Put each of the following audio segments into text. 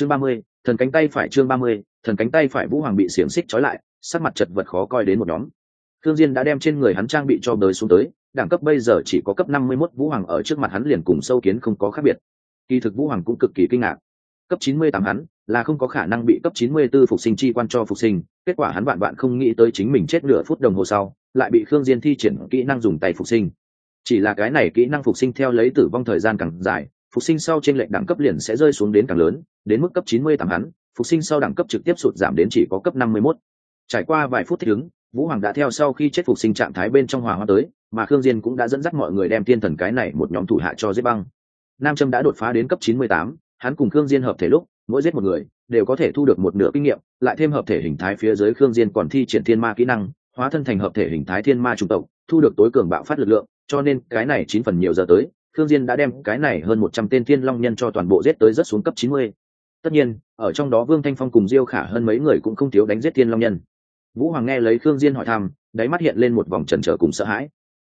chương ba mươi, thần cánh tay phải chương ba mươi, thần cánh tay phải vũ hoàng bị xiềng xích trói lại, sắc mặt chật vật khó coi đến một nhóm. Thương diên đã đem trên người hắn trang bị cho đới xuống tới, đẳng cấp bây giờ chỉ có cấp năm mươi 51 vũ hoàng ở trước mặt hắn liền cùng sâu kiến không có khác biệt. Kỳ thực vũ hoàng cũng cực kỳ kinh ngạc. Cấp chín mươi tám hắn, là không có khả năng bị cấp chín mươi 94 phục sinh chi quan cho phục sinh, kết quả hắn vạn vạn không nghĩ tới chính mình chết nửa phút đồng hồ sau, lại bị khương diên thi triển kỹ năng dùng tay phục sinh. Chỉ là cái này kỹ năng phục sinh theo lấy tử vong thời gian càng dài phục sinh sau trên lệnh đẳng cấp liền sẽ rơi xuống đến càng lớn, đến mức cấp chín mươi tám hắn, phục sinh sau đẳng cấp trực tiếp sụt giảm đến chỉ có cấp năm mươi 51. trải qua vài phút thích ứng, vũ hoàng đã theo sau khi chết phục sinh trạng thái bên trong hòa hoa tới, mà khương diên cũng đã dẫn dắt mọi người đem thiên thần cái này một nhóm thủ hạ cho giết băng nam Trâm đã đột phá đến cấp chín mươi tám, hắn cùng khương diên hợp thể lúc, mỗi giết một người, đều có thể thu được một nửa kinh nghiệm, lại thêm hợp thể hình thái phía dưới khương diên còn thi triển thiên ma kỹ năng, hóa thân thành hợp thể hình thái thiên ma trung tộc, thu được tối cường bạo phát lực lượng, cho nên cái này chín phần nhiều giờ tới khương diên đã đem cái này hơn một trăm tên thiên long nhân cho toàn bộ giết tới rất xuống cấp chín mươi. Tất nhiên, ở trong đó vương thanh phong cùng diêu khả hơn mấy người cũng không thiếu đánh giết thiên long nhân. Vũ hoàng nghe lấy khương diên hỏi thăm, đáy mắt hiện lên một vòng trần trở cùng sợ hãi.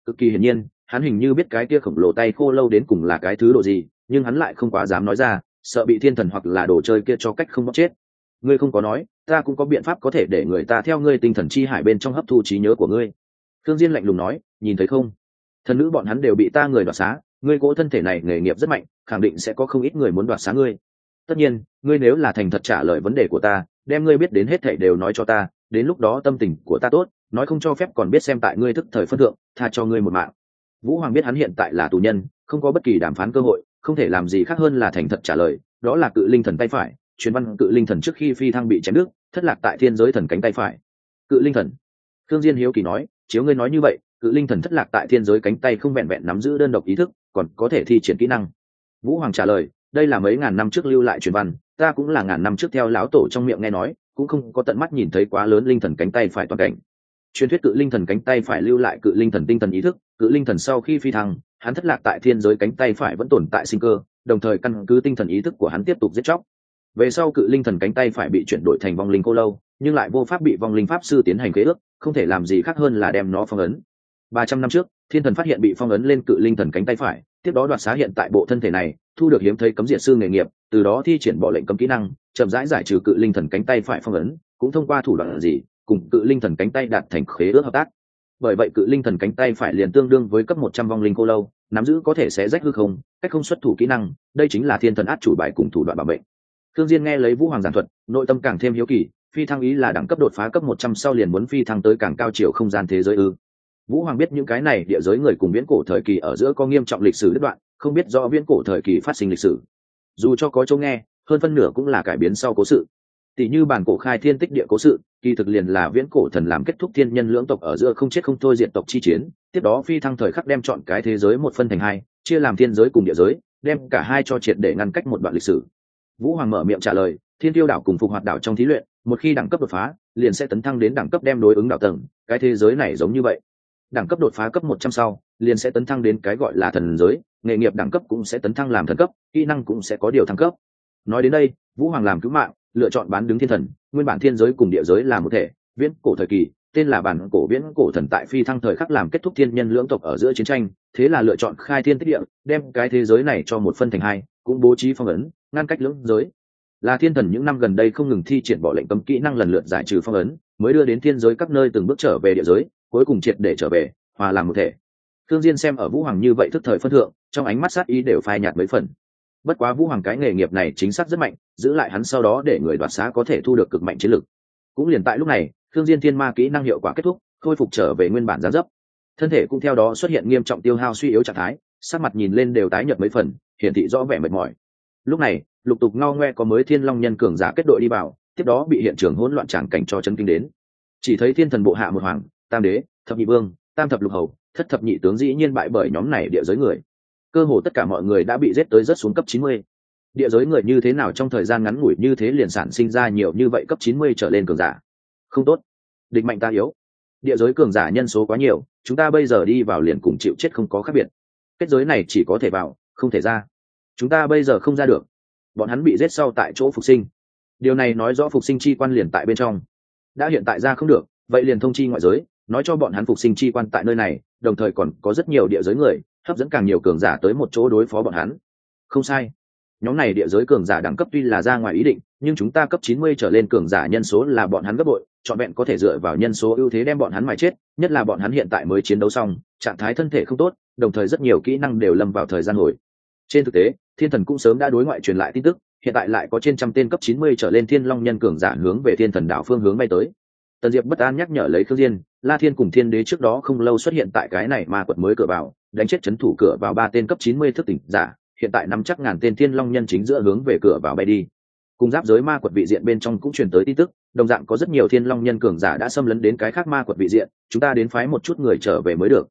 Cực kỳ hiển nhiên, hắn hình như biết cái kia khổng lồ tay khô lâu đến cùng là cái thứ độ gì, nhưng hắn lại không quá dám nói ra, sợ bị thiên thần hoặc là đồ chơi kia cho cách không bóc chết. Ngươi không có nói, ta cũng có biện pháp có thể để người ta theo ngươi tinh thần chi hải bên trong hấp thu trí nhớ của ngươi. Khương diên lạnh lùng nói, nhìn thấy không? Thần nữ bọn hắn đều bị ta người đoạt xá ngươi cỗ thân thể này nghề nghiệp rất mạnh, khẳng định sẽ có không ít người muốn đoạt xá ngươi. Tất nhiên, ngươi nếu là thành thật trả lời vấn đề của ta, đem ngươi biết đến hết thảy đều nói cho ta, đến lúc đó tâm tình của ta tốt, nói không cho phép còn biết xem tại ngươi thức thời phân thượng, tha cho ngươi một mạng. Vũ hoàng biết hắn hiện tại là tù nhân, không có bất kỳ đàm phán cơ hội, không thể làm gì khác hơn là thành thật trả lời, đó là cự linh thần tay phải, truyền văn cự linh thần trước khi phi thăng bị chém nước thất lạc tại thiên giới thần cánh tay phải. Cự linh thần. Thương diên hiếu kỳ nói, chiếu ngươi nói như vậy, cự linh thần thất lạc tại thiên giới cánh tay không vẹn vẹn nắm giữ đơn độc ý thức còn có thể thi triển kỹ năng. Vũ hoàng trả lời, đây là mấy ngàn năm trước lưu lại truyền văn, ta cũng là ngàn năm trước theo lão tổ trong miệng nghe nói, cũng không có tận mắt nhìn thấy quá lớn linh thần cánh tay phải toàn cảnh. Truyền thuyết cự linh thần cánh tay phải lưu lại cự linh thần tinh thần ý thức, cự linh thần sau khi phi thăng, hắn thất lạc tại thiên giới cánh tay phải vẫn tồn tại sinh cơ, đồng thời căn cứ tinh thần ý thức của hắn tiếp tục giết chóc. Về sau cự linh thần cánh tay phải bị chuyển đổi thành vong linh cô lâu, nhưng lại vô pháp bị vong linh pháp sư tiến hành kế ước, không thể làm gì khác hơn là đem nó phong ấn ba trăm năm trước, thiên thần phát hiện bị phong ấn lên cự linh thần cánh tay phải, tiếp đó đoạt xá hiện tại bộ thân thể này, thu được hiếm thấy cấm diện sư nghề nghiệp, từ đó thi triển bỏ lệnh cấm kỹ năng, chậm rãi giải trừ cự linh thần cánh tay phải phong ấn, cũng thông qua thủ đoạn gì, cùng cự linh thần cánh tay đạt thành khế ước hợp tác. Bởi vậy cự linh thần cánh tay phải liền tương đương với cấp một trăm vong linh cô lâu, nắm giữ có thể sẽ rách hư không, cách không xuất thủ kỹ năng, đây chính là thiên thần át chủ bài cùng thủ đoạn bảo mệnh. Thương diên nghe lấy vũ hoàng giảng thuật, nội tâm càng thêm hiếu kỳ, phi thăng ý là đẳng cấp đột phá cấp một trăm sau liền muốn phi thăng tới càng cao chiều không gian thế giới ư vũ hoàng biết những cái này địa giới người cùng viễn cổ thời kỳ ở giữa có nghiêm trọng lịch sử đứt đoạn, không biết rõ viễn cổ thời kỳ phát sinh lịch sử. Dù cho có chỗ nghe, hơn phân nửa cũng là cải biến sau cố sự. Tỷ như bản cổ khai thiên tích địa cố sự, kỳ thực liền là viễn cổ thần làm kết thúc thiên nhân lưỡng tộc ở giữa không chết không thôi diện tộc chi chiến, tiếp đó phi thăng thời khắc đem chọn cái thế giới một phân thành hai, chia làm thiên giới cùng địa giới, đem cả hai cho triệt để ngăn cách một đoạn lịch sử. Vũ hoàng mở miệng trả lời, thiên tiêu đảo cùng phục hoạt đảo trong thí luyện, một khi đẳng cấp đột phá, liền sẽ tấn thăng đến đẳng cấp đem đối ứng đảo tầng, cái thế giới này giống như vậy đẳng cấp đột phá cấp một trăm sau, liền sẽ tấn thăng đến cái gọi là thần giới, nghề nghiệp đẳng cấp cũng sẽ tấn thăng làm thần cấp, kỹ năng cũng sẽ có điều thăng cấp. Nói đến đây, vũ hoàng làm cứu mạng, lựa chọn bán đứng thiên thần, nguyên bản thiên giới cùng địa giới là một thể, viễn cổ thời kỳ, tên là bản cổ viễn cổ thần tại phi thăng thời khắc làm kết thúc thiên nhân lưỡng tộc ở giữa chiến tranh, thế là lựa chọn khai thiên tích địa, đem cái thế giới này cho một phân thành hai, cũng bố trí phong ấn, ngăn cách lưỡng giới. Là thiên thần những năm gần đây không ngừng thi triển bỏ lệnh cấm kỹ năng lần lượt giải trừ phong ấn, mới đưa đến thiên giới các nơi từng bước trở về địa giới cuối cùng triệt để trở về, hòa làm một thể. Thương diên xem ở vũ hoàng như vậy thức thời phân thượng, trong ánh mắt sát ý đều phai nhạt mấy phần. Bất quá vũ hoàng cái nghề nghiệp này chính xác rất mạnh, giữ lại hắn sau đó để người đoạt xá có thể thu được cực mạnh chiến lực. Cũng liền tại lúc này thương diên thiên ma kỹ năng hiệu quả kết thúc, khôi phục trở về nguyên bản giá dấp. Thân thể cũng theo đó xuất hiện nghiêm trọng tiêu hao suy yếu trạng thái, sắc mặt nhìn lên đều tái nhợt mấy phần, hiển thị rõ vẻ mệt mỏi. Lúc này, lục tục ngao ngoe có mới thiên long nhân cường giả kết đội đi vào, tiếp đó bị hiện trường hỗn loạn tràng cảnh cho chân kinh đến. Chỉ thấy thiên thần bộ hạ một hoàng tam đế, thập nhị vương, tam thập lục hầu, thất thập nhị tướng dĩ nhiên bại bởi nhóm này địa giới người. Cơ hồ tất cả mọi người đã bị giết tới rất xuống cấp chín mươi. Địa giới người như thế nào trong thời gian ngắn ngủi như thế liền sản sinh ra nhiều như vậy cấp chín mươi trở lên cường giả? Không tốt. Địch mạnh ta yếu. Địa giới cường giả nhân số quá nhiều, chúng ta bây giờ đi vào liền cùng chịu chết không có khác biệt. Kết giới này chỉ có thể vào, không thể ra. Chúng ta bây giờ không ra được. Bọn hắn bị giết sau tại chỗ phục sinh. Điều này nói rõ phục sinh chi quan liền tại bên trong. Đã hiện tại ra không được, vậy liền thông chi ngoại giới nói cho bọn hắn phục sinh chi quan tại nơi này, đồng thời còn có rất nhiều địa giới người, hấp dẫn càng nhiều cường giả tới một chỗ đối phó bọn hắn. Không sai. Nhóm này địa giới cường giả đẳng cấp tuy là ra ngoài ý định, nhưng chúng ta cấp chín mươi trở lên cường giả nhân số là bọn hắn gấp bội, trọn vẹn có thể dựa vào nhân số ưu thế đem bọn hắn mà chết, nhất là bọn hắn hiện tại mới chiến đấu xong, trạng thái thân thể không tốt, đồng thời rất nhiều kỹ năng đều lâm vào thời gian hồi. Trên thực tế, thiên thần cũng sớm đã đối ngoại truyền lại tin tức, hiện tại lại có trên trăm tên cấp chín mươi trở lên thiên long nhân cường giả hướng về thiên thần đảo phương hướng bay tới. Tần diệp bất an nhắc nhở lấy khương diên la thiên cùng thiên đế trước đó không lâu xuất hiện tại cái này ma quật mới cửa vào, đánh chết chấn thủ cửa vào ba tên cấp chín mươi thức tỉnh giả, hiện tại nắm chắc ngàn tên thiên long nhân chính giữa hướng về cửa vào bay đi. Cùng giáp giới ma quật vị diện bên trong cũng truyền tới tin tức, đồng dạng có rất nhiều thiên long nhân cường giả đã xâm lấn đến cái khác ma quật vị diện, chúng ta đến phái một chút người trở về mới được.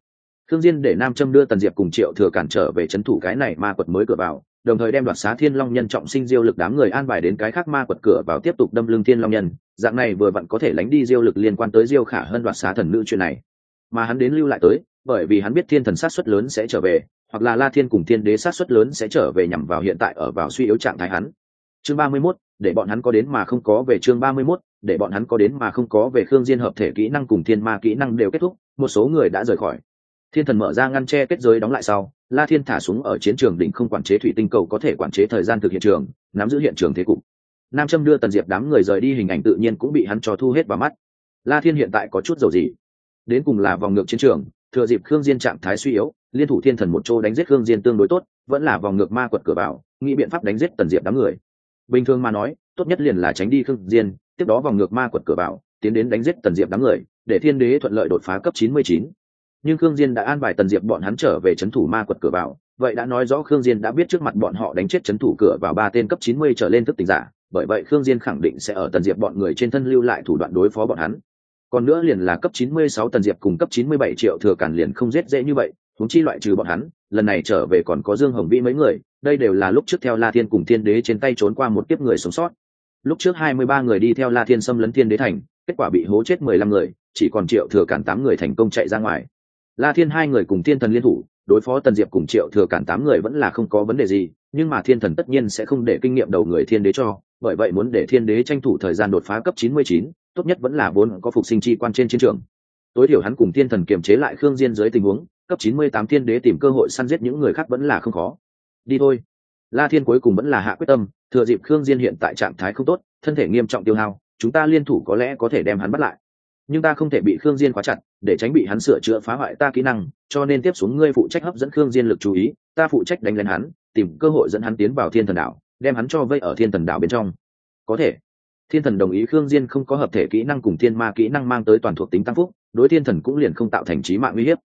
Thương diên để nam châm đưa tần diệp cùng triệu thừa cản trở về chấn thủ cái này ma quật mới cửa vào đồng thời đem đoạt xá thiên long nhân trọng sinh diêu lực đám người an bài đến cái khác ma quật cửa vào tiếp tục đâm lưng thiên long nhân. Dạng này vừa vặn có thể lánh đi diêu lực liên quan tới diêu khả hơn đoạt xá thần nữ chuyện này. Mà hắn đến lưu lại tới bởi vì hắn biết thiên thần sát xuất lớn sẽ trở về hoặc là la thiên cùng thiên đế sát xuất lớn sẽ trở về nhằm vào hiện tại ở vào suy yếu trạng thái hắn. Chương ba mươi 31, để bọn hắn có đến mà không có về chương ba mươi 31, để bọn hắn có đến mà không có về khương diên hợp thể kỹ năng cùng thiên ma kỹ năng đều kết thúc một số người đã rời khỏi thiên thần mở ra ngăn tre kết giới đóng lại sau, la thiên thả xuống ở chiến trường đỉnh không quản chế thủy tinh cầu có thể quản chế thời gian thực hiện trường, nắm giữ hiện trường thế cục. Nam châm đưa tần diệp đám người rời đi, hình ảnh tự nhiên cũng bị hắn cho thu hết vào mắt. La thiên hiện tại có chút dầu gì đến cùng là vòng ngược chiến trường, thừa dịp khương diên trạng thái suy yếu, liên thủ thiên thần một chỗ đánh giết khương diên tương đối tốt, vẫn là vòng ngược ma quật cửa vào, nghĩ biện pháp đánh giết tần diệp đám người. Bình thường mà nói, tốt nhất liền là tránh đi khương diên, tiếp đó vòng ngược ma quật cửa vào, tiến đến đánh giết tần diệp đám người, để thiên đế thuận lợi đột phá cấp 99 nhưng khương diên đã an bài tần diệp bọn hắn trở về chấn thủ ma quật cửa vào. Vậy đã nói rõ khương diên đã biết trước mặt bọn họ đánh chết chấn thủ cửa vào ba tên cấp 90 trở lên thức tỉnh giả. Bởi vậy khương diên khẳng định sẽ ở tần diệp bọn người trên thân lưu lại thủ đoạn đối phó bọn hắn. Còn nữa liền là cấp 96 tần diệp cùng cấp 97 triệu thừa cản liền không giết dễ như vậy chúng chi loại trừ bọn hắn, lần này trở về còn có dương hồng vĩ mấy người, đây đều là lúc trước theo la thiên cùng thiên đế trên tay trốn qua một kiếp người sống sót. Lúc trước 23 người đi theo la thiên xâm lấn thiên đế thành, kết quả bị hố chết 15 người, chỉ còn triệu thừa cản tám người thành công chạy ra ngoài la thiên hai người cùng thiên thần liên thủ đối phó tần diệp cùng triệu thừa cản tám người vẫn là không có vấn đề gì nhưng mà thiên thần tất nhiên sẽ không để kinh nghiệm đầu người thiên đế cho bởi vậy muốn để thiên đế tranh thủ thời gian đột phá cấp 99, tốt nhất vẫn là vốn có phục sinh chi quan trên chiến trường. Tối thiểu hắn cùng thiên thần kiềm chế lại khương diên dưới tình huống cấp 98 thiên đế tìm cơ hội săn giết những người khác vẫn là không khó. Đi thôi. La thiên cuối cùng vẫn là hạ quyết tâm thừa dịp khương diên hiện tại trạng thái không tốt thân thể nghiêm trọng tiêu hao chúng ta liên thủ có lẽ có thể đem hắn bắt lại nhưng ta không thể bị khương diên khóa chặt để tránh bị hắn sửa chữa phá hoại ta kỹ năng cho nên tiếp xuống ngươi phụ trách hấp dẫn khương diên lực chú ý ta phụ trách đánh lên hắn tìm cơ hội dẫn hắn tiến vào thiên thần đảo đem hắn cho vây ở thiên thần đảo bên trong có thể thiên thần đồng ý khương diên không có hợp thể kỹ năng cùng thiên ma kỹ năng mang tới toàn thuộc tính tăng phúc đối thiên thần cũng liền không tạo thành trí mạng nguy hiểm.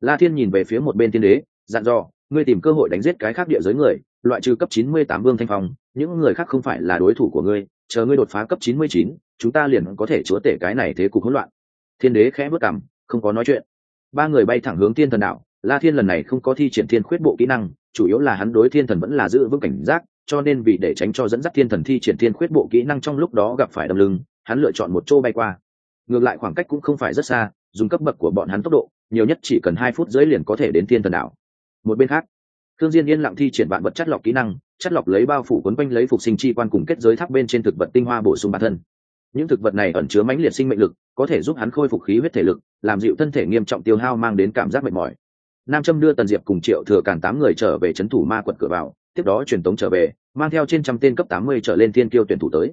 la thiên nhìn về phía một bên thiên đế dặn dò ngươi tìm cơ hội đánh giết cái khác địa giới người loại trừ cấp 98 vương thanh phong những người khác không phải là đối thủ của ngươi chờ ngươi đột phá cấp 99, chúng ta liền có thể chúa tể cái này thế cục hỗn loạn. Thiên đế khẽ bước cằm, không có nói chuyện. Ba người bay thẳng hướng thiên thần đạo. La thiên lần này không có thi triển thiên khuyết bộ kỹ năng, chủ yếu là hắn đối thiên thần vẫn là giữ vững cảnh giác, cho nên vì để tránh cho dẫn dắt thiên thần thi triển thiên khuyết bộ kỹ năng trong lúc đó gặp phải đâm lưng, hắn lựa chọn một chỗ bay qua. Ngược lại khoảng cách cũng không phải rất xa, dùng cấp bậc của bọn hắn tốc độ, nhiều nhất chỉ cần hai phút dưới liền có thể đến thiên thần đảo một bên khác thương diên yên lặng thi triển vạn vật chất lọc kỹ năng, chất lọc lấy bao phủ cuốn quanh lấy phục sinh chi quan cùng kết giới tháp bên trên thực vật tinh hoa bổ sung bản thân những thực vật này ẩn chứa mãnh liệt sinh mệnh lực, có thể giúp hắn khôi phục khí huyết thể lực, làm dịu thân thể nghiêm trọng tiêu hao mang đến cảm giác mệt mỏi. Nam châm đưa tần diệp cùng triệu thừa càn tám người trở về c h ấ n thủ ma quật cửa vào, tiếp đó truyền tống trở về, mang theo trên trăm tên cấp tám mươi trở lên thiên kiêu tuyển thủ tới.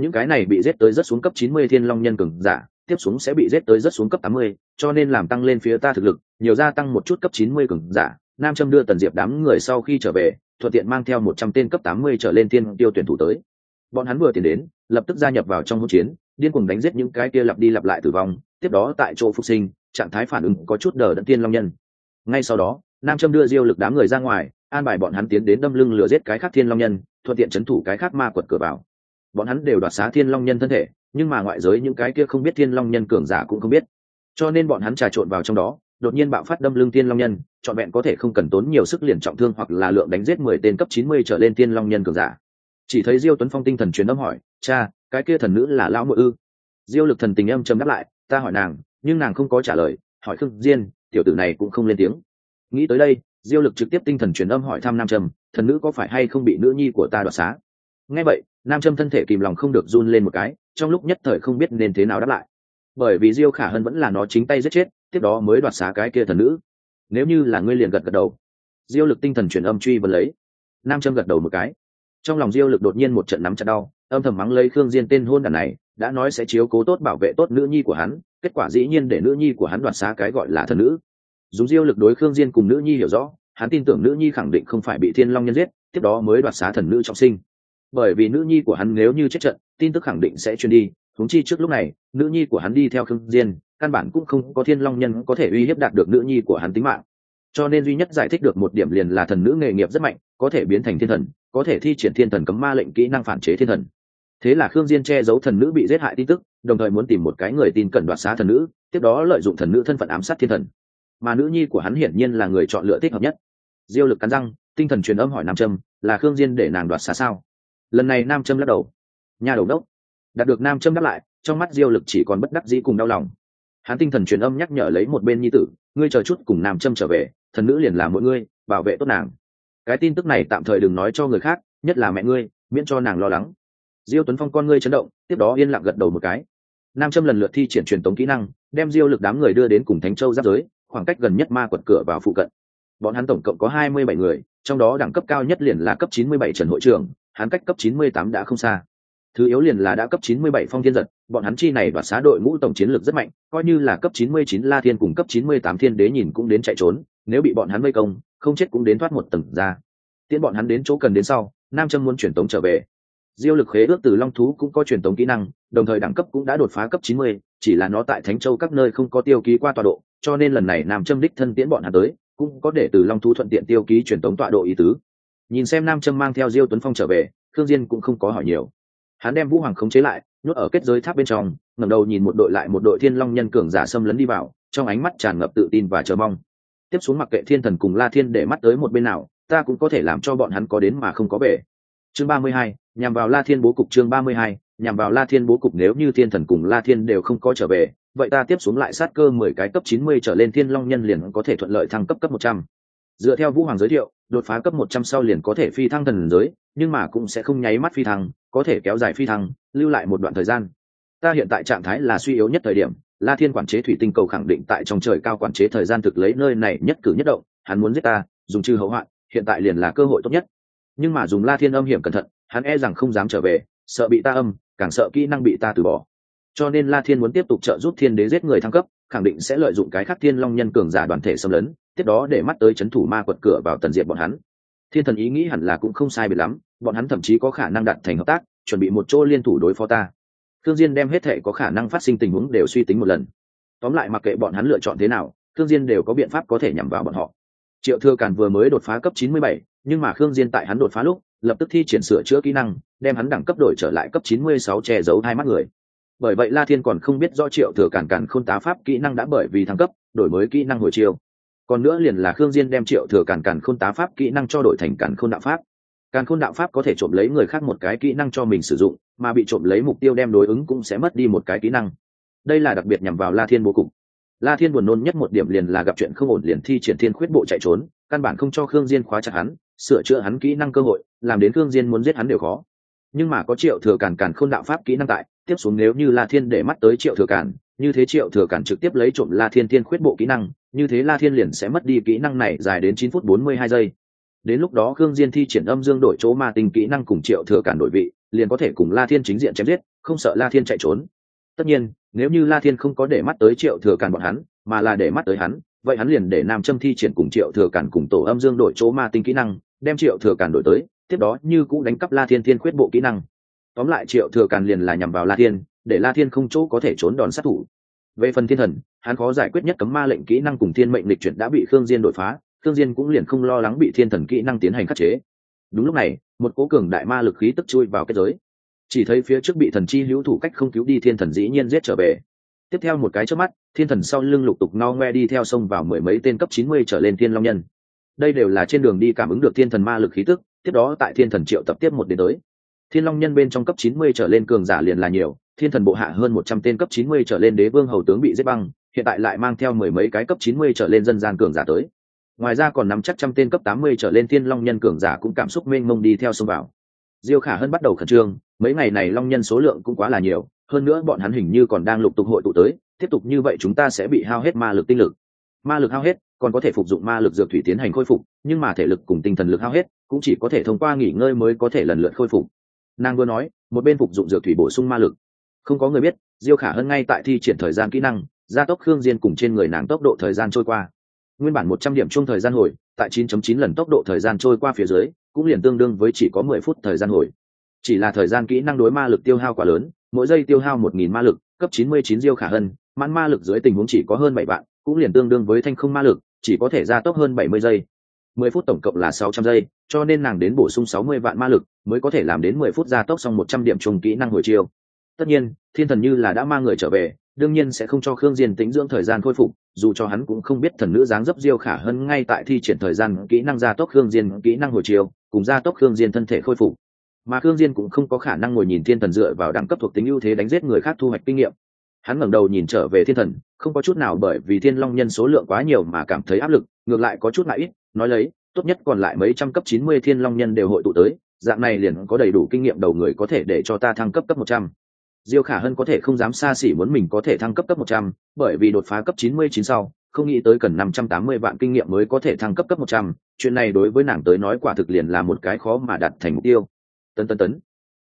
Những cái này bị giết tới rất xuống cấp chín mươi thiên long nhân cường giả, tiếp xuống sẽ bị giết tới rất xuống cấp tám mươi, cho nên làm tăng lên phía ta thực lực, nhiều gia tăng một chút cấp chín mươi cường giả. Nam châm đưa tần diệp đám người sau khi trở về, thuận tiện mang theo một trăm tên cấp tám mươi trở lên thiên tiêu tuyển thủ tới. Bọn hắn vừa tiến đến lập tức gia nhập vào trong hỗn chiến, điên cuồng đánh giết những cái kia lặp đi lặp lại tử vong, tiếp đó tại chỗ phục sinh, trạng thái phản ứng có chút đờ đẫn tiên long nhân. Ngay sau đó, nam châm đưa diêu lực đám người ra ngoài, an bài bọn hắn tiến đến đâm lưng lừa giết cái khác thiên long nhân, thuận tiện c thủ cái khác ma quật cửa vào. Bọn hắn đều đoạt xá thiên long nhân thân thể, nhưng mà ngoại giới những cái kia không biết thiên long nhân cường giả cũng không biết. Cho nên bọn hắn trà trộn vào trong đó, đột nhiên bạo phát đâm lưng thiên long nhân, trọn vẹn có thể không cần tốn nhiều sức liền trọng thương hoặc là lượng đánh giết mười tên cấp chín mươi trở lên thiên long nhân cường giả. Chỉ thấy diêu tuấn phong tinh thần truyền âm hỏi cha, cái kia thần nữ là lão mội ư? Diêu lực thần tình âm chấm đáp lại, ta hỏi nàng, nhưng nàng không có trả lời, hỏi khương diên, tiểu tử này cũng không lên tiếng. Nghĩ tới đây, diêu lực trực tiếp tinh thần truyền âm hỏi thăm nam trầm thần nữ có phải hay không bị nữ nhi của ta đoạt xá? Nghe vậy, nam trâm thân thể kìm lòng không được run lên một cái, trong lúc nhất thời không biết nên thế nào đáp lại. Bởi vì diêu khả hân vẫn là nó chính tay giết chết, tiếp đó mới đoạt xá cái kia thần nữ. Nếu như là ngươi liền gật gật đầu. Diêu lực tinh thần truyền âm truy vấn lấy. Nam trâm gật đầu một cái. Trong lòng diêu lực đột nhiên một trận nắm chặt đau âm thầm mắng lấy khương diên tên hôn đàn này, đã nói sẽ chiếu cố tốt bảo vệ tốt nữ nhi của hắn, kết quả dĩ nhiên để nữ nhi của hắn đoạt xá cái gọi là thần nữ. Dùng diêu lực đối khương diên cùng nữ nhi hiểu rõ, hắn tin tưởng nữ nhi khẳng định không phải bị thiên long nhân giết, tiếp đó mới đoạt xá thần nữ trọng sinh. Bởi vì nữ nhi của hắn nếu như chết trận, tin tức khẳng định sẽ truyền đi thúng chi trước lúc này, nữ nhi của hắn đi theo khương diên, căn bản cũng không có thiên long nhân có thể uy hiếp đạt được nữ nhi của hắn tính mạng cho nên duy nhất giải thích được một điểm liền là thần nữ nghề nghiệp rất mạnh, có thể biến thành thiên thần, có thể thi triển thiên thần cấm ma lệnh kỹ năng phản chế thiên thần. Thế là khương diên che giấu thần nữ bị giết hại tin tức, đồng thời muốn tìm một cái người tin cẩn đoạt xá thần nữ, tiếp đó lợi dụng thần nữ thân phận ám sát thiên thần. Mà nữ nhi của hắn hiển nhiên là người chọn lựa thích hợp nhất. Diêu lực cắn răng, tinh thần truyền âm hỏi nam trâm là khương diên để nàng đoạt xá sao? Lần này nam trâm lắc đầu. Nhà đầu đốc. Đạt được nam trâm đáp lại, trong mắt diêu lực chỉ còn bất đắc dĩ cùng đau lòng. Hắn tinh thần truyền âm nhắc nhở lấy một bên nhi tử, ngươi chờ chút cùng nam trâm trở về thần nữ liền là mỗi ngươi, bảo vệ tốt nàng. Cái tin tức này tạm thời đừng nói cho người khác, nhất là mẹ ngươi, miễn cho nàng lo lắng. Diêu tuấn phong con ngươi chấn động, tiếp đó yên lặng gật đầu một cái. Nam châm lần lượt thi triển truyền tống kỹ năng, đem diêu lực đám người đưa đến cùng thánh châu giáp giới, khoảng cách gần nhất ma quật cửa vào phụ cận. Bọn hắn tổng cộng có hai mươi bảy người, trong đó đẳng cấp cao nhất liền là cấp chín mươi bảy trần hội trưởng hắn cách cấp chín mươi tám đã không xa. Thứ yếu liền là đã cấp 97 phong thiên giật, bọn hắn chi này và xá đội ngũ tổng chiến lược rất mạnh, coi như là cấp 99 la thiên cùng cấp 98 thiên đế nhìn cũng đến chạy trốn nếu bị bọn hắn vây công không chết cũng đến thoát một tầng ra. Tiễn bọn hắn đến chỗ cần đến sau nam trâm muốn truyền tống trở về. Diêu lực khế ước từ long thú cũng có truyền tống kỹ năng đồng thời đẳng cấp cũng đã đột phá cấp 90, chỉ là nó tại thánh châu các nơi không có tiêu ký qua tọa độ cho nên lần này nam trâm đích thân tiễn bọn hắn tới cũng có để từ long thú thuận tiện tiêu ký truyền tống tọa độ ý tứ. Nhìn xem nam trâm mang theo diêu tuấn phong trở về thương diên cũng không có hỏi nhiều. Hắn đem vũ hoàng khống chế lại nhốt ở kết giới tháp bên trong ngẩng đầu nhìn một đội lại một đội thiên long nhân cường giả xâm lấn đi vào trong ánh mắt tràn ngập tự tin và chờ mong tiếp xuống mặc kệ thiên thần cùng la thiên để mắt tới một bên nào, ta cũng có thể làm cho bọn hắn có đến mà không có về chương ba mươi hai, nhằm vào la thiên bố cục chương ba mươi hai, nhằm vào la thiên bố cục nếu như thiên thần cùng la thiên đều không có trở về, vậy ta tiếp xuống lại sát cơ mười cái cấp chín mươi trở lên thiên long nhân liền có thể thuận lợi thăng cấp cấp một trăm. Dựa theo vũ hoàng giới thiệu, đột phá cấp một trăm sau liền có thể phi thăng thần giới, nhưng mà cũng sẽ không nháy mắt phi thăng, có thể kéo dài phi thăng, lưu lại một đoạn thời gian. Ta hiện tại trạng thái là suy yếu nhất thời điểm la thiên quản chế thủy tinh cầu khẳng định tại trong trời cao quản chế thời gian thực lấy nơi này nhất cử nhất động, hắn muốn giết ta, dùng trừ hậu hoạn, hiện tại liền là cơ hội tốt nhất. Nhưng mà dùng la thiên âm hiểm cẩn thận, hắn e rằng không dám trở về, sợ bị ta âm, càng sợ kỹ năng bị ta từ bỏ. Cho nên la thiên muốn tiếp tục trợ giúp thiên đế giết người thăng cấp, khẳng định sẽ lợi dụng cái khắc thiên long nhân cường giả đoàn thể xâm lấn, tiếp đó để mắt tới c h ấ n thủ ma quật cửa vào tần diệt bọn hắn. Thiên thần ý nghĩ hẳn là cũng không sai biệt lắm, bọn hắn thậm chí có khả năng đặt thành hợp tác, chuẩn bị một chỗ liên thủ đối phó ta thương diên đem hết thể có khả năng phát sinh tình huống đều suy tính một lần. Tóm lại mặc kệ bọn hắn lựa chọn thế nào thương diên đều có biện pháp có thể nhằm vào bọn họ. Triệu thừa càn vừa mới đột phá cấp 97, nhưng mà khương diên tại hắn đột phá lúc lập tức thi triển sửa chữa kỹ năng đem hắn đẳng cấp đổi trở lại cấp 96 che giấu hai mắt người. Bởi vậy la thiên còn không biết do triệu thừa Càn càn khôn tá pháp kỹ năng đã bởi vì thăng cấp đổi mới kỹ năng hồi chiêu. Còn nữa liền là khương diên đem triệu thừa Càn càn khôn tá pháp kỹ năng cho đổi thành càn khôn đạo pháp. Càn khôn đạo pháp có thể trộm lấy người khác một cái kỹ năng cho mình sử dụng, mà bị trộm lấy mục tiêu đem đối ứng cũng sẽ mất đi một cái kỹ năng. Đây là đặc biệt nhằm vào la thiên bố cục. La thiên buồn nôn nhất một điểm liền là gặp chuyện không ổn liền thi triển thiên khuyết bộ chạy trốn, căn bản không cho khương diên khóa chặt hắn, sửa chữa hắn kỹ năng cơ hội, làm đến khương diên muốn giết hắn đều khó. Nhưng mà có triệu thừa cản cản khôn đạo pháp kỹ năng tại, tiếp xuống nếu như la thiên để mắt tới triệu thừa cản như thế triệu thừa cản trực tiếp lấy trộm la thiên thiên khuyết bộ kỹ năng, như thế la thiên liền sẽ mất đi kỹ năng này dài đến chín phút bốn mươi hai giây đến lúc đó khương diên thi triển âm dương đổi chỗ ma tinh kỹ năng cùng triệu thừa cản đổi vị, liền có thể cùng la thiên chính diện chém giết, không sợ la thiên chạy trốn. Tất nhiên, nếu như la thiên không có để mắt tới triệu thừa cản bọn hắn, mà là để mắt tới hắn, vậy hắn liền để nam châm thi triển cùng triệu thừa cản cùng tổ âm dương đổi chỗ ma tinh kỹ năng, đem triệu thừa cản đổi tới, tiếp đó như cũ đánh cắp la thiên thiên khuyết bộ kỹ năng. Tóm lại triệu thừa càn liền là nhằm vào la thiên, để la thiên không chỗ có thể trốn đòn sát thủ. Về phần thiên thần, hắn khó giải quyết nhất cấm ma lệnh kỹ năng cùng thiên mệnh lịch chuyển đã bị khương diên đột phá khương diên cũng liền không lo lắng bị thiên thần kỹ năng tiến hành khắc chế. Đúng lúc này, một cố cường đại ma lực khí tức chui vào kết giới. Chỉ thấy phía trước bị thần chi hữu thủ cách không cứu đi thiên thần dĩ nhiên giết trở về. Tiếp theo một cái trước mắt, thiên thần sau lưng lục tục no ngoe đi theo sông vào mười mấy tên cấp chín mươi trở lên thiên long nhân. Đây đều là trên đường đi cảm ứng được thiên thần ma lực khí tức, tiếp đó tại thiên thần triệu tập tiếp một đến tới. Thiên long nhân bên trong cấp 90 trở lên cường giả liền là nhiều, thiên thần bộ hạ hơn 100 tên cấp 90 trở lên đế vương hầu tướng bị giết băng, hiện tại lại mang theo mười mấy cái cấp 90 trở lên dân gian cường giả tới ngoài ra còn nắm chắc trăm tên cấp 80 trở lên thiên long nhân cường giả cũng cảm xúc mênh mông đi theo xông vào. Diêu khả hơn bắt đầu khẩn trương, mấy ngày này long nhân số lượng cũng quá là nhiều, hơn nữa bọn hắn hình như còn đang lục tục hội tụ tới, tiếp tục như vậy chúng ta sẽ bị hao hết ma lực tinh lực. Ma lực hao hết, còn có thể phục dụng ma lực dược thủy tiến hành khôi phục, nhưng mà thể lực cùng tinh thần lực hao hết, cũng chỉ có thể thông qua nghỉ ngơi mới có thể lần lượt khôi phục. Nàng vừa nói, một bên phục dụng dược thủy bổ sung ma lực. Không có người biết, diêu khả hơn ngay tại thi triển thời gian kỹ năng, gia tốc khương diên cùng trên người nàng tốc độ thời gian trôi qua nguyên bản một trăm điểm chung thời gian hồi, tại 9.9 lần tốc độ thời gian trôi qua phía dưới, cũng liền tương đương với chỉ có 10 phút thời gian hồi. Chỉ là thời gian kỹ năng đối ma lực tiêu hao quá lớn, mỗi giây tiêu hao 1.000 ma lực, cấp 99 diêu khả hân, mãn ma lực dưới tình huống chỉ có hơn bảy vạn, cũng liền tương đương với thanh không ma lực, chỉ có thể gia tốc hơn 70 giây. 10 phút tổng cộng là 600 giây, cho nên nàng đến bổ sung 60 vạn ma lực, mới có thể làm đến 10 phút gia tốc xong 100 điểm trùng kỹ năng hồi chiêu. Tất nhiên, thiên thần như là đã mang người trở về đương nhiên sẽ không cho khương diên tĩnh dưỡng thời gian khôi phục, dù cho hắn cũng không biết thần nữ dáng dấp diêu khả hơn ngay tại thi triển thời gian kỹ năng gia tốc khương diên kỹ năng hồi chiều, cùng gia tốc khương diên thân thể khôi phục. Mà khương diên cũng không có khả năng ngồi nhìn thiên thần dựa vào đẳng cấp thuộc tính ưu thế đánh giết người khác thu hoạch kinh nghiệm. Hắn ngẩng đầu nhìn trở về thiên thần, không có chút nào bởi vì thiên long nhân số lượng quá nhiều mà cảm thấy áp lực, ngược lại có chút ngại ít, nói lấy, tốt nhất còn lại mấy trăm cấp chín mươi thiên long nhân đều hội tụ tới, dạng này liền có đầy đủ kinh nghiệm đầu người có thể để cho ta thăng cấp cấp một trăm diêu khả hân có thể không dám xa xỉ muốn mình có thể thăng cấp cấp một trăm, bởi vì đột phá cấp chín mươi chín sau, không nghĩ tới cần năm trăm tám mươi vạn kinh nghiệm mới có thể thăng cấp cấp một trăm, chuyện này đối với nàng tới nói quả thực liền là một cái khó mà đạt thành mục tiêu. Tấn tấn tấn.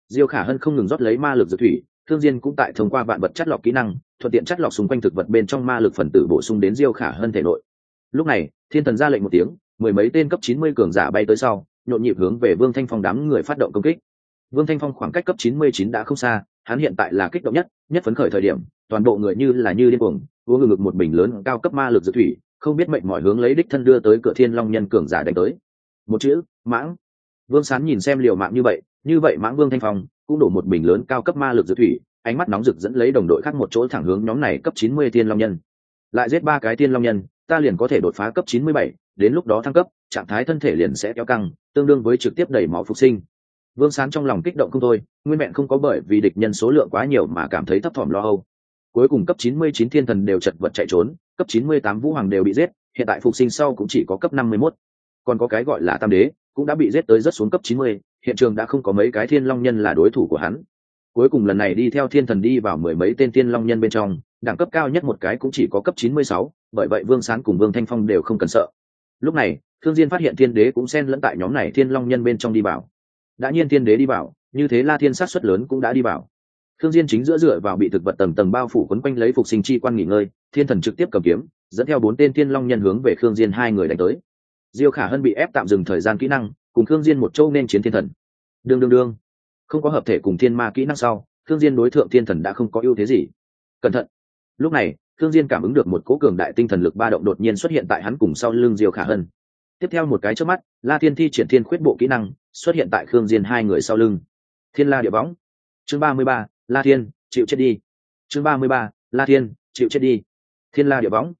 Diêu khả hân không ngừng rót lấy ma lực dược thủy, thương diên cũng tại thông qua vạn vật chất lọc kỹ năng, thuận tiện chất lọc xung quanh thực vật bên trong ma lực phần tử bổ sung đến diêu khả hân thể nội. Lúc này, thiên thần ra lệnh một tiếng, mười mấy tên cấp chín mươi cường giả bay tới sau, nhộn nhịp hướng về vương thanh phong đám người phát động công kích. Vương thanh phong khoảng cách cấp chín mươi chín đã không xa hắn hiện tại là kích động nhất nhất phấn khởi thời điểm, toàn bộ người như là như điên cuồng, uống ngực một bình lớn cao cấp ma lực dược thủy, không biết mệnh mọi hướng lấy đích thân đưa tới cửa thiên long nhân cường giả đánh tới. Một chữ, mãng. Vương sán nhìn xem liều mạng như vậy như vậy mãng vương thanh phong, cũng đổ một bình lớn cao cấp ma lực dược thủy, ánh mắt nóng rực dẫn lấy đồng đội khác một chỗ thẳng hướng nhóm này cấp chín mươi thiên long nhân. Lại giết ba cái thiên long nhân, ta liền có thể đột phá cấp chín mươi bảy, đến lúc đó thăng cấp, trạng thái thân thể liền sẽ kéo căng, tương đương với trực tiếp đẩy máu phục sinh vương sán trong lòng kích động không thôi nguyên vẹn không có bởi vì địch nhân số lượng quá nhiều mà cảm thấy thấp thỏm lo âu. Cuối cùng cấp 99 thiên thần đều chật vật chạy trốn cấp 98 vũ hoàng đều bị giết hiện tại phục sinh sau cũng chỉ có cấp 51. còn có cái gọi là tam đế cũng đã bị giết tới rất xuống cấp 90, hiện trường đã không có mấy cái thiên long nhân là đối thủ của hắn. Cuối cùng lần này đi theo thiên thần đi vào mười mấy tên thiên long nhân bên trong đẳng cấp cao nhất một cái cũng chỉ có cấp 96, bởi vậy vương sán cùng vương thanh phong đều không cần sợ. Lúc này thương diên phát hiện thiên đế cũng xen lẫn tại nhóm này thiên long nhân bên trong đi vào đã nhiên thiên đế đi vào, như thế la thiên sát xuất lớn cũng đã đi vào. Thương diên chính giữa dựa vào bị thực vật tầng tầng bao phủ quấn quanh lấy phục sinh chi quan nghỉ ngơi, thiên thần trực tiếp cầm kiếm, dẫn theo bốn tên thiên long nhân hướng về khương diên hai người đánh tới. Diêu khả hân bị ép tạm dừng thời gian kỹ năng, cùng khương diên một châu nên chiến thiên thần. Đương đương đương. Không có hợp thể cùng thiên ma kỹ năng sau, khương diên đối thượng thiên thần đã không có ưu thế gì. Cẩn thận. Lúc này, khương diên cảm ứng được một cỗ cường đại tinh thần lực ba động đột nhiên xuất hiện tại hắn cùng sau lưng diêu khả hân tiếp theo một cái trước mắt, la thiên thi triển thiên khuyết bộ kỹ năng, xuất hiện tại khương diên hai người sau lưng. Thiên la địa võng. Chương ba mươi ba, la thiên, chịu chết đi. Chương ba mươi ba, la thiên, chịu chết đi. Thiên la địa võng.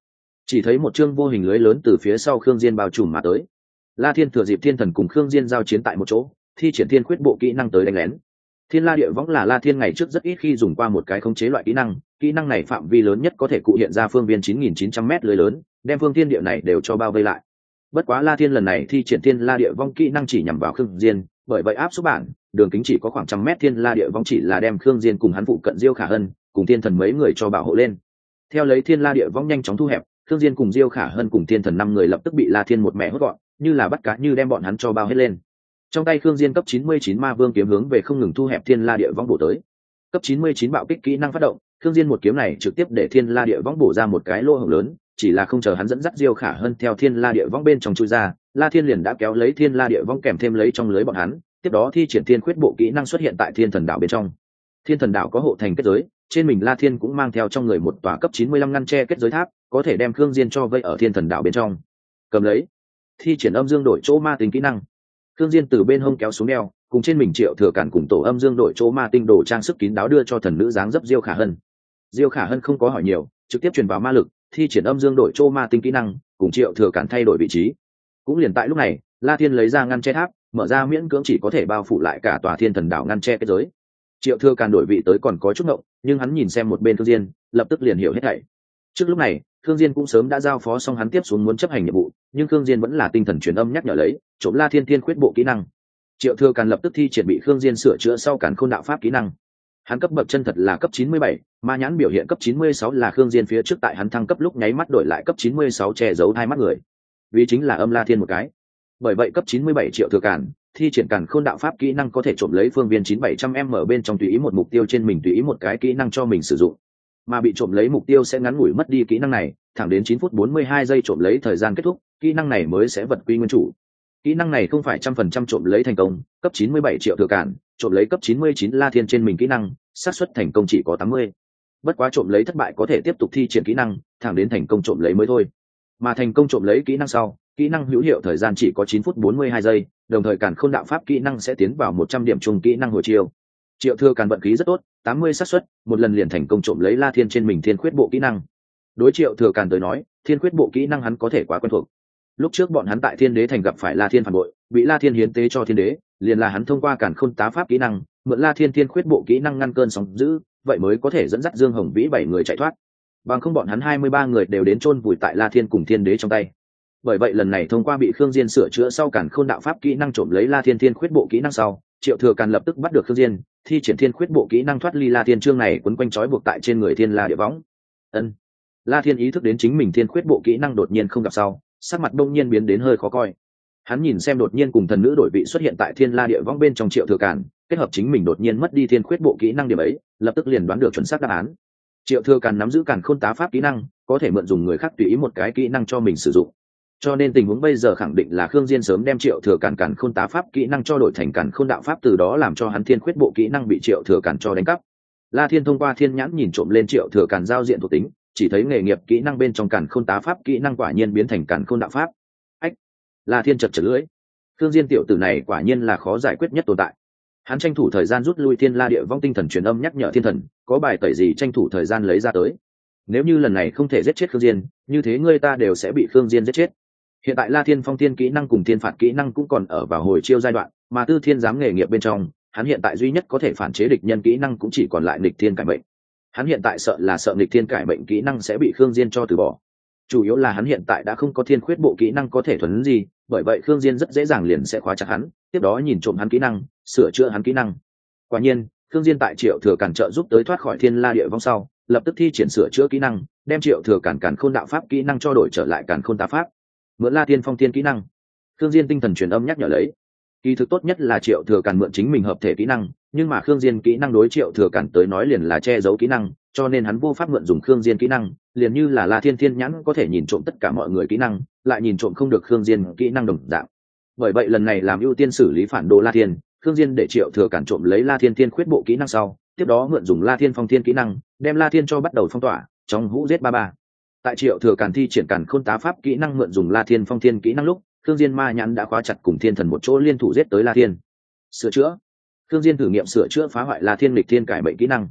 Chỉ thấy một chương vô hình lưới lớn từ phía sau khương diên bao trùm mà tới. La thiên thừa dịp thiên thần cùng khương diên giao chiến tại một chỗ, thi triển thiên khuyết bộ kỹ năng tới đánh lén. Thiên la địa võng là la thiên ngày trước rất ít khi dùng qua một cái khống chế loại kỹ năng kỹ năng này phạm vi lớn nhất có thể cụ hiện ra phương viên 9.900 m lưới lớn, đem phương thiên địa này đều cho bao vây lại bất quá la thiên lần này thi triển thiên la địa vong kỹ năng chỉ nhằm vào khương diên, bởi vậy áp số bản, đường kính chỉ có khoảng trăm mét, thiên la địa vong chỉ là đem khương diên cùng hắn phụ cận diêu khả hân cùng thiên thần mấy người cho bảo hộ lên. Theo lấy thiên la địa vong nhanh chóng thu hẹp, khương diên cùng diêu khả hân cùng thiên thần năm người lập tức bị la thiên một mẹ hốt gọn, như là bắt cá như đem bọn hắn cho bao hết lên. Trong tay khương diên cấp 99 ma vương kiếm hướng về không ngừng thu hẹp thiên la địa vong bổ tới. Cấp 99 bạo kích kỹ năng phát động, khương diên một kiếm này trực tiếp để thiên la địa vong bổ ra một cái lỗ hổng lớn chỉ là không chờ hắn dẫn dắt diêu khả hơn theo thiên la địa vong bên trong chui ra, la thiên liền đã kéo lấy thiên la địa vong kèm thêm lấy trong lưới bọn hắn, tiếp đó thi triển thiên khuyết bộ kỹ năng xuất hiện tại thiên thần đạo bên trong. Thiên thần đạo có hộ thành kết giới, trên mình la thiên cũng mang theo trong người một tòa cấp chín mươi lăm ngăn tre kết giới tháp, có thể đem khương diên cho vây ở thiên thần đạo bên trong. Cầm lấy, thi triển âm dương đổi chỗ ma tính kỹ năng. Khương diên từ bên hông kéo xuống đeo, cùng trên mình triệu thừa cản cùng tổ âm dương đổi chỗ ma tinh đồ trang sức kín đáo đưa cho thần nữ dáng dấp diêu khả hân. Diêu khả hân không có hỏi nhiều, trực tiếp truyền vào ma lực thi triển âm dương đổi chô ma tinh kỹ năng, cùng triệu thừa cản thay đổi vị trí. Cũng liền tại lúc này, la thiên lấy ra ngăn che tháp, mở ra miễn cưỡng chỉ có thể bao phủ lại cả tòa thiên thần đảo ngăn che kết giới. Triệu thừa cản đổi vị tới còn có chút ngộng, nhưng hắn nhìn xem một bên thương diên, lập tức liền hiểu hết thảy. Trước lúc này, thương diên cũng sớm đã giao phó xong hắn tiếp xuống muốn chấp hành nhiệm vụ, nhưng thương diên vẫn là tinh thần truyền âm nhắc nhở lấy trộm la thiên thiên khuyết bộ kỹ năng. Triệu thừa càn lập tức thi triển bị thương diên sửa chữa sau cản khôn đạo pháp kỹ năng hắn cấp bậc chân thật là cấp 97, ma nhãn biểu hiện cấp 96 là khương diên phía trước tại hắn thăng cấp lúc nháy mắt đổi lại cấp 96 che giấu hai mắt người. Vì chính là âm la thiên một cái. Bởi vậy cấp 97 triệu thừa cản thi triển cản khôn đạo pháp kỹ năng có thể trộm lấy phương viên 9700 m bên trong tùy ý một mục tiêu trên mình tùy ý một cái kỹ năng cho mình sử dụng. Mà bị trộm lấy mục tiêu sẽ ngắn ngủi mất đi kỹ năng này thẳng đến 9 phút 42 giây trộm lấy thời gian kết thúc kỹ năng này mới sẽ vật quy nguyên chủ. Kỹ năng này không phải trăm phần trăm trộm lấy thành công cấp 97 triệu thừa cản trộm lấy cấp 99 la thiên trên mình kỹ năng, xác suất thành công chỉ có 80. bất quá trộm lấy thất bại có thể tiếp tục thi triển kỹ năng, thẳng đến thành công trộm lấy mới thôi. Mà thành công trộm lấy kỹ năng sau, kỹ năng hữu hiệu thời gian chỉ có 9 phút 42 giây, đồng thời càn khôn đạo pháp kỹ năng sẽ tiến vào 100 điểm trùng kỹ năng hồi chiều triệu thừa càn vận khí rất tốt 80 xác suất, một lần liền thành công trộm lấy la thiên trên mình thiên khuyết bộ kỹ năng. Đối triệu thừa càn tới nói, thiên khuyết bộ kỹ năng hắn có thể quá quen thuộc. Lúc trước bọn hắn tại thiên đế thành gặp phải la thiên phản bội bị la thiên hiến tế cho thiên đế, liền là hắn thông qua cản khôn tá pháp kỹ năng, mượn la thiên thiên khuyết bộ kỹ năng ngăn cơn sóng giữ vậy mới có thể dẫn dắt dương hồng vĩ bảy người chạy thoát. Bằng không bọn hắn hai mươi ba người đều đến chôn vùi tại la thiên cùng thiên đế trong tay. Bởi vậy lần này thông qua bị khương diên sửa chữa sau cản khôn đạo pháp kỹ năng trộm lấy la thiên thiên khuyết bộ kỹ năng sau, triệu thừa càn lập tức bắt được khương diên, thi triển thiên khuyết bộ kỹ năng thoát ly la thiên trương này quấn quanh trói buộc tại trên người thiên la địa võng. Ân. La thiên ý thức đến chính mình thiên khuyết bộ kỹ năng đột nhiên không gặp sau, sắc mặt đông nhiên biến đến hơi khó coi hắn nhìn xem đột nhiên cùng thần nữ đổi vị xuất hiện tại thiên la địa vong bên trong triệu thừa càn, kết hợp chính mình đột nhiên mất đi thiên khuyết bộ kỹ năng điểm ấy, lập tức liền đoán được chuẩn xác đáp án. Triệu thừa càn nắm giữ càn khôn tá pháp kỹ năng, có thể mượn dùng người khác tùy ý một cái kỹ năng cho mình sử dụng. Cho nên tình huống bây giờ khẳng định là khương diên sớm đem triệu thừa càn càn khôn tá pháp kỹ năng cho đổi thành càn khôn đạo pháp, từ đó làm cho hắn thiên khuyết bộ kỹ năng bị triệu thừa càn cho đánh cắp. La thiên thông qua thiên nhãn nhìn trộm lên triệu thừa càn giao diện thuộc tính, chỉ thấy nghề nghiệp kỹ năng bên trong càn khôn tá pháp kỹ năng quả nhiên biến thành càn khôn đạo pháp la thiên chật chật lưỡi. Thương diên tiểu tử này quả nhiên là khó giải quyết nhất tồn tại. Hắn tranh thủ thời gian rút lui thiên la địa vong tinh thần truyền âm nhắc nhở thiên thần, có bài tẩy gì tranh thủ thời gian lấy ra tới. Nếu như lần này không thể giết chết khương diên, như thế ngươi ta đều sẽ bị khương diên giết chết. Hiện tại la thiên phong thiên kỹ năng cùng thiên phạt kỹ năng cũng còn ở vào hồi chiêu giai đoạn, mà tư thiên giám nghề nghiệp bên trong, hắn hiện tại duy nhất có thể phản chế địch nhân kỹ năng cũng chỉ còn lại địch thiên cải mệnh. Hắn hiện tại sợ là sợ địch thiên cải mệnh kỹ năng sẽ bị khương diên cho từ bỏ. Chủ yếu là hắn hiện tại đã không có thiên khuyết bộ kỹ năng có thể thuần gì bởi vậy khương diên rất dễ dàng liền sẽ khóa chặt hắn, tiếp đó nhìn trộm hắn kỹ năng, sửa chữa hắn kỹ năng. Quả nhiên, khương diên tại triệu thừa cản trợ giúp tới thoát khỏi thiên la địa vong sau, lập tức thi triển sửa chữa kỹ năng, đem triệu thừa cản cản khôn đạo pháp kỹ năng cho đổi trở lại cản khôn tá pháp. Mượn la tiên phong tiên kỹ năng. Khương diên tinh thần truyền âm nhắc nhở lấy. Kỳ thực tốt nhất là triệu thừa cản mượn chính mình hợp thể kỹ năng, nhưng mà khương diên kỹ năng đối triệu thừa cản tới nói liền là che giấu kỹ năng, cho nên hắn vô pháp mượn dùng khương diên kỹ năng liền như là la thiên thiên nhãn có thể nhìn trộm tất cả mọi người kỹ năng, lại nhìn trộm không được khương diên kỹ năng đồng dạng. Bởi vậy lần này làm ưu tiên xử lý phản đồ la thiên, khương diên để triệu thừa cản trộm lấy la thiên thiên khuyết bộ kỹ năng sau, tiếp đó mượn dùng la thiên phong thiên kỹ năng, đem la thiên cho bắt đầu phong tỏa, trong hũ giết ba ba. Tại triệu thừa cản thi triển cản khôn tá pháp kỹ năng mượn dùng la thiên phong thiên kỹ năng lúc, khương diên ma nhãn đã khóa chặt cùng thiên thần một chỗ liên thủ giết tới la thiên. Sửa chữa. Khương diên thử nghiệm sửa chữa phá hoại la thiên lịch thiên cải mệnh kỹ năng.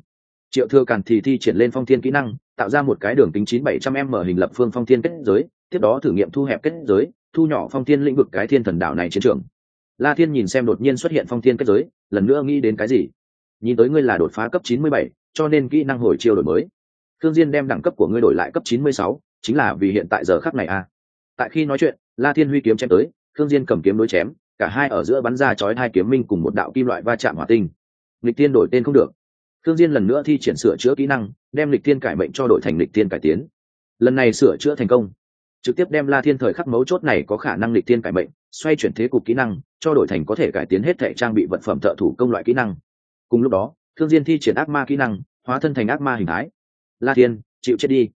Triệu thừa cản thì thi triển lên phong thiên kỹ năng tạo ra một cái đường kính chín bảy trăm m hình lập phương phong thiên kết giới, tiếp đó thử nghiệm thu hẹp kết giới, thu nhỏ phong thiên lĩnh vực cái thiên thần đảo này chiến trường. La thiên nhìn xem đột nhiên xuất hiện phong thiên kết giới, lần nữa nghĩ đến cái gì? Nhìn tới ngươi là đột phá cấp chín mươi bảy, cho nên kỹ năng hồi chiêu đổi mới. Thương diên đem đẳng cấp của ngươi đổi lại cấp chín mươi sáu, chính là vì hiện tại giờ khắc này à. Tại khi nói chuyện, la thiên huy kiếm chém tới thương diên cầm kiếm đối chém, cả hai ở giữa bắn ra chói hai kiếm minh cùng một đạo kim loại va chạm hỏa tinh. Lịch tiên đổi tên không được thương diên lần nữa thi triển sửa chữa kỹ năng đem lịch tiên cải mệnh cho đổi thành lịch tiên cải tiến. Lần này sửa chữa thành công trực tiếp đem la thiên thời khắc mấu chốt này có khả năng lịch tiên cải mệnh xoay chuyển thế cục kỹ năng cho đổi thành có thể cải tiến hết thảy trang bị vật phẩm thợ thủ công loại kỹ năng. Cùng lúc đó thương diên thi triển ác ma kỹ năng hóa thân thành ác ma hình thái. La thiên chịu chết đi.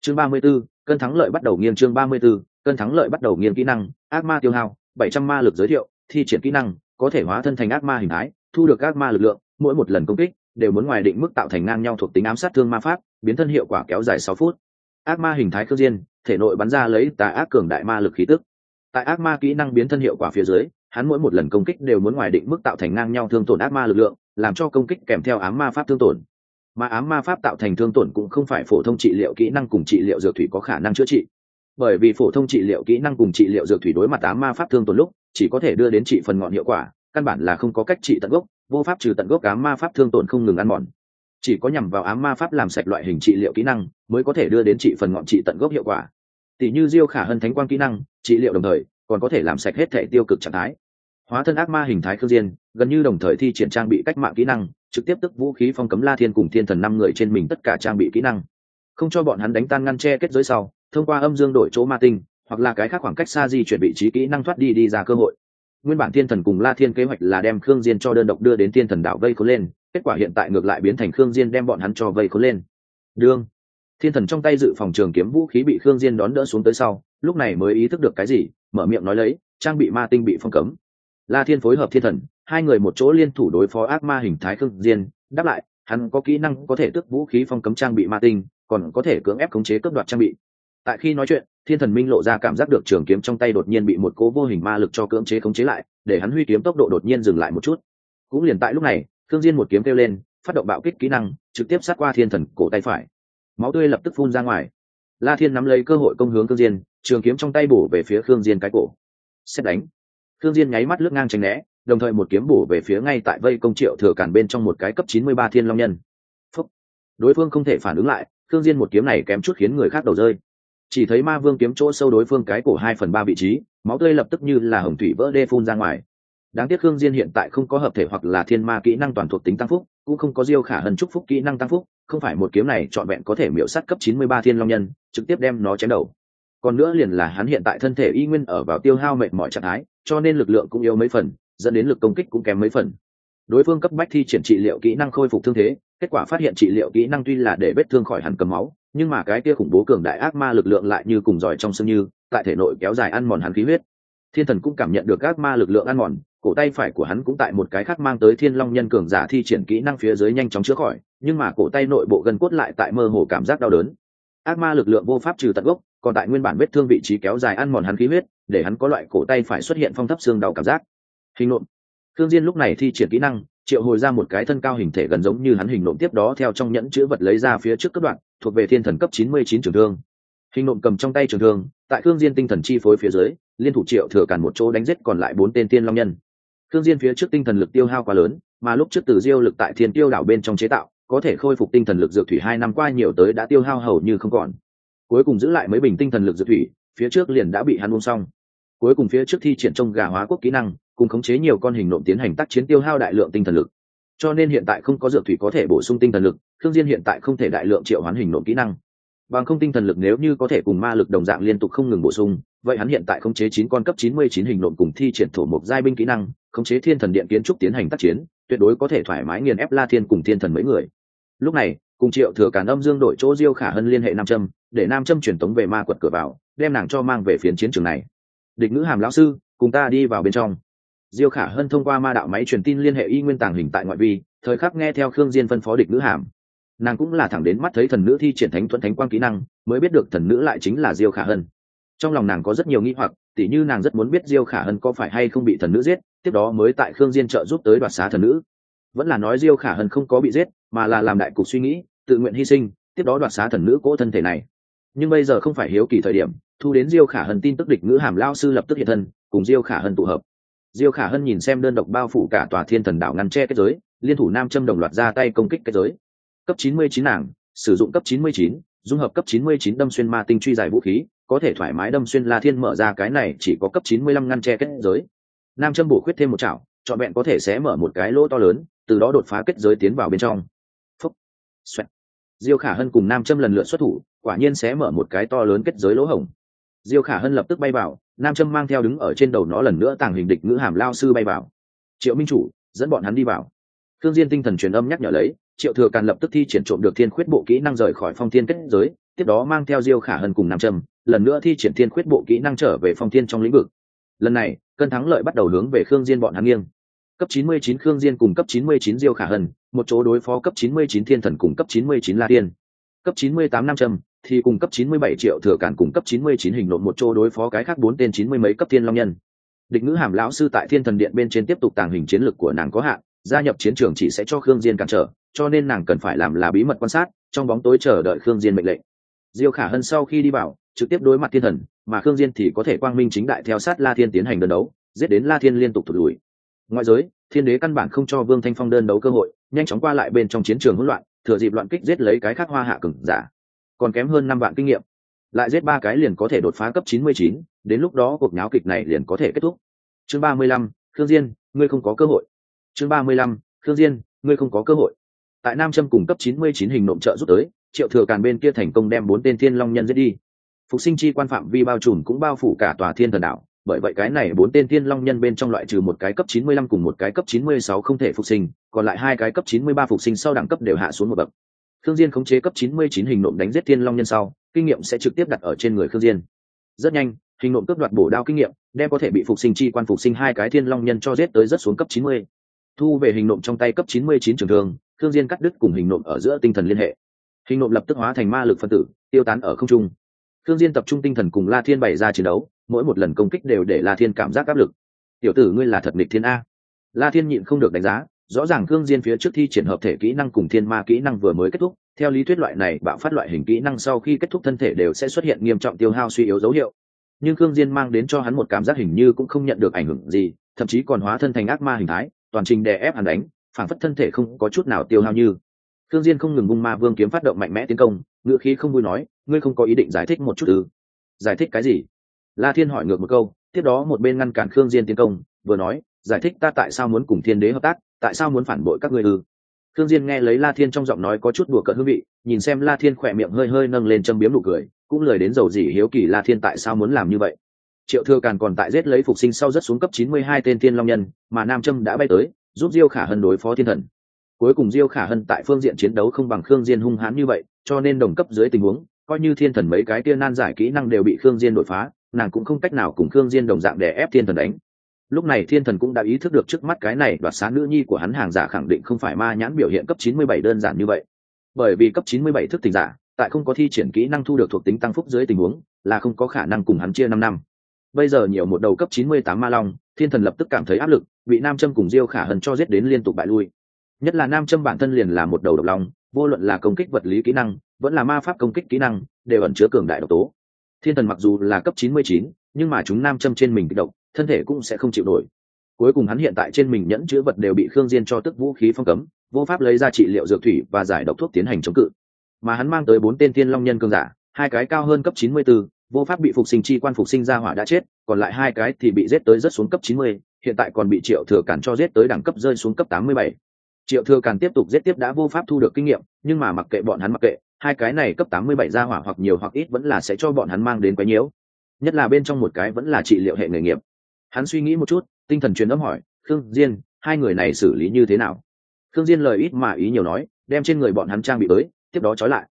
Chương ba mươi 34, cân thắng lợi bắt đầu nghiêng chương ba mươi 34, cân thắng lợi bắt đầu nghiêng kỹ năng ác ma tiêu hao bảy trăm ma lực giới thiệu thi triển kỹ năng có thể hóa thân thành ác ma hình thái thu được ác ma lực lượng mỗi một lần công kích đều muốn ngoài định mức tạo thành ngang nhau thuộc tính ám sát thương ma pháp, biến thân hiệu quả kéo dài sáu phút. Ác ma hình thái khương diên thể nội bắn ra lấy tà ác cường đại ma lực khí tức. Tại ác ma kỹ năng biến thân hiệu quả phía dưới, hắn mỗi một lần công kích đều muốn ngoài định mức tạo thành ngang nhau thương tổn ác ma lực lượng, làm cho công kích kèm theo ám ma pháp thương tổn. Mà ám ma pháp tạo thành thương tổn cũng không phải phổ thông trị liệu kỹ năng cùng trị liệu dược thủy có khả năng chữa trị. Bởi vì phổ thông trị liệu kỹ năng cùng trị liệu dược thủy đối mặt ám ma pháp thương tổn lúc, chỉ có thể đưa đến trị phần ngọn hiệu quả, căn bản là không có cách trị tận gốc vô pháp trừ tận gốc ám ma pháp thương tổn không ngừng ăn mòn. Chỉ có nhằm vào ám ma pháp làm sạch loại hình trị liệu kỹ năng mới có thể đưa đến trị phần ngọn trị tận gốc hiệu quả. Tỷ như diêu khả hân thánh quang kỹ năng, trị liệu đồng thời còn có thể làm sạch hết thể tiêu cực trạng thái. Hóa thân ác ma hình thái khương diên, gần như đồng thời thi triển trang bị cách mạng kỹ năng, trực tiếp tức vũ khí phong cấm la thiên cùng thiên thần năm người trên mình tất cả trang bị kỹ năng. Không cho bọn hắn đánh tan ngăn che kết giới sau, thông qua âm dương đổi chỗ ma tinh, hoặc là cái khác khoảng cách xa di chuyển vị trí kỹ năng thoát đi đi ra cơ hội nguyên bản thiên thần cùng la thiên kế hoạch là đem khương diên cho đơn độc đưa đến thiên thần đảo vây khốn lên, kết quả hiện tại ngược lại biến thành khương diên đem bọn hắn cho vây khốn lên. Đương, thiên thần trong tay dự phòng trường kiếm vũ khí bị khương diên đón đỡ xuống tới sau, lúc này mới ý thức được cái gì, mở miệng nói lấy, trang bị ma tinh bị phong cấm. La thiên phối hợp thiên thần, hai người một chỗ liên thủ đối phó ác ma hình thái khương diên, đáp lại, hắn có kỹ năng có thể tước vũ khí phong cấm trang bị ma tinh, còn có thể cưỡng ép khống chế cướp đoạt trang bị tại khi nói chuyện, thiên thần minh lộ ra cảm giác được trường kiếm trong tay đột nhiên bị một cố vô hình ma lực cho cưỡng chế khống chế lại, để hắn huy kiếm tốc độ đột nhiên dừng lại một chút. Cũng liền tại lúc này thương diên một kiếm kêu lên, phát động bạo kích kỹ năng, trực tiếp sát qua thiên thần cổ tay phải. Máu tươi lập tức phun ra ngoài. La thiên nắm lấy cơ hội công hướng thương diên, trường kiếm trong tay bổ về phía thương diên cái cổ. Xét đánh. Thương diên nháy mắt lướt ngang tránh né, đồng thời một kiếm bổ về phía ngay tại vây công triệu thừa cản bên trong một cái cấp 93 thiên long nhân. Phúc. đối phương không thể phản ứng lại thương diên một kiếm này kém chút khiến người khác đầu rơi chỉ thấy ma vương kiếm chỗ sâu đối phương cái cổ hai phần ba vị trí, máu tươi lập tức như là hồng thủy vỡ đê phun ra ngoài. Đáng tiếc khương diên hiện tại không có hợp thể hoặc là thiên ma kỹ năng toàn thuộc tính tăng phúc, cũng không có diêu khả hân trúc phúc kỹ năng tăng phúc, không phải một kiếm này trọn vẹn có thể miễu sát cấp 93 thiên long nhân, trực tiếp đem nó chém đầu. Còn nữa liền là hắn hiện tại thân thể y nguyên ở vào tiêu hao mệt mỏi trạng thái, cho nên lực lượng cũng yếu mấy phần, dẫn đến lực công kích cũng kém mấy phần đối phương cấp bách thi triển trị liệu kỹ năng khôi phục thương thế, kết quả phát hiện trị liệu kỹ năng tuy là để vết thương khỏi hẳn cầm máu, nhưng mà cái kia khủng bố cường đại ác ma lực lượng lại như cùng giỏi trong sương như, tại thể nội kéo dài ăn mòn hắn khí huyết. Thiên thần cũng cảm nhận được ác ma lực lượng ăn mòn, cổ tay phải của hắn cũng tại một cái khác mang tới thiên long nhân cường giả thi triển kỹ năng phía dưới nhanh chóng chữa khỏi, nhưng mà cổ tay nội bộ gần cốt lại tại mơ hồ cảm giác đau đớn. Ác ma lực lượng vô pháp trừ tận gốc, còn tại nguyên bản vết thương vị trí kéo dài ăn mòn hắn khí huyết, để hắn có loại cổ tay phải xuất hiện phong thấp xương đau cảm giác. Hình nộm thương diên lúc này thi triển kỹ năng, triệu hồi ra một cái thân cao hình thể gần giống như hắn hình nộm tiếp đó theo trong nhẫn chứa vật lấy ra phía trước cấp đoạn, thuộc về thiên thần cấp 99 trường thương. Hình nộm cầm trong tay trường thương, tại thương diên tinh thần chi phối phía dưới, liên thủ triệu thừa cản một chỗ đánh giết còn lại bốn tên tiên long nhân. Thương diên phía trước tinh thần lực tiêu hao quá lớn, mà lúc trước từ diêu lực tại thiên tiêu đảo bên trong chế tạo, có thể khôi phục tinh thần lực dược thủy hai năm qua nhiều tới đã tiêu hao hầu như không còn. Cuối cùng giữ lại mấy bình tinh thần lực dược thủy, phía trước liền đã bị hắn uống xong. Cuối cùng phía trước thi triển trong gà hóa quốc kỹ năng cùng khống chế nhiều con hình nộm tiến hành tác chiến tiêu hao đại lượng tinh thần lực. Cho nên hiện tại không có dược thủy có thể bổ sung tinh thần lực thương diên hiện tại không thể đại lượng triệu hoán hình nộm kỹ năng. Bằng không tinh thần lực nếu như có thể cùng ma lực đồng dạng liên tục không ngừng bổ sung, vậy hắn hiện tại khống chế chín con cấp 99 hình nộm cùng thi triển thổ một giai binh kỹ năng, khống chế thiên thần điện kiến trúc tiến hành tác chiến, tuyệt đối có thể thoải mái nghiền ép la thiên cùng thiên thần mấy người. Lúc này, cùng triệu thừa càn âm dương đội chỗ diêu khả hân liên hệ nam châm, để nam châm truyền tống về ma quật cửa vào, đem nàng cho mang về phiến chiến trường này. Địch ngữ hàm lão sư, cùng ta đi vào bên trong diêu khả hân thông qua ma đạo máy truyền tin liên hệ y nguyên tàng hình tại ngoại vi, thời khắc nghe theo khương diên phân phó địch nữ hàm. Nàng cũng là thẳng đến mắt thấy thần nữ thi triển thánh thuận thánh quang kỹ năng, mới biết được thần nữ lại chính là diêu khả hân. Trong lòng nàng có rất nhiều nghi hoặc, tỉ như nàng rất muốn biết diêu khả hân có phải hay không bị thần nữ giết, tiếp đó mới tại khương diên trợ giúp tới đoạt xá thần nữ. Vẫn là nói diêu khả hân không có bị giết, mà là làm đại cục suy nghĩ, tự nguyện hy sinh, tiếp đó đoạt xá thần nữ cỗ thân thể này. Nhưng bây giờ không phải hiếu kỳ thời điểm, thu đến diêu khả hân tin tức địch ngữ hàm lao sư lập tức hiện thân, cùng diêu khả hân tụ hợp diêu khả hân nhìn xem đơn độc bao phủ cả tòa thiên thần đảo ngăn che kết giới liên thủ nam châm đồng loạt ra tay công kích kết giới. Cấp 99 nàng sử dụng cấp 99, dung hợp cấp 99 đâm xuyên ma tinh truy giải vũ khí có thể thoải mái đâm xuyên la thiên mở ra cái này chỉ có cấp 95 ngăn che kết giới. Nam châm bổ khuyết thêm một chảo cho vẹn có thể sẽ mở một cái lỗ to lớn từ đó đột phá kết giới tiến vào bên trong. Phúc. Xoẹt. Diêu khả hân cùng nam châm lần lượt xuất thủ quả nhiên sẽ mở một cái to lớn kết giới lỗ hổng diêu khả hân lập tức bay vào, nam châm mang theo đứng ở trên đầu nó lần nữa tàng hình địch ngữ hàm lao sư bay vào. Triệu minh chủ, dẫn bọn hắn đi vào. Thương diên tinh thần truyền âm nhắc nhở lấy, triệu thừa càn lập tức thi triển trộm được thiên khuyết bộ kỹ năng rời khỏi phong thiên kết giới, tiếp đó mang theo diêu khả hân cùng nam châm, lần nữa thi triển thiên khuyết bộ kỹ năng trở về phong thiên trong lĩnh vực. Lần này cân thắng lợi bắt đầu hướng về khương diên bọn hắn nghiêng. Cấp 99 khương diên cùng cấp 99 diêu khả hân, một chỗ đối phó cấp 99 thiên thần cùng cấp 99 la tiên. Cấp 98 nam châm thì cùng cấp 97 triệu thừa cản cùng cấp 99 hình nộn một chỗ đối phó cái khác bốn tên chín mươi mấy cấp thiên long nhân. Địch ngữ hàm lão sư tại thiên thần điện bên trên tiếp tục tàng hình chiến lược của nàng có hạn, gia nhập chiến trường chỉ sẽ cho khương diên cản trở, cho nên nàng cần phải làm là bí mật quan sát, trong bóng tối chờ đợi khương diên mệnh lệnh. Diêu khả hân sau khi đi vào, trực tiếp đối mặt thiên thần, mà khương diên thì có thể quang minh chính đại theo sát la thiên tiến hành đơn đấu, giết đến la thiên liên tục thụt lùi. Ngoại giới, thiên đế căn bản không cho vương thanh phong đơn đấu cơ hội, nhanh chóng qua lại bên trong chiến trường hỗn loạn, thừa dịp loạn kích giết lấy cái khác hoa hạ cường giả còn kém hơn năm vạn kinh nghiệm. Lại giết ba cái liền có thể đột phá cấp 99, đến lúc đó cuộc nháo kịch này liền có thể kết thúc. Chương 35, khương diên ngươi không có cơ hội. Chương 35, khương diên ngươi không có cơ hội. Tại nam châm cùng cấp 99 hình nộm trợ giúp tới triệu thừa càn bên kia thành công đem bốn tên thiên long nhân giết đi. Phục sinh chi quan phạm vi bao trùm cũng bao phủ cả tòa thiên thần đảo bởi vậy cái này bốn tên thiên long nhân bên trong loại trừ một cái cấp 95 cùng một cái cấp 96 không thể phục sinh còn lại hai cái cấp 93 phục sinh sau đẳng cấp đều hạ xuống một bậc. Khương Diên khống chế cấp 99 hình nộm đánh giết thiên long nhân sau, kinh nghiệm sẽ trực tiếp đặt ở trên người Khương Diên. Rất nhanh, hình nộm cướp đoạt bổ đao kinh nghiệm, đem có thể bị phục sinh chi quan phục sinh hai cái thiên long nhân cho giết tới rất xuống cấp 90. Thu về hình nộm trong tay cấp 99 trường thương, Khương Diên cắt đứt cùng hình nộm ở giữa tinh thần liên hệ. Hình nộm lập tức hóa thành ma lực phân tử, tiêu tán ở không trung. Khương Diên tập trung tinh thần cùng La Thiên bày ra chiến đấu, mỗi một lần công kích đều để La Thiên cảm giác áp lực. "Tiểu tử ngươi là thật nghịch thiên a." La Thiên nhịn không được đánh giá, rõ ràng Khương Diên phía trước thi triển hợp thể kỹ năng cùng thiên ma kỹ năng vừa mới kết thúc, theo lý thuyết loại này bạo phát loại hình kỹ năng sau khi kết thúc thân thể đều sẽ xuất hiện nghiêm trọng tiêu hao suy yếu dấu hiệu. Nhưng Khương Diên mang đến cho hắn một cảm giác hình như cũng không nhận được ảnh hưởng gì, thậm chí còn hóa thân thành ác ma hình thái, toàn trình đè ép hắn đánh, phản phất thân thể không có chút nào tiêu hao như. Khương Diên không ngừng bung ma vương kiếm phát động mạnh mẽ tiến công, ngựa khí không vui nói, ngươi không có ý định giải thích một chút ư? Giải thích cái gì? La Thiên hỏi ngược một câu, tiếp đó một bên ngăn cản Khương Diên tiến công, vừa nói, giải thích ta tại sao muốn cùng Thiên Đế hợp tác, tại sao muốn phản bội các ngươi ư? Thương Diên nghe lấy La Thiên trong giọng nói có chút đùa cợt hương vị, nhìn xem La Thiên khỏe miệng hơi hơi nâng lên châm biếm nụ cười, cũng lời đến dầu gì hiếu kỳ La Thiên tại sao muốn làm như vậy. Triệu Thừa Càn còn tại giết lấy phục sinh sau rất xuống cấp 92 tên Thiên Long Nhân, mà Nam Châm đã bay tới, giúp Diêu Khả Hân đối phó Thiên Thần. Cuối cùng Diêu Khả Hân tại phương diện chiến đấu không bằng Khương Diên hung hãn như vậy, cho nên đồng cấp dưới tình huống, coi như Thiên Thần mấy cái tiên nan giải kỹ năng đều bị Khương Diên đột phá, nàng cũng không cách nào cùng Khương Diên đồng dạng để ép Thiên Thần đánh. Lúc này Thiên Thần cũng đã ý thức được trước mắt cái này đoạt xá nữ nhi của hắn hàng giả khẳng định không phải ma nhãn biểu hiện cấp 97 đơn giản như vậy. Bởi vì cấp 97 thức tỉnh giả, tại không có thi triển kỹ năng thu được thuộc tính tăng phúc dưới tình huống, là không có khả năng cùng hắn chia năm năm. Bây giờ nhiều một đầu cấp 98 ma long thiên thần lập tức cảm thấy áp lực bị nam châm cùng diêu khả hân cho giết đến liên tục bại lui. Nhất là nam châm bản thân liền là một đầu độc long vô luận là công kích vật lý kỹ năng vẫn là ma pháp công kích kỹ năng đều ẩn chứa cường đại độc tố. Thiên thần mặc dù là cấp 99, nhưng mà chúng nam châm trên mình kích động thân thể cũng sẽ không chịu nổi. Cuối cùng hắn hiện tại trên mình nhẫn chứa vật đều bị khương diên cho tức vũ khí phong cấm vô pháp lấy ra trị liệu dược thủy và giải độc thuốc tiến hành chống cự. Mà hắn mang tới bốn tên thiên long nhân cường giả hai cái cao hơn cấp 94, vô pháp bị phục sinh chi quan phục sinh ra hỏa đã chết còn lại hai cái thì bị giết tới rất xuống cấp 90, hiện tại còn bị triệu thừa cản cho giết tới đẳng cấp rơi xuống cấp 87. triệu thừa cản tiếp tục giết tiếp đã vô pháp thu được kinh nghiệm nhưng mà mặc kệ bọn hắn mặc kệ hai cái này cấp 87 ra hỏa hoặc nhiều hoặc ít vẫn là sẽ cho bọn hắn mang đến quái nhiễu. Nhất là bên trong một cái vẫn là trị liệu hệ nghề nghiệp hắn suy nghĩ một chút, tinh thần truyền âm hỏi, khương diên, hai người này xử lý như thế nào? Khương diên lời ít mà ý nhiều nói, đem trên người bọn hắn trang bị tới, tiếp đó trói lại.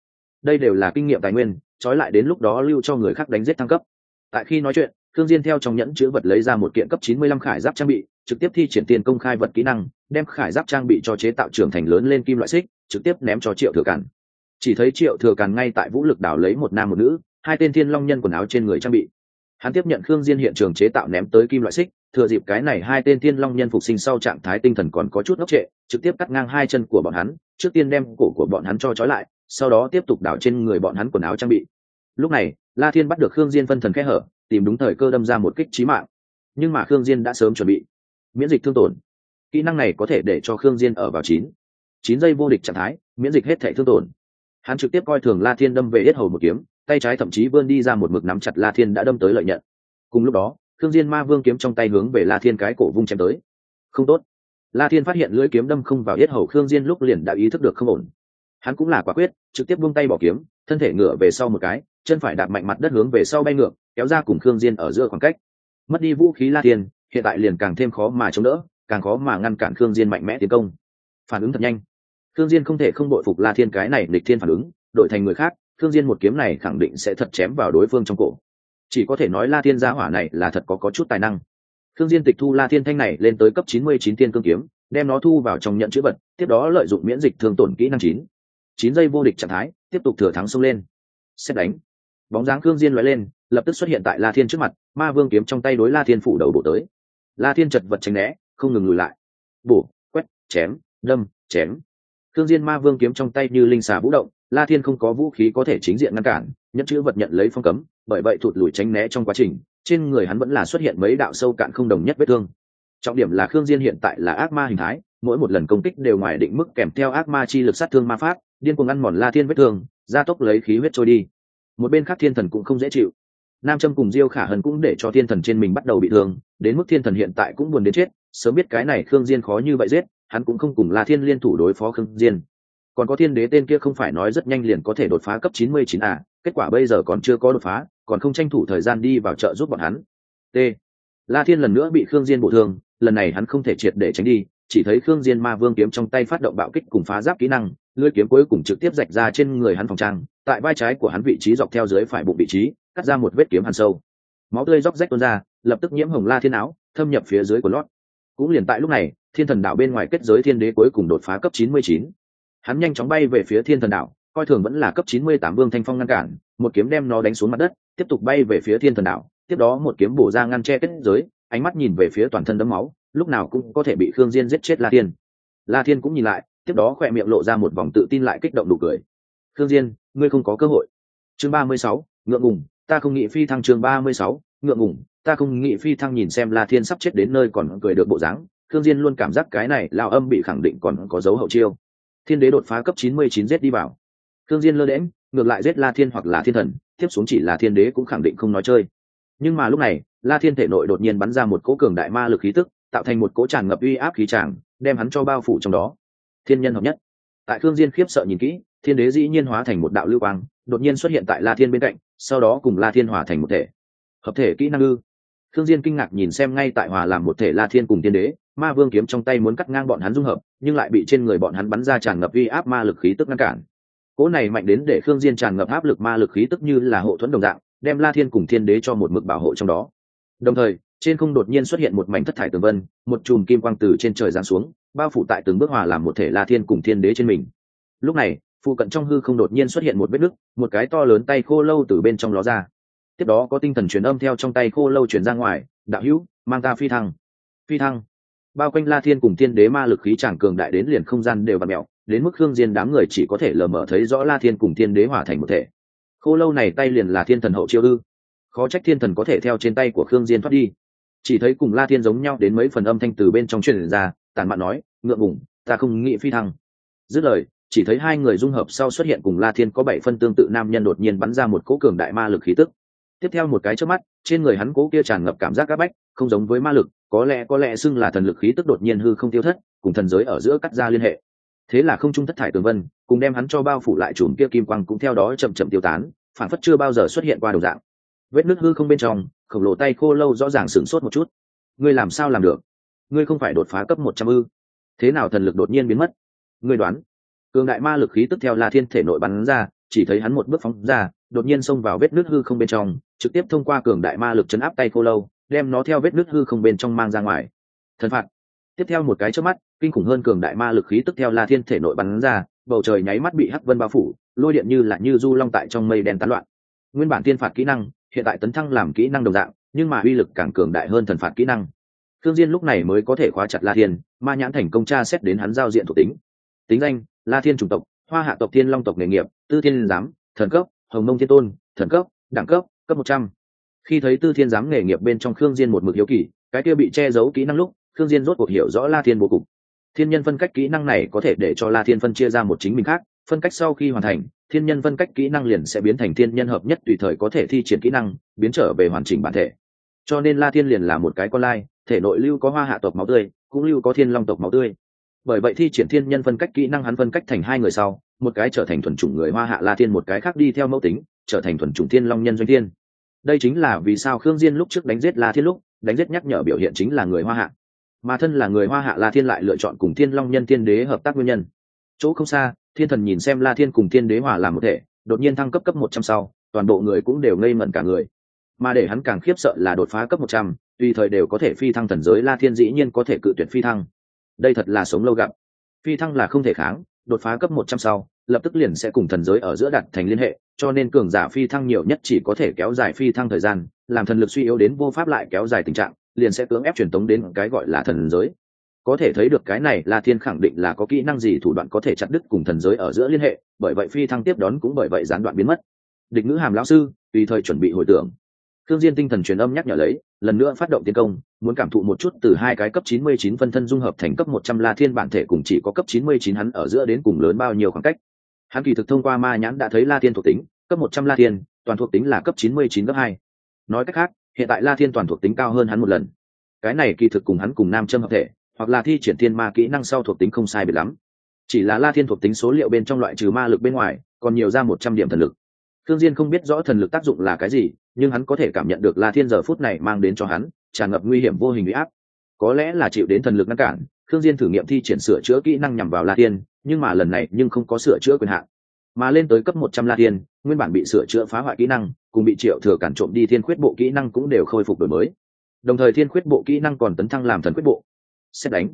Đây đều là kinh nghiệm tài nguyên, trói lại đến lúc đó lưu cho người khác đánh giết thăng cấp. Tại khi nói chuyện thương diên theo trong nhẫn chứa vật lấy ra một kiện cấp 95 khải giáp trang bị, trực tiếp thi triển tiền công khai vật kỹ năng, đem khải giáp trang bị cho chế tạo trưởng thành lớn lên kim loại xích, trực tiếp ném cho triệu thừa càn. Chỉ thấy triệu thừa càn ngay tại vũ lực đảo lấy một nam một nữ, hai tên thiên long nhân quần áo trên người trang bị hắn tiếp nhận khương diên hiện trường chế tạo ném tới kim loại xích, thừa dịp cái này hai tên thiên long nhân phục sinh sau trạng thái tinh thần còn có chút ngốc trệ, trực tiếp cắt ngang hai chân của bọn hắn, trước tiên đem cổ của bọn hắn cho trói lại, sau đó tiếp tục đảo trên người bọn hắn quần áo trang bị. Lúc này, la thiên bắt được khương diên phân thần khẽ hở, tìm đúng thời cơ đâm ra một kích chí mạng. Nhưng mà khương diên đã sớm chuẩn bị. Miễn dịch thương tổn. Kỹ năng này có thể để cho khương diên ở vào chín. Chín giây vô địch trạng thái, miễn dịch hết thể thương tổn. Hắn trực tiếp coi thường la thiên đâm về yết hầu một kiếm tay trái thậm chí vươn đi ra một mực nắm chặt la thiên đã đâm tới lợi nhận. Cùng lúc đó Thương diên ma vương kiếm trong tay hướng về la thiên cái cổ vung chém tới. Không tốt. La thiên phát hiện lưỡi kiếm đâm không vào yết hầu, khương diên lúc liền đã ý thức được không ổn. Hắn cũng là quả quyết, trực tiếp buông tay bỏ kiếm, thân thể ngửa về sau một cái, chân phải đạp mạnh mặt đất hướng về sau bay ngược, kéo ra cùng khương diên ở giữa khoảng cách. Mất đi vũ khí la thiên, hiện tại liền càng thêm khó mà chống đỡ, càng khó mà ngăn cản khương diên mạnh mẽ tiến công. Phản ứng thật nhanh. Khương diên không thể không bội phục la thiên cái này lịch thiên phản ứng, đổi thành người khác Thương diên một kiếm này khẳng định sẽ thật chém vào đối phương trong cổ. Chỉ có thể nói la thiên gia hỏa này là thật có có chút tài năng. Thương diên tịch thu la thiên thanh này lên tới cấp 99 thiên cương kiếm, đem nó thu vào trong nhận chữ vật, tiếp đó lợi dụng miễn dịch thương tổn kỹ năng chín. Chín giây vô địch trạng thái, tiếp tục thừa thắng xông lên. Xét đánh. Bóng dáng Thương diên lóe lên, lập tức xuất hiện tại la thiên trước mặt, ma vương kiếm trong tay đối la thiên phủ đầu bổ tới. La thiên chật vật tránh né, không ngừng lùi lại. Bổ, quét, chém, đâm, chém. Thương diên ma vương kiếm trong tay như linh xà vũ động, la thiên không có vũ khí có thể chính diện ngăn cản nhất chữ vật nhận lấy phong cấm, bởi vậy thụt lùi tránh né trong quá trình, trên người hắn vẫn là xuất hiện mấy đạo sâu cạn không đồng nhất vết thương. Trọng điểm là khương diên hiện tại là ác ma hình thái, mỗi một lần công kích đều ngoài định mức kèm theo ác ma chi lực sát thương ma pháp, điên cuồng ăn mòn la thiên vết thương, gia tốc lấy khí huyết trôi đi. Một bên khác thiên thần cũng không dễ chịu. Nam trâm cùng diêu khả hân cũng để cho thiên thần trên mình bắt đầu bị thương, đến mức thiên thần hiện tại cũng buồn đến chết, sớm biết cái này khương diên khó như vậy giết hắn cũng không cùng la thiên liên thủ đối phó khương diên. Còn có thiên đế tên kia không phải nói rất nhanh liền có thể đột phá cấp chín mươi chín à kết quả bây giờ còn chưa có đột phá, còn không tranh thủ thời gian đi vào chợ giúp bọn hắn. T. La thiên lần nữa bị khương diên bổ thương, lần này hắn không thể triệt để tránh đi, chỉ thấy khương diên ma vương kiếm trong tay phát động bạo kích cùng phá giáp kỹ năng, lưỡi kiếm cuối cùng trực tiếp rạch ra trên người hắn phòng trang, tại vai trái của hắn vị trí dọc theo dưới phải bụng vị trí, cắt ra một vết kiếm hàn sâu. Máu tươi róc rách tuôn ra, lập tức nhiễm hồng la thiên áo, thâm nhập phía dưới của lót. Cũng liền tại lúc này thiên thần đạo bên ngoài kết giới thiên đế cuối cùng đột phá cấp 99. hắn nhanh chóng bay về phía thiên thần đạo coi thường vẫn là cấp 98 vương thanh phong ngăn cản một kiếm đem nó đánh xuống mặt đất tiếp tục bay về phía thiên thần đạo tiếp đó một kiếm bổ ra ngăn che kết giới ánh mắt nhìn về phía toàn thân đấm máu lúc nào cũng có thể bị khương diên giết chết la thiên. La thiên cũng nhìn lại tiếp đó khỏe miệng lộ ra một vòng tự tin lại kích động đủ cười. Khương diên ngươi không có cơ hội. Chương 36, ngượng ngùng ta không nghĩ phi thăng chương 36, ngượng ngùng ta không nghĩ phi thăng nhìn xem la thiên sắp chết đến nơi còn cười được bộ dáng thương diên luôn cảm giác cái này lao âm bị khẳng định còn có dấu hậu chiêu. Thiên đế đột phá cấp 99 giết đi vào. Thương diên lơ đễm ngược lại giết la thiên hoặc là thiên thần, tiếp xuống chỉ là thiên đế cũng khẳng định không nói chơi. Nhưng mà lúc này, la thiên thể nội đột nhiên bắn ra một cỗ cường đại ma lực khí tức, tạo thành một cỗ tràn ngập uy áp khí tràng, đem hắn cho bao phủ trong đó. Thiên nhân hợp nhất. Tại thương diên khiếp sợ nhìn kỹ, thiên đế dĩ nhiên hóa thành một đạo lưu quang, đột nhiên xuất hiện tại la thiên bên cạnh, sau đó cùng la thiên hòa thành một thể. Hợp thể kỹ năng ư? Thương diên kinh ngạc nhìn xem ngay tại hòa làm một thể la thiên cùng thiên đế ma vương kiếm trong tay muốn cắt ngang bọn hắn dung hợp, nhưng lại bị trên người bọn hắn bắn ra tràn ngập uy áp ma lực khí tức ngăn cản. Cỗ này mạnh đến để khương diên tràn ngập áp lực ma lực khí tức như là hộ thuẫn đồng dạng, đem la thiên cùng thiên đế cho một mực bảo hộ trong đó. Đồng thời, trên không đột nhiên xuất hiện một mảnh thất thải tường vân, một chùm kim quang từ trên trời giáng xuống, bao phủ tại từng bước hòa làm một thể la thiên cùng thiên đế trên mình. Lúc này, phụ cận trong hư không đột nhiên xuất hiện một vết nứt, một cái to lớn tay khô lâu từ bên trong ló ra. Tiếp đó có tinh thần truyền âm theo trong tay khô lâu truyền ra ngoài, đạo hữu, mang ta phi thăng. Phi thăng? Bao quanh la thiên cùng thiên đế ma lực khí tràng cường đại đến liền không gian đều vặn mẹo đến mức khương diên đám người chỉ có thể lờ mờ thấy rõ la thiên cùng thiên đế hòa thành một thể. Khô lâu này tay liền là thiên thần hậu chiêu ư. Khó trách thiên thần có thể theo trên tay của khương diên thoát đi. Chỉ thấy cùng la thiên giống nhau đến mấy phần âm thanh từ bên trong truyền ra, tàn mạn nói, ngượng ngùng, ta không nghĩ phi thăng. Dứt lời, chỉ thấy hai người dung hợp sau xuất hiện cùng la thiên có bảy phân tương tự nam nhân đột nhiên bắn ra một cỗ cường đại ma lực khí tức. Tiếp theo một cái trước mắt, trên người hắn cố kia tràn ngập cảm giác áp bách, không giống với ma lực có lẽ có lẽ xưng là thần lực khí tức đột nhiên hư không tiêu thất, cùng thần giới ở giữa cắt ra liên hệ. Thế là không trung thất thải tường vân, cùng đem hắn cho bao phủ lại chùm kia kim quang cũng theo đó chậm chậm tiêu tán phản phất chưa bao giờ xuất hiện qua đầu dạng. Vết nước hư không bên trong, khổng lồ tay khô lâu rõ ràng sửng sốt một chút. Ngươi làm sao làm được? Ngươi không phải đột phá cấp một trăm ư? Thế nào thần lực đột nhiên biến mất? Ngươi đoán. Cường đại ma lực khí tức theo la thiên thể nội bắn ra, chỉ thấy hắn một bước phóng ra, đột nhiên xông vào vết nước hư không bên trong, trực tiếp thông qua cường đại ma lực chấn áp tay khô lâu đem nó theo vết nước hư không bên trong mang ra ngoài. Thần phạt. Tiếp theo một cái trước mắt, kinh khủng hơn cường đại ma lực khí tức theo la thiên thể nội bắn ra, bầu trời nháy mắt bị hắc vân bao phủ, lôi điện như là như du long tại trong mây đen tán loạn. Nguyên bản tiên phạt kỹ năng, hiện tại tấn thăng làm kỹ năng đồng dạng, nhưng mà uy lực càng cường đại hơn thần phạt kỹ năng. Thương diên lúc này mới có thể khóa chặt la thiên, ma nhãn thành công tra xét đến hắn giao diện thuộc tính. Tính danh, la thiên chủng tộc, hoa hạ tộc thiên long tộc nghề nghiệp, tư thiên giám, thần cấp, hồng mông thiên tôn, thần cấp, đẳng cấp cấp một trăm khi thấy tư thiên giám nghề nghiệp bên trong khương diên một mực hiếu kỳ, cái kia bị che giấu kỹ năng lúc, khương diên rốt cuộc hiểu rõ la thiên bố cục. Thiên nhân phân cách kỹ năng này có thể để cho la thiên phân chia ra một chính mình khác, phân cách sau khi hoàn thành, thiên nhân phân cách kỹ năng liền sẽ biến thành thiên nhân hợp nhất tùy thời có thể thi triển kỹ năng, biến trở về hoàn chỉnh bản thể. Cho nên la thiên liền là một cái con lai, thể nội lưu có hoa hạ tộc máu tươi, cũng lưu có thiên long tộc máu tươi. Bởi vậy thi triển thiên nhân phân cách kỹ năng hắn phân cách thành hai người sau, một cái trở thành thuần chủng người hoa hạ la thiên, một cái khác đi theo mẫu tính, trở thành thuần chủng thiên long nhân doanh thiên đây chính là vì sao khương diên lúc trước đánh giết la thiên lúc, đánh giết nhắc nhở biểu hiện chính là người hoa hạ. Mà thân là người hoa hạ, la thiên lại lựa chọn cùng thiên long nhân thiên đế hợp tác nguyên nhân. Chỗ không xa, thiên thần nhìn xem la thiên cùng thiên đế hòa làm một thể, đột nhiên thăng cấp cấp một trăm sau, toàn bộ người cũng đều ngây mẩn cả người. Mà để hắn càng khiếp sợ là đột phá cấp một trăm, tùy thời đều có thể phi thăng thần giới la thiên dĩ nhiên có thể cự tuyệt phi thăng. Đây thật là sống lâu gặp. Phi thăng là không thể kháng, đột phá cấp một trăm sau lập tức liền sẽ cùng thần giới ở giữa đặt thành liên hệ, cho nên cường giả phi thăng nhiều nhất chỉ có thể kéo dài phi thăng thời gian, làm thần lực suy yếu đến vô pháp lại kéo dài tình trạng, liền sẽ cưỡng ép truyền tống đến cái gọi là thần giới. Có thể thấy được cái này la thiên khẳng định là có kỹ năng gì thủ đoạn có thể chặt đứt cùng thần giới ở giữa liên hệ, bởi vậy phi thăng tiếp đón cũng bởi vậy gián đoạn biến mất. Địch ngữ hàm lão sư, tùy thời chuẩn bị hồi tưởng. Thương diên tinh thần truyền âm nhắc nhở lấy, lần nữa phát động tiến công, muốn cảm thụ một chút từ hai cái cấp 99 phân thân dung hợp thành cấp 100 la thiên bản thể cùng chỉ có cấp 99 hắn ở giữa đến cùng lớn bao nhiêu khoảng cách hắn kỳ thực thông qua ma nhãn đã thấy la thiên thuộc tính, cấp 100 la thiên, toàn thuộc tính là cấp 99 cấp hai. Nói cách khác, hiện tại la thiên toàn thuộc tính cao hơn hắn một lần. Cái này kỳ thực cùng hắn cùng nam châm hợp thể, hoặc là thi triển thiên ma kỹ năng sau thuộc tính không sai biệt lắm. Chỉ là la thiên thuộc tính số liệu bên trong loại trừ ma lực bên ngoài, còn nhiều ra một trăm điểm thần lực. Thương diên không biết rõ thần lực tác dụng là cái gì, nhưng hắn có thể cảm nhận được la thiên giờ phút này mang đến cho hắn tràn ngập nguy hiểm vô hình uy áp có lẽ là chịu đến thần lực ngăn cản thương diên thử nghiệm thi triển sửa chữa kỹ năng nhằm vào la tiên, nhưng mà lần này nhưng không có sửa chữa quyền hạn. Mà lên tới cấp một trăm la tiên, nguyên bản bị sửa chữa phá hoại kỹ năng cùng bị triệu thừa cản trộm đi thiên khuyết bộ kỹ năng cũng đều khôi phục đổi mới. Đồng thời thiên khuyết bộ kỹ năng còn tấn thăng làm thần khuyết bộ. Xét đánh.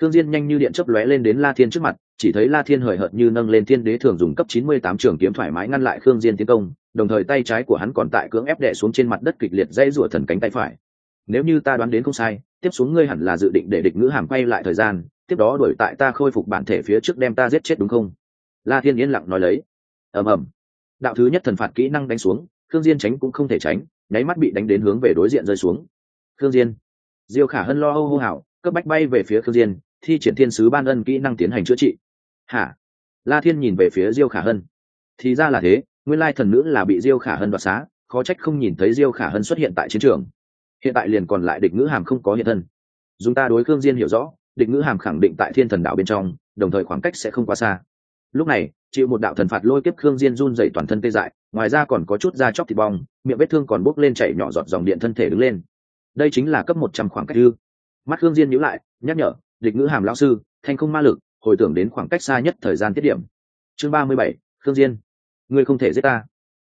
Thương diên nhanh như điện chớp lóe lên đến la thiên trước mặt chỉ thấy la thiên hời hợt như nâng lên thiên đế thường dùng cấp chín mươi tám trường kiếm thoải mái ngăn lại khương diên tiến công đồng thời tay trái của hắn còn tại cưỡng ép đè xuống trên mặt đất kịch liệt dây rủa thần cánh tay phải. Nếu như ta đoán đến không sai tiếp xuống ngươi hẳn là dự định để địch ngữ hàm quay lại thời gian, tiếp đó đuổi tại ta khôi phục bản thể phía trước đem ta giết chết đúng không? La thiên yên lặng nói lấy. Ầm ầm. Đạo thứ nhất thần phạt kỹ năng đánh xuống, khương diên tránh cũng không thể tránh, nháy mắt bị đánh đến hướng về đối diện rơi xuống. Khương diên. Diêu khả hân lo âu hô hào, cấp bách bay về phía khương diên, thi triển thiên sứ ban ân kỹ năng tiến hành chữa trị. Hả? La thiên nhìn về phía diêu khả hân. Thì ra là thế, nguyên lai thần nữ là bị diêu khả hân đoạt xá, khó trách không nhìn thấy diêu khả hân xuất hiện tại chiến trường hiện tại liền còn lại địch ngữ hàm không có hiện thân. Dùng ta đối khương diên hiểu rõ, địch ngữ hàm khẳng định tại thiên thần đạo bên trong, đồng thời khoảng cách sẽ không quá xa. Lúc này, chịu một đạo thần phạt lôi kiếp khương diên run dậy toàn thân tê dại, ngoài ra còn có chút da chóc thịt bong, miệng vết thương còn bốc lên chảy nhỏ giọt dòng điện thân thể đứng lên. Đây chính là cấp một trăm khoảng cách ư. Mắt khương diên nhíu lại, nhắc nhở, địch ngữ hàm lão sư, thanh không ma lực, hồi tưởng đến khoảng cách xa nhất thời gian tiết điểm. Chương ba mươi bảy, khương diên. Ngươi không thể giết ta.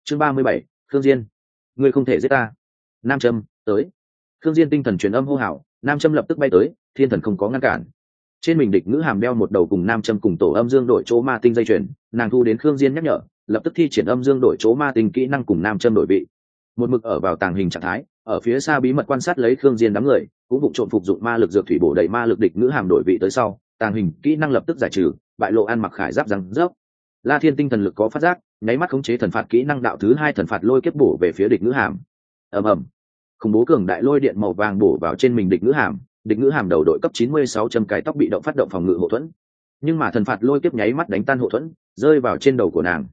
Chương ba mươi bảy, khương diên. Ngươi không thể giết ta. Nam trâm, tới khương diên tinh thần truyền âm hô hào, nam trâm lập tức bay tới, thiên thần không có ngăn cản. Trên mình địch ngữ hàm đeo một đầu cùng nam trâm cùng tổ âm dương đổi chỗ ma tinh dây chuyền, nàng thu đến khương diên nhắc nhở, lập tức thi triển âm dương đổi chỗ ma tinh kỹ năng cùng nam trâm đổi vị. Một mực ở vào tàng hình trạng thái, ở phía xa bí mật quan sát lấy khương diên đám người, cũng vụ trộm phục dụng ma lực dược thủy bổ đầy ma lực địch ngữ hàm đổi vị tới sau, tàng hình kỹ năng lập tức giải trừ, bại lộ ăn mặc khải giáp răng rớp. La thiên tinh thần lực có phát giác, nháy mắt khống chế thần phạt kỹ năng đạo thứ hai thần phạt lôi kiếp bổ về phía địch ngữ hàm. Ầm ầm khủng bố cường đại lôi điện màu vàng bổ vào trên mình địch ngữ hàm, địch ngữ hàm đầu đội cấp 96 châm cài tóc bị động phát động phòng ngự hộ thuẫn. Nhưng mà thần phạt lôi kiếp nháy mắt đánh tan hộ thuẫn, rơi vào trên đầu của nàng.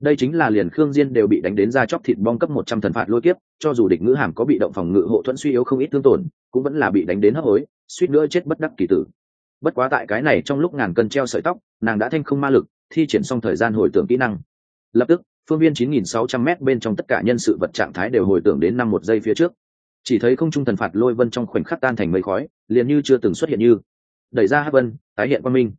Đây chính là liền khương diên đều bị đánh đến ra chóc thịt bong cấp 100 thần phạt lôi kiếp, cho dù địch ngữ hàm có bị động phòng ngự hộ thuẫn suy yếu không ít thương tổn, cũng vẫn là bị đánh đến hấp hối, suýt nữa chết bất đắc kỳ tử. Bất quá tại cái này trong lúc ngàn cân treo sợi tóc, nàng đã thanh không ma lực, thi triển xong thời gian hồi tưởng kỹ năng. Lập tức, phương viên 9.600 m bên trong tất cả nhân sự vật trạng thái đều hồi tưởng đến năm một giây phía trước chỉ thấy không trung thần phạt lôi vân trong khoảnh khắc tan thành mây khói, liền như chưa từng xuất hiện như đẩy ra hát vân, tái hiện quan minh.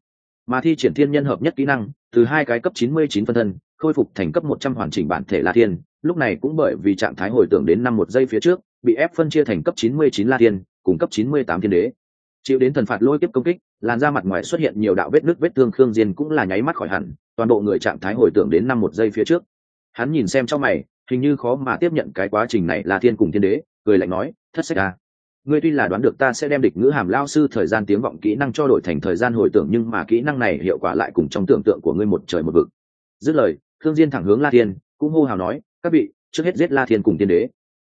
Mà thi triển thiên nhân hợp nhất kỹ năng, từ hai cái cấp 99 phân thân, khôi phục thành cấp 100 hoàn chỉnh bản thể la thiên, lúc này cũng bởi vì trạng thái hồi tưởng đến năm một giây phía trước, bị ép phân chia thành cấp 99 la thiên, cùng cấp 98 thiên đế. Chịu đến thần phạt lôi tiếp công kích, làn da mặt ngoài xuất hiện nhiều đạo vết nứt vết thương khương diên cũng là nháy mắt khỏi hẳn, toàn bộ người trạng thái hồi tưởng đến năm một giây phía trước. Hắn nhìn xem trong mày, hình như khó mà tiếp nhận cái quá trình này là thiên cùng thiên đế cười lạnh nói, thất sách à. ngươi tuy là đoán được ta sẽ đem địch ngữ hàm lao sư thời gian tiếng vọng kỹ năng cho đổi thành thời gian hồi tưởng nhưng mà kỹ năng này hiệu quả lại cùng trong tưởng tượng của ngươi một trời một vực. Dứt lời thương diên thẳng hướng la thiên, cũng hô hào nói, các vị, trước hết giết la thiên cùng tiên đế.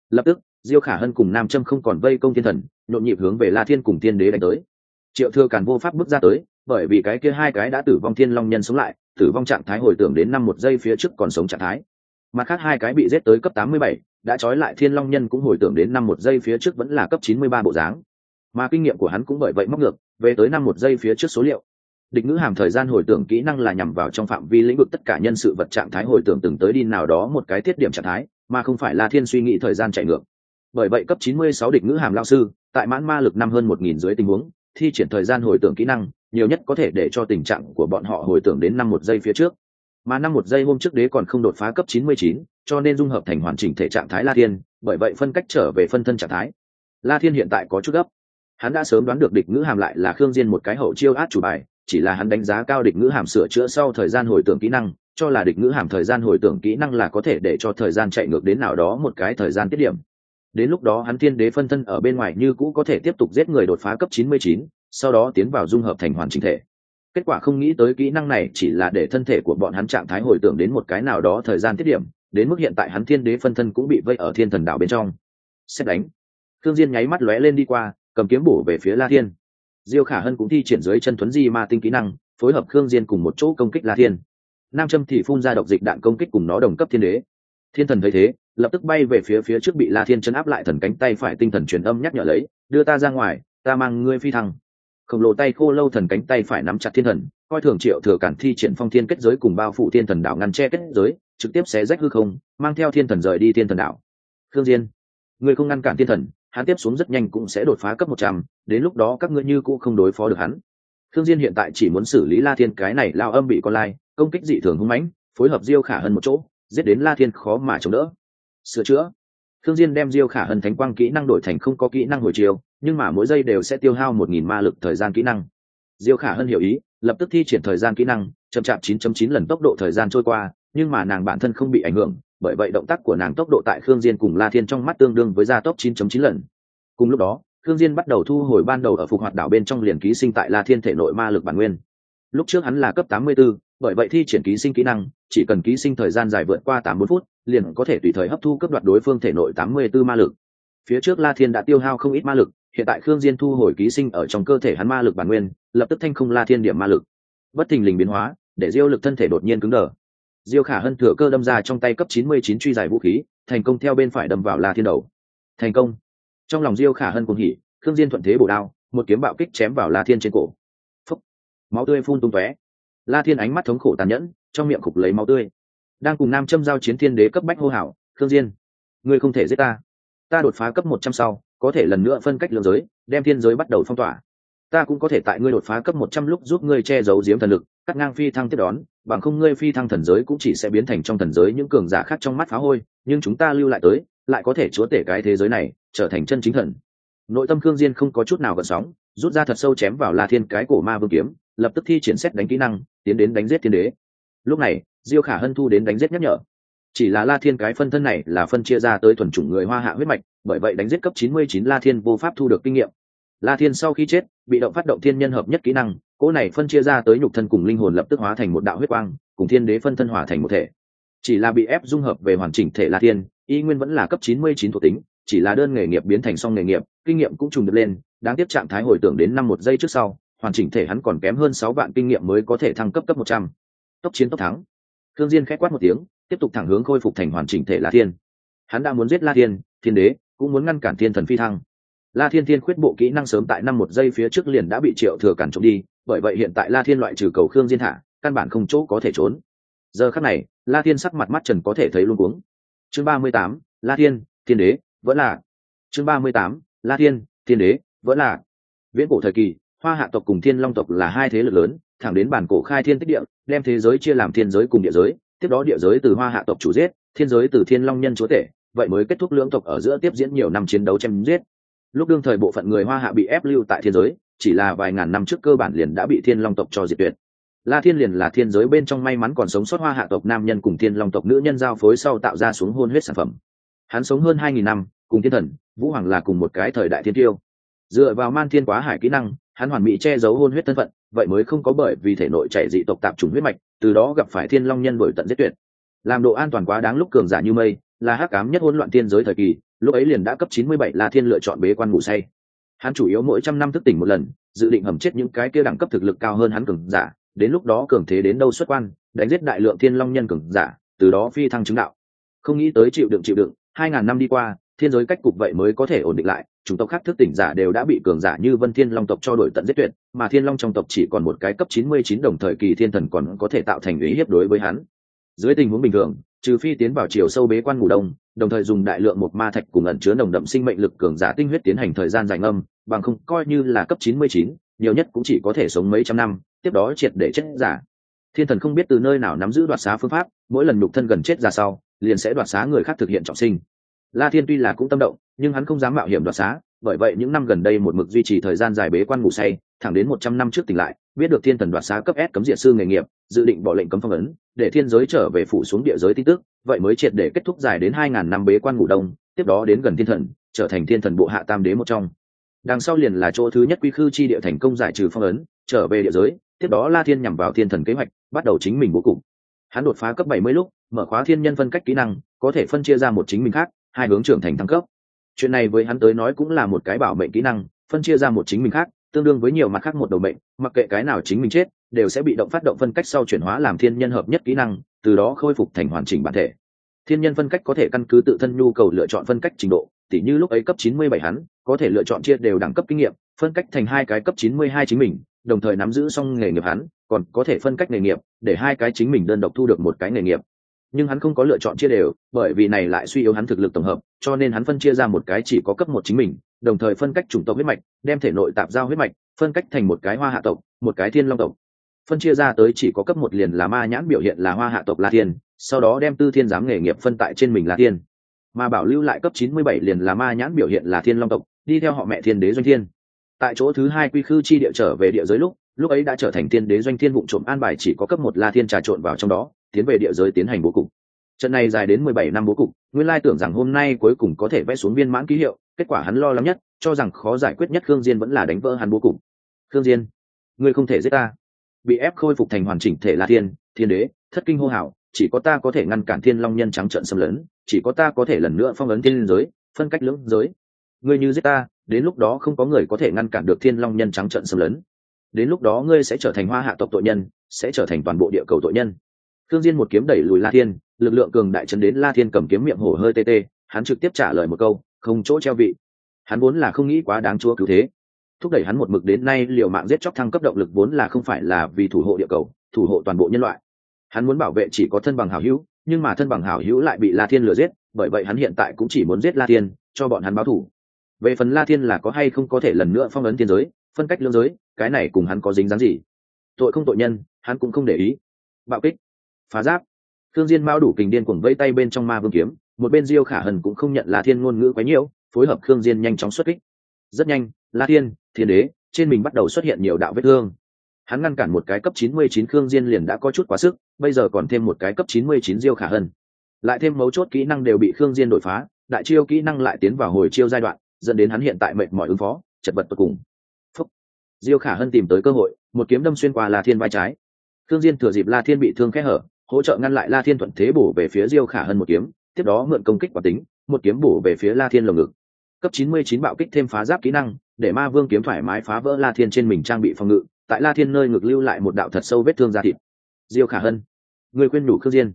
Lập tức, diêu khả hân cùng nam trâm không còn vây công thiên thần, nhộn nhịp hướng về la thiên cùng tiên đế đánh tới. Triệu thừa càn vô pháp bước ra tới, bởi vì cái kia hai cái đã tử vong thiên long nhân sống lại, tử vong trạng thái hồi tưởng đến năm một giây phía trước còn sống trạng thái. Mặt khác hai cái bị giết tới cấp tám mươi bảy đã trói lại thiên long nhân cũng hồi tưởng đến năm một giây phía trước vẫn là cấp chín mươi ba bộ dáng. Mà kinh nghiệm của hắn cũng bởi vậy móc ngược, về tới năm một giây phía trước số liệu. Địch ngữ hàm thời gian hồi tưởng kỹ năng là nhằm vào trong phạm vi lĩnh vực tất cả nhân sự vật trạng thái hồi tưởng từng tới đi nào đó một cái tiết điểm trạng thái, mà không phải là thiên suy nghĩ thời gian chạy ngược. Bởi vậy cấp 96 địch ngữ hàm lao sư, tại mãn ma lực năm hơn một nghìn dưới tình huống, thi triển thời gian hồi tưởng kỹ năng, nhiều nhất có thể để cho tình trạng của bọn họ hồi tưởng đến năm một giây phía trước mà năm một giây hôm trước đế còn không đột phá cấp 99, cho nên dung hợp thành hoàn chỉnh thể trạng thái la thiên bởi vậy phân cách trở về phân thân trạng thái. La thiên hiện tại có chút gấp. Hắn đã sớm đoán được địch ngữ hàm lại là khương diên một cái hậu chiêu át chủ bài chỉ là hắn đánh giá cao địch ngữ hàm sửa chữa sau thời gian hồi tưởng kỹ năng cho là địch ngữ hàm thời gian hồi tưởng kỹ năng là có thể để cho thời gian chạy ngược đến nào đó một cái thời gian tiết điểm. Đến lúc đó hắn thiên đế phân thân ở bên ngoài như cũ có thể tiếp tục giết người đột phá cấp 99, sau đó tiến vào dung hợp thành hoàn chỉnh thể kết quả không nghĩ tới kỹ năng này chỉ là để thân thể của bọn hắn trạng thái hồi tưởng đến một cái nào đó thời gian tiết điểm, đến mức hiện tại hắn thiên đế phân thân cũng bị vây ở thiên thần đảo bên trong. Xét đánh. Thương diên nháy mắt lóe lên đi qua, cầm kiếm bổ về phía la thiên. Diêu khả hân cũng thi triển dưới chân thuấn di ma tinh kỹ năng, phối hợp khương diên cùng một chỗ công kích la thiên. Nam châm thì phun ra độc dịch đạn công kích cùng nó đồng cấp thiên đế. Thiên thần thấy thế, lập tức bay về phía phía trước bị la thiên chân áp lại thần cánh tay phải tinh thần truyền âm nhắc nhở lấy, đưa ta ra ngoài, ta mang ngươi phi thăng khổng lồ tay khô lâu thần cánh tay phải nắm chặt thiên thần, coi thường triệu thừa cản thi triển phong thiên kết giới cùng bao phủ thiên thần đảo ngăn che kết giới, trực tiếp xé rách hư không, mang theo thiên thần rời đi thiên thần đảo. Thương diên, người không ngăn cản thiên thần, hắn tiếp xuống rất nhanh cũng sẽ đột phá cấp một trăm, đến lúc đó các ngươi như cũng không đối phó được hắn. Thương diên hiện tại chỉ muốn xử lý la thiên, cái này lao âm bị con lai, công kích dị thường hung mãnh, phối hợp diêu khả hơn một chỗ, giết đến la thiên khó mà chống đỡ. Sửa chữa thương diên đem diêu khả hân thánh quang kỹ năng đổi thành không có kỹ năng hồi chiều nhưng mà mỗi giây đều sẽ tiêu hao một nghìn ma lực thời gian kỹ năng. Diêu khả hân hiểu ý lập tức thi triển thời gian kỹ năng chậm chạp 9.9 lần tốc độ thời gian trôi qua nhưng mà nàng bản thân không bị ảnh hưởng bởi vậy động tác của nàng tốc độ tại khương diên cùng la thiên trong mắt tương đương với gia tốc 9.9 lần. Cùng lúc đó khương diên bắt đầu thu hồi ban đầu ở phục hoạt đảo bên trong liền ký sinh tại la thiên thể nội ma lực bản nguyên. Lúc trước hắn là cấp 84, bởi vậy thi triển ký sinh kỹ năng, chỉ cần ký sinh thời gian dài vượt qua 84 phút, liền có thể tùy thời hấp thu cấp đoạt đối phương thể nội 84 ma lực. Phía trước la thiên đã tiêu hao không ít ma lực, hiện tại khương diên thu hồi ký sinh ở trong cơ thể hắn ma lực bản nguyên, lập tức thanh không la thiên điểm ma lực. Bất thình lình biến hóa, để diêu lực thân thể đột nhiên cứng đờ. Diêu khả hân thừa cơ đâm ra trong tay cấp 99 truy dài vũ khí, thành công theo bên phải đâm vào la thiên đầu. Thành công. Trong lòng diêu khả hân cuồng hỉ, khương diên thuận thế bổ đao, một kiếm bạo kích chém vào la thiên trên cổ. Phúc. máu tươi phun tung tóe la thiên ánh mắt thống khổ tàn nhẫn, trong miệng khục lấy máu tươi. Đang cùng nam châm giao chiến thiên đế cấp bách hô hào, khương diên, ngươi không thể giết ta. Ta đột phá cấp một trăm sau, có thể lần nữa phân cách lượng giới, đem thiên giới bắt đầu phong tỏa. Ta cũng có thể tại ngươi đột phá cấp một trăm lúc giúp ngươi che giấu diếm thần lực, cắt ngang phi thăng tiếp đón, bằng không ngươi phi thăng thần giới cũng chỉ sẽ biến thành trong thần giới những cường giả khác trong mắt phá hôi, nhưng chúng ta lưu lại tới, lại có thể chúa tể cái thế giới này, trở thành chân chính thần. Nội tâm khương diên không có chút nào gợn sóng, rút ra thật sâu chém vào la thiên cái cổ ma vương kiếm lập tức thi triển xét đánh kỹ năng, tiến đến đánh giết thiên đế. Lúc này, diêu khả hân thu đến đánh giết nhắc nhở. Chỉ là la thiên cái phân thân này là phân chia ra tới thuần chủng người hoa hạ huyết mạch, bởi vậy đánh giết cấp 99 la thiên vô pháp thu được kinh nghiệm. La thiên sau khi chết, bị động phát động thiên nhân hợp nhất kỹ năng, cỗ này phân chia ra tới nhục thân cùng linh hồn lập tức hóa thành một đạo huyết quang, cùng thiên đế phân thân hòa thành một thể. Chỉ là bị ép dung hợp về hoàn chỉnh thể la thiên, y nguyên vẫn là cấp 99 thuộc tính, chỉ là đơn nghề nghiệp biến thành song nghề nghiệp, kinh nghiệm cũng trùng được lên, đáng tiếc trạng thái hồi tưởng đến năm một giây trước sau hoàn chỉnh thể hắn còn kém hơn sáu vạn kinh nghiệm mới có thể thăng cấp cấp một trăm. Tốc chiến tốc thắng. Thương diên khẽ quát một tiếng, tiếp tục thẳng hướng khôi phục thành hoàn chỉnh thể la thiên. Hắn đã muốn giết la thiên thiên đế, cũng muốn ngăn cản thiên thần phi thăng. La thiên thiên khuyết bộ kỹ năng sớm tại năm một giây phía trước liền đã bị triệu thừa cản trộm đi, bởi vậy hiện tại la thiên loại trừ cầu khương diên thả căn bản không chỗ có thể trốn. Giờ khắc này, la thiên sắc mặt mắt trần có thể thấy luôn cuống. Chương ba mươi tám, la thiên thiên đế, vẫn là. Chương ba mươi tám, la thiên thiên đế, vẫn là. Viễn cổ thời kỳ hoa hạ tộc cùng thiên long tộc là hai thế lực lớn, thẳng đến bản cổ khai thiên tích địa, đem thế giới chia làm thiên giới cùng địa giới, tiếp đó địa giới từ hoa hạ tộc chủ giết, thiên giới từ thiên long nhân chúa tể, vậy mới kết thúc lưỡng tộc ở giữa tiếp diễn nhiều năm chiến đấu chém giết. Lúc đương thời bộ phận người hoa hạ bị ép lưu tại thiên giới, chỉ là vài ngàn năm trước cơ bản liền đã bị thiên long tộc cho diệt tuyệt. La thiên liền là thiên giới bên trong may mắn còn sống sót hoa hạ tộc nam nhân cùng thiên long tộc nữ nhân giao phối sau tạo ra xuống hôn huyết sản phẩm. Hắn sống hơn hai nghìn năm, cùng thiên thần, vũ hoàng là cùng một cái thời đại thiên tiêu dựa vào man thiên quá hải kỹ năng, hắn hoàn mỹ che giấu hôn huyết thân phận, vậy mới không có bởi vì thể nội chảy dị tộc tạp trùng huyết mạch, từ đó gặp phải thiên long nhân đổi tận giết tuyệt. Làm độ an toàn quá đáng lúc cường giả như mây, là hắc cám nhất hỗn loạn thiên giới thời kỳ, lúc ấy liền đã cấp chín mươi bảy la thiên lựa chọn bế quan ngủ say. Hắn chủ yếu mỗi trăm năm thức tỉnh một lần, dự định hầm chết những cái kia đẳng cấp thực lực cao hơn hắn cường giả, đến lúc đó cường thế đến đâu xuất quan, đánh giết đại lượng thiên long nhân cường giả, từ đó phi thăng chứng đạo. Không nghĩ tới chịu đựng chịu đựng, hai ngàn năm đi qua, thiên giới cách cục vậy mới có thể ổn định lại chủng tộc khác thức tỉnh giả đều đã bị cường giả như vân thiên long tộc cho đổi tận giết tuyệt mà thiên long trong tộc chỉ còn một cái cấp 99 đồng thời kỳ thiên thần còn có thể tạo thành ý hiếp đối với hắn. Dưới tình huống bình thường trừ phi tiến vào chiều sâu bế quan ngủ đông đồng thời dùng đại lượng một ma thạch cùng ẩn chứa nồng đậm sinh mệnh lực cường giả tinh huyết tiến hành thời gian dài ngâm bằng không coi như là cấp 99, nhiều nhất cũng chỉ có thể sống mấy trăm năm tiếp đó triệt để chết giả. Thiên thần không biết từ nơi nào nắm giữ đoạt xá phương pháp mỗi lần nhục thân gần chết ra sau liền sẽ đoạt xá người khác thực hiện trọng sinh la thiên tuy là cũng tâm động, nhưng hắn không dám mạo hiểm đoạt xá, bởi vậy những năm gần đây một mực duy trì thời gian dài bế quan ngủ say, thẳng đến một trăm năm trước tỉnh lại, biết được thiên thần đoạt xá cấp s cấm diện sư nghề nghiệp, dự định bỏ lệnh cấm phong ấn, để thiên giới trở về phủ xuống địa giới tin tức, vậy mới triệt để kết thúc dài đến hai ngàn năm bế quan ngủ đông, tiếp đó đến gần thiên thần, trở thành thiên thần bộ hạ tam đế một trong. Đằng sau liền là chỗ thứ nhất quy khư chi địa thành công giải trừ phong ấn, trở về địa giới, tiếp đó la thiên nhằm vào thiên thần kế hoạch, bắt đầu chính mình bố cục. Hắn đột phá cấp bảy mươi lúc, mở khóa thiên nhân phân cách kỹ năng, có thể phân chia ra một chính mình khác hai hướng trưởng thành thăng cấp. Chuyện này với hắn tới nói cũng là một cái bảo mệnh kỹ năng, phân chia ra một chính mình khác, tương đương với nhiều mặt khác một đầu mệnh, mặc kệ cái nào chính mình chết, đều sẽ bị động phát động phân cách sau chuyển hóa làm thiên nhân hợp nhất kỹ năng, từ đó khôi phục thành hoàn chỉnh bản thể. Thiên nhân phân cách có thể căn cứ tự thân nhu cầu lựa chọn phân cách trình độ, tỉ như lúc ấy cấp chín mươi bảy hắn, có thể lựa chọn chia đều đẳng cấp kinh nghiệm, phân cách thành hai cái cấp chín mươi hai chính mình, đồng thời nắm giữ xong nghề nghiệp hắn, còn có thể phân cách nghề nghiệp, để hai cái chính mình đơn độc thu được một cái nghề nghiệp nhưng hắn không có lựa chọn chia đều, bởi vì này lại suy yếu hắn thực lực tổng hợp, cho nên hắn phân chia ra một cái chỉ có cấp một chính mình, đồng thời phân cách chủng tộc huyết mạch, đem thể nội tạp giao huyết mạch, phân cách thành một cái hoa hạ tộc, một cái thiên long tộc. Phân chia ra tới chỉ có cấp một liền là ma nhãn biểu hiện là hoa hạ tộc la thiên, sau đó đem tư thiên giám nghề nghiệp phân tại trên mình la thiên. Mà bảo lưu lại cấp chín mươi bảy liền là ma nhãn biểu hiện là thiên long tộc, đi theo họ mẹ thiên đế doanh thiên. Tại chỗ thứ hai quy khư chi địa trở về địa giới lúc lúc ấy đã trở thành thiên đế doanh thiên vụ trộm an bài chỉ có cấp một la thiên trà trộn vào trong đó tiến về địa giới tiến hành bố cục. Trận này dài đến mười bảy năm bố cục, nguyên lai tưởng rằng hôm nay cuối cùng có thể vẽ xuống viên mãn ký hiệu, kết quả hắn lo lắng nhất, cho rằng khó giải quyết nhất khương diên vẫn là đánh vỡ hắn bố cục. Khương diên, ngươi không thể giết ta. Bị ép khôi phục thành hoàn chỉnh thể là thiên thiên đế, thất kinh hô hào, chỉ có ta có thể ngăn cản thiên long nhân trắng trận xâm lấn, chỉ có ta có thể lần nữa phong ấn thiên giới, phân cách lưỡng giới. Ngươi như giết ta, đến lúc đó không có người có thể ngăn cản được thiên long nhân trắng trận xâm lấn. Đến lúc đó ngươi sẽ trở thành hoa hạ tộc tội nhân, sẽ trở thành toàn bộ địa cầu tội nhân thương diên một kiếm đẩy lùi la thiên, lực lượng cường đại chấn đến la thiên cầm kiếm miệng hổ hơi tê tê, hắn trực tiếp trả lời một câu, không chỗ treo vị. Hắn vốn là không nghĩ quá đáng chúa cứu thế. Thúc đẩy hắn một mực đến nay liều mạng giết chóc thăng cấp động lực vốn là không phải là vì thủ hộ địa cầu, thủ hộ toàn bộ nhân loại. Hắn muốn bảo vệ chỉ có thân bằng hảo hữu, nhưng mà thân bằng hảo hữu lại bị la thiên lừa giết, bởi vậy hắn hiện tại cũng chỉ muốn giết la thiên, cho bọn hắn báo thù. về phần la thiên là có hay không có thể lần nữa phong ấn thiên giới, phân cách lương giới, cái này cùng hắn có dính dáng gì? Tội không tội nhân, hắn cũng không để ý. Bạo kích phá giáp. Thương diên mao đủ kình điên cuồng vây tay bên trong ma vương kiếm, một bên diêu khả hần cũng không nhận la thiên ngôn ngữ quấy nhiễu phối hợp thương diên nhanh chóng xuất kích. Rất nhanh, la thiên thiên đế, trên mình bắt đầu xuất hiện nhiều đạo vết thương. Hắn ngăn cản một cái cấp 99 khương diên liền đã có chút quá sức, bây giờ còn thêm một cái cấp 99 diêu khả hân. Lại thêm mấu chốt kỹ năng đều bị khương diên đổi phá, đại chiêu kỹ năng lại tiến vào hồi chiêu giai đoạn, dẫn đến hắn hiện tại mệt mỏi ứng phó, chật vật tột cùng. Phúc. diêu khả hân tìm tới cơ hội, một kiếm đâm xuyên qua la thiên vai trái. Khương diên thừa dịp la thiên bị thương khẽ hở hỗ trợ ngăn lại la thiên thuận thế bổ về phía diêu khả hân một kiếm, tiếp đó mượn công kích quả tính, một kiếm bổ về phía la thiên lồng ngực. Cấp 99 bạo kích thêm phá giáp kỹ năng, để ma vương kiếm thoải mái phá vỡ la thiên trên mình trang bị phòng ngự, tại la thiên nơi ngực lưu lại một đạo thật sâu vết thương da thịt. Diêu khả hân, người quên đủ khương diên,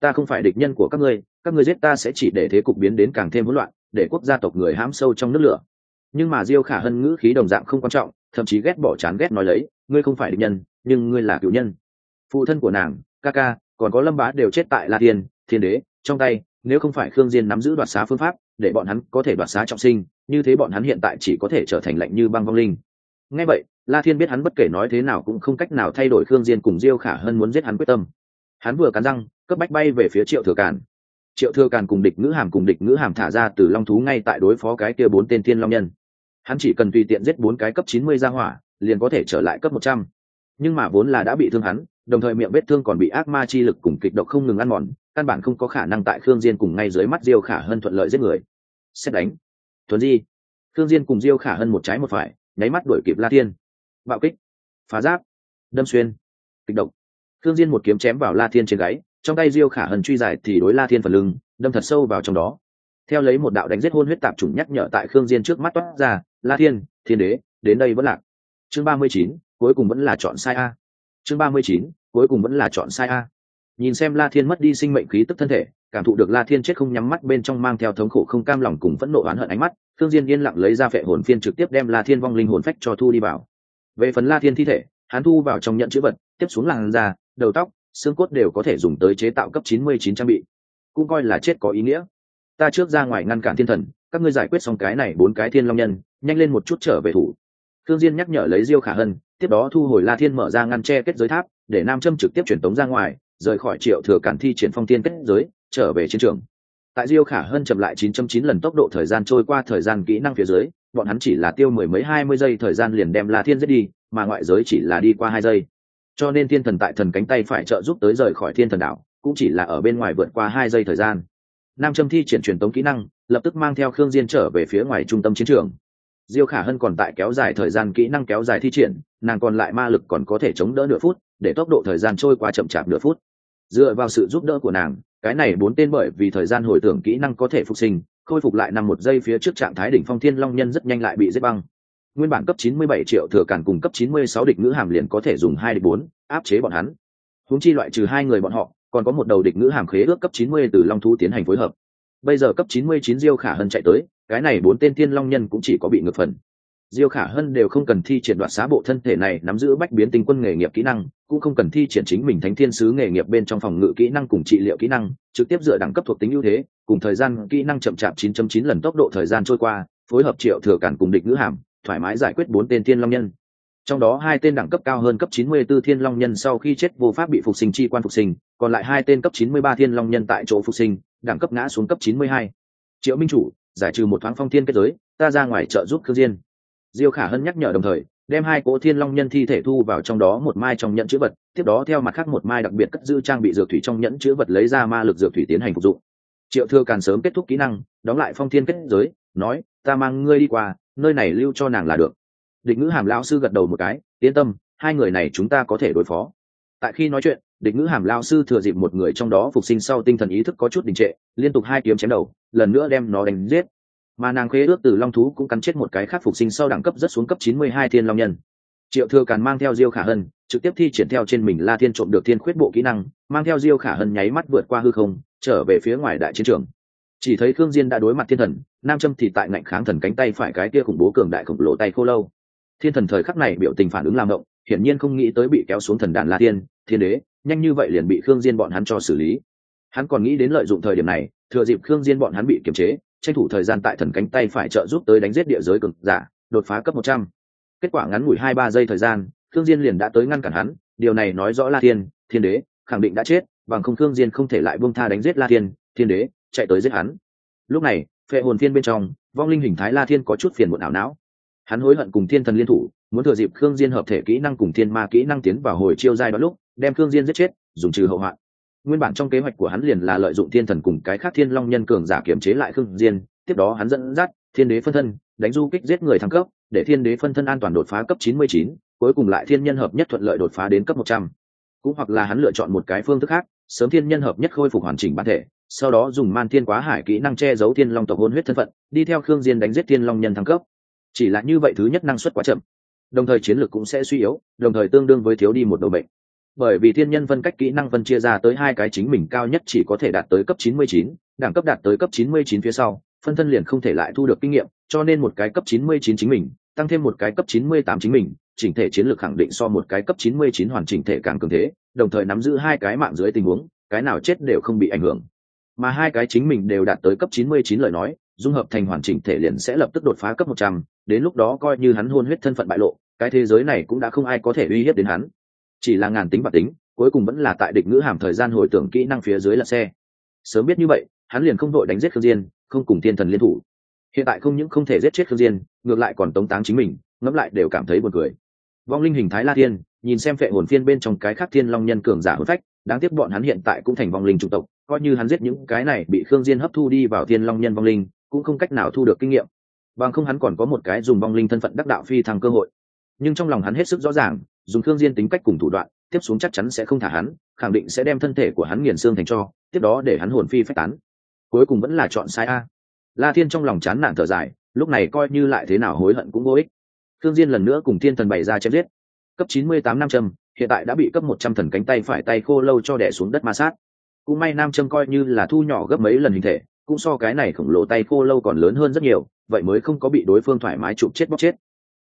ta không phải địch nhân của các ngươi các ngươi giết ta sẽ chỉ để thế cục biến đến càng thêm hỗn loạn, để quốc gia tộc người hãm sâu trong nước lửa. Nhưng mà diêu khả hân ngữ khí đồng dạng không quan trọng, thậm chí ghét bỏ chán ghét nói lấy, ngươi không phải địch nhân, nhưng ngươi là cựu nhân. Phụ thân của nàng, ca ca còn có lâm bá đều chết tại la tiên, thiên đế, trong tay, nếu không phải khương diên nắm giữ đoạt xá phương pháp, để bọn hắn có thể đoạt xá trọng sinh, như thế bọn hắn hiện tại chỉ có thể trở thành lạnh như băng vong linh. Ngay vậy, la thiên biết hắn bất kể nói thế nào cũng không cách nào thay đổi khương diên cùng diêu khả hơn muốn giết hắn quyết tâm. Hắn vừa cắn răng cấp bách bay về phía triệu thừa càn. Triệu thừa càn cùng địch ngữ hàm cùng địch ngữ hàm thả ra từ long thú ngay tại đối phó cái kia bốn tên thiên long nhân. Hắn chỉ cần tùy tiện giết bốn cái cấp chín mươi ra hỏa, liền có thể trở lại cấp một trăm. Nhưng mà vốn là đã bị thương hắn đồng thời miệng vết thương còn bị ác ma chi lực cùng kịch độc không ngừng ăn mòn, căn bản không có khả năng tại khương diên cùng ngay dưới mắt diêu khả hơn thuận lợi giết người. Xét đánh. Thuần di. Khương diên cùng diêu khả hơn một trái một phải, nháy mắt đuổi kịp la thiên. Bạo kích. Phá giáp. Đâm xuyên. Kịch độc. Khương diên một kiếm chém vào la thiên trên gáy, trong tay diêu khả hân truy dài thì đối la thiên phần lưng, đâm thật sâu vào trong đó. Theo lấy một đạo đánh giết hôn huyết tạp chủng nhắc nhở tại khương diên trước mắt toát ra, la thiên thiên đế, đến đây vẫn lạc. Chương ba mươi chín, cuối cùng vẫn là chọn sai a chương ba mươi chín, cuối cùng vẫn là chọn sai a. Nhìn xem la thiên mất đi sinh mệnh khí tức thân thể, cảm thụ được la thiên chết không nhắm mắt bên trong mang theo thống khổ không cam lòng cùng phẫn nộ oán hận ánh mắt thương diên yên lặng lấy ra phệ hồn phiên trực tiếp đem la thiên vong linh hồn phách cho thu đi vào. Về phần la thiên thi thể, hắn thu vào trong nhận chữ vật, tiếp xuống làn da, đầu tóc, xương cốt đều có thể dùng tới chế tạo cấp 99 trang bị. Cũng coi là chết có ý nghĩa. Ta trước ra ngoài ngăn cản thiên thần, các ngươi giải quyết xong cái này bốn cái thiên long nhân, nhanh lên một chút trở về thủ. Thương diên nhắc nhở lấy diêu khả hân tiếp đó thu hồi la thiên mở ra ngăn che kết giới tháp, để nam châm trực tiếp truyền tống ra ngoài, rời khỏi triệu thừa cản thi triển phong thiên kết giới, trở về chiến trường. Tại diêu khả hân chậm lại 9.9 lần tốc độ thời gian trôi qua thời gian kỹ năng phía dưới, bọn hắn chỉ là tiêu mười mấy hai mươi giây thời gian liền đem la thiên giết đi, mà ngoại giới chỉ là đi qua hai giây. Cho nên thiên thần tại thần cánh tay phải trợ giúp tới rời khỏi thiên thần đảo, cũng chỉ là ở bên ngoài vượt qua hai giây thời gian. Nam châm thi triển truyền tống kỹ năng, lập tức mang theo khương diên trở về phía ngoài trung tâm chiến trường diêu khả hân còn tại kéo dài thời gian kỹ năng kéo dài thi triển, nàng còn lại ma lực còn có thể chống đỡ nửa phút, để tốc độ thời gian trôi qua chậm chạp nửa phút. Dựa vào sự giúp đỡ của nàng, cái này bốn tên bởi vì thời gian hồi tưởng kỹ năng có thể phục sinh, khôi phục lại nằm một giây phía trước trạng thái đỉnh phong thiên long nhân rất nhanh lại bị giết băng. Nguyên bản cấp 97 triệu thừa cản cùng cấp 96 địch ngữ hàm liền có thể dùng hai địch bốn, áp chế bọn hắn. Huống chi loại trừ hai người bọn họ, còn có một đầu địch ngữ hàm khế ước cấp 90 từ long thú tiến hành phối hợp. Bây giờ cấp 99 diêu khả hân chạy tới cái này bốn tên thiên long nhân cũng chỉ có bị ngược phần diêu khả hân đều không cần thi triển đoạt xá bộ thân thể này nắm giữ bách biến tinh quân nghề nghiệp kỹ năng, cũng không cần thi triển chính mình thánh thiên sứ nghề nghiệp bên trong phòng ngự kỹ năng cùng trị liệu kỹ năng, trực tiếp dựa đẳng cấp thuộc tính ưu thế, cùng thời gian kỹ năng chậm chạp 9.9 lần tốc độ thời gian trôi qua, phối hợp triệu thừa cản cùng địch ngữ hàm, thoải mái giải quyết bốn tên thiên long nhân trong đó hai tên đẳng cấp cao hơn cấp 94 thiên long nhân sau khi chết vô pháp bị phục sinh chi quan phục sinh, còn lại hai tên cấp 93 thiên long nhân tại chỗ phục sinh, đẳng cấp ngã xuống cấp 92. triệu minh chủ giải trừ một thoáng phong thiên kết giới, ta ra ngoài trợ giúp khương diên. Diêu khả hân nhắc nhở đồng thời, đem hai cỗ thiên long nhân thi thể thu vào trong đó một mai trong nhẫn chữ vật, tiếp đó theo mặt khác một mai đặc biệt cất giữ trang bị dược thủy trong nhẫn chữ vật lấy ra ma lực dược thủy tiến hành phục dụng. Triệu thưa càn sớm kết thúc kỹ năng, đóng lại phong thiên kết giới, nói, ta mang ngươi đi qua, nơi này lưu cho nàng là được. Địch ngữ hàm lao sư gật đầu một cái, yên tâm, hai người này chúng ta có thể đối phó. Tại khi nói chuyện, địch ngữ hàm lao sư thừa dịp một người trong đó phục sinh sau tinh thần ý thức có chút đình trệ, liên tục hai kiếm chém đầu lần nữa đem nó đánh giết. Mà nàng khế ước từ long thú cũng cắn chết một cái khác phục sinh sau đẳng cấp rất xuống cấp chín mươi hai thiên long nhân. Triệu thừa càn mang theo diêu khả hân, trực tiếp thi triển theo trên mình la thiên trộm được thiên khuyết bộ kỹ năng, mang theo diêu khả hân nháy mắt vượt qua hư không, trở về phía ngoài đại chiến trường. Chỉ thấy khương diên đã đối mặt thiên thần, nam châm thì tại ngạnh kháng thần cánh tay phải cái kia khủng bố cường đại khủng lồ tay khô lâu. Thiên thần thời khắc này biểu tình phản ứng làm động, hiển nhiên không nghĩ tới bị kéo xuống thần đàn la thiên thiên đế, nhanh như vậy liền bị khương diên bọn hắn cho xử lý hắn còn nghĩ đến lợi dụng thời điểm này, thừa dịp khương diên bọn hắn bị kiềm chế, tranh thủ thời gian tại thần cánh tay phải trợ giúp tới đánh giết địa giới cường giả, đột phá cấp một trăm. Kết quả ngắn ngủi hai ba giây thời gian, khương diên liền đã tới ngăn cản hắn, điều này nói rõ la thiên thiên đế, khẳng định đã chết, bằng không khương diên không thể lại buông tha đánh giết la thiên thiên đế, chạy tới giết hắn. Lúc này, phệ hồn thiên bên trong, vong linh hình thái la thiên có chút phiền muộn ảo não. Hắn hối hận cùng thiên thần liên thủ, muốn thừa dịp khương diên hợp thể kỹ năng cùng thiên ma kỹ năng tiến vào hồi chiêu giai đoạn lúc, đem khương diên giết chết, dùng trừ hậu hoạn nguyên bản trong kế hoạch của hắn liền là lợi dụng thiên thần cùng cái khác thiên long nhân cường giả kiểm chế lại khương diên tiếp đó hắn dẫn dắt thiên đế phân thân đánh du kích giết người thăng cấp để thiên đế phân thân an toàn đột phá cấp 99, cuối cùng lại thiên nhân hợp nhất thuận lợi đột phá đến cấp 100. cũng hoặc là hắn lựa chọn một cái phương thức khác sớm thiên nhân hợp nhất khôi phục hoàn chỉnh bản thể sau đó dùng man thiên quá hải kỹ năng che giấu thiên long tộc hôn huyết thân phận đi theo khương diên đánh giết thiên long nhân thăng cấp. Chỉ là như vậy thứ nhất năng suất quá chậm. Đồng thời chiến lược cũng sẽ suy yếu đồng thời tương đương với thiếu đi một đầu bệnh bởi vì thiên nhân phân cách kỹ năng phân chia ra tới hai cái chính mình cao nhất chỉ có thể đạt tới cấp 99, đẳng cấp đạt tới cấp 99 phía sau phân thân liền không thể lại thu được kinh nghiệm cho nên một cái cấp 99 chính mình tăng thêm một cái cấp 98 chính mình chỉnh thể chiến lược khẳng định so một cái cấp 99 hoàn chỉnh thể càng cường thế đồng thời nắm giữ hai cái mạng dưới tình huống cái nào chết đều không bị ảnh hưởng. Mà hai cái chính mình đều đạt tới cấp 99 lời nói dung hợp thành hoàn chỉnh thể liền sẽ lập tức đột phá cấp 100, đến lúc đó coi như hắn hôn huyết thân phận bại lộ cái thế giới này cũng đã không ai có thể uy hiếp đến hắn chỉ là ngàn tính và tính, cuối cùng vẫn là tại địch ngữ hàm thời gian hồi tưởng kỹ năng phía dưới là xe. Sớm biết như vậy, hắn liền không đội đánh giết khương diên, không cùng thiên thần liên thủ. Hiện tại không những không thể giết chết khương diên, ngược lại còn tống táng chính mình, ngẫm lại đều cảm thấy buồn cười. Vong linh hình thái la thiên, nhìn xem phệ hồn phiên bên trong cái khác thiên long nhân cường giả hồn phách, đáng tiếc bọn hắn hiện tại cũng thành vong linh trung tộc, coi như hắn giết những cái này bị khương diên hấp thu đi vào thiên long nhân vong linh, cũng không cách nào thu được kinh nghiệm. Bằng không hắn còn có một cái dùng vong linh thân phận đắc đạo phi thăng cơ hội nhưng trong lòng hắn hết sức rõ ràng, dùng khương diên tính cách cùng thủ đoạn, tiếp xuống chắc chắn sẽ không thả hắn, khẳng định sẽ đem thân thể của hắn nghiền xương thành cho, tiếp đó để hắn hồn phi phách tán. Cuối cùng vẫn là chọn sai a. La thiên trong lòng chán nản thở dài, lúc này coi như lại thế nào hối hận cũng vô ích. Khương diên lần nữa cùng thiên thần bày ra chém giết. Cấp 98 nam châm, hiện tại đã bị cấp 100 thần cánh tay phải tay khô lâu cho đè xuống đất ma sát. Cũng may nam châm coi như là thu nhỏ gấp mấy lần hình thể, cũng so cái này khổng lồ tay khô lâu còn lớn hơn rất nhiều, vậy mới không có bị đối phương thoải mái chụp chết bóc chết.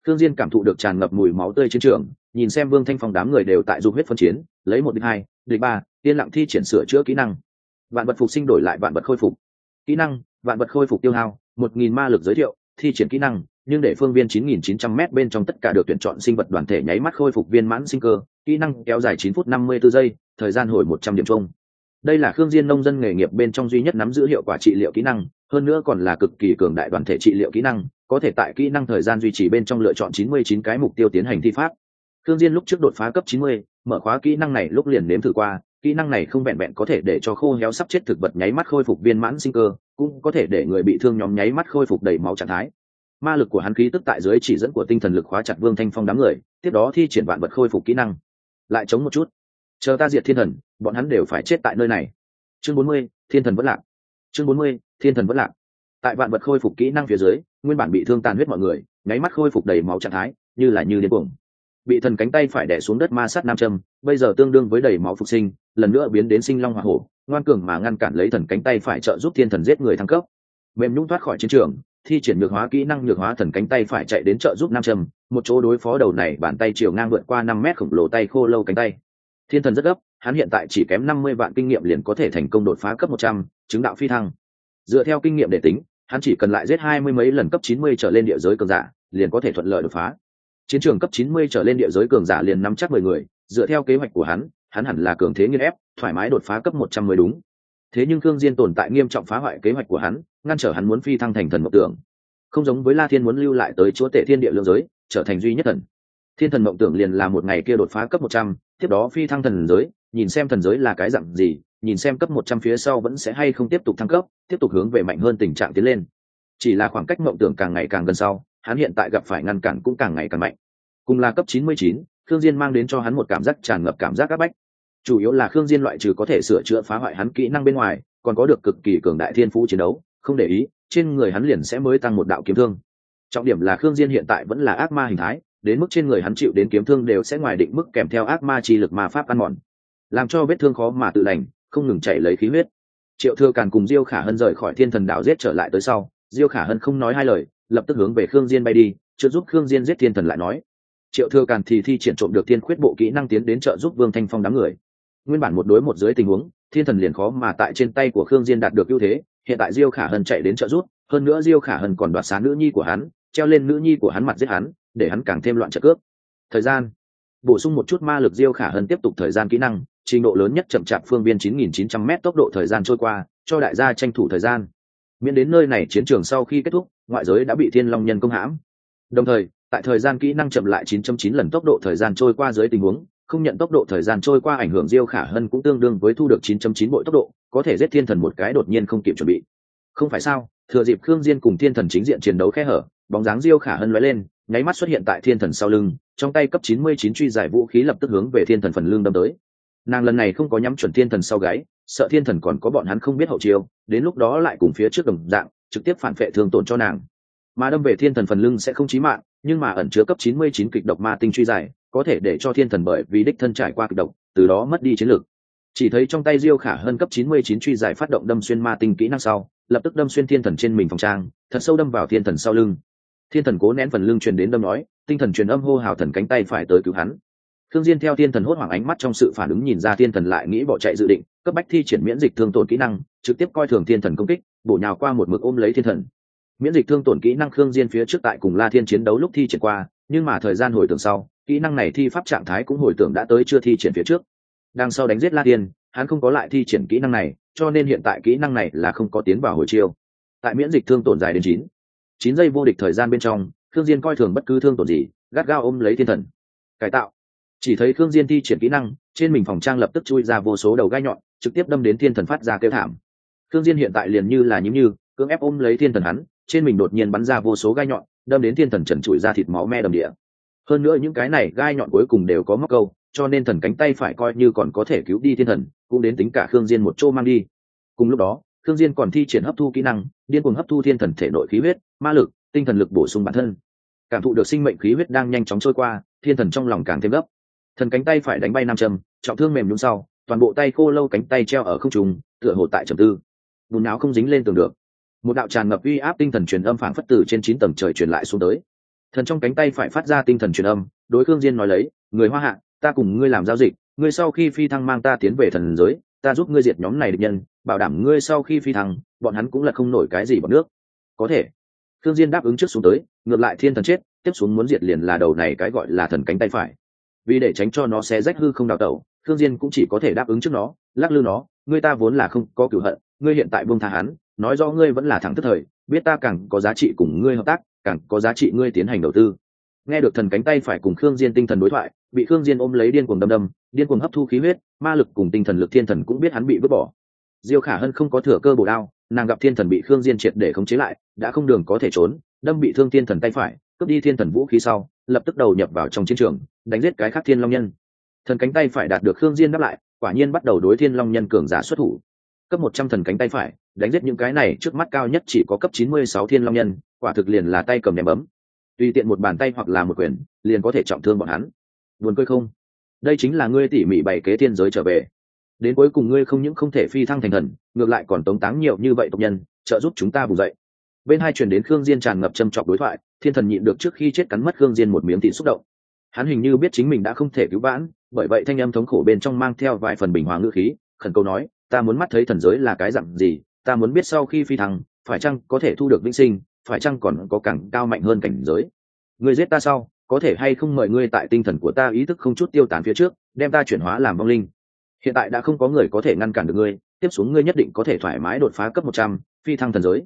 Khương Diên cảm thụ được tràn ngập mùi máu tươi chiến trường, nhìn xem Vương Thanh Phong đám người đều tại dùng huyết phân chiến, lấy một địch hai, địch ba, tiên lặng thi triển sửa chữa kỹ năng. Vạn vật phục sinh đổi lại vạn vật khôi phục. Kỹ năng, vạn vật khôi phục tiêu hao, một nghìn ma lực giới thiệu, thi triển kỹ năng, nhưng để phương viên 9900 m bên trong tất cả được tuyển chọn sinh vật đoàn thể nháy mắt khôi phục viên mãn sinh cơ, kỹ năng kéo dài 9 phút 54 giây, thời gian hồi 100 điểm chung. Đây là Khương Diên nông dân nghề nghiệp bên trong duy nhất nắm giữ hiệu quả trị liệu kỹ năng, hơn nữa còn là cực kỳ cường đại đoàn thể trị liệu kỹ năng, có thể tại kỹ năng thời gian duy trì bên trong lựa chọn 99 cái mục tiêu tiến hành thi pháp. Thương Diên lúc trước đột phá cấp 90, mở khóa kỹ năng này lúc liền nếm thử qua, kỹ năng này không vẹn vẹn có thể để cho khô héo sắp chết thực vật nháy mắt khôi phục viên mãn sinh cơ, cũng có thể để người bị thương nhóm nháy mắt khôi phục đầy máu trạng thái. Ma lực của hắn khí tức tại dưới chỉ dẫn của tinh thần lực khóa chặt Vương Thanh Phong đám người, tiếp đó thi triển vạn vật khôi phục kỹ năng. Lại chống một chút, chờ ta diệt thiên thần, bọn hắn đều phải chết tại nơi này. Chương 40, thiên thần vẫn lạc. Chương 40, thiên thần vẫn lạc. Tại vạn vật khôi phục kỹ năng phía dưới, nguyên bản bị thương tàn huyết mọi người, nháy mắt khôi phục đầy máu trạng thái, như là như điên cuồng. Bị thần cánh tay phải đẻ xuống đất ma sát nam châm, bây giờ tương đương với đầy máu phục sinh, lần nữa biến đến sinh long hoa hổ, ngoan cường mà ngăn cản lấy thần cánh tay phải trợ giúp thiên thần giết người thăng cấp. Mềm nhũng thoát khỏi chiến trường, thi triển nhược hóa kỹ năng nhược hóa thần cánh tay phải chạy đến trợ giúp nam trầm một chỗ đối phó đầu này bàn tay chiều ngang vượt qua năm mét khổng lồ tay khô lâu cánh tay. Thiên thần rất gấp, hắn hiện tại chỉ kém năm mươi vạn kinh nghiệm liền có thể thành công đột phá cấp một trăm, chứng đạo phi thăng. Dựa theo kinh nghiệm để tính hắn chỉ cần lại giết hai mươi mấy lần cấp chín mươi trở lên địa giới cường giả, liền có thể thuận lợi đột phá. Chiến trường cấp chín mươi trở lên địa giới cường giả liền nắm chắc mười người, dựa theo kế hoạch của hắn hắn hẳn là cường thế nghiên ép, thoải mái đột phá cấp một trăm mới đúng. Thế nhưng thương diên tồn tại nghiêm trọng phá hoại kế hoạch của hắn, ngăn trở hắn muốn phi thăng thành thần mộng tưởng không giống với la thiên muốn lưu lại tới chúa tể thiên địa lương giới, trở thành duy nhất thần. Thiên thần mộng tưởng liền là một ngày kia đột phá cấp một trăm, tiếp đó phi thăng thần giới, nhìn xem thần giới là cái dạng gì nhìn xem cấp một trăm phía sau vẫn sẽ hay không tiếp tục thăng cấp, tiếp tục hướng về mạnh hơn tình trạng tiến lên. Chỉ là khoảng cách mộng tưởng càng ngày càng gần sau, hắn hiện tại gặp phải ngăn cản cũng càng ngày càng mạnh. Cùng là cấp chín mươi chín, khương diên mang đến cho hắn một cảm giác tràn ngập cảm giác áp bách. Chủ yếu là khương diên loại trừ có thể sửa chữa phá hoại hắn kỹ năng bên ngoài, còn có được cực kỳ cường đại thiên phú chiến đấu, không để ý, trên người hắn liền sẽ mới tăng một đạo kiếm thương. Trọng điểm là khương diên hiện tại vẫn là ác ma hình thái, đến mức trên người hắn chịu đến kiếm thương đều sẽ ngoài định mức kèm theo ác ma chi lực ma pháp ăn mòn. Làm cho vết thương khó mà tự lành không ngừng chảy lấy khí huyết. Triệu thừa càn cùng diêu khả hân rời khỏi thiên thần đảo giết trở lại tới sau, diêu khả hân không nói hai lời, lập tức hướng về khương diên bay đi chưa giúp khương diên giết thiên thần lại nói. Triệu thừa càn thì thi triển trộm được thiên khuyết bộ kỹ năng tiến đến trợ giúp vương thanh phong đám người. Nguyên bản một đối một dưới tình huống, thiên thần liền khó mà tại trên tay của khương diên đạt được ưu thế, hiện tại diêu khả hân chạy đến trợ giúp, hơn nữa diêu khả hân còn đoạt xá nữ nhi của hắn, treo lên nữ nhi của hắn mặt giết hắn, để hắn càng thêm loạn trợ cướp. Thời gian. Bổ sung một chút ma lực diêu khả hân tiếp tục thời gian kỹ năng trình độ lớn nhất chậm chạp phương biên 9.900 m tốc độ thời gian trôi qua, cho đại gia tranh thủ thời gian. Miễn đến nơi này chiến trường sau khi kết thúc, ngoại giới đã bị thiên long nhân công hãm. Đồng thời, tại thời gian kỹ năng chậm lại 9.9 lần tốc độ thời gian trôi qua dưới tình huống, không nhận tốc độ thời gian trôi qua ảnh hưởng diêu khả hân cũng tương đương với thu được 9.9 bội tốc độ, có thể giết thiên thần một cái đột nhiên không kịp chuẩn bị. Không phải sao, thừa dịp khương diên cùng thiên thần chính diện chiến đấu khe hở, bóng dáng diêu khả hân lóe lên, nháy mắt xuất hiện tại thiên thần sau lưng, trong tay cấp 99 truy giải vũ khí lập tức hướng về thiên thần phần lưng đâm tới nàng lần này không có nhắm chuẩn thiên thần sau gáy, sợ thiên thần còn có bọn hắn không biết hậu chiêu, đến lúc đó lại cùng phía trước đồng dạng, trực tiếp phản vệ thương tổn cho nàng. Mà đâm về thiên thần phần lưng sẽ không chí mạng, nhưng mà ẩn chứa cấp 99 kịch độc ma tinh truy giải, có thể để cho thiên thần bởi vì đích thân trải qua kịch độc, từ đó mất đi chiến lược. Chỉ thấy trong tay diêu khả hơn cấp 99 truy giải phát động đâm xuyên ma tinh kỹ năng sau, lập tức đâm xuyên thiên thần trên mình phòng trang, thật sâu đâm vào thiên thần sau lưng. Thiên thần cố nén phần lưng truyền đến đâm nói, tinh thần truyền âm hô hào thần cánh tay phải tới cứu hắn thương diên theo thiên thần hốt hoảng ánh mắt trong sự phản ứng nhìn ra thiên thần lại nghĩ bỏ chạy dự định, cấp bách thi triển miễn dịch thương tổn kỹ năng, trực tiếp coi thường thiên thần công kích, bổ nhào qua một mực ôm lấy thiên thần. Miễn dịch thương tổn kỹ năng khương diên phía trước tại cùng la thiên chiến đấu lúc thi triển qua, nhưng mà thời gian hồi tưởng sau, kỹ năng này thi pháp trạng thái cũng hồi tưởng đã tới chưa thi triển phía trước. Đang sau đánh giết la thiên, hắn không có lại thi triển kỹ năng này, cho nên hiện tại kỹ năng này là không có tiến vào hồi chiêu. Tại miễn dịch thương tổn dài đến chín chín giây vô địch thời gian bên trong, khương diên coi thường bất cứ thương tổn gì, gắt gao ôm lấy thiên thần. Cải tạo chỉ thấy khương diên thi triển kỹ năng, trên mình phòng trang lập tức chui ra vô số đầu gai nhọn, trực tiếp đâm đến thiên thần phát ra kêu thảm. Khương diên hiện tại liền như là nhím như, cưỡng ép ôm lấy thiên thần hắn, trên mình đột nhiên bắn ra vô số gai nhọn, đâm đến thiên thần trần trụi ra thịt máu me đầm địa. Hơn nữa những cái này gai nhọn cuối cùng đều có móc câu, cho nên thần cánh tay phải coi như còn có thể cứu đi thiên thần, cũng đến tính cả khương diên một chỗ mang đi. Cùng lúc đó, khương diên còn thi triển hấp thu kỹ năng, điên cuồng hấp thu thiên thần thể nội khí huyết, ma lực, tinh thần lực bổ sung bản thân. Cảm thụ được sinh mệnh khí huyết đang nhanh chóng trôi qua, thiên thần trong lòng càng thêm gấp thần cánh tay phải đánh bay nam châm, trọng thương mềm nhún sau, toàn bộ tay khô lâu cánh tay treo ở không trung, tựa hồ tại trầm tư. Bùn áo không dính lên tường được. Một đạo tràn ngập uy áp tinh thần truyền âm phảng phất từ trên chín tầng trời truyền lại xuống tới. Thần trong cánh tay phải phát ra tinh thần truyền âm, đối khương diên nói lấy, người hoa hạ, ta cùng ngươi làm giao dịch, ngươi sau khi phi thăng mang ta tiến về thần giới, ta giúp ngươi diệt nhóm này địch nhân, bảo đảm ngươi sau khi phi thăng, bọn hắn cũng là không nổi cái gì bọn nước. Có thể. Khương diên đáp ứng trước xuống tới, ngược lại thiên thần chết, tiếp xuống muốn diệt liền là đầu này cái gọi là thần cánh tay phải vì để tránh cho nó xé rách hư không đào tẩu thương diên cũng chỉ có thể đáp ứng trước nó, lắc lư nó, ngươi ta vốn là không có cửu hận, ngươi hiện tại buông tha hắn, nói do ngươi vẫn là thẳng tức thời, biết ta càng có giá trị cùng ngươi hợp tác, càng có giá trị ngươi tiến hành đầu tư. Nghe được thần cánh tay phải cùng khương diên tinh thần đối thoại, bị khương diên ôm lấy điên cuồng đâm đâm, điên cuồng hấp thu khí huyết, ma lực cùng tinh thần lực thiên thần cũng biết hắn bị vứt bỏ. Diêu khả hân không có thừa cơ bổ đao, nàng gặp thiên thần bị khương diên triệt để khống chế lại, đã không đường có thể trốn, đâm bị thương thiên thần tay phải, cướp đi thiên thần vũ khí sau, lập tức đầu nhập vào trong chiến trường đánh giết cái khác thiên long nhân. Thần cánh tay phải đạt được khương diên đáp lại, quả nhiên bắt đầu đối thiên long nhân cường giả xuất thủ. Cấp một trăm thần cánh tay phải, đánh giết những cái này trước mắt cao nhất chỉ có cấp chín mươi sáu thiên long nhân, quả thực liền là tay cầm ném bấm. Tùy tiện một bàn tay hoặc là một quyền, liền có thể trọng thương bọn hắn. Buồn cười không? Đây chính là ngươi tỉ mỉ bày kế thiên giới trở về. Đến cuối cùng ngươi không những không thể phi thăng thành thần, ngược lại còn tống táng nhiều như vậy tộc nhân, trợ giúp chúng ta bù dậy. Bên hai truyền đến khương diên tràn ngập châm chọc đối thoại, thiên thần nhịn được trước khi chết cắn mất khương diên một miếng thịt xúc động hắn hình như biết chính mình đã không thể cứu vãn, bởi vậy thanh âm thống khổ bên trong mang theo vài phần bình hòa ngữ khí, khẩn cầu nói, ta muốn mắt thấy thần giới là cái dạng gì, ta muốn biết sau khi phi thăng, phải chăng có thể thu được vĩnh sinh, phải chăng còn có càng cao mạnh hơn cảnh giới? Người giết ta sau, có thể hay không mời ngươi tại tinh thần của ta ý thức không chút tiêu tán phía trước, đem ta chuyển hóa làm vong linh? Hiện tại đã không có người có thể ngăn cản được ngươi, tiếp xuống ngươi nhất định có thể thoải mái đột phá cấp một trăm, phi thăng thần giới.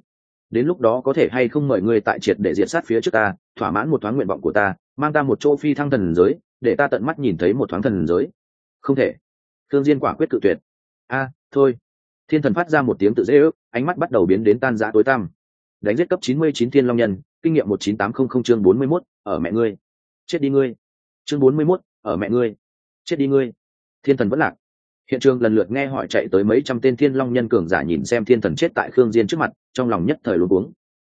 Đến lúc đó có thể hay không mời ngươi tại triệt để diệt sát phía trước ta, thỏa mãn một thoáng nguyện vọng của ta mang ta một chỗ phi thăng thần giới để ta tận mắt nhìn thấy một thoáng thần giới. Không thể. Thương diên quả quyết cự tuyệt. A thôi. Thiên thần phát ra một tiếng tự dễ ước ánh mắt bắt đầu biến đến tan rã tối tăm. Đánh giết cấp chín mươi chín thiên long nhân kinh nghiệm một chín tám không không chương 41, ở mẹ ngươi. Chết đi ngươi. Chương 41, ở mẹ ngươi. Chết đi ngươi. Thiên thần vẫn lạc. Hiện trường lần lượt nghe hỏi chạy tới mấy trăm tên thiên long nhân cường giả nhìn xem thiên thần chết tại khương diên trước mặt trong lòng nhất thời luống cuống.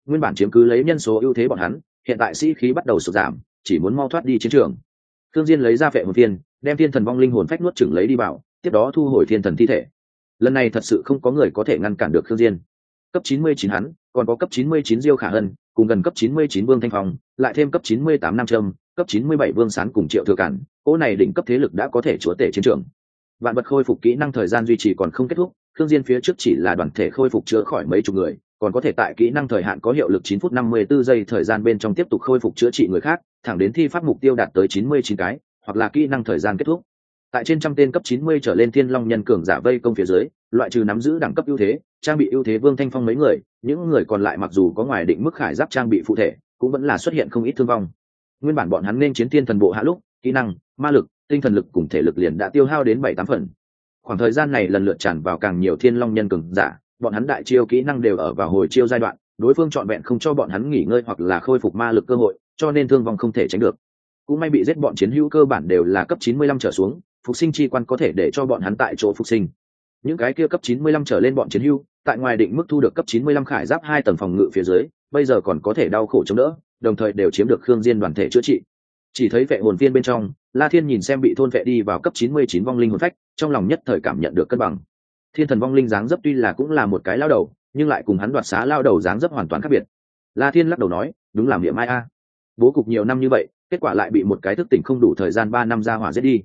Nguyên bản chiếm cứ lấy nhân số ưu thế bọn hắn hiện tại sĩ khí bắt đầu sụt giảm chỉ muốn mau thoát đi chiến trường. Khương diên lấy ra phệ hồn thiên, đem thiên thần vong linh hồn phách nuốt chửng lấy đi vào, tiếp đó thu hồi thiên thần thi thể. Lần này thật sự không có người có thể ngăn cản được khương diên. Cấp 99 hắn, còn có cấp 99 diêu khả hân, cùng gần cấp 99 vương thanh phong, lại thêm cấp 98 nam trâm, cấp 97 vương sán cùng triệu thừa cản, cỗ này đỉnh cấp thế lực đã có thể chúa tể chiến trường. Vạn vật khôi phục kỹ năng thời gian duy trì còn không kết thúc, khương diên phía trước chỉ là đoàn thể khôi phục chữa khỏi mấy chục người còn có thể tại kỹ năng thời hạn có hiệu lực 9 phút 54 giây, thời gian bên trong tiếp tục khôi phục chữa trị người khác, thẳng đến thi pháp mục tiêu đạt tới 99 cái, hoặc là kỹ năng thời gian kết thúc. Tại trên trăm tên cấp 90 trở lên thiên long nhân cường giả vây công phía dưới, loại trừ nắm giữ đẳng cấp ưu thế, trang bị ưu thế vương thanh phong mấy người, những người còn lại mặc dù có ngoài định mức khải giáp trang bị phụ thể, cũng vẫn là xuất hiện không ít thương vong. Nguyên bản bọn hắn nên chiến thiên thần bộ hạ lúc, kỹ năng, ma lực, tinh thần lực cùng thể lực liền đã tiêu hao đến bảy tám phần. Khoảng thời gian này lần lượt tràn vào càng nhiều thiên long nhân cường giả bọn hắn đại chiêu kỹ năng đều ở vào hồi chiêu giai đoạn, đối phương trọn vẹn không cho bọn hắn nghỉ ngơi hoặc là khôi phục ma lực cơ hội, cho nên thương vong không thể tránh được. Cũng may bị giết bọn chiến hữu cơ bản đều là cấp 95 trở xuống, phục sinh chi quan có thể để cho bọn hắn tại chỗ phục sinh. Những cái kia cấp 95 trở lên bọn chiến hữu, tại ngoài định mức thu được cấp 95 khải giáp hai tầng phòng ngự phía dưới, bây giờ còn có thể đau khổ chống đỡ, đồng thời đều chiếm được khương diên đoàn thể chữa trị. Chỉ thấy vệ hồn viên bên trong, la thiên nhìn xem bị thôn vệ đi vào cấp 99 vong linh hồn phách, trong lòng nhất thời cảm nhận được cân bằng thiên thần vong linh dáng dấp tuy là cũng là một cái lao đầu, nhưng lại cùng hắn đoạt xá lao đầu dáng dấp hoàn toàn khác biệt. La thiên lắc đầu nói, đúng làm miệng mai a. Bố cục nhiều năm như vậy, kết quả lại bị một cái thức tỉnh không đủ thời gian ba năm ra hỏa giết đi.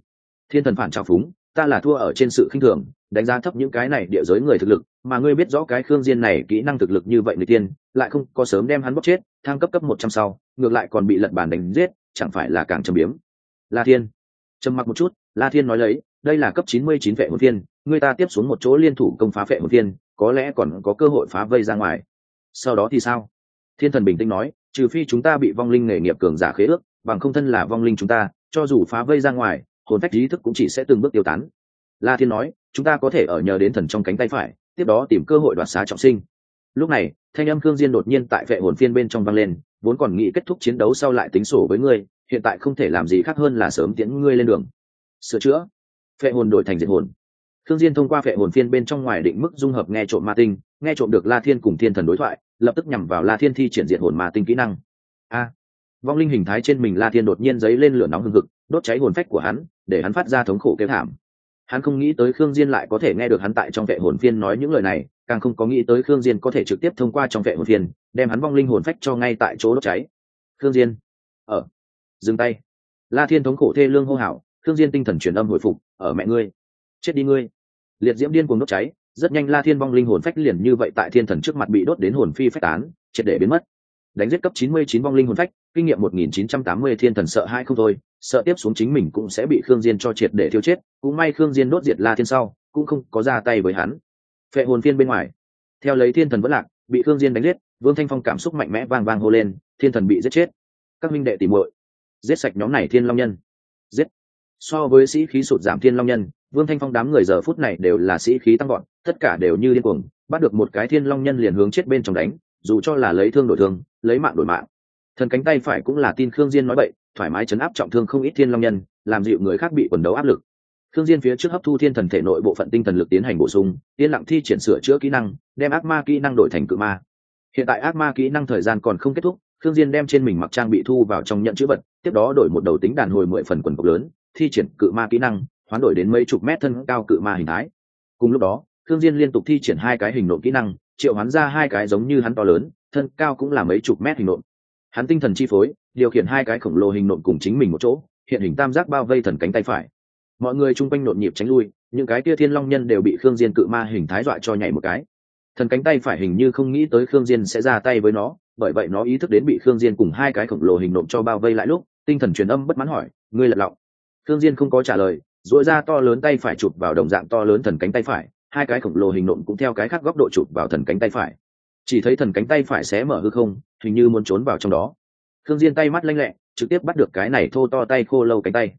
Thiên thần phản trào phúng, ta là thua ở trên sự khinh thường, đánh giá thấp những cái này địa giới người thực lực, mà ngươi biết rõ cái khương diên này kỹ năng thực lực như vậy người tiên, lại không có sớm đem hắn bóc chết, thăng cấp cấp một trăm sau, ngược lại còn bị lật bản đánh giết, chẳng phải là càng trầm biếm. La thiên trầm mặc một chút, la thiên nói lấy đây là cấp chín mươi chín vệ hồn thiên, người ta tiếp xuống một chỗ liên thủ công phá vệ hồn thiên, có lẽ còn có cơ hội phá vây ra ngoài. Sau đó thì sao? Thiên thần bình tĩnh nói, trừ phi chúng ta bị vong linh nghề nghiệp cường giả khế ước, bằng không thân là vong linh chúng ta, cho dù phá vây ra ngoài, hồn phách ý thức cũng chỉ sẽ từng bước tiêu tán. La thiên nói, chúng ta có thể ở nhờ đến thần trong cánh tay phải, tiếp đó tìm cơ hội đoạt xá trọng sinh. Lúc này, thanh âm khương diên đột nhiên tại vệ hồn phiên bên trong vang lên, vốn còn nghĩ kết thúc chiến đấu sau lại tính sổ với ngươi, hiện tại không thể làm gì khác hơn là sớm tiễn ngươi lên đường. Sửa chữa. Phệ hồn đổi thành diệt hồn. Khương diên thông qua phệ hồn phiên bên trong ngoài định mức dung hợp nghe trộm ma tinh, nghe trộm được la thiên cùng thiên thần đối thoại, lập tức nhằm vào la thiên thi triển diệt hồn ma tinh kỹ năng. A! Vong linh hình thái trên mình la thiên đột nhiên giấy lên lửa nóng hừng hực, đốt cháy hồn phách của hắn, để hắn phát ra thống khổ kêu thảm. Hắn không nghĩ tới khương diên lại có thể nghe được hắn tại trong vệ hồn phiên nói những lời này, càng không có nghĩ tới khương diên có thể trực tiếp thông qua trong vệ hồn phiên, đem hắn vong linh hồn phách cho ngay tại chỗ đốt cháy. Khương diên! Ở dừng tay. La thiên thống khổ thê lương hô hào Thương diên tinh thần truyền âm hồi phục, ở mẹ ngươi, chết đi ngươi. Liệt diễm điên cuồng đốt cháy, rất nhanh la thiên vong linh hồn phách liền như vậy tại thiên thần trước mặt bị đốt đến hồn phi phách tán, triệt để biến mất. Đánh giết cấp 99 vong linh hồn phách, kinh nghiệm 1980 thiên thần sợ hai không thôi, sợ tiếp xuống chính mình cũng sẽ bị khương diên cho triệt để thiêu chết, cũng may khương diên đốt diệt la thiên sau, cũng không có ra tay với hắn. Phệ hồn phiên bên ngoài, theo lấy thiên thần vẫn lạc, bị khương diên đánh giết, vương thanh phong cảm xúc mạnh mẽ vang vang hô lên, thiên thần bị giết chết, các minh đệ tìm muội, giết sạch nhóm này thiên long nhân, giết so với sĩ khí sụt giảm thiên long nhân, vương thanh phong đám người giờ phút này đều là sĩ khí tăng gọn tất cả đều như điên cuồng, bắt được một cái thiên long nhân liền hướng chết bên trong đánh, dù cho là lấy thương đổi thương, lấy mạng đổi mạng. Thần cánh tay phải cũng là tin khương diên nói bậy, thoải mái chấn áp trọng thương không ít thiên long nhân, làm dịu người khác bị quần đấu áp lực. Khương diên phía trước hấp thu thiên thần thể nội bộ phận tinh thần lực tiến hành bổ sung, yên lặng thi triển sửa chữa kỹ năng, đem ác ma kỹ năng đổi thành cự ma. Hiện tại ác ma kỹ năng thời gian còn không kết thúc, khương diên đem trên mình mặc trang bị thu vào trong nhận chữ vật, tiếp đó đổi một đầu tính đàn hồi mười phần quần cộc lớn thi triển cự ma kỹ năng, hoán đổi đến mấy chục mét thân cao cự ma hình thái. Cùng lúc đó thương diên liên tục thi triển hai cái hình nộm kỹ năng, triệu hoán ra hai cái giống như hắn to lớn, thân cao cũng là mấy chục mét hình nộm hắn tinh thần chi phối, điều khiển hai cái khổng lồ hình nộm cùng chính mình một chỗ, hiện hình tam giác bao vây thần cánh tay phải. Mọi người chung quanh nộn nhịp tránh lui, những cái tia thiên long nhân đều bị khương diên cự ma hình thái dọa cho nhảy một cái. Thần cánh tay phải hình như không nghĩ tới khương diên sẽ ra tay với nó, bởi vậy nó ý thức đến bị khương diên cùng hai cái khổng lồ hình nộm cho bao vây lại lúc, tinh thần truyền âm bất mãn hỏi, ngươi lật lọng thương diên không có trả lời, duỗi ra to lớn tay phải chụp vào đồng dạng to lớn thần cánh tay phải, hai cái khổng lồ hình nộm cũng theo cái khác góc độ chụp vào thần cánh tay phải. Chỉ thấy thần cánh tay phải xé mở hư không, hình như muốn trốn vào trong đó. Thương diên tay mắt lanh lẹ, trực tiếp bắt được cái này thô to tay khô lâu cánh tay.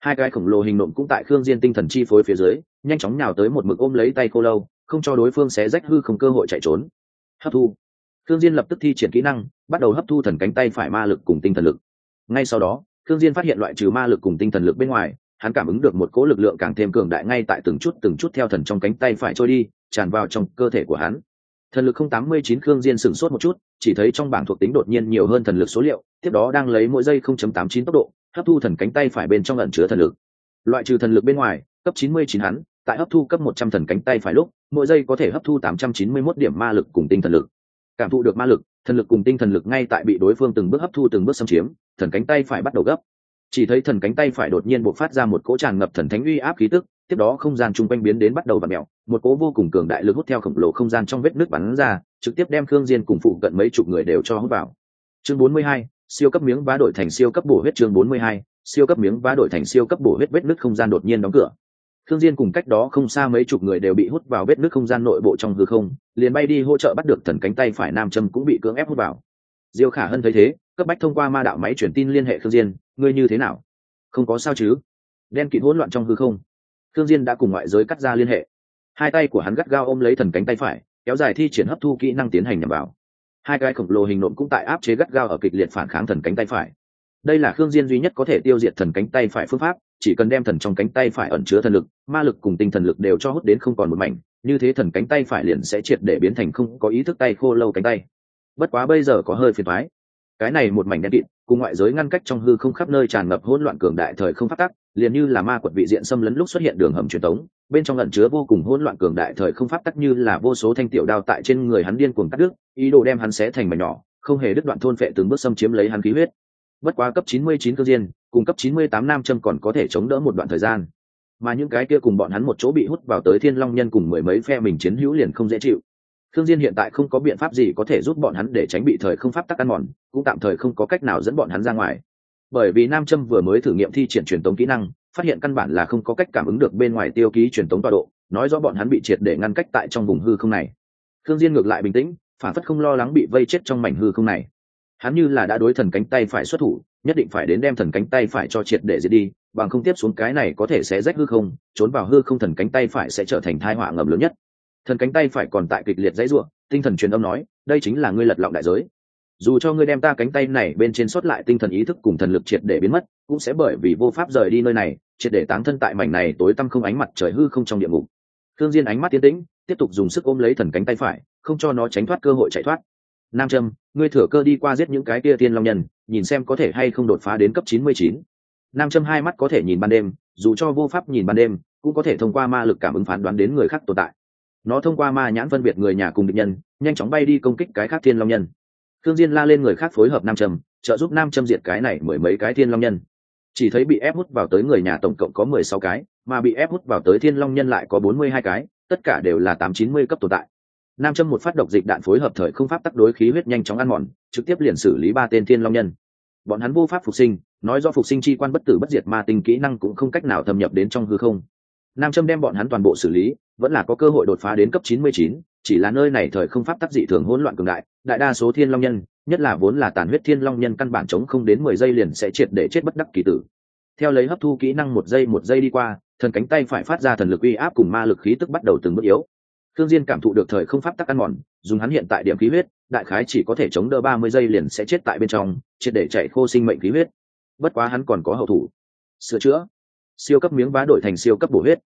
Hai cái khổng lồ hình nộm cũng tại khương diên tinh thần chi phối phía dưới, nhanh chóng nhào tới một mực ôm lấy tay khô lâu, không cho đối phương xé rách hư không cơ hội chạy trốn. Hấp thu. Khương diên lập tức thi triển kỹ năng, bắt đầu hấp thu thần cánh tay phải ma lực cùng tinh thần lực. Ngay sau đó Thương diên phát hiện loại trừ ma lực cùng tinh thần lực bên ngoài, hắn cảm ứng được một cỗ lực lượng càng thêm cường đại ngay tại từng chút từng chút theo thần trong cánh tay phải trôi đi, tràn vào trong cơ thể của hắn. Thần lực không tám mươi chín khương diên sửng sốt một chút, chỉ thấy trong bảng thuộc tính đột nhiên nhiều hơn thần lực số liệu, tiếp đó đang lấy mỗi giây không chấm tám chín tốc độ, hấp thu thần cánh tay phải bên trong ẩn chứa thần lực. Loại trừ thần lực bên ngoài, cấp chín mươi chín hắn, tại hấp thu cấp một trăm thần cánh tay phải lúc, mỗi giây có thể hấp thu tám trăm chín mươi 891 điểm ma lực cùng tinh thần lực. Cảm thụ được ma lực thần lực cùng tinh thần lực ngay tại bị đối phương từng bước hấp thu từng bước xâm chiếm thần cánh tay phải bắt đầu gấp. Chỉ thấy thần cánh tay phải đột nhiên bộc phát ra một cỗ tràn ngập thần thánh uy áp khí tức tiếp đó không gian chung quanh biến đến bắt đầu vặn mẹo một cỗ vô cùng cường đại lực hút theo khổng lồ không gian trong vết nước bắn ra trực tiếp đem khương diên cùng phụ cận mấy chục người đều cho hút vào. Chương 42, siêu cấp miếng vá đổi thành siêu cấp bổ huyết chương 42, siêu cấp miếng vá đổi thành siêu cấp bổ huyết vết nước không gian đột nhiên đóng cửa. Thương Diên cùng cách đó không xa mấy chục người đều bị hút vào vết nước không gian nội bộ trong hư không, liền bay đi hỗ trợ bắt được thần cánh tay phải Nam Châm cũng bị cưỡng ép hút vào. Diêu Khả Hân thấy thế, cấp bách thông qua ma đạo máy truyền tin liên hệ Thương Diên, ngươi như thế nào? Không có sao chứ? Đen kịt hỗn loạn trong hư không. Thương Diên đã cùng ngoại giới cắt ra liên hệ. Hai tay của hắn gắt gao ôm lấy thần cánh tay phải, kéo dài thi triển hấp thu kỹ năng tiến hành nhằm vào. Hai cái khổng lồ hình nộm cũng tại áp chế gắt gao ở kịch liệt phản kháng thần cánh tay phải. Đây là Khương Diên duy nhất có thể tiêu diệt thần cánh tay phải phương pháp, chỉ cần đem thần trong cánh tay phải ẩn chứa thần lực, ma lực cùng tinh thần lực đều cho hút đến không còn một mảnh, như thế thần cánh tay phải liền sẽ triệt để biến thành không có ý thức tay khô lâu cánh tay. Bất quá bây giờ có hơi phiền thoái cái này một mảnh đen kịt, cùng ngoại giới ngăn cách trong hư không khắp nơi tràn ngập hỗn loạn cường đại thời không phát tắc, liền như là ma quật vị diện xâm lấn lúc xuất hiện đường hầm truyền tống, bên trong ẩn chứa vô cùng hỗn loạn cường đại thời không pháp tắc như là vô số thanh tiểu đao tại trên người hắn điên cuồng cắt đứt, ý đồ đem hắn xé thành mảnh nhỏ, không hề đứt đoạn thôn phệ từng bước xâm chiếm lấy hắn khí huyết bất quá cấp 99 cơ diên cùng cấp 98 nam châm còn có thể chống đỡ một đoạn thời gian. Mà những cái kia cùng bọn hắn một chỗ bị hút vào tới thiên long nhân cùng mười mấy phe mình chiến hữu liền không dễ chịu. Thương diên hiện tại không có biện pháp gì có thể giúp bọn hắn để tránh bị thời không pháp tắc ăn mòn, cũng tạm thời không có cách nào dẫn bọn hắn ra ngoài. Bởi vì nam châm vừa mới thử nghiệm thi triển truyền tống kỹ năng, phát hiện căn bản là không có cách cảm ứng được bên ngoài tiêu ký truyền tống tọa độ, nói rõ bọn hắn bị triệt để ngăn cách tại trong vùng hư không này. Thương diên ngược lại bình tĩnh, phản phất không lo lắng bị vây chết trong mảnh hư không này hắn như là đã đối thần cánh tay phải xuất thủ, nhất định phải đến đem thần cánh tay phải cho triệt để diệt đi, bằng không tiếp xuống cái này có thể sẽ rách hư không, trốn vào hư không thần cánh tay phải sẽ trở thành thai họa ngầm lớn nhất. Thần cánh tay phải còn tại kịch liệt dãy ruộng, tinh thần truyền âm nói, đây chính là ngươi lật lọng đại giới. Dù cho ngươi đem ta cánh tay này bên trên xuất lại tinh thần ý thức cùng thần lực triệt để biến mất, cũng sẽ bởi vì vô pháp rời đi nơi này, triệt để táng thân tại mảnh này tối tăm không ánh mặt trời hư không trong địa ngục. Thương diên ánh mắt tiến tĩnh, tiếp tục dùng sức ôm lấy thần cánh tay phải, không cho nó tránh thoát cơ hội chạy thoát nam trâm, ngươi thừa cơ đi qua giết những cái kia tiên long nhân, nhìn xem có thể hay không đột phá đến cấp chín mươi chín. Nam châm hai mắt có thể nhìn ban đêm, dù cho vô pháp nhìn ban đêm, cũng có thể thông qua ma lực cảm ứng phán đoán đến người khác tồn tại. Nó thông qua ma nhãn phân biệt người nhà cùng địch nhân, nhanh chóng bay đi công kích cái khác thiên long nhân. Thương diên la lên người khác phối hợp nam châm trợ giúp nam châm diệt cái này mười mấy cái thiên long nhân. Chỉ thấy bị ép hút vào tới người nhà tổng cộng có mười sáu cái, mà bị ép hút vào tới thiên long nhân lại có bốn mươi hai cái, tất cả đều là tám chín mươi cấp tồn tại nam châm một phát độc dịch đạn phối hợp thời không pháp tắc đối khí huyết nhanh chóng ăn mòn trực tiếp liền xử lý ba tên thiên long nhân. Bọn hắn vô pháp phục sinh nói do phục sinh chi quan bất tử bất diệt ma tinh kỹ năng cũng không cách nào thâm nhập đến trong hư không. Nam châm đem bọn hắn toàn bộ xử lý vẫn là có cơ hội đột phá đến cấp 99, chỉ là nơi này thời không pháp tắc dị thường hỗn loạn cường đại đại đa số thiên long nhân nhất là vốn là tàn huyết thiên long nhân căn bản chống không đến mười giây liền sẽ triệt để chết bất đắc kỳ tử. Theo lấy hấp thu kỹ năng một giây một giây đi qua thần cánh tay phải phát ra thần lực uy áp cùng ma lực khí tức bắt đầu từng bước yếu. Thương Diên cảm thụ được thời không pháp tắc ăn mòn, dùng hắn hiện tại điểm khí huyết, đại khái chỉ có thể chống đỡ ba mươi giây liền sẽ chết tại bên trong, triệt để chạy khô sinh mệnh khí huyết. Bất quá hắn còn có hậu thủ. Sửa chữa. Siêu cấp miếng vá đổi thành siêu cấp bổ huyết.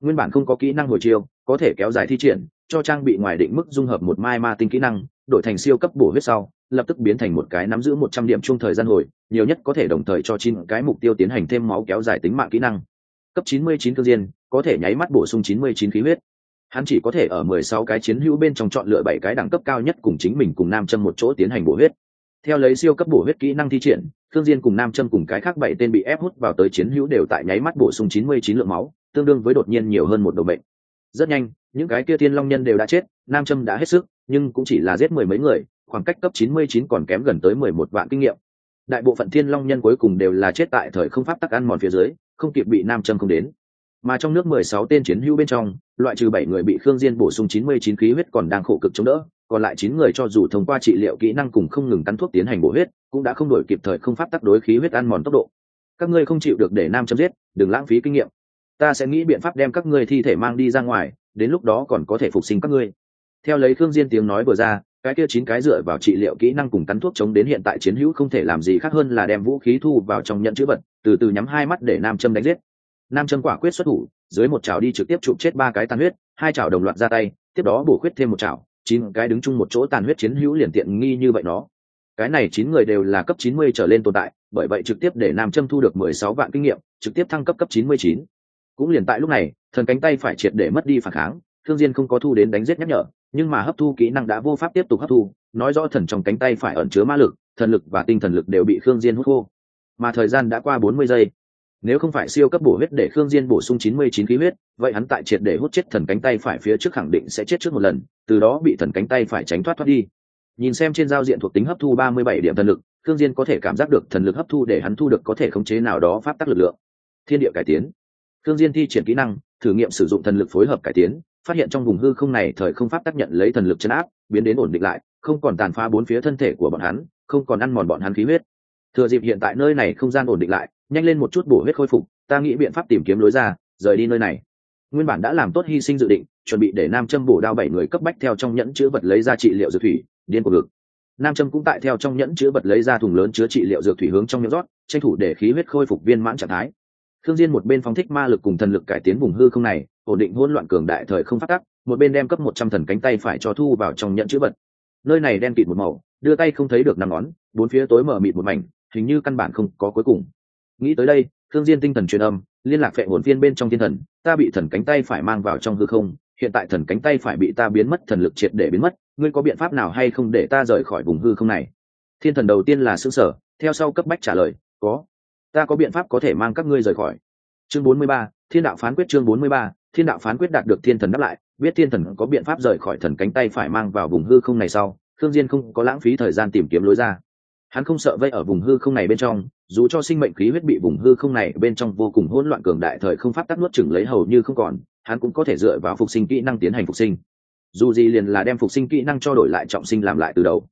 Nguyên bản không có kỹ năng hồi chiêu, có thể kéo dài thi triển, cho trang bị ngoài định mức dung hợp một mai ma tinh kỹ năng, đổi thành siêu cấp bổ huyết sau, lập tức biến thành một cái nắm giữ một trăm điểm chung thời gian hồi, nhiều nhất có thể đồng thời cho chín cái mục tiêu tiến hành thêm máu kéo dài tính mạng kỹ năng. Cấp chín mươi chín cương diên, có thể nháy mắt bổ sung chín mươi chín khí huyết hắn chỉ có thể ở mười sáu cái chiến hữu bên trong chọn lựa bảy cái đẳng cấp cao nhất cùng chính mình cùng nam châm một chỗ tiến hành bổ huyết. Theo lấy siêu cấp bổ huyết kỹ năng thi triển thương diên cùng nam châm cùng cái khác bảy tên bị ép hút vào tới chiến hữu đều tại nháy mắt bổ sung chín mươi chín lượng máu, tương đương với đột nhiên nhiều hơn một đầu bệnh rất nhanh, những cái kia tiên long nhân đều đã chết, nam châm đã hết sức, nhưng cũng chỉ là giết mười mấy người, khoảng cách cấp chín mươi chín còn kém gần tới mười một vạn kinh nghiệm. Đại bộ phận thiên long nhân cuối cùng đều là chết tại thời không pháp tắc ăn mòn phía dưới, không kịp bị nam châm không đến mà trong nước mười sáu tên chiến hữu bên trong, loại trừ bảy người bị khương diên bổ sung chín mươi chín khí huyết còn đang khổ cực chống đỡ, còn lại chín người cho dù thông qua trị liệu kỹ năng cùng không ngừng cắn thuốc tiến hành bổ huyết, cũng đã không đổi kịp thời không pháp tác đối khí huyết ăn mòn tốc độ. Các ngươi không chịu được để nam chấm giết, đừng lãng phí kinh nghiệm. Ta sẽ nghĩ biện pháp đem các ngươi thi thể mang đi ra ngoài, đến lúc đó còn có thể phục sinh các ngươi. Theo lấy khương diên tiếng nói vừa ra, cái kia chín cái dựa vào trị liệu kỹ năng cùng cắn thuốc chống đến hiện tại chiến hữu không thể làm gì khác hơn là đem vũ khí thu vào trong nhận chữ vật, từ từ nhắm hai mắt để nam châm đánh giết nam châm quả quyết xuất thủ, dưới một chảo đi trực tiếp chụp chết ba cái tàn huyết, hai chảo đồng loạt ra tay, tiếp đó bổ khuyết thêm một chảo, chín cái đứng chung một chỗ tàn huyết chiến hữu liền tiện nghi như vậy nó. Cái này chín người đều là cấp chín mươi trở lên tồn tại, bởi vậy trực tiếp để nam châm thu được mười sáu vạn kinh nghiệm, trực tiếp thăng cấp cấp chín mươi chín. Cũng liền tại lúc này, thần cánh tay phải triệt để mất đi phản kháng, thương diên không có thu đến đánh giết nhắc nhở, nhưng mà hấp thu kỹ năng đã vô pháp tiếp tục hấp thu, nói rõ thần trong cánh tay phải ẩn chứa ma lực, thần lực và tinh thần lực đều bị khương diên hút khô. Mà thời gian đã qua bốn mươi giây nếu không phải siêu cấp bổ huyết để khương diên bổ sung chín mươi chín khí huyết, vậy hắn tại triệt để hút chết thần cánh tay phải phía trước khẳng định sẽ chết trước một lần, từ đó bị thần cánh tay phải tránh thoát thoát đi. Nhìn xem trên giao diện thuộc tính hấp thu ba mươi bảy điểm thần lực, khương diên có thể cảm giác được thần lực hấp thu để hắn thu được có thể khống chế nào đó pháp tắc lực lượng. Thiên địa cải tiến. Khương diên thi triển kỹ năng, thử nghiệm sử dụng thần lực phối hợp cải tiến, phát hiện trong vùng hư không này thời không pháp tác nhận lấy thần lực chấn áp, biến đến ổn định lại, không còn tàn phá bốn phía thân thể của bọn hắn, không còn ăn mòn bọn hắn khí huyết. Thừa dịp hiện tại nơi này không gian ổn định lại nhanh lên một chút bổ huyết khôi phục, ta nghĩ biện pháp tìm kiếm lối ra, rời đi nơi này. Nguyên bản đã làm tốt hy sinh dự định, chuẩn bị để nam châm bổ đao bảy người cấp bách theo trong nhẫn chứa vật lấy ra trị liệu dược thủy, điên của ngực. Nam châm cũng tại theo trong nhẫn chứa vật lấy ra thùng lớn chứa trị liệu dược thủy hướng trong nhẫn rót, tranh thủ để khí huyết khôi phục viên mãn trạng thái. Thương diên một bên phóng thích ma lực cùng thần lực cải tiến vùng hư không này, ổn định hỗn loạn cường đại thời không phát tắc một bên đem cấp một trăm thần cánh tay phải cho thu vào trong nhẫn chữ vật. Nơi này đen kịt một màu, đưa tay không thấy được năm ngón, bốn phía tối mở mịt một mảnh, hình như căn bản không có cuối cùng nghĩ tới đây thương diên tinh thần truyền âm liên lạc phệ hồn phiên bên trong thiên thần ta bị thần cánh tay phải mang vào trong hư không hiện tại thần cánh tay phải bị ta biến mất thần lực triệt để biến mất ngươi có biện pháp nào hay không để ta rời khỏi vùng hư không này? Thiên thần đầu tiên là xương sở theo sau cấp bách trả lời có. Ta có biện pháp có thể mang các ngươi rời khỏi. Chương 43, thiên đạo phán quyết chương 43, thiên đạo phán quyết đạt được thiên thần đáp lại biết thiên thần có biện pháp rời khỏi thần cánh tay phải mang vào vùng hư không này sau thương diên không có lãng phí thời gian tìm kiếm lối ra hắn không sợ vây ở vùng hư không này bên trong, dù cho sinh mệnh khí huyết bị vùng hư không này bên trong vô cùng hỗn loạn cường đại thời không pháp tắc nuốt chửng lấy hầu như không còn, hắn cũng có thể dựa vào phục sinh kỹ năng tiến hành phục sinh. Dù gì liền là đem phục sinh kỹ năng cho đổi lại trọng sinh làm lại từ đầu.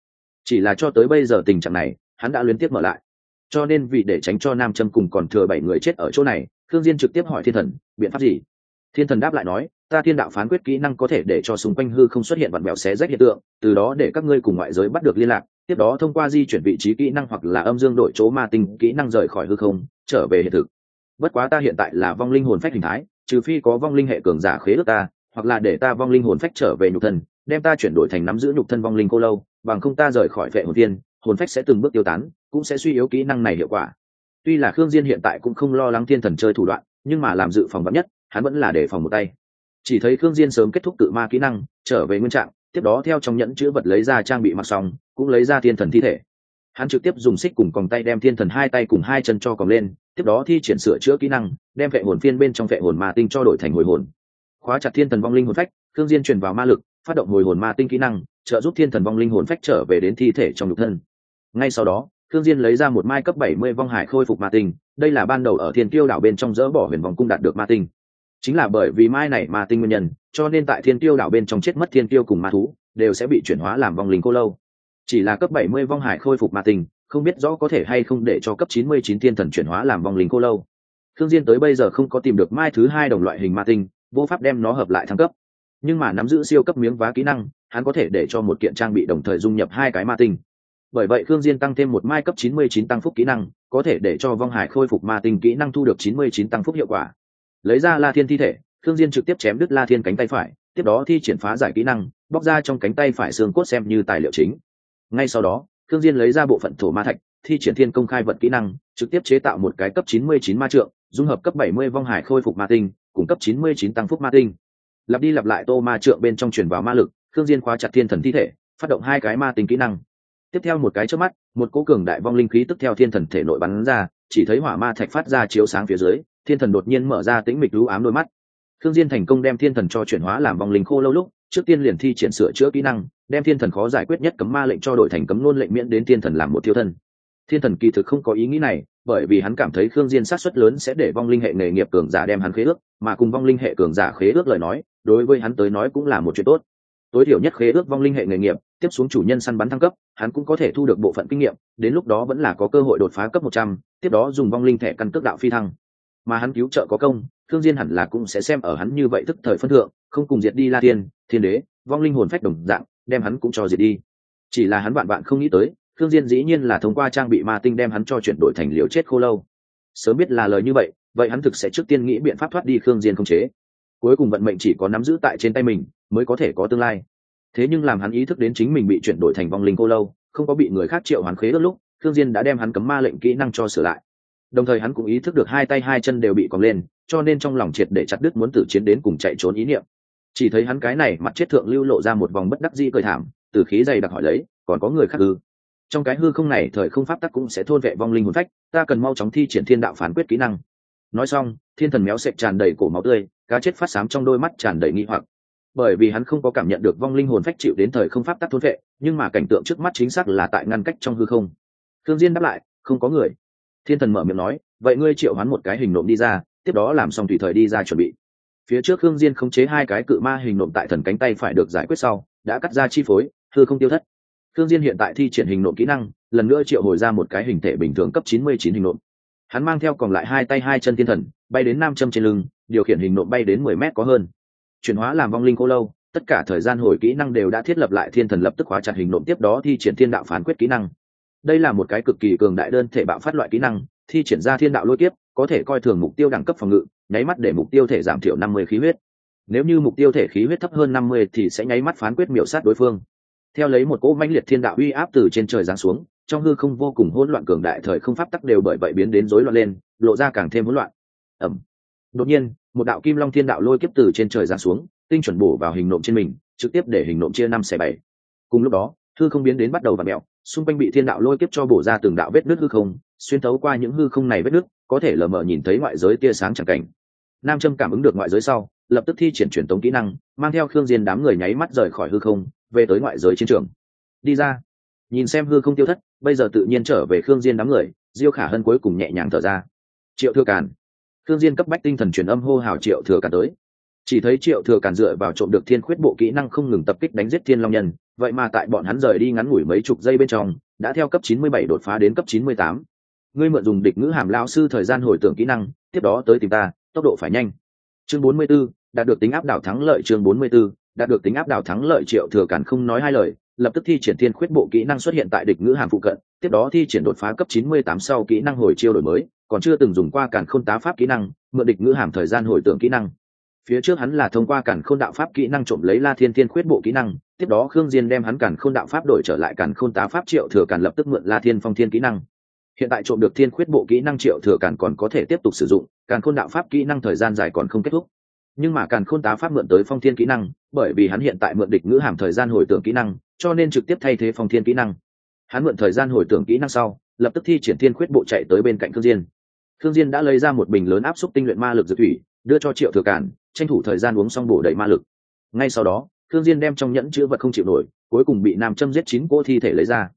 Chỉ là cho tới bây giờ tình trạng này, hắn đã liên tiếp mở lại. Cho nên vì để tránh cho nam châm cùng còn thừa bảy người chết ở chỗ này thương diên trực tiếp hỏi thiên thần, biện pháp gì? Thiên thần đáp lại nói, ta thiên đạo phán quyết kỹ năng có thể để cho xung quanh hư không xuất hiện vặn bèo xé rách hiện tượng, từ đó để các ngươi cùng ngoại giới bắt được liên lạc tiếp đó thông qua di chuyển vị trí kỹ năng hoặc là âm dương đổi chỗ ma tinh kỹ năng rời khỏi hư không, trở về hiện thực. Bất quá ta hiện tại là vong linh hồn phách hình thái, trừ phi có vong linh hệ cường giả khế ước ta, hoặc là để ta vong linh hồn phách trở về nhục thân, đem ta chuyển đổi thành nắm giữ nhục thân vong linh cô lâu, bằng không ta rời khỏi vệ hồn tiên, hồn phách sẽ từng bước tiêu tán, cũng sẽ suy yếu kỹ năng này hiệu quả. Tuy là khương diên hiện tại cũng không lo lắng thiên thần chơi thủ đoạn, nhưng mà làm dự phòng vắn nhất, hắn vẫn là để phòng một tay. Chỉ thấy khương diên sớm kết thúc tự ma kỹ năng, trở về nguyên trạng, tiếp đó theo trong nhẫn chứa vật lấy ra trang bị mặc xong cũng lấy ra thiên thần thi thể. Hắn trực tiếp dùng xích cùng còng tay đem thiên thần hai tay cùng hai chân cho còng lên, tiếp đó thi triển sửa chữa kỹ năng, đem vệ hồn phiên bên trong vệ hồn ma tinh cho đổi thành hồi hồn. Khóa chặt thiên thần vong linh hồn phách thương diên truyền vào ma lực, phát động hồi hồn ma tinh kỹ năng, trợ giúp thiên thần vong linh hồn phách trở về đến thi thể trong nhục thân. Ngay sau đó thương diên lấy ra một mai cấp 70 vong hải khôi phục ma tinh, đây là ban đầu ở thiên tiêu đảo bên trong dỡ bỏ huyền vòng cung đạt được ma tinh. Chính là bởi vì mai này ma tinh nguyên nhân, cho nên tại thiên tiêu đảo bên trong chết mất thiên tiêu cùng ma thú, đều sẽ bị chuyển hóa làm vong linh cô lâu chỉ là cấp 70 vong hải khôi phục ma tình, không biết rõ có thể hay không để cho cấp 99 thiên thần chuyển hóa làm vong linh cô lâu Thương Diên tới bây giờ không có tìm được mai thứ hai đồng loại hình ma tinh, vô pháp đem nó hợp lại thăng cấp. Nhưng mà nắm giữ siêu cấp miếng vá kỹ năng, hắn có thể để cho một kiện trang bị đồng thời dung nhập hai cái ma tinh. Bởi vậy Khương Diên tăng thêm một mai cấp 99 tăng phúc kỹ năng, có thể để cho vong hải khôi phục ma tinh kỹ năng thu được 99 tăng phúc hiệu quả. Lấy ra La Thiên thi thể, Khương Diên trực tiếp chém đứt La Thiên cánh tay phải, tiếp đó thi triển phá giải kỹ năng, bóc ra trong cánh tay phải xương cốt xem như tài liệu chính. Ngay sau đó, thương Diên lấy ra bộ phận thổ ma thạch, thi triển thiên công khai vật kỹ năng, trực tiếp chế tạo một cái cấp 99 ma trượng, dung hợp cấp 70 vong hải khôi phục ma tinh, cùng cấp 99 tăng phúc ma tinh. lặp đi lặp lại tô ma trượng bên trong truyền vào ma lực thương diên khóa chặt thiên thần thi thể phát động hai cái ma tinh kỹ năng tiếp theo một cái chớp mắt một cỗ cường đại vong linh khí tức theo thiên thần thể nội bắn ra chỉ thấy hỏa ma thạch phát ra chiếu sáng phía dưới thiên thần đột nhiên mở ra tĩnh mịch lũ ám đôi mắt thương diên thành công đem thiên thần cho chuyển hóa làm vong linh khô lâu lúc trước tiên liền thi triển sửa chữa kỹ năng, đem thiên thần khó giải quyết nhất cấm ma lệnh cho đổi thành cấm nôn lệnh miễn đến thiên thần làm một thiêu thân. Thiên thần kỳ thực không có ý nghĩ này, bởi vì hắn cảm thấy khương diên sát suất lớn sẽ để vong linh hệ nghề nghiệp cường giả đem hắn khế ước, mà cùng vong linh hệ cường giả khế ước lời nói, đối với hắn tới nói cũng là một chuyện tốt. Tối thiểu nhất khế ước vong linh hệ nghề nghiệp, tiếp xuống chủ nhân săn bắn thăng cấp, hắn cũng có thể thu được bộ phận kinh nghiệm, đến lúc đó vẫn là có cơ hội đột phá cấp một trăm, tiếp đó dùng vong linh thẻ căn cước đạo phi thăng. Mà hắn cứu trợ có công thương diên hẳn là cũng sẽ xem ở hắn như vậy tức thời phân thượng không cùng diệt đi la tiên thiên đế, vong linh hồn phách đồng dạng, đem hắn cũng cho diệt đi. Chỉ là hắn bạn bạn không nghĩ tới thương diên dĩ nhiên là thông qua trang bị ma tinh đem hắn cho chuyển đổi thành liều chết khô lâu. Sớm biết là lời như vậy vậy hắn thực sẽ trước tiên nghĩ biện pháp thoát đi khương diên không chế. Cuối cùng vận mệnh chỉ có nắm giữ tại trên tay mình, mới có thể có tương lai. Thế nhưng làm hắn ý thức đến chính mình bị chuyển đổi thành vong linh cô lâu, không có bị người khác triệu hắn khế ước lúc thương diên đã đem hắn cấm ma lệnh kỹ năng cho sửa lại. Đồng thời hắn cũng ý thức được hai tay hai chân đều bị còng lên, cho nên trong lòng triệt để chặt đứt muốn tử chiến đến cùng chạy trốn ý niệm chỉ thấy hắn cái này mặt chết thượng lưu lộ ra một vòng bất đắc di cười thảm, từ khí dày đặc hỏi lấy, còn có người khác ư? Trong cái hư không này, thời không pháp tắc cũng sẽ thôn vệ vong linh hồn phách, ta cần mau chóng thi triển thiên đạo phán quyết kỹ năng. Nói xong, thiên thần méo sệch tràn đầy cổ máu tươi, cá chết phát xám trong đôi mắt tràn đầy nghi hoặc. Bởi vì hắn không có cảm nhận được vong linh hồn phách chịu đến thời không pháp tắc thôn vệ, nhưng mà cảnh tượng trước mắt chính xác là tại ngăn cách trong hư không. Thương diên đáp lại, không có người. Thiên thần mở miệng nói, vậy ngươi triệu hắn một cái hình nộm đi ra, tiếp đó làm xong tùy thời đi ra chuẩn bị phía trước Hương diên khống chế hai cái cự ma hình nộm tại thần cánh tay phải được giải quyết sau, đã cắt ra chi phối, hư không tiêu thất. Hương diên hiện tại thi triển hình nộm kỹ năng, lần nữa triệu hồi ra một cái hình thể bình thường cấp 99 hình nộm. Hắn mang theo còn lại hai tay hai chân thiên thần, bay đến nam châm trên lưng, điều khiển hình nộm bay đến 10 mét có hơn. Chuyển hóa làm vong linh cô lâu, tất cả thời gian hồi kỹ năng đều đã thiết lập lại, thiên thần lập tức hóa chặt hình nộm tiếp đó thi triển thiên đạo phán quyết kỹ năng. Đây là một cái cực kỳ cường đại đơn thể bạo phát loại kỹ năng, thi triển ra thiên đạo lôi tiếp có thể coi thường mục tiêu đẳng cấp phòng ngự nháy mắt để mục tiêu thể giảm thiểu 50 khí huyết. Nếu như mục tiêu thể khí huyết thấp hơn 50 thì sẽ nháy mắt phán quyết miểu sát đối phương. Theo lấy một cỗ mãnh liệt thiên đạo uy áp từ trên trời giáng xuống, trong hư không vô cùng hỗn loạn cường đại thời không pháp tắc đều bởi vậy biến đến rối loạn lên, lộ ra càng thêm hỗn loạn. Ẩm đột nhiên, một đạo kim long thiên đạo lôi kiếp từ trên trời giáng xuống, tinh chuẩn bổ vào hình nộm trên mình, trực tiếp để hình nộm chia năm xẻ bảy. Cùng lúc đó, hư không biến đến bắt đầu và mẹo xung quanh bị thiên đạo lôi kiếp cho bổ ra từng đạo vết nước hư không, xuyên thấu qua những hư không này vết nước có thể lờ mờ nhìn thấy ngoại giới tia sáng chẳng cảnh nam châm cảm ứng được ngoại giới sau, lập tức thi triển truyền tống kỹ năng, mang theo khương diên đám người nháy mắt rời khỏi hư không, về tới ngoại giới chiến trường. Đi ra. Nhìn xem hư không tiêu thất, bây giờ tự nhiên trở về khương diên đám người, diêu khả hân cuối cùng nhẹ nhàng thở ra. Triệu thừa càn. Khương diên cấp bách tinh thần truyền âm hô hào triệu thừa càn tới. Chỉ thấy triệu thừa càn dựa vào trộm được thiên khuyết bộ kỹ năng không ngừng tập kích đánh giết thiên long nhân, vậy mà tại bọn hắn rời đi ngắn ngủi mấy chục giây bên trong, đã theo cấp 97 đột phá đến cấp 98. ngươi mượn dùng địch ngữ hàm lão sư thời gian hồi tưởng kỹ năng, tiếp đó tới tìm ta tốc độ phải nhanh. Chương 44, đạt được tính áp đảo thắng lợi chương 44, đạt được tính áp đảo thắng lợi triệu thừa cản không nói hai lời lập tức thi triển thiên khuyết bộ kỹ năng xuất hiện tại địch ngữ hàm phụ cận tiếp đó thi triển đột phá cấp 98 sau kỹ năng hồi chiêu đổi mới còn chưa từng dùng qua cản khôn tá pháp kỹ năng mượn địch ngữ hàm thời gian hồi tưởng kỹ năng. Phía trước hắn là thông qua cản khôn đạo pháp kỹ năng trộm lấy la thiên thiên khuyết bộ kỹ năng tiếp đó khương diên đem hắn cản khôn đạo pháp đổi trở lại cản khôn tá pháp triệu thừa cản lập tức mượn la thiên phong thiên kỹ năng hiện tại trộm được thiên khuyết bộ kỹ năng triệu thừa cản còn có thể tiếp tục sử dụng, càn khôn đạo pháp kỹ năng thời gian dài còn không kết thúc. Nhưng mà càn khôn tá pháp mượn tới phong thiên kỹ năng, bởi vì hắn hiện tại mượn địch ngữ hàm thời gian hồi tưởng kỹ năng, cho nên trực tiếp thay thế phong thiên kỹ năng. Hắn mượn thời gian hồi tưởng kỹ năng sau, lập tức thi triển thiên khuyết bộ chạy tới bên cạnh khương diên. Khương diên đã lấy ra một bình lớn áp suất tinh luyện ma lực dược thủy, đưa cho triệu thừa cản tranh thủ thời gian uống xong bổ đầy ma lực. Ngay sau đó, khương diên đem trong nhẫn chứa vật không chịu nổi, cuối cùng bị nam châm giết chín cỗ thi thể lấy ra.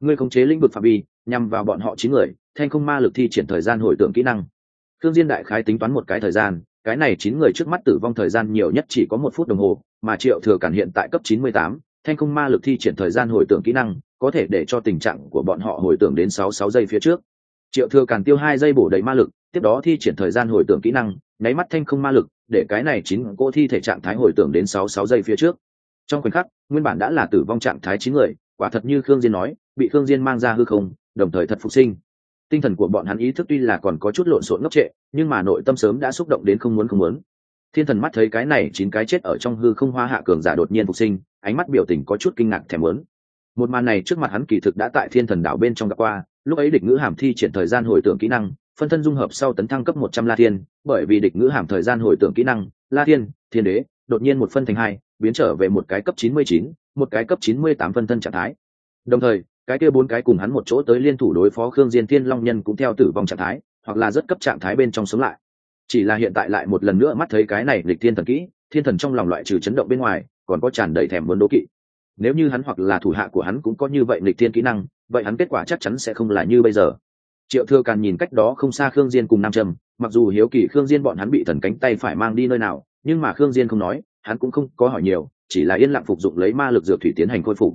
Ngươi khống chế lĩnh vực phạm vi nhằm vào bọn họ chín người thanh không ma lực thi triển thời gian hồi tưởng kỹ năng. Thương diên đại khái tính toán một cái thời gian cái này chín người trước mắt tử vong thời gian nhiều nhất chỉ có một phút đồng hồ mà triệu thừa cản hiện tại cấp 98, thanh không ma lực thi triển thời gian hồi tưởng kỹ năng có thể để cho tình trạng của bọn họ hồi tưởng đến 66 giây phía trước. Triệu thừa cản tiêu hai giây bổ đầy ma lực tiếp đó thi triển thời gian hồi tưởng kỹ năng nháy mắt thanh không ma lực để cái này chín cô thi thể trạng thái hồi tưởng đến 66 giây phía trước. Trong khoảnh khắc nguyên bản đã là tử vong trạng thái chín người quả thật như khương diên nói bị khương diên mang ra hư không đồng thời thật phục sinh. Tinh thần của bọn hắn ý thức tuy là còn có chút lộn xộn ngốc trệ, nhưng mà nội tâm sớm đã xúc động đến không muốn không muốn. Thiên thần mắt thấy cái này chín cái chết ở trong hư không hoa hạ cường giả đột nhiên phục sinh, ánh mắt biểu tình có chút kinh ngạc thèm muốn. Một màn này trước mặt hắn kỳ thực đã tại thiên thần đảo bên trong gặp qua, lúc ấy địch ngữ hàm thi triển thời gian hồi tưởng kỹ năng, phân thân dung hợp sau tấn thăng cấp một trăm la thiên, bởi vì địch ngữ hàm thời gian hồi tưởng kỹ năng, la thiên thiên đế, đột nhiên một phân thành hai, biến trở về một cái cấp chín mươi chín, một cái cấp chín mươi tám phân thân trạng thái. Đồng thời cái kia bốn cái cùng hắn một chỗ tới liên thủ đối phó khương diên thiên long nhân cũng theo tử vong trạng thái, hoặc là rất cấp trạng thái bên trong sống lại. Chỉ là hiện tại lại một lần nữa mắt thấy cái này lịch thiên thần kỹ, thiên thần trong lòng loại trừ chấn động bên ngoài, còn có tràn đầy thèm muốn đố kỵ. Nếu như hắn hoặc là thủ hạ của hắn cũng có như vậy lịch thiên kỹ năng, vậy hắn kết quả chắc chắn sẽ không là như bây giờ. Triệu thừa càn nhìn cách đó không xa khương diên cùng nam trầm mặc dù hiếu kỳ khương diên bọn hắn bị thần cánh tay phải mang đi nơi nào, nhưng mà khương diên không nói, hắn cũng không có hỏi nhiều, chỉ là yên lặng phục dụng lấy ma lực dược thủy tiến hành khôi phục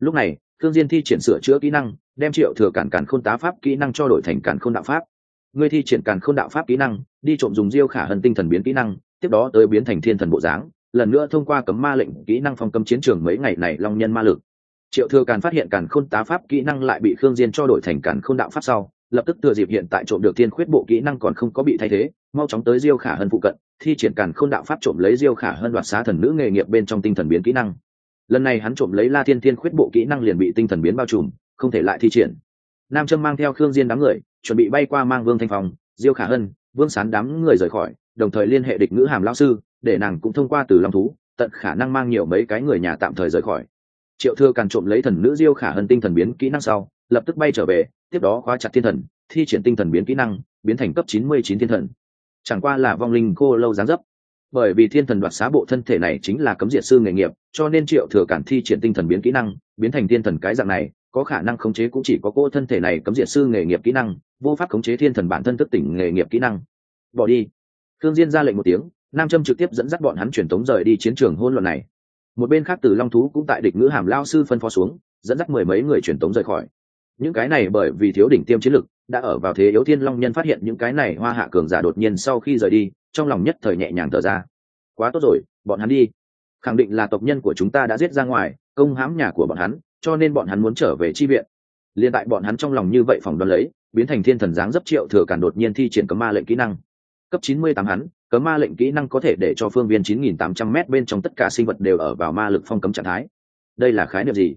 lúc này thương diên thi triển sửa chữa kỹ năng, đem triệu thừa cản cản khôn tá pháp kỹ năng cho đổi thành cản khôn đạo pháp. Ngươi thi triển cản khôn đạo pháp kỹ năng, đi trộm dùng diêu khả hân tinh thần biến kỹ năng, tiếp đó tới biến thành thiên thần bộ dáng lần nữa thông qua cấm ma lệnh kỹ năng phong cấm chiến trường mấy ngày này long nhân ma lực. Triệu thừa càn phát hiện cản khôn tá pháp kỹ năng lại bị khương diên cho đổi thành cản khôn đạo pháp sau, lập tức thừa dịp hiện tại trộm được thiên khuyết bộ kỹ năng còn không có bị thay thế, mau chóng tới diêu khả hân phụ cận, thi triển cản khôn đạo pháp trộm lấy diêu khả hân đoạt xá thần nữ nghề nghiệp bên trong tinh thần biến kỹ năng lần này hắn trộm lấy la thiên thiên khuyết bộ kỹ năng liền bị tinh thần biến bao trùm, không thể lại thi triển. Nam trâm mang theo khương diên đám người, chuẩn bị bay qua mang vương thanh phong, diêu khả hân, vương sán đám người rời khỏi, đồng thời liên hệ địch ngữ hàm lao sư, để nàng cũng thông qua từ long thú, tận khả năng mang nhiều mấy cái người nhà tạm thời rời khỏi. Triệu thừa càn trộm lấy thần nữ diêu khả hân tinh thần biến kỹ năng sau, lập tức bay trở về, tiếp đó khóa chặt thiên thần, thi triển tinh thần biến kỹ năng, biến thành cấp chín mươi chín thiên thần. Chẳng qua là vong linh cô lâu dáng dấp bởi vì thiên thần đoạt xá bộ thân thể này chính là cấm diệt sư nghề nghiệp, cho nên triệu thừa cản thi triển tinh thần biến kỹ năng, biến thành thiên thần cái dạng này, có khả năng khống chế cũng chỉ có cô thân thể này cấm diệt sư nghề nghiệp kỹ năng, vô pháp khống chế thiên thần bản thân thức tỉnh nghề nghiệp kỹ năng. Bỏ đi. Thương diên ra lệnh một tiếng, nam châm trực tiếp dẫn dắt bọn hắn truyền tống rời đi chiến trường hỗn loạn này. Một bên khác từ long thú cũng tại địch ngữ hàm lao sư phân phó xuống, dẫn dắt mười mấy người truyền tống rời khỏi. Những cái này bởi vì thiếu đỉnh tiêm chiến lực, đã ở vào thế yếu thiên long nhân phát hiện những cái này hoa hạ cường giả đột nhiên sau khi rời đi trong lòng nhất thời nhẹ nhàng thở ra. Quá tốt rồi, bọn hắn đi. Khẳng định là tộc nhân của chúng ta đã giết ra ngoài, công hãm nhà của bọn hắn, cho nên bọn hắn muốn trở về chi viện. Liên tại bọn hắn trong lòng như vậy phòng đoán lấy, biến thành thiên thần dáng dấp triệu thừa cản đột nhiên thi triển cấm ma lệnh kỹ năng. Cấp chín mươi tám hắn, cấm ma lệnh kỹ năng có thể để cho phương viên chín nghìn tám trăm m bên trong tất cả sinh vật đều ở vào ma lực phong cấm trạng thái. Đây là khái niệm gì?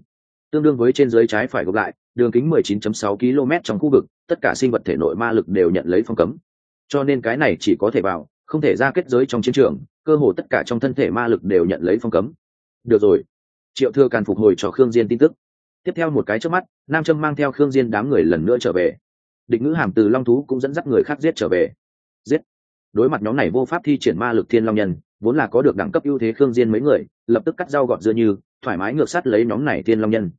Tương đương với trên dưới trái phải gộp lại, đường kính 19.6 km trong khu vực, tất cả sinh vật thể nội ma lực đều nhận lấy phong cấm. Cho nên cái này chỉ có thể vào không thể ra kết giới trong chiến trường cơ hồ tất cả trong thân thể ma lực đều nhận lấy phong cấm. Được rồi. Triệu thừa càn phục hồi cho khương diên tin tức. Tiếp theo một cái trước mắt nam trâm mang theo khương diên đám người lần nữa trở về. Định ngữ hàm từ long thú cũng dẫn dắt người khác giết trở về. Giết. Đối mặt nhóm này vô pháp thi triển ma lực thiên long nhân vốn là có được đẳng cấp ưu thế khương diên mấy người lập tức cắt rau gọt dưa như thoải mái ngược sát lấy nhóm này thiên long nhân.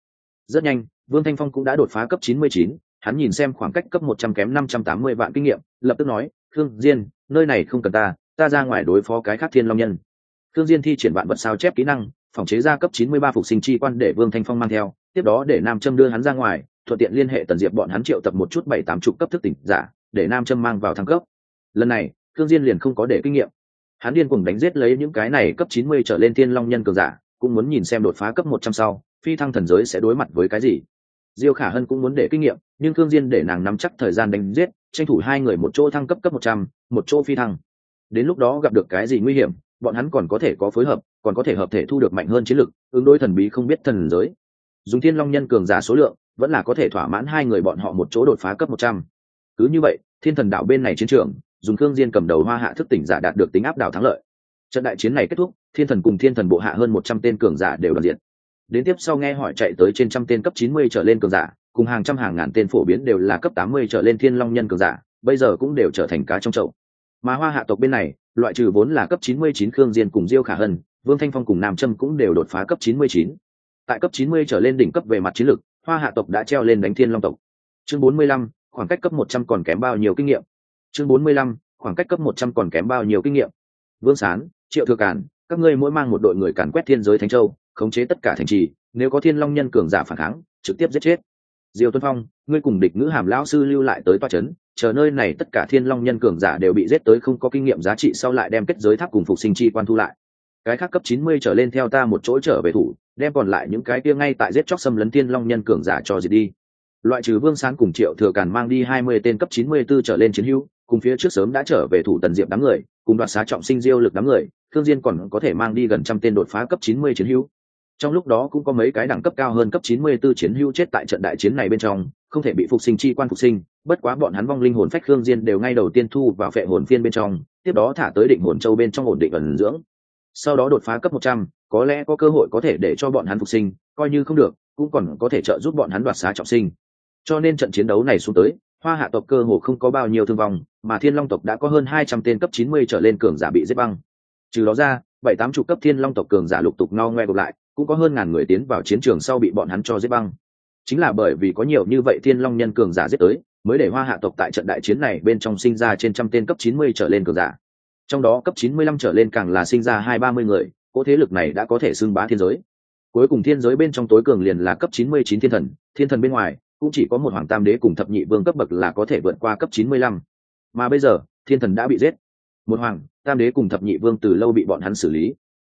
Rất nhanh vương thanh phong cũng đã đột phá cấp 99, hắn nhìn xem khoảng cách cấp 100 kém 580 vạn kinh nghiệm lập tức nói khương diên nơi này không cần ta ta ra ngoài đối phó cái khác thiên long nhân. Thương diên thi triển vạn vật sao chép kỹ năng, phòng chế ra cấp 93 phục sinh chi quan để vương thanh phong mang theo, tiếp đó để nam châm đưa hắn ra ngoài, thuận tiện liên hệ tần diệp bọn hắn triệu tập một chút bảy tám chục cấp thức tỉnh giả, để nam châm mang vào thăng cấp. Lần này thương diên liền không có để kinh nghiệm. Hắn điên cuồng đánh giết lấy những cái này cấp 90 trở lên thiên long nhân cường giả, cũng muốn nhìn xem đột phá cấp 100 sau, phi thăng thần giới sẽ đối mặt với cái gì. Diêu khả hân cũng muốn để kinh nghiệm, nhưng thương diên để nàng nắm chắc thời gian đánh giết tranh thủ hai người một chỗ thăng cấp cấp một trăm, một chỗ phi thăng. Đến lúc đó gặp được cái gì nguy hiểm, bọn hắn còn có thể có phối hợp, còn có thể hợp thể thu được mạnh hơn chiến lực, ứng đối thần bí không biết thần giới. Dùng thiên long nhân cường giả số lượng, vẫn là có thể thỏa mãn hai người bọn họ một chỗ đột phá cấp một trăm. Cứ như vậy, thiên thần đạo bên này chiến trường, dùng thương diên cầm đầu hoa hạ thức tỉnh giả đạt được tính áp đảo thắng lợi. Trận đại chiến này kết thúc, thiên thần cùng thiên thần bộ hạ hơn một trăm tên cường giả đều đoàn diện. Đến tiếp sau nghe hỏi chạy tới trên trăm tên cấp chín mươi trở lên cường giả cùng hàng trăm hàng ngàn tên phổ biến đều là cấp tám mươi trở lên thiên long nhân cường giả bây giờ cũng đều trở thành cá trong chậu. Mà hoa hạ tộc bên này loại trừ vốn là cấp chín mươi chín khương diên cùng diêu khả hân vương thanh phong cùng nam trâm cũng đều đột phá cấp chín mươi chín. Tại cấp chín mươi trở lên đỉnh cấp về mặt chiến lực, hoa hạ tộc đã treo lên đánh thiên long tộc. Chương bốn mươi lăm khoảng cách cấp một trăm còn kém bao nhiêu kinh nghiệm? Chương bốn mươi lăm khoảng cách cấp một trăm còn kém bao nhiêu kinh nghiệm? Vương sán triệu thừa cản các ngươi mỗi mang một đội người càn quét thiên giới thánh châu khống chế tất cả thành trì nếu có thiên long nhân cường giả phản kháng trực tiếp giết chết diêu tuân phong, ngươi cùng địch ngữ hàm lão sư lưu lại tới toa trấn chờ nơi này tất cả thiên long nhân cường giả đều bị giết tới không có kinh nghiệm giá trị sau lại đem kết giới tháp cùng phục sinh chi quan thu lại. Cái khác cấp chín mươi trở lên theo ta một chỗ trở về thủ, đem còn lại những cái kia ngay tại giết chóc xâm lấn thiên long nhân cường giả cho diệt đi. Loại trừ vương sán cùng triệu thừa càn mang đi hai mươi tên cấp chín mươi 94 trở lên chiến hữu, cùng phía trước sớm đã trở về thủ tần diệp đám người, cùng đoạt xá trọng sinh diêu lực đám người, thương diên còn có thể mang đi gần trăm tên đột phá cấp chín mươi chiến hữu trong lúc đó cũng có mấy cái đẳng cấp cao hơn cấp 94 chiến hữu chết tại trận đại chiến này bên trong, không thể bị phục sinh chi quan phục sinh, bất quá bọn hắn vong linh hồn phách khương diên đều ngay đầu tiên thu vào phệ hồn phiên bên trong, tiếp đó thả tới định hồn châu bên trong ổn định ẩn dưỡng. Sau đó đột phá cấp một trăm, có lẽ có cơ hội có thể để cho bọn hắn phục sinh, coi như không được, cũng còn có thể trợ giúp bọn hắn đoạt xá trọng sinh. Cho nên trận chiến đấu này xuống tới, hoa hạ tộc cơ hồ không có bao nhiêu thương vong, mà thiên long tộc đã có hơn hai trăm tên cấp chín mươi trở lên cường giả bị giết băng. Trừ đó ra, bảy tám chục cấp thiên long tộc cường giả lục tục no ngoe gục lại cũng có hơn ngàn người tiến vào chiến trường sau bị bọn hắn cho giết băng. Chính là bởi vì có nhiều như vậy thiên long nhân cường giả giết tới, mới để hoa hạ tộc tại trận đại chiến này bên trong sinh ra trên trăm tên cấp chín mươi trở lên cường giả. Trong đó cấp chín mươi lăm trở lên càng là sinh ra hai ba mươi người, cỗ thế lực này đã có thể xưng bá thiên giới. Cuối cùng thiên giới bên trong tối cường liền là cấp chín mươi chín thiên thần thiên thần bên ngoài, cũng chỉ có một hoàng tam đế cùng thập nhị vương cấp bậc là có thể vượt qua cấp chín mươi lăm. Mà bây giờ, thiên thần đã bị giết. Một hoàng, tam đế cùng thập nhị vương từ lâu bị bọn hắn xử lý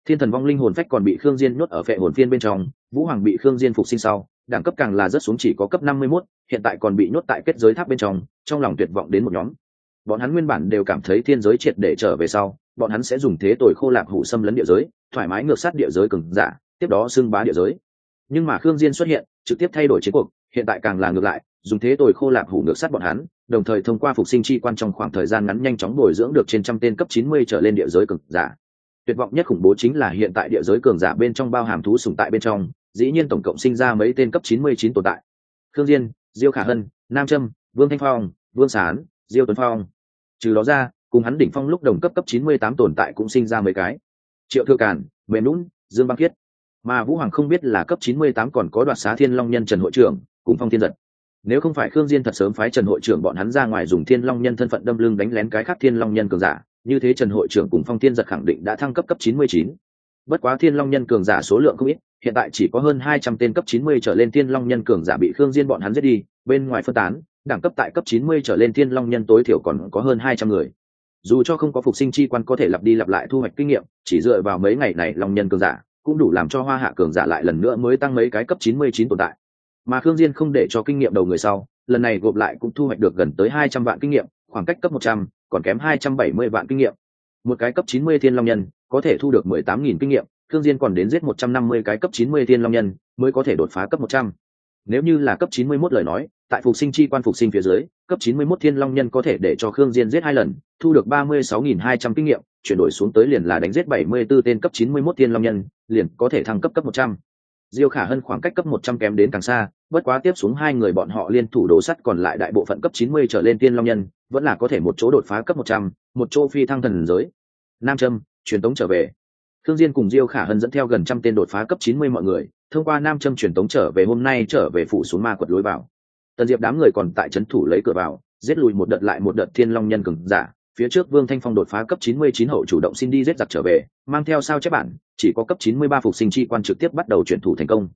thiên thần vong linh hồn phách còn bị khương diên nhốt ở phệ hồn phiên bên trong vũ hoàng bị khương diên phục sinh sau đẳng cấp càng là rất xuống chỉ có cấp năm mươi 51, hiện tại còn bị nhốt tại kết giới tháp bên trong trong lòng tuyệt vọng đến một nhóm. Bọn hắn nguyên bản đều cảm thấy thiên giới triệt để trở về sau bọn hắn sẽ dùng thế tuổi khô lạc hủ xâm lấn địa giới thoải mái ngược sát địa giới cường giả tiếp đó xưng bá địa giới. Nhưng mà khương diên xuất hiện trực tiếp thay đổi chiến cuộc hiện tại càng là ngược lại dùng thế tuổi khô lạc hủ ngược sát bọn hắn đồng thời thông qua phục sinh chi quan trong khoảng thời gian ngắn nhanh chóng bồi dưỡng được trên trăm tên cấp chín mươi trở lên địa giới cường giả tuyệt vọng nhất khủng bố chính là hiện tại địa giới cường giả bên trong bao hàm thú sùng tại bên trong, dĩ nhiên tổng cộng sinh ra mấy tên cấp chín mươi chín tồn tại. Khương diên, diêu khả hân, nam trâm vương thanh phong, vương sán, diêu tuấn phong. Trừ đó ra, cùng hắn đỉnh phong lúc đồng cấp cấp chín mươi tám tồn tại cũng sinh ra mấy cái. Triệu thừa cản mềm lún dương băng khiết mà vũ hoàng không biết là cấp chín mươi tám còn có đoạt xá thiên long nhân trần hội trưởng, cùng phong thiên giật. Nếu không phải khương diên thật sớm phái trần hội trưởng bọn hắn ra ngoài dùng thiên long nhân thân phận đâm lưng đánh lén cái khác thiên long nhân cường giả như thế trần hội trưởng cùng phong thiên giật khẳng định đã thăng cấp cấp chín mươi chín. Bất quá thiên long nhân cường giả số lượng không ít, hiện tại chỉ có hơn hai trăm tên cấp chín mươi trở lên thiên long nhân cường giả bị khương diên bọn hắn giết đi, bên ngoài phân tán, đẳng cấp tại cấp chín mươi trở lên thiên long nhân tối thiểu còn có hơn hai trăm người. Dù cho không có phục sinh chi quan có thể lặp đi lặp lại thu hoạch kinh nghiệm, chỉ dựa vào mấy ngày này long nhân cường giả cũng đủ làm cho hoa hạ cường giả lại lần nữa mới tăng mấy cái cấp chín mươi chín tồn tại. Mà khương diên không để cho kinh nghiệm đầu người sau, lần này gộp lại cũng thu hoạch được gần tới hai trăm vạn kinh nghiệm, khoảng cách cấp một trăm còn kém hai trăm bảy mươi vạn kinh nghiệm. Một cái cấp chín mươi thiên long nhân, có thể thu được mười tám nghìn kinh nghiệm khương diên còn đến giết một trăm năm mươi cái cấp chín mươi thiên long nhân, mới có thể đột phá cấp một trăm. Nếu như là cấp chín mươi 91 lời nói, tại phục sinh chi quan phục sinh phía dưới, cấp chín mươi 91 thiên long nhân có thể để cho khương diên giết hai lần, thu được ba mươi sáu nghìn hai trăm kinh nghiệm, chuyển đổi xuống tới liền là đánh giết bảy mươi 74 tên cấp chín mươi 91 thiên long nhân, liền có thể thăng cấp cấp một trăm. Diêu khả hân khoảng cách cấp một trăm kém đến càng xa, bất quá tiếp xuống hai người bọn họ liên thủ đổ sắt còn lại đại bộ phận cấp chín mươi trở lên thiên long nhân vẫn là có thể một chỗ đột phá cấp một trăm, một chỗ phi thăng thần giới. Nam trâm, truyền tống trở về. Thương diên cùng diêu khả hân dẫn theo gần trăm tên đột phá cấp chín mươi mọi người, thông qua nam Trâm truyền tống trở về hôm nay trở về phủ xuống ma quật lối vào. Tần diệp đám người còn tại trấn thủ lấy cửa vào, giết lùi một đợt lại một đợt thiên long nhân cường giả. Phía trước vương thanh phong đột phá cấp 99 hậu chủ động xin đi giết giặc trở về, mang theo sao chép bản, chỉ có cấp 93 phục sinh chi quan trực tiếp bắt đầu chuyển thủ thành công.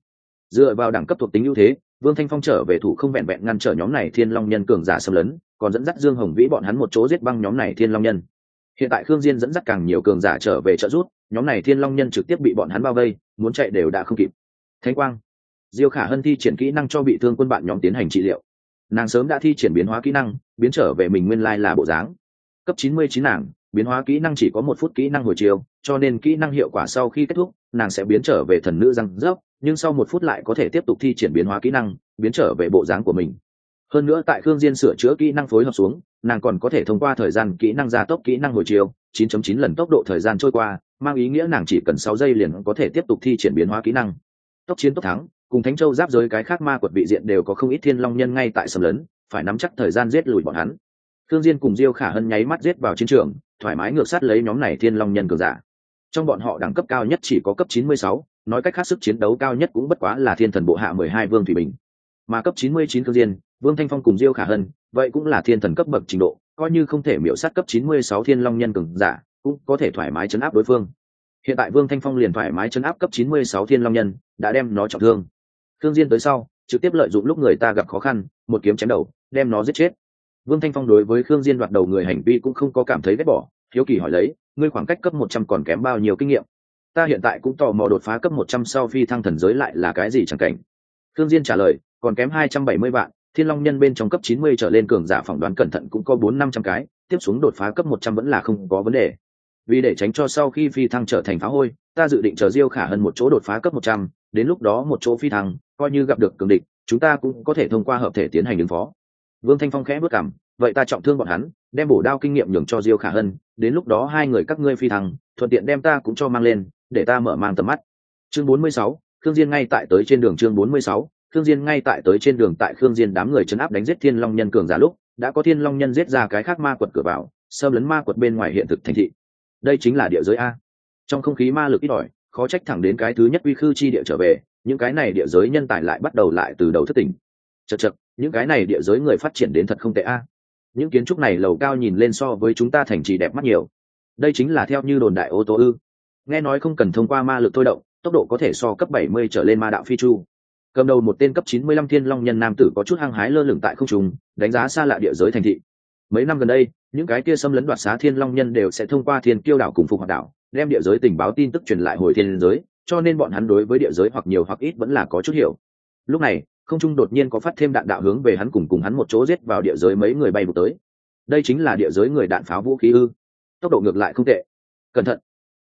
Dựa vào đẳng cấp thuộc tính ưu thế, vương thanh phong trở về thủ không vẹn vẹn ngăn trở nhóm này thiên long nhân cường giả xâm lấn còn dẫn dắt dương hồng vĩ bọn hắn một chỗ giết băng nhóm này thiên long nhân. Hiện tại khương diên dẫn dắt càng nhiều cường giả trở về trợ rút nhóm này thiên long nhân trực tiếp bị bọn hắn bao vây, muốn chạy đều đã không kịp. Thánh quang, diêu khả hân thi triển kỹ năng cho bị thương quân bạn nhóm tiến hành trị liệu. Nàng sớm đã thi triển biến hóa kỹ năng, biến trở về mình nguyên lai là bộ dáng. Cấp chín mươi chín nàng, biến hóa kỹ năng chỉ có một phút kỹ năng hồi chiều, cho nên kỹ năng hiệu quả sau khi kết thúc, nàng sẽ biến trở về thần nữ răng rớp, nhưng sau một phút lại có thể tiếp tục thi triển biến hóa kỹ năng, biến trở về bộ dáng của mình hơn nữa tại khương diên sửa chữa kỹ năng phối hợp xuống nàng còn có thể thông qua thời gian kỹ năng gia tốc kỹ năng hồi chiều 9.9 lần tốc độ thời gian trôi qua mang ý nghĩa nàng chỉ cần sáu giây liền có thể tiếp tục thi triển biến hóa kỹ năng. Tốc chiến tốc thắng cùng thánh châu giáp giới cái khác ma quật vị diện đều có không ít thiên long nhân ngay tại sầm lớn phải nắm chắc thời gian giết lùi bọn hắn. Khương diên cùng diêu khả hân nháy mắt giết vào chiến trường thoải mái ngược sát lấy nhóm này thiên long nhân cường giả. Trong bọn họ đẳng cấp cao nhất chỉ có cấp 96, nói cách khác sức chiến đấu cao nhất cũng bất quá là thiên thần bộ hạ 12 vương thủy bình. Mà cấp 99 khương diên vương thanh phong cùng diêu khả hân, vậy cũng là thiên thần cấp bậc trình độ, coi như không thể miểu sát cấp 96 thiên long nhân cường giả, cũng có thể thoải mái chấn áp đối phương. Hiện tại vương thanh phong liền thoải mái chấn áp cấp 96 thiên long nhân, đã đem nó trọng thương. Thương diên tới sau, trực tiếp lợi dụng lúc người ta gặp khó khăn, một kiếm chém đầu, đem nó giết chết. Vương thanh phong đối với khương diên đoạt đầu người hành vi cũng không có cảm thấy ghét bỏ, hiếu kỳ hỏi lấy, ngươi khoảng cách cấp 100 còn kém bao nhiêu kinh nghiệm? Ta hiện tại cũng tò mò đột phá cấp 100 sau phi thăng thần giới lại là cái gì chẳng cảnh? Khương diên trả lời, còn kém 270 vạn thiên long nhân bên trong cấp 90 trở lên cường giả phỏng đoán cẩn thận cũng có bốn năm trăm cái tiếp xuống đột phá cấp 100 vẫn là không có vấn đề. Vì để tránh cho sau khi phi thăng trở thành phá hôi ta dự định chờ diêu khả hơn một chỗ đột phá cấp 100, đến lúc đó một chỗ phi thăng coi như gặp được cường địch chúng ta cũng có thể thông qua hợp thể tiến hành ứng phó. Vương thanh phong khẽ bước cảm vậy ta trọng thương bọn hắn đem bổ đao kinh nghiệm nhường cho diêu khả hân đến lúc đó hai người các ngươi phi thăng thuận tiện đem ta cũng cho mang lên để ta mở mang tầm mắt. Chương 46, Thương diên ngay tại tới trên đường chương 46, khương diên ngay tại tới trên đường tại khương diên đám người chấn áp đánh giết thiên long nhân cường giả lúc, đã có thiên long nhân giết ra cái khác ma quật cửa vào, xâm lấn ma quật bên ngoài hiện thực thành thị. Đây chính là địa giới a. Trong không khí ma lực ít ỏi, khó trách thẳng đến cái thứ nhất uy khư chi địa trở về, những cái này địa giới nhân tài lại bắt đầu lại từ đầu thất tỉnh. Chật chật, những cái này địa giới người phát triển đến thật không tệ a. Những kiến trúc này lầu cao nhìn lên so với chúng ta thành trì đẹp mắt nhiều. Đây chính là theo như đồn đại ô tô ư. Nghe nói không cần thông qua ma lực thôi động, tốc độ có thể so cấp 70 trở lên ma đạo phi chu cầm đầu một tên cấp 95 thiên long nhân nam tử có chút hăng hái lơ lửng tại không trung, đánh giá xa lạ địa giới thành thị. Mấy năm gần đây, những cái kia xâm lấn đoạt xá thiên long nhân đều sẽ thông qua thiên kiêu đảo cùng phục hoạt đảo, đem địa giới tình báo tin tức truyền lại hồi thiên giới, cho nên bọn hắn đối với địa giới hoặc nhiều hoặc ít vẫn là có chút hiểu. Lúc này, không trung đột nhiên có phát thêm đạn đạo hướng về hắn cùng cùng hắn một chỗ giết vào địa giới mấy người bay vụt tới. Đây chính là địa giới người đạn pháo vũ khí ư. Tốc độ ngược lại không tệ. Cẩn thận.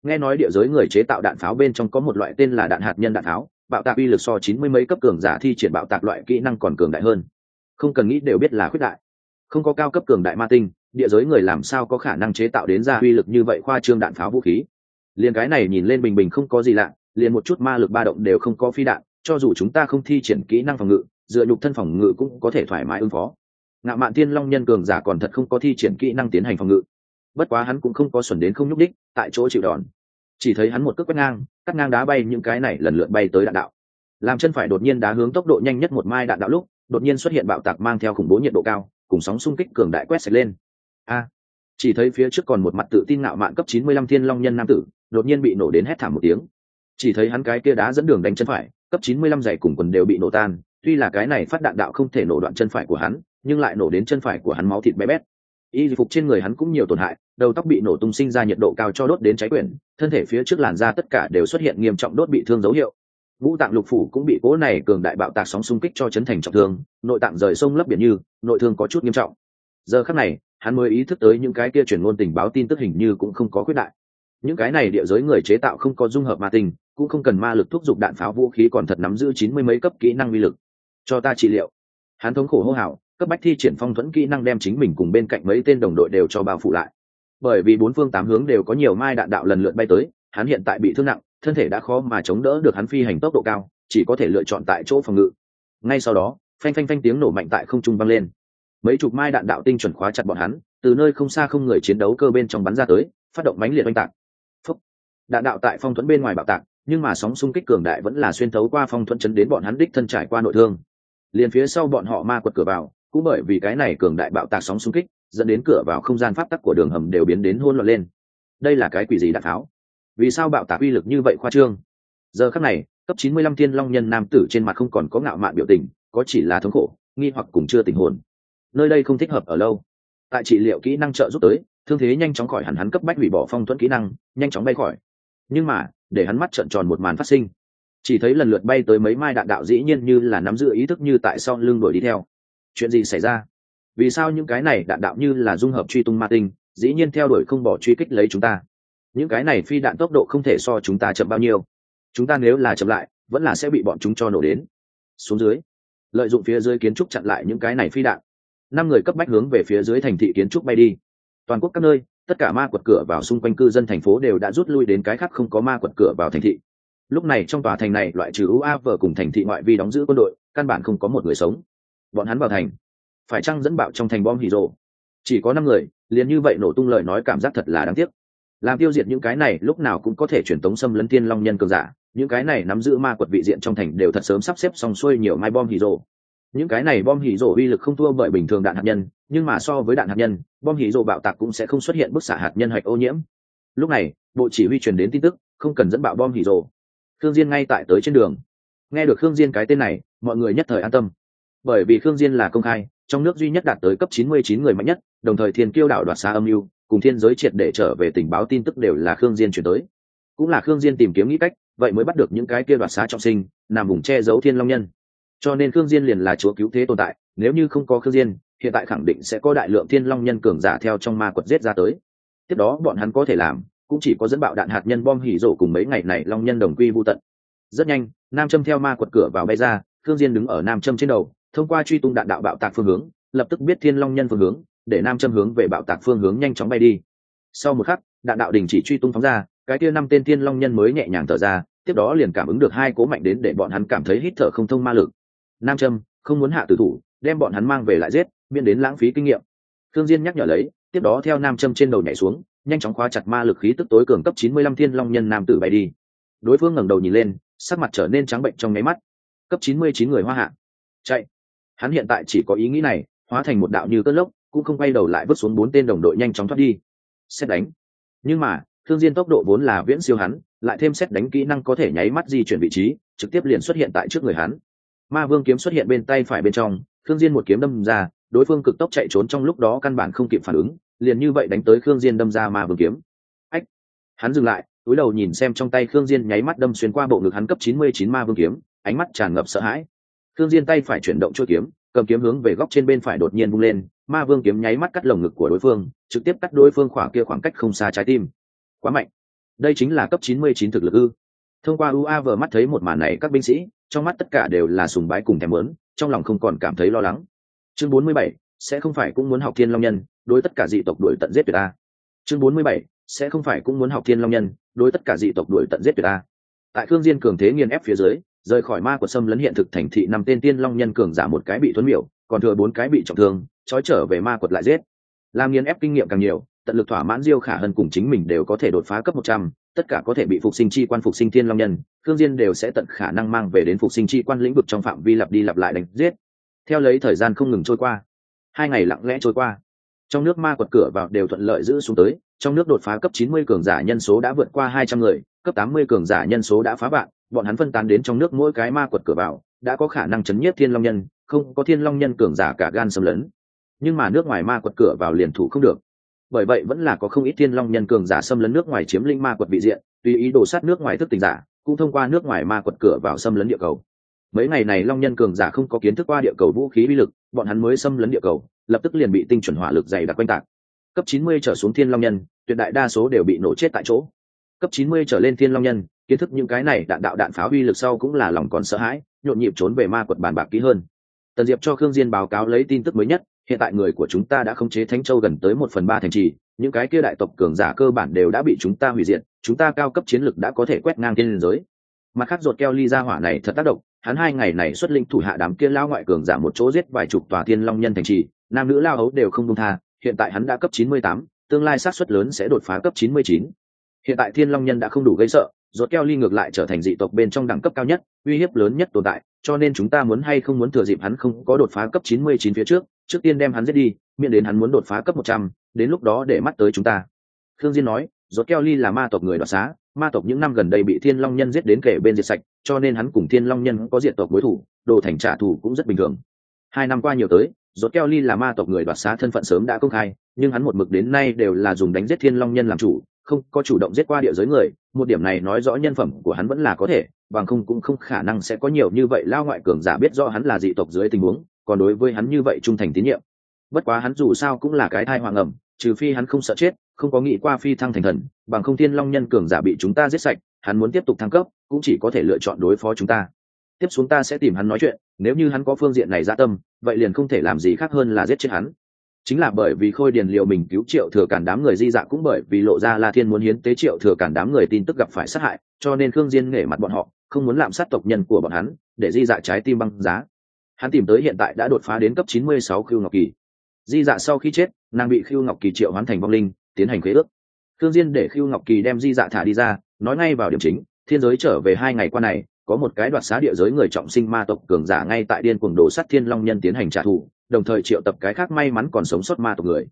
Nghe nói địa giới người chế tạo đạn pháo bên trong có một loại tên là đạn hạt nhân đạn pháo bạo tạc uy lực so chín mươi mấy cấp cường giả thi triển bạo tạc loại kỹ năng còn cường đại hơn. Không cần nghĩ đều biết là khuyết đại. Không có cao cấp cường đại ma tinh, địa giới người làm sao có khả năng chế tạo đến ra uy lực như vậy khoa trương đạn pháo vũ khí? Liền cái này nhìn lên bình bình không có gì lạ, liền một chút ma lực ba động đều không có phi đạn, cho dù chúng ta không thi triển kỹ năng phòng ngự, dựa nhục thân phòng ngự cũng có thể thoải mái ứng phó. Ngạo mạn thiên long nhân cường giả còn thật không có thi triển kỹ năng tiến hành phòng ngự. Bất quá hắn cũng không có xuẩn đến không nhúc đích, tại chỗ chịu đòn. Chỉ thấy hắn một cước quét ngang cắt ngang đá bay những cái này lần lượt bay tới đạn đạo. Làm chân phải đột nhiên đá hướng tốc độ nhanh nhất một mai đạn đạo lúc, đột nhiên xuất hiện bạo tạc mang theo khủng bố nhiệt độ cao, cùng sóng xung kích cường đại quét sạch lên. A! Chỉ thấy phía trước còn một mặt tự tin ngạo mạn cấp 95 thiên long nhân nam tử, đột nhiên bị nổ đến hét thảm một tiếng. Chỉ thấy hắn cái kia đá dẫn đường đánh chân phải, cấp 95 giày cùng quần đều bị nổ tan, tuy là cái này phát đạn đạo không thể nổ đoạn chân phải của hắn, nhưng lại nổ đến chân phải của hắn máu thịt bé bét y phục trên người hắn cũng nhiều tổn hại, đầu tóc bị nổ tung sinh ra nhiệt độ cao cho đốt đến cháy quyển, thân thể phía trước làn da tất cả đều xuất hiện nghiêm trọng đốt bị thương dấu hiệu. Ngũ tạng lục phủ cũng bị cố này cường đại bạo tạc sóng xung kích cho chấn thành trọng thương, nội tạng rời sông lấp biển như, nội thương có chút nghiêm trọng. Giờ khắc này, hắn mới ý thức tới những cái kia chuyển ngôn tình báo tin tức hình như cũng không có khuyết đại. Những cái này địa giới người chế tạo không có dung hợp ma tình cũng không cần ma lực thúc giục đạn pháo vũ khí còn thật nắm giữ chín mươi mấy cấp kỹ năng uy lực. Cho ta trị liệu. Hắn thống khổ hô hào cấp bách thi triển phong thuẫn kỹ năng đem chính mình cùng bên cạnh mấy tên đồng đội đều cho bao phủ lại. Bởi vì bốn phương tám hướng đều có nhiều mai đạn đạo lần lượt bay tới, hắn hiện tại bị thương nặng, thân thể đã khó mà chống đỡ được hắn phi hành tốc độ cao, chỉ có thể lựa chọn tại chỗ phòng ngự. Ngay sau đó, phanh phanh phanh tiếng nổ mạnh tại không trung vang lên. Mấy chục mai đạn đạo tinh chuẩn khóa chặt bọn hắn, từ nơi không xa không người chiến đấu cơ bên trong bắn ra tới, phát động mãnh liệt oanh tạc. Phúc. đạn đạo tại phong thuẫn bên ngoài bạo tạc, nhưng mà sóng xung kích cường đại vẫn là xuyên thấu qua phong thuẫn chấn đến bọn hắn đích thân trải qua nội thương. Liền phía sau bọn họ ma quật cửa vào cũng bởi vì cái này cường đại bạo tạc sóng xung kích, dẫn đến cửa vào không gian pháp tắc của đường hầm đều biến đến hôn loạn lên. Đây là cái quỷ gì đạn tháo vì sao bạo tạc uy lực như vậy khoa trương? Giờ khắc này, cấp 95 thiên long nhân nam tử trên mặt không còn có ngạo mạn biểu tình, có chỉ là thống khổ, nghi hoặc cùng chưa tình hồn. Nơi đây không thích hợp ở lâu. Tại trị liệu kỹ năng trợ giúp tới, thương thế nhanh chóng khỏi hẳn hắn cấp bách hủy bỏ phong thuẫn kỹ năng, nhanh chóng bay khỏi. Nhưng mà, để hắn mắt trợn tròn một màn phát sinh, chỉ thấy lần lượt bay tới mấy mai đạn đạo dĩ nhiên như là nắm giữ ý thức như tại sau lưng đuổi đi theo chuyện gì xảy ra? Vì sao những cái này đạn đạo như là dung hợp truy tung ma tinh, dĩ nhiên theo đuổi không bỏ truy kích lấy chúng ta? Những cái này phi đạn tốc độ không thể so chúng ta chậm bao nhiêu. Chúng ta nếu là chậm lại, vẫn là sẽ bị bọn chúng cho nổ đến. Xuống dưới, lợi dụng phía dưới kiến trúc chặn lại những cái này phi đạn. Năm người cấp bách hướng về phía dưới thành thị kiến trúc bay đi. Toàn quốc các nơi, tất cả ma quật cửa vào xung quanh cư dân thành phố đều đã rút lui đến cái khác không có ma quật cửa vào thành thị. Lúc này trong tòa thành này loại trừ uav cùng thành thị ngoại vi đóng giữ quân đội, căn bản không có một người sống bọn hắn vào thành. Phải chăng dẫn bạo trong thành bom hì rồ? Chỉ có năm người, liền như vậy nổ tung lời nói cảm giác thật là đáng tiếc. Làm tiêu diệt những cái này, lúc nào cũng có thể truyền tống xâm lấn thiên long nhân cường giả. Những cái này nắm giữ ma quật vị diện trong thành đều thật sớm sắp xếp xong xuôi nhiều mai bom hì rồ. Những cái này bom hì rồ uy lực không thua bởi bình thường đạn hạt nhân, nhưng mà so với đạn hạt nhân, bom hì rồ bạo tạc cũng sẽ không xuất hiện bức xạ hạt nhân hạch ô nhiễm. Lúc này, bộ chỉ huy truyền đến tin tức, không cần dẫn bạo bom hì rồ. Khương diên ngay tại tới trên đường. Nghe được khương diên cái tên này, mọi người nhất thời an tâm bởi vì khương diên là công khai, trong nước duy nhất đạt tới cấp 99 người mạnh nhất, đồng thời thiên kiêu đảo đoạt xa âm mưu, cùng thiên giới triệt để trở về tình báo tin tức đều là khương diên chuyển tới. Cũng là khương diên tìm kiếm nghĩ cách, vậy mới bắt được những cái kia đoạt xá trọng sinh, nằm vùng che giấu thiên long nhân. Cho nên khương diên liền là chúa cứu thế tồn tại, nếu như không có khương diên, hiện tại khẳng định sẽ có đại lượng thiên long nhân cường giả theo trong ma quật giết ra tới. Tiếp đó bọn hắn có thể làm, cũng chỉ có dẫn bạo đạn hạt nhân bom hỉ rổ cùng mấy ngày này long nhân đồng quy vô tận. Rất nhanh, nam châm theo ma quật cửa vào bay ra, khương diên đứng ở nam châm trên đầu thông qua truy tung đạn đạo bạo tạc phương hướng, lập tức biết thiên long nhân phương hướng, để nam châm hướng về bạo tạc phương hướng nhanh chóng bay đi. Sau một khắc, đạn đạo đình chỉ truy tung phóng ra, cái kia năm tên thiên long nhân mới nhẹ nhàng thở ra, tiếp đó liền cảm ứng được hai cố mạnh đến để bọn hắn cảm thấy hít thở không thông ma lực. Nam châm, không muốn hạ tử thủ, đem bọn hắn mang về lại giết, miễn đến lãng phí kinh nghiệm. Thương diên nhắc nhở lấy, tiếp đó theo nam châm trên đầu nhảy xuống, nhanh chóng khóa chặt ma lực khí tức tối cường cấp 95 thiên long nhân nam tử bay đi. Đối phương ngẩng đầu nhìn lên, sắc mặt trở nên trắng bệnh trong nháy mắt. Cấp 99 người hoa hạ. Chạy hắn hiện tại chỉ có ý nghĩ này, hóa thành một đạo như cơn lốc, cũng không quay đầu lại vứt xuống bốn tên đồng đội nhanh chóng thoát đi. Xét đánh. Nhưng mà, thương diên tốc độ vốn là viễn siêu hắn, lại thêm xét đánh kỹ năng có thể nháy mắt di chuyển vị trí, trực tiếp liền xuất hiện tại trước người hắn. Ma vương kiếm xuất hiện bên tay phải bên trong, thương diên một kiếm đâm ra, đối phương cực tốc chạy trốn trong lúc đó căn bản không kịp phản ứng, liền như vậy đánh tới khương diên đâm ra ma vương kiếm. Ách. Hắn dừng lại cúi đầu nhìn xem trong tay khương diên nháy mắt đâm xuyên qua bộ ngực hắn cấp 99 ma vương kiếm, ánh mắt tràn ngập sợ hãi. Thương diên tay phải chuyển động chuôi kiếm cầm kiếm hướng về góc trên bên phải đột nhiên vung lên ma vương kiếm nháy mắt cắt lồng ngực của đối phương trực tiếp cắt đối phương khoảng kia khoảng cách không xa trái tim. Quá mạnh. Đây chính là cấp 99 thực lực ư. Thông qua uav mắt thấy một màn này các binh sĩ trong mắt tất cả đều là sùng bái cùng thèm muốn trong lòng không còn cảm thấy lo lắng. Chương 47, sẽ không phải cũng muốn học thiên long nhân đối tất cả dị tộc đuổi tận giết tuyệt a. Chương 47, sẽ không phải cũng muốn học thiên long nhân đối tất cả dị tộc đuổi tận giết tuyệt a. Tại thương diên cường thế nghiền ép phía dưới rời khỏi ma của sâm lấn hiện thực thành thị năm tên tiên long nhân cường giả một cái bị thuấn miểu, còn thừa bốn cái bị trọng thương, trói trở về ma quật lại giết. Làm nghiền ép kinh nghiệm càng nhiều, tận lực thỏa mãn diêu khả hơn cùng chính mình đều có thể đột phá cấp một trăm, tất cả có thể bị phục sinh chi quan phục sinh thiên long nhân thương diên đều sẽ tận khả năng mang về đến phục sinh chi quan lĩnh vực trong phạm vi lặp đi lặp lại đánh giết. Theo lấy thời gian không ngừng trôi qua, hai ngày lặng lẽ trôi qua trong nước ma quật cửa vào đều thuận lợi giữ xuống tới, trong nước đột phá cấp 90 cường giả nhân số đã vượt qua 200 người, cấp 80 cường giả nhân số đã phá vạn, bọn hắn phân tán đến trong nước mỗi cái ma quật cửa vào, đã có khả năng chấn nhiếp thiên long nhân, không có thiên long nhân cường giả cả gan xâm lấn. Nhưng mà nước ngoài ma quật cửa vào liền thủ không được. Bởi vậy vẫn là có không ít thiên long nhân cường giả xâm lấn nước ngoài chiếm linh ma quật vị diện, tùy ý đổ sát nước ngoài thức tỉnh giả, cũng thông qua nước ngoài ma quật cửa vào xâm lấn địa cầu. Mấy ngày này long nhân cường giả không có kiến thức qua địa cầu vũ khí uy lực bọn hắn mới xâm lấn địa cầu, lập tức liền bị tinh chuẩn hỏa lực dày đặc quanh tạc. Cấp 90 trở xuống thiên long nhân, tuyệt đại đa số đều bị nổ chết tại chỗ. Cấp 90 trở lên thiên long nhân, kiến thức những cái này đạn đạo đạn pháo uy lực sau cũng là lòng còn sợ hãi, nhộn nhịp trốn về ma quật bàn bạc kỹ hơn. Tần diệp cho khương diên báo cáo lấy tin tức mới nhất, hiện tại người của chúng ta đã khống chế thánh châu gần tới một phần ba thành trì, những cái kia đại tộc cường giả cơ bản đều đã bị chúng ta hủy diệt, chúng ta cao cấp chiến lực đã có thể quét ngang thiên giới. Mặt khác ruột keo ly ra hỏa này thật tác động hắn hai ngày này xuất linh thủ hạ đám kia lao ngoại cường giảm một chỗ giết vài chục tòa thiên long nhân thành trì nam nữ lao hấu đều không công tha hiện tại hắn đã cấp 98, tương lai sát suất lớn sẽ đột phá cấp 99. hiện tại thiên long nhân đã không đủ gây sợ rốt keo ly ngược lại trở thành dị tộc bên trong đẳng cấp cao nhất uy hiếp lớn nhất tồn tại cho nên chúng ta muốn hay không muốn thừa dịp hắn không có đột phá cấp 99 phía trước trước tiên đem hắn giết đi miễn đến hắn muốn đột phá cấp 100, đến lúc đó để mắt tới chúng ta Thương Diên nói, rốt keo ly là ma tộc người đoạt xá, ma tộc những năm gần đây bị Thiên Long Nhân giết đến kể bên diệt sạch, cho nên hắn cùng Thiên Long Nhân có diệt tộc đối thủ, đồ thành trả thù cũng rất bình thường. Hai năm qua nhiều tới, rốt keo ly là ma tộc người đoạt xá thân phận sớm đã công khai, nhưng hắn một mực đến nay đều là dùng đánh giết Thiên Long Nhân làm chủ, không có chủ động giết qua địa giới người, một điểm này nói rõ nhân phẩm của hắn vẫn là có thể, bằng không cũng không khả năng sẽ có nhiều như vậy lao ngoại cường giả biết rõ hắn là dị tộc dưới tình huống, còn đối với hắn như vậy trung thành tín nhiệm. Bất quá hắn dù sao cũng là cái thai hoàng ẩm, trừ phi hắn không sợ chết, không có nghĩ qua phi thăng thành thần, bằng không thiên long nhân cường giả bị chúng ta giết sạch, hắn muốn tiếp tục thăng cấp, cũng chỉ có thể lựa chọn đối phó chúng ta. Tiếp xuống ta sẽ tìm hắn nói chuyện, nếu như hắn có phương diện này ra tâm, vậy liền không thể làm gì khác hơn là giết chết hắn. Chính là bởi vì khôi điền liệu mình cứu triệu thừa cản đám người di dạ cũng bởi vì lộ ra la thiên muốn hiến tế triệu thừa cản đám người tin tức gặp phải sát hại cho nên khương diên nghề mặt bọn họ không muốn làm sát tộc nhân của bọn hắn để di dạ trái tim băng giá. Hắn tìm tới hiện tại đã đột phá đến cấp 96 khưu ngọc kỳ. Di dạ sau khi chết nàng bị khưu ngọc kỳ triệu hoán thành vong linh tiến hành khế ước. Khương diên để khiêu ngọc kỳ đem di dạ thả đi ra, nói ngay vào điểm chính, thiên giới trở về hai ngày qua này, có một cái đoạt xá địa giới người trọng sinh ma tộc cường giả ngay tại điên cuồng đồ sắt thiên long nhân tiến hành trả thù, đồng thời triệu tập cái khác may mắn còn sống sót ma tộc người.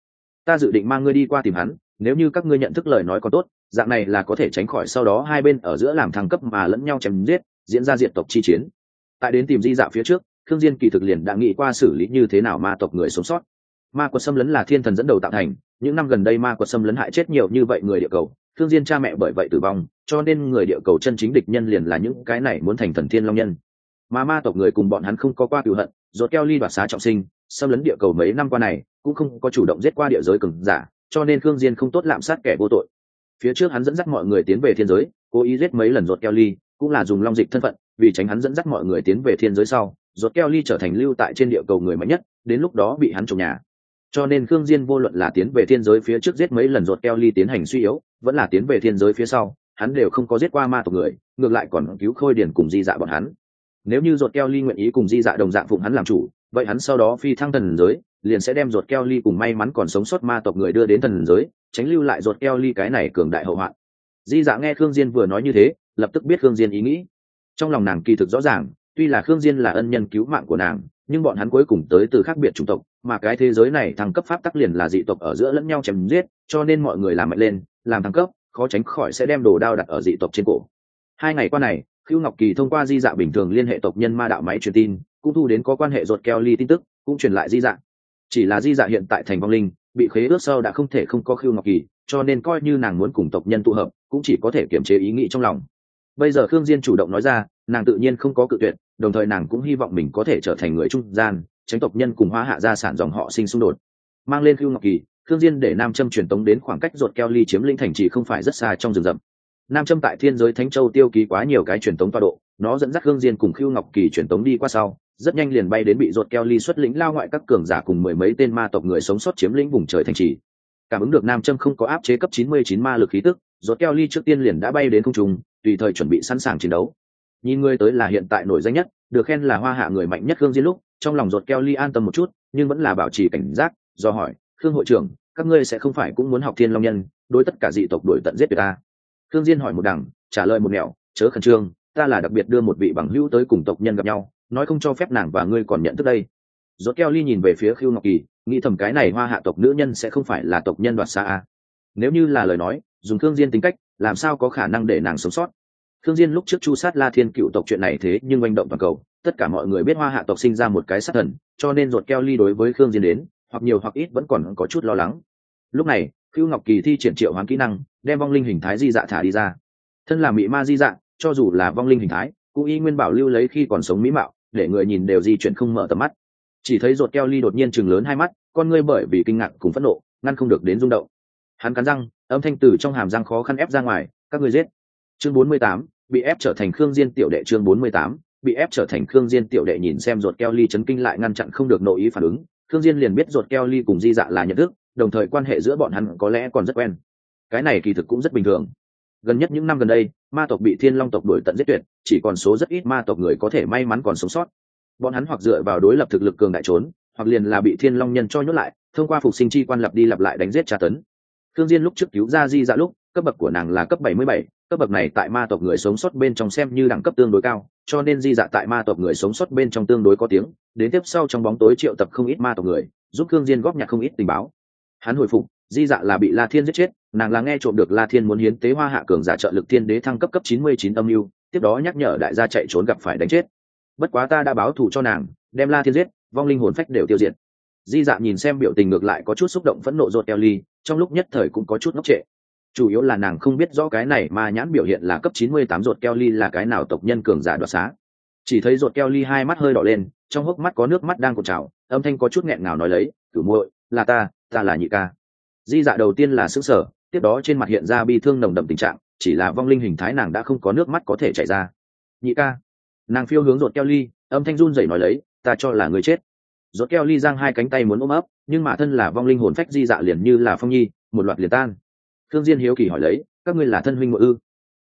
Ta dự định mang ngươi đi qua tìm hắn, nếu như các ngươi nhận thức lời nói có tốt, dạng này là có thể tránh khỏi sau đó hai bên ở giữa làm thăng cấp mà lẫn nhau chém giết, diễn ra diện tộc chi chiến. Tại đến tìm di Dạ phía trước, khương diên kỳ thực liền đã nghĩ qua xử lý như thế nào ma tộc người sống sót. Ma quật xâm lấn là thiên thần dẫn đầu tạo thành những năm gần đây ma quật xâm lấn hại chết nhiều như vậy người địa cầu, thương diên cha mẹ bởi vậy tử vong, cho nên người địa cầu chân chính địch nhân liền là những cái này muốn thành thần thiên long nhân. Mà ma tộc người cùng bọn hắn không có qua cựu hận, rốt keo ly đoạt xá trọng sinh, xâm lấn địa cầu mấy năm qua này, cũng không có chủ động giết qua địa giới cường giả, cho nên thương diên không tốt lạm sát kẻ vô tội. Phía trước hắn dẫn dắt mọi người tiến về thiên giới, cố ý giết mấy lần rốt keo ly, cũng là dùng long dịch thân phận, vì tránh hắn dẫn dắt mọi người tiến về thiên giới sau, rốt keo ly trở thành lưu tại trên địa cầu người mạnh nhất, đến lúc đó bị hắn trồng nhà cho nên khương diên vô luận là tiến về thiên giới phía trước giết mấy lần ruột keo ly tiến hành suy yếu, vẫn là tiến về thiên giới phía sau, hắn đều không có giết qua ma tộc người, ngược lại còn cứu khôi điển cùng di dạ bọn hắn. Nếu như ruột keo ly nguyện ý cùng di dạ đồng dạng phụng hắn làm chủ, vậy hắn sau đó phi thăng thần giới, liền sẽ đem ruột keo ly cùng may mắn còn sống sót ma tộc người đưa đến thần giới, tránh lưu lại ruột keo ly cái này cường đại hậu hoạn. Di dạ nghe khương diên vừa nói như thế, lập tức biết khương diên ý nghĩ. Trong lòng nàng kỳ thực rõ ràng, tuy là khương diên là ân nhân cứu mạng của nàng nhưng bọn hắn cuối cùng tới từ khác biệt chủng tộc mà cái thế giới này thăng cấp pháp tắc liền là dị tộc ở giữa lẫn nhau chém giết cho nên mọi người làm mạnh lên làm thăng cấp khó tránh khỏi sẽ đem đồ đao đặt ở dị tộc trên cổ hai ngày qua này Khưu Ngọc Kỳ thông qua di dạ bình thường liên hệ tộc nhân ma đạo máy truyền tin, cũng thu đến có quan hệ ruột keo ly tin tức, cũng truyền lại di dạ. Chỉ là di dạ hiện tại thành vong linh, bị khế ước sâu đã không thể không có Khưu Ngọc Kỳ, cho nên coi như nàng muốn cùng tộc nhân tụ hợp, cũng chỉ có thể kiềm chế ý nghĩ trong lòng. Bây giờ Khương Diên chủ động nói ra, nàng tự nhiên không có cự tuyệt, đồng thời nàng cũng hy vọng mình có thể trở thành người trung gian, tránh tộc nhân cùng Hoa Hạ gia sản dòng họ sinh xung đột. Mang lên Khưu Ngọc Kỳ, thương Diên để Nam Châm truyền tống đến khoảng cách ruột keo ly chiếm lĩnh thành trì không phải rất xa trong rừng rậm. Nam châm tại thiên giới thánh châu tiêu ký quá nhiều cái truyền tống toa độ nó dẫn dắt hương diên cùng khưu ngọc kỳ truyền tống đi qua sau rất nhanh liền bay đến bị ruột keo ly xuất lĩnh lao ngoại các cường giả cùng mười mấy tên ma tộc người sống sót chiếm lĩnh vùng trời thành trì. Cảm ứng được nam châm không có áp chế cấp 99 ma lực khí tức ruột keo ly trước tiên liền đã bay đến không trung tùy thời chuẩn bị sẵn sàng chiến đấu nhìn ngươi tới là hiện tại nổi danh nhất, được khen là hoa hạ người mạnh nhất khương diên lúc, trong lòng ruột keo ly an tâm một chút, nhưng vẫn là bảo trì cảnh giác, do hỏi, khương hội trưởng, các ngươi sẽ không phải cũng muốn học thiên long nhân, đối tất cả dị tộc đuổi tận giết người ta? Khương diên hỏi một đằng, trả lời một nẻo, chớ khẩn trương, ta là đặc biệt đưa một vị bằng hữu tới cùng tộc nhân gặp nhau, nói không cho phép nàng và ngươi còn nhận thức đây. Rốt keo ly nhìn về phía khiêu ngọc kỳ, nghĩ thầm cái này hoa hạ tộc nữ nhân sẽ không phải là tộc nhân đoạt xa à. nếu như là lời nói, dùng thương diên tính cách, làm sao có khả năng để nàng sống sót? Thương diên lúc trước chu sát la thiên cựu tộc chuyện này thế nhưng oanh động toàn cầu tất cả mọi người biết hoa hạ tộc sinh ra một cái sát thần cho nên ruột keo ly đối với khương diên đến hoặc nhiều hoặc ít vẫn còn có chút lo lắng lúc này Khưu Ngọc Kỳ thi triển triệu hoán kỹ năng, đem vong linh hình thái di dạ thả đi ra. Thân là mỹ ma di dạ, cho dù là vong linh hình thái, cũng y nguyên bảo lưu lấy khi còn sống mỹ mạo, để người nhìn đều di chuyển không mở tầm mắt. Chỉ thấy ruột keo ly đột nhiên trừng lớn hai mắt, con ngươi bởi vì kinh ngạc cùng phẫn nộ, ngăn không được đến rung động. Hắn cắn răng, âm thanh từ trong hàm răng khó khăn ép ra ngoài, các ngươi giết. Chương 48, bị ép trở thành Khương Diên tiểu đệ chương 48, bị ép trở thành Khương Diên tiểu đệ nhìn xem ruột keo ly chấn kinh lại ngăn chặn không được nội ý phản ứng, Khương Diên liền biết ruột keo ly cùng di dạ là nhận thức, đồng thời quan hệ giữa bọn hắn có lẽ còn rất quen. Cái này kỳ thực cũng rất bình thường. Gần nhất những năm gần đây ma tộc bị thiên long tộc đuổi tận giết tuyệt chỉ còn số rất ít ma tộc người có thể may mắn còn sống sót. Bọn hắn hoặc dựa vào đối lập thực lực cường đại trốn hoặc liền là bị thiên long nhân cho nhốt lại thông qua phục sinh chi quan lập đi lặp lại đánh giết tra tấn. Thương diên lúc trước cứu ra di dạ lúc cấp bậc của nàng là cấp 77, cấp bậc này tại ma tộc người sống sót bên trong xem như đẳng cấp tương đối cao cho nên di dạ tại ma tộc người sống sót bên trong tương đối có tiếng đến tiếp sau trong bóng tối triệu tập không ít ma tộc người giúp Khương diên góp nhặt không ít tình báo. Hắn hồi phục di dạ là bị la thiên giết chết nàng là nghe trộm được la thiên muốn hiến tế hoa hạ cường giả trợ lực thiên đế thăng cấp cấp chín mươi chín âm lưu, tiếp đó nhắc nhở đại gia chạy trốn gặp phải đánh chết. Bất quá ta đã báo thù cho nàng đem la thiên giết vong linh hồn phách đều tiêu diệt. Di dạ nhìn xem biểu tình ngược lại có chút xúc động phẫn nộ rụt keo trong lúc nhất thời cũng có chút ngốc trệ chủ yếu là nàng không biết rõ cái này mà nhãn biểu hiện là cấp chín mươi tám keo ly là cái nào tộc nhân cường giả đoạt xá. Chỉ thấy ruột keo ly hai mắt hơi đỏ lên, trong hốc mắt có nước mắt đang cột trào, âm thanh có chút nghẹn ngào nói lấy cử muội, là ta ta là nhị ca. Di dạ đầu tiên là xứ sở tiếp đó trên mặt hiện ra bi thương nồng đậm tình trạng, chỉ là vong linh hình thái nàng đã không có nước mắt có thể chảy ra. Nhị ca. Nàng phiêu hướng ruột keo ly, âm thanh run rẩy nói lấy, ta cho là người chết. Ruột keo ly giang hai cánh tay muốn ôm ấp, nhưng mà thân là vong linh hồn phách di dạ liền như là phong nhi, một loạt liền tan thương diên hiếu kỳ hỏi lấy, các ngươi là thân huynh ngội ư?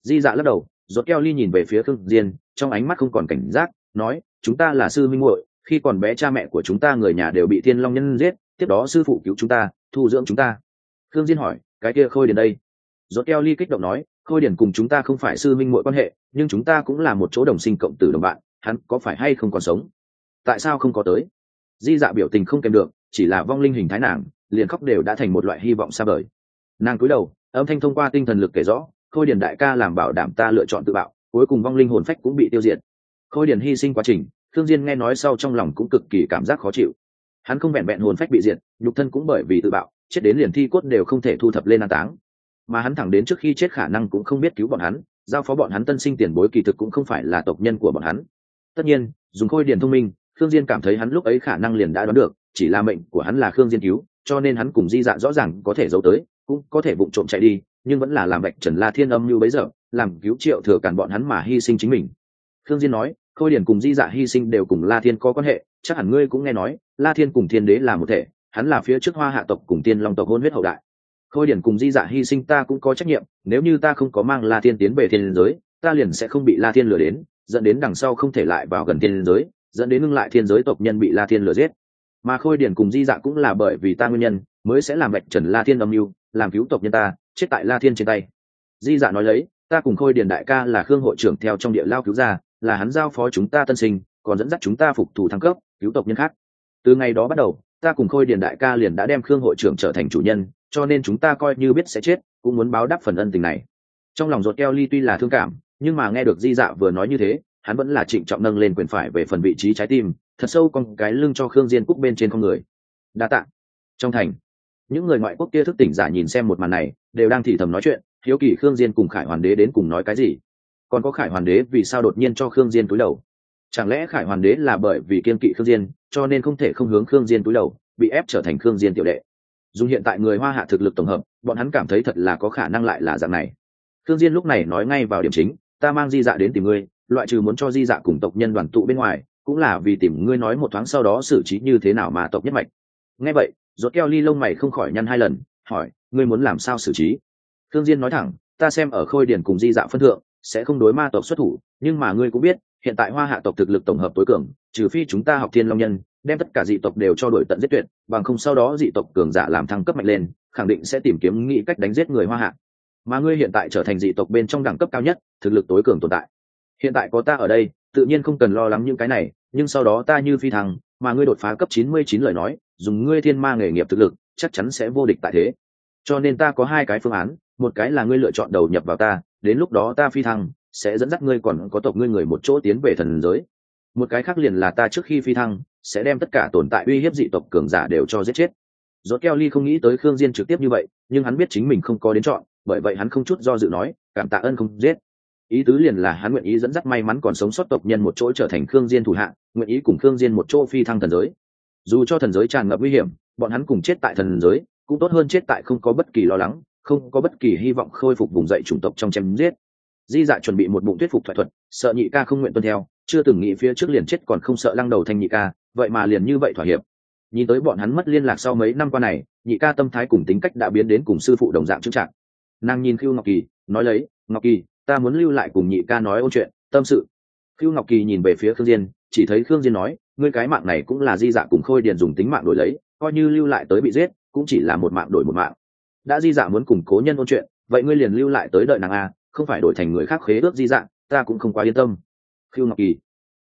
Di dạ lắc đầu, Rốt keo ly nhìn về phía thương diên, trong ánh mắt không còn cảnh giác, nói, chúng ta là sư huynh muội, khi còn bé cha mẹ của chúng ta người nhà đều bị thiên long nhân giết, tiếp đó sư phụ cứu chúng ta, thu dưỡng chúng ta. Khương diên hỏi, cái kia khôi điền đây? Rốt keo ly kích động nói, khôi điền cùng chúng ta không phải sư minh muội quan hệ, nhưng chúng ta cũng là một chỗ đồng sinh cộng tử đồng bạn, hắn có phải hay không còn sống? Tại sao không có tới? Di dạ biểu tình không kèm được, chỉ là vong linh hình thái nàng, liền khóc đều đã thành một loại hy vọng xa vời nàng cúi đầu, âm thanh thông qua tinh thần lực kể rõ, khôi điền đại ca làm bảo đảm ta lựa chọn tự bạo, cuối cùng vong linh hồn phách cũng bị tiêu diệt. Khôi điền hy sinh quá trình thương diên nghe nói sau trong lòng cũng cực kỳ cảm giác khó chịu. Hắn không vẹn vẹn hồn phách bị diệt, nhục thân cũng bởi vì tự bạo, chết đến liền thi cốt đều không thể thu thập lên an táng. Mà hắn thẳng đến trước khi chết khả năng cũng không biết cứu bọn hắn, giao phó bọn hắn tân sinh tiền bối kỳ thực cũng không phải là tộc nhân của bọn hắn. Tất nhiên, dùng khôi điền thông minh, khương diên cảm thấy hắn lúc ấy khả năng liền đã đoán được, chỉ là mệnh của hắn là khương diên cứu, cho nên hắn cùng di dạ rõ ràng có thể giấu tới cũng có thể vụng trộm chạy đi, nhưng vẫn là làm bạch trần la thiên âm như bấy giờ, làm cứu triệu thừa cản bọn hắn mà hy sinh chính mình. Khương diên nói, khôi điển cùng di dạ hy sinh đều cùng la thiên có quan hệ, chắc hẳn ngươi cũng nghe nói, la thiên cùng thiên đế là một thể, hắn là phía trước hoa hạ tộc cùng tiên long tộc hôn huyết hậu đại. Khôi điển cùng di dạ hy sinh ta cũng có trách nhiệm, nếu như ta không có mang la thiên tiến về thiên giới, ta liền sẽ không bị la thiên lừa đến, dẫn đến đằng sau không thể lại vào gần thiên giới, dẫn đến ngưng lại thiên giới tộc nhân bị la thiên lừa giết. Mà khôi điển cùng di dạ cũng là bởi vì ta nguyên nhân, mới sẽ làm bạch trần la thiên âm mưu làm cứu tộc nhân ta, chết tại la thiên trên tay. Di dạ nói lấy, ta cùng khôi Điền đại ca là khương hội trưởng theo trong địa lao cứu ra là hắn giao phó chúng ta tân sinh, còn dẫn dắt chúng ta phục thù thăng cấp, cứu tộc nhân khác. Từ ngày đó bắt đầu, ta cùng khôi Điền đại ca liền đã đem khương hội trưởng trở thành chủ nhân, cho nên chúng ta coi như biết sẽ chết, cũng muốn báo đáp phần ân tình này. Trong lòng ruột keo ly tuy là thương cảm, nhưng mà nghe được di dạ vừa nói như thế, hắn vẫn là trịnh trọng nâng lên quyền phải về phần vị trí trái tim, thật sâu con cái lưng cho khương diên cúc bên trên con người. Đa tạ. Trong thành những người ngoại quốc kia thức tỉnh giả nhìn xem một màn này, đều đang thì thầm nói chuyện, hiếu kỳ, khương diên cùng khải hoàn đế đến cùng nói cái gì? Còn có khải hoàn đế vì sao đột nhiên cho khương diên túi đầu? Chẳng lẽ khải hoàn đế là bởi vì kiên kỵ khương diên, cho nên không thể không hướng khương diên túi đầu, bị ép trở thành khương diên tiểu đệ? Dùng hiện tại người hoa hạ thực lực tổng hợp, bọn hắn cảm thấy thật là có khả năng lại là dạng này. Khương diên lúc này nói ngay vào điểm chính, ta mang di dạ đến tìm ngươi, loại trừ muốn cho di dạ cùng tộc nhân đoàn tụ bên ngoài, cũng là vì tìm ngươi nói một thoáng sau đó xử trí như thế nào mà tộc nhất mạch. Nghe vậy rốt keo ly lông mày không khỏi nhăn hai lần, hỏi, ngươi muốn làm sao xử trí? Thương diên nói thẳng, ta xem ở khôi điển cùng di dạ phân thượng, sẽ không đối ma tộc xuất thủ, nhưng mà ngươi cũng biết, hiện tại hoa hạ tộc thực lực tổng hợp tối cường, trừ phi chúng ta học thiên long nhân, đem tất cả dị tộc đều cho đuổi tận giết tuyệt, bằng không sau đó dị tộc cường giả làm thăng cấp mạnh lên, khẳng định sẽ tìm kiếm nghĩ cách đánh giết người hoa hạ. Mà ngươi hiện tại trở thành dị tộc bên trong đẳng cấp cao nhất, thực lực tối cường tồn tại. Hiện tại có ta ở đây, tự nhiên không cần lo lắng những cái này, nhưng sau đó ta như phi thăng, mà ngươi đột phá cấp chín mươi chín lời nói dùng ngươi thiên ma nghề nghiệp thực lực, chắc chắn sẽ vô địch tại thế. Cho nên ta có hai cái phương án, một cái là ngươi lựa chọn đầu nhập vào ta, đến lúc đó ta phi thăng, sẽ dẫn dắt ngươi còn có tộc ngươi người một chỗ tiến về thần giới. Một cái khác liền là ta trước khi phi thăng, sẽ đem tất cả tồn tại uy hiếp dị tộc cường giả đều cho giết chết. Rốt keo ly không nghĩ tới khương diên trực tiếp như vậy, nhưng hắn biết chính mình không có đến chọn, bởi vậy hắn không chút do dự nói, cảm tạ ơn không giết. Ý tứ liền là hắn nguyện ý dẫn dắt may mắn còn sống sót tộc nhân một chỗ trở thành khương diên thủ hạ, nguyện ý cùng khương diên một chỗ phi thăng thần giới dù cho thần giới tràn ngập nguy hiểm bọn hắn cùng chết tại thần giới cũng tốt hơn chết tại không có bất kỳ lo lắng không có bất kỳ hy vọng khôi phục vùng dậy chủng tộc trong chém giết. Di dạ chuẩn bị một bụng thuyết phục thỏa thuận, sợ nhị ca không nguyện tuân theo chưa từng nghĩ phía trước liền chết còn không sợ lăng đầu thanh nhị ca vậy mà liền như vậy thỏa hiệp. Nhìn tới bọn hắn mất liên lạc sau mấy năm qua này nhị ca tâm thái cùng tính cách đã biến đến cùng sư phụ đồng dạng trưng trạng nàng nhìn khiêu ngọc kỳ nói lấy ngọc kỳ ta muốn lưu lại cùng nhị ca nói ôn chuyện tâm sự. Khiêu ngọc kỳ nhìn về phía khương diên chỉ thấy khương diên nói ngươi cái mạng này cũng là di dạ cùng khôi điền dùng tính mạng đổi lấy, coi như lưu lại tới bị giết, cũng chỉ là một mạng đổi một mạng. Đã di dạ muốn cùng cố nhân ôn chuyện, vậy ngươi liền lưu lại tới đợi nàng a, không phải đổi thành người khác khế ước di dạ ta cũng không quá yên tâm. Khiêu ngọc kỳ,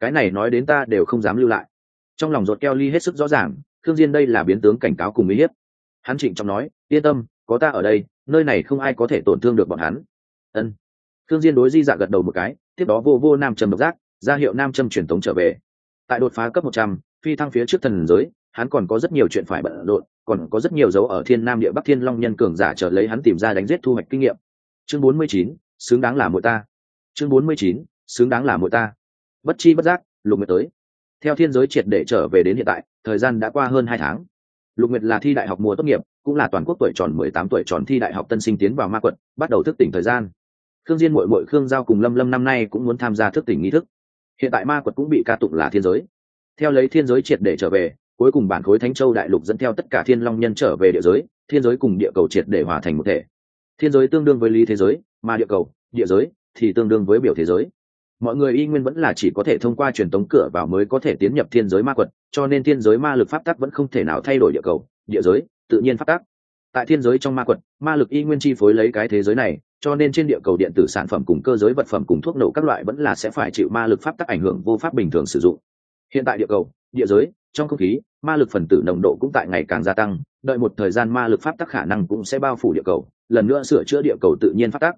cái này nói đến ta đều không dám lưu lại. Trong lòng ruột keo ly hết sức rõ ràng thương diên đây là biến tướng cảnh cáo cùng uy hiếp. Hắn trịnh trọng nói, yên tâm, có ta ở đây, nơi này không ai có thể tổn thương được bọn hắn. Ân. Thương diên đối di dạ gật đầu một cái, tiếp đó vô vô nam trầm độc giác, ra hiệu nam trầm truyền tống trở về tại đột phá cấp một trăm, phi thăng phía trước thần giới, hắn còn có rất nhiều chuyện phải bận rộn, còn có rất nhiều dấu ở thiên nam địa bắc thiên long nhân cường giả chờ lấy hắn tìm ra đánh giết thu hoạch kinh nghiệm. Chương bốn mươi chín, xứng đáng là mỗi ta. Chương bốn mươi chín, xứng đáng là mỗi ta. Bất chi bất giác, lục nguyệt tới. Theo thiên giới triệt để trở về đến hiện tại, thời gian đã qua hơn hai tháng. Lục nguyệt là thi đại học mùa tốt nghiệp, cũng là toàn quốc tuổi tròn mười tám tuổi tròn thi đại học tân sinh tiến vào ma quận, bắt đầu thức tỉnh thời gian. Khương diên muội muội khương giao cùng lâm lâm năm nay cũng muốn tham gia thức tỉnh nghi thức hiện tại ma quật cũng bị ca tụng là thiên giới. Theo lấy thiên giới triệt để trở về, cuối cùng bản khối thánh châu đại lục dẫn theo tất cả thiên long nhân trở về địa giới, thiên giới cùng địa cầu triệt để hòa thành một thể. Thiên giới tương đương với lý thế giới, mà địa cầu, địa giới thì tương đương với biểu thế giới. Mọi người y nguyên vẫn là chỉ có thể thông qua truyền tống cửa vào mới có thể tiến nhập thiên giới ma quật, cho nên thiên giới ma lực pháp tắc vẫn không thể nào thay đổi địa cầu, địa giới, tự nhiên pháp tắc. Tại thiên giới trong ma quật, ma lực y nguyên chi phối lấy cái thế giới này cho nên trên địa cầu điện tử sản phẩm cùng cơ giới vật phẩm cùng thuốc nổ các loại vẫn là sẽ phải chịu ma lực pháp tắc ảnh hưởng vô pháp bình thường sử dụng. Hiện tại địa cầu, địa giới, trong không khí, ma lực phần tử nồng độ cũng tại ngày càng gia tăng, đợi một thời gian ma lực pháp tắc khả năng cũng sẽ bao phủ địa cầu, lần nữa sửa chữa địa cầu tự nhiên pháp tắc.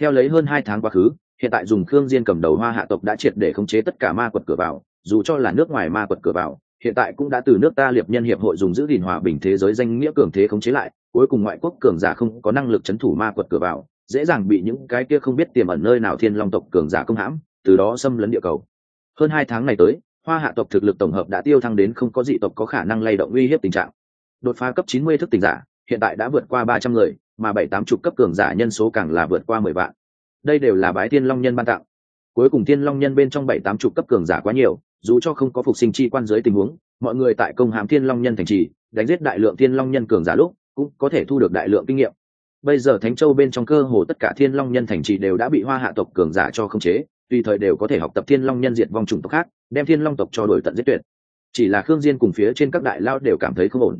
Theo lấy hơn hai tháng quá khứ, hiện tại dùng khương diên cầm đầu hoa hạ tộc đã triệt để khống chế tất cả ma quật cửa vào, dù cho là nước ngoài ma quật cửa vào, hiện tại cũng đã từ nước ta liệp nhân hiệp hội dùng giữ gìn hòa bình thế giới danh nghĩa cường thế khống chế lại, cuối cùng ngoại quốc cường giả không có năng lực chấn thủ ma quật cửa vào dễ dàng bị những cái kia không biết tiềm ẩn nơi nào thiên long tộc cường giả công hãm, từ đó xâm lấn địa cầu. Hơn hai tháng này tới, hoa hạ tộc thực lực tổng hợp đã tiêu thăng đến không có dị tộc có khả năng lay động uy hiếp tình trạng. Đột phá cấp 90 thức tỉnh giả, hiện tại đã vượt qua ba trăm người, mà bảy tám chục cấp cường giả nhân số càng là vượt qua mười vạn. Đây đều là bái thiên long nhân ban tặng. Cuối cùng thiên long nhân bên trong bảy tám chục cấp cường giả quá nhiều, dù cho không có phục sinh chi quan dưới tình huống, mọi người tại công hàm thiên long nhân thành trì, đánh giết đại lượng thiên long nhân cường giả lúc, cũng có thể thu được đại lượng kinh nghiệm bây giờ thánh châu bên trong cơ hồ tất cả thiên long nhân thành trì đều đã bị hoa hạ tộc cường giả cho khống chế, tùy thời đều có thể học tập thiên long nhân diệt vong chủng tộc khác, đem thiên long tộc cho đổi tận giết tuyệt. Chỉ là khương diên cùng phía trên các đại lao đều cảm thấy không ổn.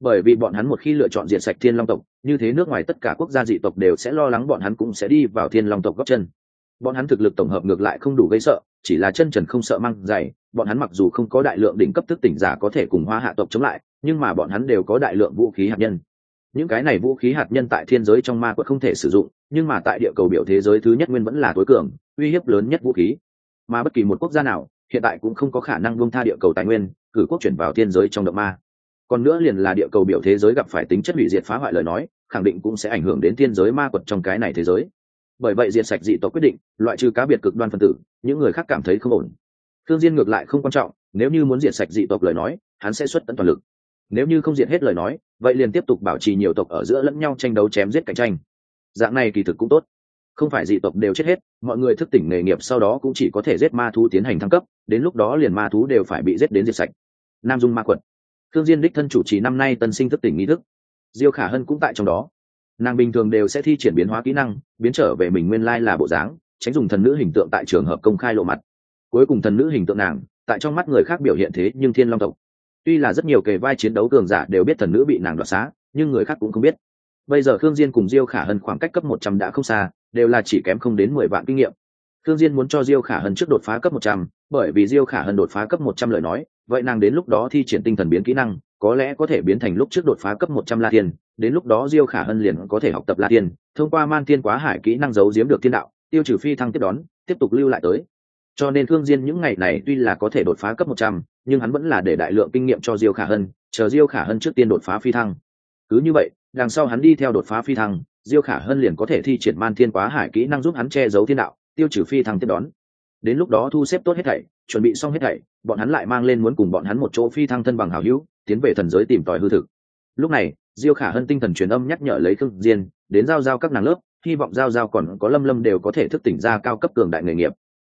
Bởi vì bọn hắn một khi lựa chọn diệt sạch thiên long tộc, như thế nước ngoài tất cả quốc gia dị tộc đều sẽ lo lắng bọn hắn cũng sẽ đi vào thiên long tộc góp chân. Bọn hắn thực lực tổng hợp ngược lại không đủ gây sợ, chỉ là chân trần không sợ mang dày bọn hắn mặc dù không có đại lượng đỉnh cấp thức tỉnh giả có thể cùng hoa hạ tộc chống lại, nhưng mà bọn hắn đều có đại lượng vũ khí hạt nhân những cái này vũ khí hạt nhân tại thiên giới trong ma quật không thể sử dụng, nhưng mà tại địa cầu biểu thế giới thứ nhất nguyên vẫn là tối cường, uy hiếp lớn nhất vũ khí. Mà bất kỳ một quốc gia nào, hiện tại cũng không có khả năng buông tha địa cầu tài nguyên, cử quốc chuyển vào thiên giới trong động ma. Còn nữa liền là địa cầu biểu thế giới gặp phải tính chất hủy diệt phá hoại lời nói, khẳng định cũng sẽ ảnh hưởng đến thiên giới ma quật trong cái này thế giới. Bởi vậy diệt sạch dị tộc quyết định, loại trừ cá biệt cực đoan phân tử, những người khác cảm thấy không ổn. Thương diên ngược lại không quan trọng, nếu như muốn diệt sạch dị tộc lời nói, hắn sẽ xuất tận toàn lực. Nếu như không diệt hết lời nói vậy liền tiếp tục bảo trì nhiều tộc ở giữa lẫn nhau tranh đấu chém giết cạnh tranh. Dạng này kỳ thực cũng tốt. Không phải dị tộc đều chết hết, mọi người thức tỉnh nghề nghiệp sau đó cũng chỉ có thể giết ma thú tiến hành thăng cấp, đến lúc đó liền ma thú đều phải bị giết đến diệt sạch. Nam dung ma quật thương diên đích thân chủ trì năm nay tân sinh thức tỉnh nghi thức. Diêu khả hân cũng tại trong đó. Nàng bình thường đều sẽ thi triển biến hóa kỹ năng, biến trở về mình nguyên lai là bộ dáng, tránh dùng thần nữ hình tượng tại trường hợp công khai lộ mặt. Cuối cùng thần nữ hình tượng nàng, tại trong mắt người khác biểu hiện thế nhưng thiên long tộc tuy là rất nhiều kề vai chiến đấu cường giả đều biết thần nữ bị nàng đoạt xá, nhưng người khác cũng không biết. Bây giờ khương diên cùng diêu khả hân khoảng cách cấp một trăm đã không xa, đều là chỉ kém không đến mười vạn kinh nghiệm. Khương diên muốn cho diêu khả hân trước đột phá cấp một trăm, bởi vì diêu khả hân đột phá cấp một trăm lời nói, vậy nàng đến lúc đó thi triển tinh thần biến kỹ năng, có lẽ có thể biến thành lúc trước đột phá cấp một trăm la thiên. Đến lúc đó diêu khả hân liền có thể học tập la thiên, thông qua man Thiên quá hải kỹ năng giấu giếm được thiên đạo, tiêu trừ phi thăng tiếp đón, tiếp tục lưu lại tới cho nên thương diên những ngày này tuy là có thể đột phá cấp một trăm, nhưng hắn vẫn là để đại lượng kinh nghiệm cho diêu khả hân, chờ diêu khả hân trước tiên đột phá phi thăng. Cứ như vậy, đằng sau hắn đi theo đột phá phi thăng, diêu khả hân liền có thể thi triển man thiên quá hải kỹ năng giúp hắn che giấu thiên đạo, tiêu trừ phi thăng tiếp đón. Đến lúc đó thu xếp tốt hết thảy, chuẩn bị xong hết thảy, bọn hắn lại mang lên muốn cùng bọn hắn một chỗ phi thăng thân bằng hảo hữu, tiến về thần giới tìm tòi hư thực. Lúc này, diêu khả hân tinh thần truyền âm nhắc nhở lấy khương diên, đến giao giao các nàng lớp, hy vọng giao giao còn có lâm lâm đều có thể thức tỉnh ra cao cấp cường đại nghề nghiệp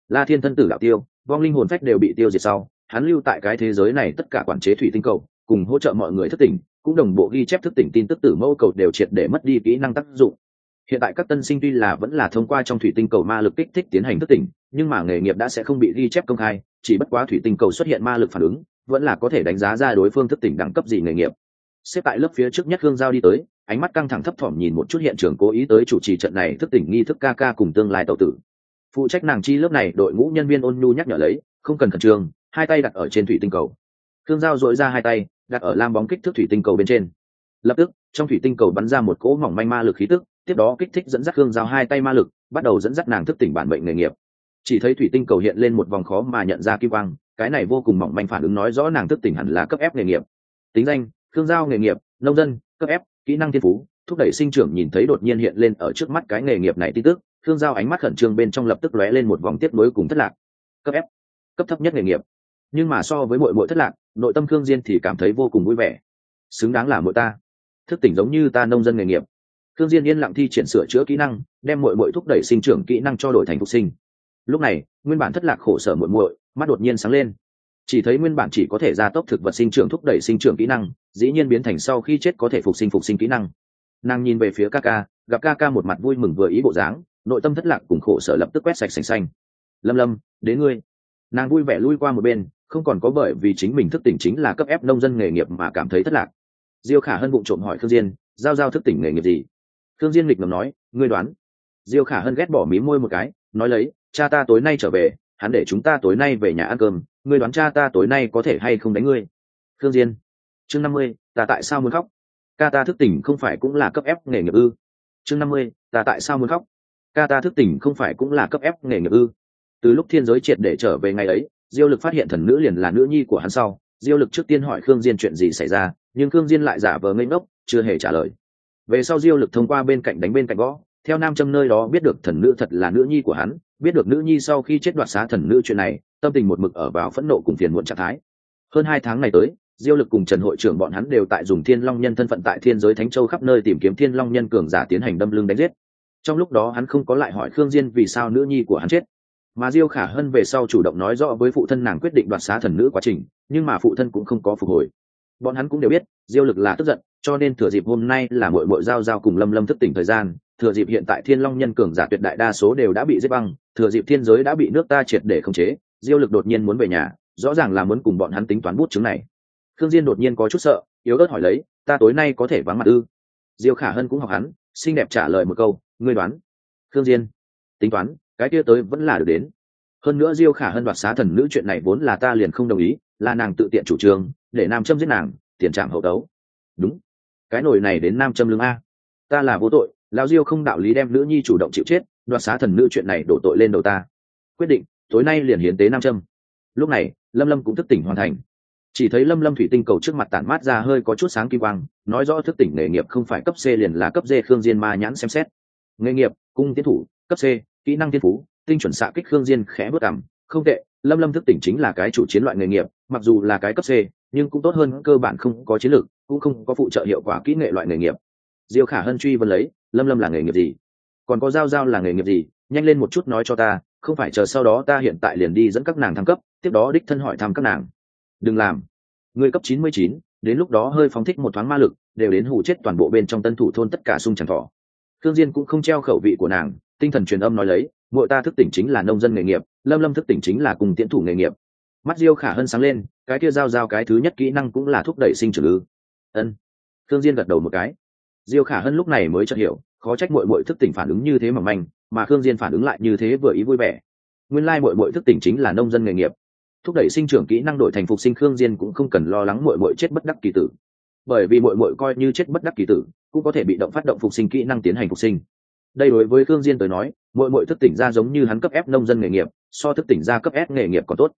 la thiên thân tử đạo tiêu, vong linh hồn phách đều bị tiêu diệt sau, hắn lưu tại cái thế giới này tất cả quản chế thủy tinh cầu, cùng hỗ trợ mọi người thức tỉnh, cũng đồng bộ ghi chép thức tỉnh tin tức tử mẫu cầu đều triệt để mất đi kỹ năng tác dụng. Hiện tại các tân sinh tuy là vẫn là thông qua trong thủy tinh cầu ma lực kích thích tiến hành thức tỉnh, nhưng mà nghề nghiệp đã sẽ không bị ghi chép công khai, chỉ bất quá thủy tinh cầu xuất hiện ma lực phản ứng, vẫn là có thể đánh giá ra đối phương thức tỉnh đẳng cấp gì nghề nghiệp. Xếp tại lớp phía trước nhất hương giao đi tới, ánh mắt căng thẳng thấp thỏm nhìn một chút hiện trường cố ý tới chủ trì trận này thức tỉnh nghi thức ca ca cùng tương lai tàu tử phụ trách nàng chi lớp này, đội ngũ nhân viên ôn nhu nhắc nhở lấy, không cần khẩn trương, hai tay đặt ở trên thủy tinh cầu. Thương giao dội ra hai tay, đặt ở lam bóng kích thước thủy tinh cầu bên trên. Lập tức, trong thủy tinh cầu bắn ra một cỗ mỏng manh ma lực khí tức, tiếp đó kích thích dẫn dắt hương giao hai tay ma lực, bắt đầu dẫn dắt nàng thức tỉnh bản bệnh nghề nghiệp. Chỉ thấy thủy tinh cầu hiện lên một vòng khó mà nhận ra kim quang, cái này vô cùng mỏng manh phản ứng nói rõ nàng thức tỉnh hẳn là cấp ép nghề nghiệp. Tính danh, thương giao nghề nghiệp, nông dân, cấp ép kỹ năng thiên phú, thúc đẩy sinh trưởng nhìn thấy đột nhiên hiện lên ở trước mắt cái nghề nghiệp này tin tức thương giao ánh mắt khẩn trương bên trong lập tức lóe lên một vòng tiếp nối cùng thất lạc. Cấp ép cấp thấp nhất nghề nghiệp. Nhưng mà so với mội mội thất lạc, nội tâm thương diên thì cảm thấy vô cùng vui vẻ. Xứng đáng là mội ta. Thức tỉnh giống như ta nông dân nghề nghiệp. Thương diên yên lặng thi triển sửa chữa kỹ năng, đem mội mội thúc đẩy sinh trưởng kỹ năng cho đổi thành phục sinh. Lúc này, nguyên bản thất lạc khổ sở mội mội mắt đột nhiên sáng lên. Chỉ thấy nguyên bản chỉ có thể gia tốc thực vật sinh trưởng thúc đẩy sinh trưởng kỹ năng, dĩ nhiên biến thành sau khi chết có thể phục sinh phục sinh kỹ năng. Nàng nhìn về phía ca ca, gặp ca ca một mặt vui mừng vừa ý bộ dáng nội tâm thất lạc cùng khổ sở lập tức quét sạch sành xanh. Lâm lâm, đến ngươi. Nàng vui vẻ lui qua một bên, không còn có bởi vì chính mình thức tỉnh chính là cấp ép nông dân nghề nghiệp mà cảm thấy thất lạc. Diêu khả hân bụng trộm hỏi khương diên, giao giao thức tỉnh nghề nghiệp gì? Khương diên lịch ngầm nói, ngươi đoán. Diêu khả hân ghét bỏ mí môi một cái, nói lấy, cha ta tối nay trở về, hắn để chúng ta tối nay về nhà ăn cơm, ngươi đoán cha ta tối nay có thể hay không đánh ngươi? Khương diên, chương năm mươi, ta tại sao muốn khóc? Ca ta thức tỉnh không phải cũng là cấp ép nghề nghiệp ư? Chương năm mươi, ta tại sao muốn khóc? Ca ta thức tỉnh không phải cũng là cấp ép nghề nghiệp ư? Từ lúc thiên giới triệt để trở về ngày ấy, diêu lực phát hiện thần nữ liền là nữ nhi của hắn sau. Diêu lực trước tiên hỏi khương diên chuyện gì xảy ra, nhưng khương diên lại giả vờ ngây ngốc, chưa hề trả lời. Về sau diêu lực thông qua bên cạnh đánh bên cạnh gõ, theo nam châm nơi đó biết được thần nữ thật là nữ nhi của hắn, biết được nữ nhi sau khi chết đoạt xá thần nữ chuyện này, tâm tình một mực ở vào phẫn nộ cùng phiền muộn trạng thái. Hơn hai tháng này tới, diêu lực cùng trần hội trưởng bọn hắn đều tại dùng thiên long nhân thân phận tại thiên giới thánh châu khắp nơi tìm kiếm thiên long nhân cường giả tiến hành đâm lưng đánh giết trong lúc đó hắn không có lại hỏi khương diên vì sao nữ nhi của hắn chết. Mà diêu khả hân về sau chủ động nói rõ với phụ thân nàng quyết định đoạt xá thần nữ quá trình, nhưng mà phụ thân cũng không có phục hồi. Bọn hắn cũng đều biết, diêu lực là tức giận, cho nên thừa dịp hôm nay là mội mội giao giao cùng lâm lâm thức tỉnh thời gian, thừa dịp hiện tại thiên long nhân cường giả tuyệt đại đa số đều đã bị giết băng, thừa dịp thiên giới đã bị nước ta triệt để khống chế, diêu lực đột nhiên muốn về nhà, rõ ràng là muốn cùng bọn hắn tính toán bút chứng này. Thương diên đột nhiên có chút sợ, yếu ớt hỏi lấy, ta tối nay có thể vắng mặt ư? Diêu khả hân cũng học hắn, xinh đẹp trả lời một câu ngươi đoán. Thương diên, tính toán, cái kia tới vẫn là được đến. Hơn nữa diêu khả hân đoạt xá thần nữ chuyện này vốn là ta liền không đồng ý, là nàng tự tiện chủ trương, để nam châm giết nàng, tiền trạm hậu tấu. Đúng. Cái nồi này đến nam châm lương a. Ta là vô tội, lão diêu không đạo lý đem nữ nhi chủ động chịu chết, đoạt xá thần nữ chuyện này đổ tội lên đầu ta. Quyết định, tối nay liền hiến tế nam châm. Lúc này, lâm lâm cũng thức tỉnh hoàn thành. Chỉ thấy lâm lâm thủy tinh cầu trước mặt tản mát ra hơi có chút sáng kim quang, nói rõ thức tỉnh nghề nghiệp không phải cấp c liền là cấp d khương diên ma nhãn xem xét nghề nghiệp, cung tiến thủ, cấp c, kỹ năng thiên phú, tinh chuẩn xạ kích khương diên khẽ bước cảm không tệ, lâm lâm thức tỉnh chính là cái chủ chiến loại nghề nghiệp, mặc dù là cái cấp c, nhưng cũng tốt hơn cơ bản không có chiến lược, cũng không có phụ trợ hiệu quả kỹ nghệ loại nghề nghiệp. Diêu khả hân truy vấn lấy, lâm lâm là nghề nghiệp gì? Còn có giao giao là nghề nghiệp gì? Nhanh lên một chút nói cho ta, không phải chờ sau đó ta hiện tại liền đi dẫn các nàng thăng cấp, tiếp đó đích thân hỏi thăm các nàng. Đừng làm. Người cấp chín mươi chín, đến lúc đó hơi phóng thích một thoáng ma lực, đều đến hủ chết toàn bộ bên trong tân thủ thôn tất cả sung chẳng thỏ thương diên cũng không treo khẩu vị của nàng, tinh thần truyền âm nói lấy, muội ta thức tỉnh chính là nông dân nghề nghiệp, lâm lâm thức tỉnh chính là cùng tiễn thủ nghề nghiệp. Mắt diêu khả hân sáng lên, cái kia giao giao cái thứ nhất kỹ năng cũng là thúc đẩy sinh trưởng ư. Ân. Thương diên gật đầu một cái. Diêu khả hân lúc này mới chợt hiểu, khó trách muội muội thức tỉnh phản ứng như thế mà manh, mà thương diên phản ứng lại như thế vừa ý vui vẻ. Nguyên lai muội muội thức tỉnh chính là nông dân nghề nghiệp. Thúc đẩy sinh trưởng kỹ năng đổi thành phục sinh khương diên cũng không cần lo lắng muội muội chết bất đắc kỳ tử bởi vì muội muội coi như chết bất đắc kỳ tử, cũng có thể bị động phát động phục sinh kỹ năng tiến hành phục sinh. Đây đối với khương diên tới nói, muội muội thức tỉnh ra giống như hắn cấp ép nông dân nghề nghiệp, so thức tỉnh ra cấp ép nghề nghiệp còn tốt.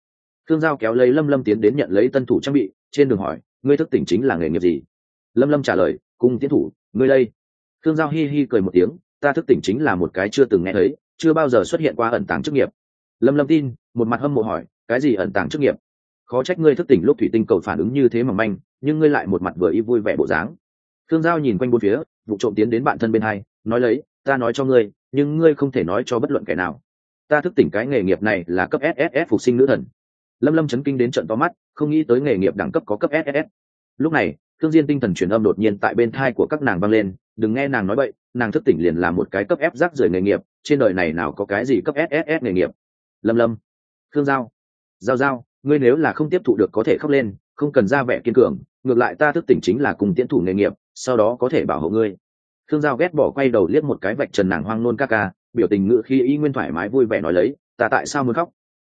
Khương giao kéo lấy lâm lâm tiến đến nhận lấy tân thủ trang bị, trên đường hỏi, ngươi thức tỉnh chính là nghề nghiệp gì? Lâm lâm trả lời, cung tiến thủ, ngươi đây. Khương giao hi hi cười một tiếng, ta thức tỉnh chính là một cái chưa từng nghe thấy, chưa bao giờ xuất hiện qua ẩn tàng chức nghiệp. Lâm lâm tin, một mặt hâm mộ hỏi, cái gì ẩn tàng chức nghiệp? Khó trách ngươi thức tỉnh lúc thủy tinh cầu phản ứng như thế mà manh, nhưng ngươi lại một mặt vừa y vui vẻ bộ dáng. Thương giao nhìn quanh bốn phía, vụ trộm tiến đến bạn thân bên hai, nói lấy, ta nói cho ngươi, nhưng ngươi không thể nói cho bất luận kẻ nào. Ta thức tỉnh cái nghề nghiệp này là cấp sss phục sinh nữ thần. Lâm lâm chấn kinh đến trận to mắt, không nghĩ tới nghề nghiệp đẳng cấp có cấp sss lúc này thương diên tinh thần truyền âm đột nhiên tại bên thai của các nàng vang lên, đừng nghe nàng nói bậy, nàng thức tỉnh liền là một cái cấp F rác rưởi nghề nghiệp, trên đời này nào có cái gì cấp sss nghề nghiệp. Lâm lâm thương giao giao giao ngươi nếu là không tiếp thụ được có thể khóc lên, không cần ra vẻ kiên cường, ngược lại ta thức tỉnh chính là cùng tiễn thủ nghề nghiệp, sau đó có thể bảo hộ ngươi. Thương giao ghét bỏ quay đầu liếc một cái vạch trần nàng hoang nôn ca ca, biểu tình ngự khi y nguyên thoải mái vui vẻ nói lấy, ta tại sao muốn khóc?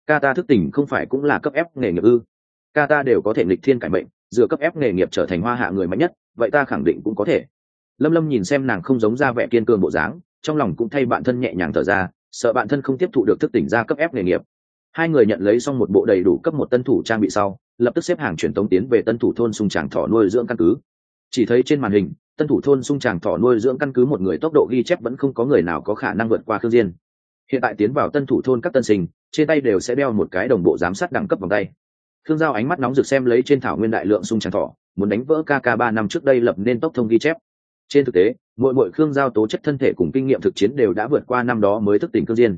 Ca ta thức tỉnh không phải cũng là cấp ép nghề nghiệp ư? Ca ta đều có thể nghịch thiên cải mệnh, dựa cấp ép nghề nghiệp trở thành hoa hạ người mạnh nhất, vậy ta khẳng định cũng có thể. Lâm lâm nhìn xem nàng không giống ra vẻ kiên cường bộ dáng, trong lòng cũng thay bạn thân nhẹ nhàng thở ra, sợ bạn thân không tiếp thụ được thức tỉnh ra cấp ép nghề nghiệp hai người nhận lấy xong một bộ đầy đủ cấp một tân thủ trang bị sau, lập tức xếp hàng truyền tống tiến về tân thủ thôn sung tràng thỏ nuôi dưỡng căn cứ. Chỉ thấy trên màn hình, tân thủ thôn sung tràng thỏ nuôi dưỡng căn cứ một người tốc độ ghi chép vẫn không có người nào có khả năng vượt qua khương diên. Hiện tại tiến vào tân thủ thôn các tân sinh, trên tay đều sẽ đeo một cái đồng bộ giám sát đẳng cấp vòng tay. Khương giao ánh mắt nóng rực xem lấy trên thảo nguyên đại lượng sung tràng thỏ muốn đánh vỡ kk ba năm trước đây lập nên tốc thông ghi chép. Trên thực tế, mỗi mỗi khương giao tố chất thân thể cùng kinh nghiệm thực chiến đều đã vượt qua năm đó mới thức tỉnh cương diên.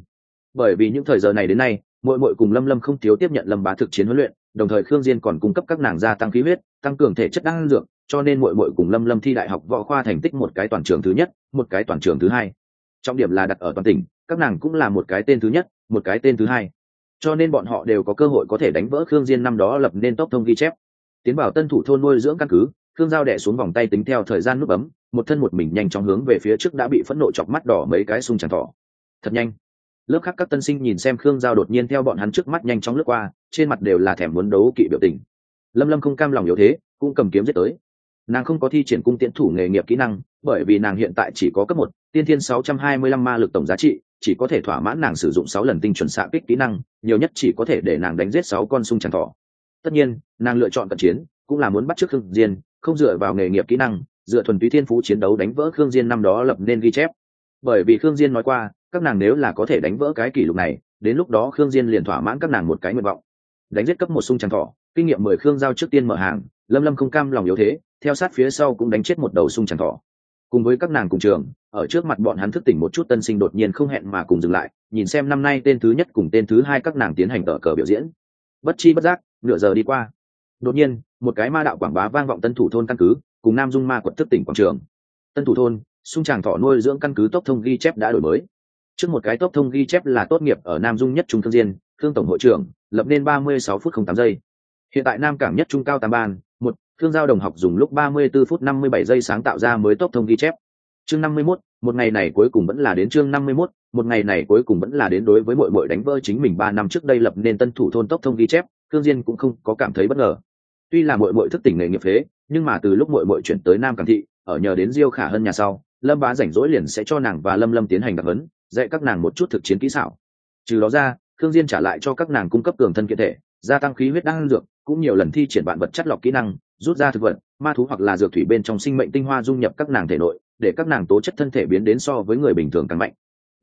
Bởi vì những thời giờ này đến nay mỗi mỗi cùng lâm lâm không thiếu tiếp nhận lâm bá thực chiến huấn luyện, đồng thời khương diên còn cung cấp các nàng gia tăng khí huyết, tăng cường thể chất năng lượng cho nên mỗi mỗi cùng lâm lâm thi đại học võ khoa thành tích một cái toàn trường thứ nhất, một cái toàn trường thứ hai. Trọng điểm là đặt ở toàn tỉnh, các nàng cũng là một cái tên thứ nhất, một cái tên thứ hai. Cho nên bọn họ đều có cơ hội có thể đánh vỡ khương diên năm đó lập nên tốc thông ghi chép. Tiến vào tân thủ thôn nuôi dưỡng căn cứ, khương giao đẻ xuống vòng tay tính theo thời gian nút bấm, một thân một mình nhanh chóng hướng về phía trước đã bị phẫn nộ chọc mắt đỏ mấy cái sung tràn thỏ. Thật nhanh lớp khác các tân sinh nhìn xem khương giao đột nhiên theo bọn hắn trước mắt nhanh chóng lướt qua, trên mặt đều là thèm muốn đấu kỵ biểu tình. Lâm lâm không cam lòng yếu thế, cũng cầm kiếm giết tới. Nàng không có thi triển cung tiễn thủ nghề nghiệp kỹ năng, bởi vì nàng hiện tại chỉ có cấp một, tiên thiên sáu trăm hai mươi lăm ma lực tổng giá trị, chỉ có thể thỏa mãn nàng sử dụng sáu lần tinh chuẩn xạ kích kỹ năng, nhiều nhất chỉ có thể để nàng đánh giết sáu con sung tràn thỏ. Tất nhiên, nàng lựa chọn cận chiến, cũng là muốn bắt trước khương diên, không dựa vào nghề nghiệp kỹ năng, dựa thuần túy thiên phú chiến đấu đánh vỡ khương diên năm đó lập nên ghi chép. Bởi vì khương diên nói qua các nàng nếu là có thể đánh vỡ cái kỷ lục này, đến lúc đó khương diên liền thỏa mãn các nàng một cái nguyện vọng. Đánh giết cấp một sung tràn thỏ, kinh nghiệm mười khương giao trước tiên mở hàng, lâm lâm không cam lòng yếu thế, theo sát phía sau cũng đánh chết một đầu sung tràn thỏ. Cùng với các nàng cùng trường, ở trước mặt bọn hắn thức tỉnh một chút tân sinh đột nhiên không hẹn mà cùng dừng lại, nhìn xem năm nay tên thứ nhất cùng tên thứ hai các nàng tiến hành ở cờ biểu diễn. Bất chi bất giác, nửa giờ đi qua. Đột nhiên, một cái ma đạo quảng bá vang vọng tân thủ thôn căn cứ, cùng nam dung ma quận thức tỉnh quảng trường. Tân thủ thôn, sung tràng thọ nuôi dưỡng căn cứ tốc thông ghi chép đã đổi mới trước một cái tốc thông ghi chép là tốt nghiệp ở nam dung nhất trung thương diên thương tổng hội trưởng lập nên ba mươi sáu phút không tám giây. Hiện tại nam cảng nhất trung cao tam ban một thương giao đồng học dùng lúc ba mươi 34 phút năm mươi bảy giây sáng tạo ra mới tốc thông ghi chép. Chương năm mươi 51, một ngày này cuối cùng vẫn là đến chương năm mươi 51, một ngày này cuối cùng vẫn là đến đối với mọi mọi đánh vỡ chính mình ba năm trước đây lập nên tân thủ thôn tốc thông ghi chép thương diên cũng không có cảm thấy bất ngờ. Tuy là mọi mọi thức tỉnh nghề nghiệp phế nhưng mà từ lúc mọi mọi chuyển tới nam cảng thị ở nhờ đến diêu khả hơn nhà sau lâm bá rảnh rỗi liền sẽ cho nàng và lâm lâm tiến hành đặc huấn dạy các nàng một chút thực chiến kỹ xảo. Trừ đó ra thương diên trả lại cho các nàng cung cấp cường thân kiện thể, gia tăng khí huyết đan dược, cũng nhiều lần thi triển bản vật chất lọc kỹ năng, rút ra thực vật, ma thú hoặc là dược thủy bên trong sinh mệnh tinh hoa dung nhập các nàng thể nội, để các nàng tố chất thân thể biến đến so với người bình thường càng mạnh.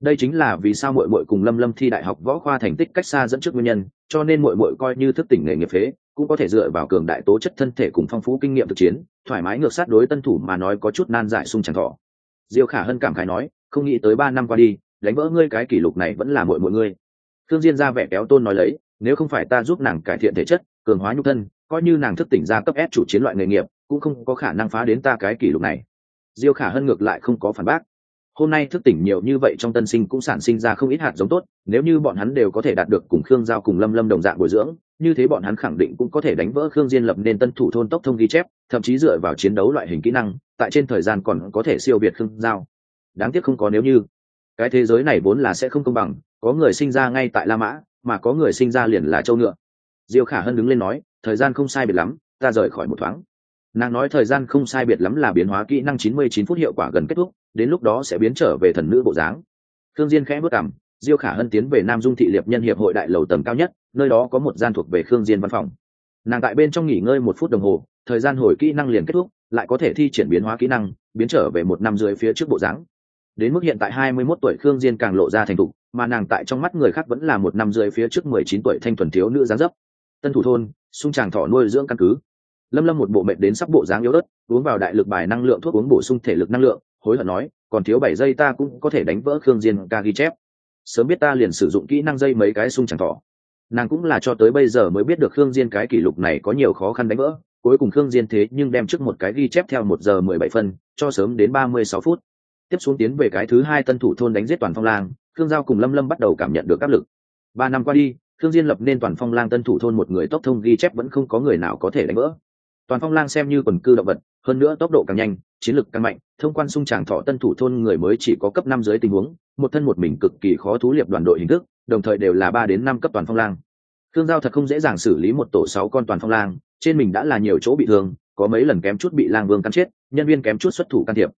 Đây chính là vì sao muội muội cùng lâm lâm thi đại học võ khoa thành tích cách xa dẫn trước nguyên nhân, cho nên muội muội coi như thức tỉnh nghề nghiệp phế, cũng có thể dựa vào cường đại tố chất thân thể cùng phong phú kinh nghiệm thực chiến, thoải mái ngược sát đối tân thủ mà nói có chút nan giải sung chẳng thọ. Diêu khả hân cảm khái nói, không nghĩ tới ba năm qua đi đánh vỡ ngươi cái kỷ lục này vẫn là muội muội ngươi. Thương diên ra vẻ kéo tôn nói lấy, nếu không phải ta giúp nàng cải thiện thể chất, cường hóa nhục thân, coi như nàng thức tỉnh ra cấp S chủ chiến loại nghề nghiệp, cũng không có khả năng phá đến ta cái kỷ lục này. Diêu khả hân ngược lại không có phản bác. Hôm nay thức tỉnh nhiều như vậy trong tân sinh cũng sản sinh ra không ít hạt giống tốt, nếu như bọn hắn đều có thể đạt được cùng khương giao cùng lâm lâm đồng dạng bồi dưỡng, như thế bọn hắn khẳng định cũng có thể đánh vỡ khương diên lập nên tân thủ thôn tốc thông ghi chép, thậm chí dựa vào chiến đấu loại hình kỹ năng, tại trên thời gian còn có thể siêu việt khương giao. Đáng tiếc không có nếu như cái thế giới này vốn là sẽ không công bằng, có người sinh ra ngay tại la mã, mà có người sinh ra liền là châu ngựa. Diêu khả hân đứng lên nói, thời gian không sai biệt lắm, ta rời khỏi một thoáng. Nàng nói thời gian không sai biệt lắm là biến hóa kỹ năng chín mươi chín phút hiệu quả gần kết thúc, đến lúc đó sẽ biến trở về thần nữ bộ dáng. Thương diên khẽ bước cảm diêu khả hân tiến về nam dung thị liệp nhân hiệp hội đại lầu tầng cao nhất, nơi đó có một gian thuộc về khương diên văn phòng. Nàng tại bên trong nghỉ ngơi một phút đồng hồ, thời gian hồi kỹ năng liền kết thúc, lại có thể thi triển biến hóa kỹ năng, biến trở về một năm dưới phía trước bộ dáng đến mức hiện tại hai mươi 21 tuổi khương diên càng lộ ra thành thục, mà nàng tại trong mắt người khác vẫn là một năm rưỡi phía trước mười chín tuổi thanh thuần thiếu nữ dáng dấp. Tân thủ thôn, sung tràng thọ nuôi dưỡng căn cứ. Lâm lâm một bộ mệt đến sắp bộ dáng yếu ớt, uống vào đại lực bài năng lượng thuốc uống bổ sung thể lực năng lượng, hối hận nói, còn thiếu bảy giây ta cũng có thể đánh vỡ khương diên ca ghi chép. Sớm biết ta liền sử dụng kỹ năng dây mấy cái sung chẳng thọ. Nàng cũng là cho tới bây giờ mới biết được khương diên cái kỷ lục này có nhiều khó khăn đánh vỡ. Cuối cùng khương diên thế nhưng đem trước một cái ghi chép theo một giờ mười bảy phân, cho sớm đến ba mươi sáu phút tiếp xuống tiến về cái thứ hai tân thủ thôn đánh giết toàn phong lang thương giao cùng lâm lâm bắt đầu cảm nhận được áp lực. Ba năm qua đi thương diên lập nên toàn phong lang tân thủ thôn một người tốc thông ghi chép vẫn không có người nào có thể đánh vỡ. Toàn phong lang xem như quần cư động vật hơn nữa tốc độ càng nhanh chiến lực càng mạnh thông quan sung tràng thọ tân thủ thôn người mới chỉ có cấp năm dưới tình huống một thân một mình cực kỳ khó thú liệp đoàn đội hình thức đồng thời đều là ba đến năm cấp toàn phong lang. Thương Giao thật không dễ dàng xử lý một tổ sáu con toàn phong lang, trên mình đã là nhiều chỗ bị thương, có mấy lần kém chút bị lang vương cắn chết, nhân viên kém chút xuất thủ can thiệp.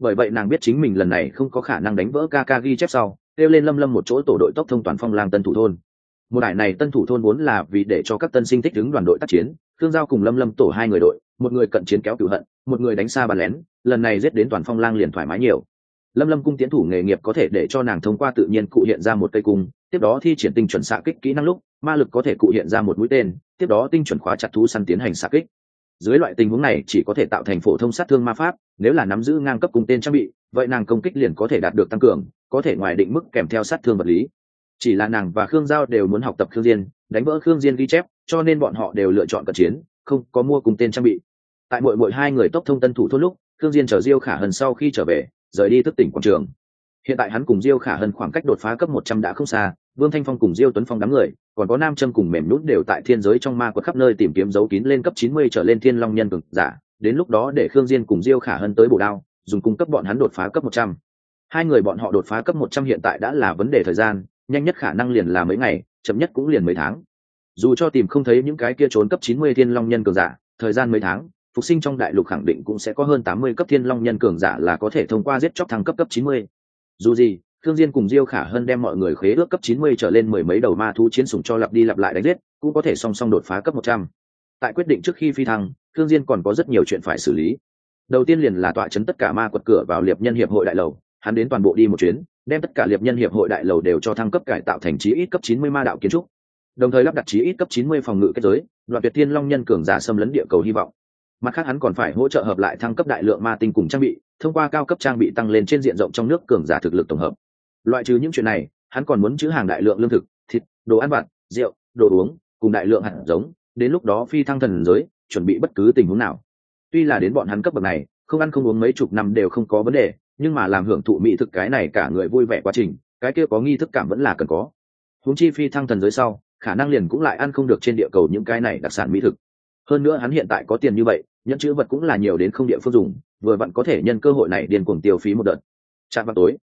Bởi vậy nàng biết chính mình lần này không có khả năng đánh vỡ Kaka ghi chép sau, kêu lên Lâm Lâm một chỗ tổ đội tốc thông toàn phong lang tân thủ thôn. Một đại này tân thủ thôn vốn là vì để cho các tân sinh thích đứng đoàn đội tác chiến, thương Giao cùng Lâm Lâm tổ hai người đội, một người cận chiến kéo cửu hận, một người đánh xa bàn lén, lần này giết đến toàn phong lang liền thoải mái nhiều. Lâm Lâm cung tiến thủ nghề nghiệp có thể để cho nàng thông qua tự nhiên cụ hiện ra một cây cung, tiếp đó thi triển tinh chuẩn xạ kích kỹ năng lúc, ma lực có thể cụ hiện ra một mũi tên tiếp đó tinh chuẩn khóa chặt thú săn tiến hành xạ kích dưới loại tình huống này, chỉ có thể tạo thành phổ thông sát thương ma pháp, nếu là nắm giữ ngang cấp cùng tên trang bị, vậy nàng công kích liền có thể đạt được tăng cường, có thể ngoài định mức kèm theo sát thương vật lý. Chỉ là nàng và khương giao đều muốn học tập khương diên, đánh vỡ khương diên ghi chép, cho nên bọn họ đều lựa chọn cận chiến, không có mua cùng tên trang bị. Tại mỗi mỗi hai người tốc thông tân thủ thôn lúc, khương diên chờ diêu khả hân sau khi trở về, rời đi thức tỉnh quảng trường. Hiện tại hắn cùng diêu khả hân khoảng cách đột phá cấp một trăm đã không xa vương thanh phong cùng diêu tuấn phong đám người, còn có nam châm cùng mềm nhút đều tại thiên giới trong ma quật khắp nơi tìm kiếm dấu kín lên cấp chín mươi trở lên thiên long nhân cực giả. Đến lúc đó để khương diên cùng diêu khả hân tới bổ đao, dùng cung cấp bọn hắn đột phá cấp một trăm. Hai người bọn họ đột phá cấp một trăm hiện tại đã là vấn đề thời gian, nhanh nhất khả năng liền là mấy ngày, chậm nhất cũng liền mấy tháng. Dù cho tìm không thấy những cái kia trốn cấp chín mươi thiên long nhân cường giả, thời gian mấy tháng, phục sinh trong đại lục khẳng định cũng sẽ có hơn tám mươi cấp thiên long nhân cường giả là có thể thông qua giết chóc thăng cấp cấp chín mươi. Dù gì Thương Diên cùng Diêu Khả Hân đem mọi người khế ước cấp 90 trở lên mười mấy đầu ma thú chiến sủng cho lặp đi lặp lại đánh giết, cũng có thể song song đột phá cấp 100. Tại quyết định trước khi phi thăng, Thương Diên còn có rất nhiều chuyện phải xử lý. Đầu tiên liền là tọa chấn tất cả ma quật cửa vào Liệp Nhân hiệp hội đại lầu, hắn đến toàn bộ đi một chuyến, đem tất cả Liệp Nhân hiệp hội đại lầu đều cho thăng cấp cải tạo thành chí ít cấp 90 ma đạo kiến trúc. Đồng thời lắp đặt chí ít cấp 90 phòng ngự kết giới, đoạn tuyệt thiên long nhân cường giả xâm lấn địa cầu hy vọng. Mặt khác hắn còn phải hỗ trợ hợp lại thăng cấp đại lượng ma tinh cùng trang bị, thông qua cao cấp trang bị tăng lên trên diện rộng trong nước cường giả thực lực tổng hợp loại trừ những chuyện này, hắn còn muốn chữ hàng đại lượng lương thực, thịt, đồ ăn vặt, rượu, đồ uống, cùng đại lượng hạt giống, đến lúc đó phi thăng thần giới, chuẩn bị bất cứ tình huống nào. Tuy là đến bọn hắn cấp bậc này, không ăn không uống mấy chục năm đều không có vấn đề, nhưng mà làm hưởng thụ mỹ thực cái này cả người vui vẻ quá trình, cái kia có nghi thức cảm vẫn là cần có. Huống chi phi thăng thần giới sau, khả năng liền cũng lại ăn không được trên địa cầu những cái này đặc sản mỹ thực. Hơn nữa hắn hiện tại có tiền như vậy nhận chữ vật cũng là nhiều đến không địa phương dùng, vừa vặn có thể nhân cơ hội này điền cuồng tiêu phí một đợt. Trạm vào tối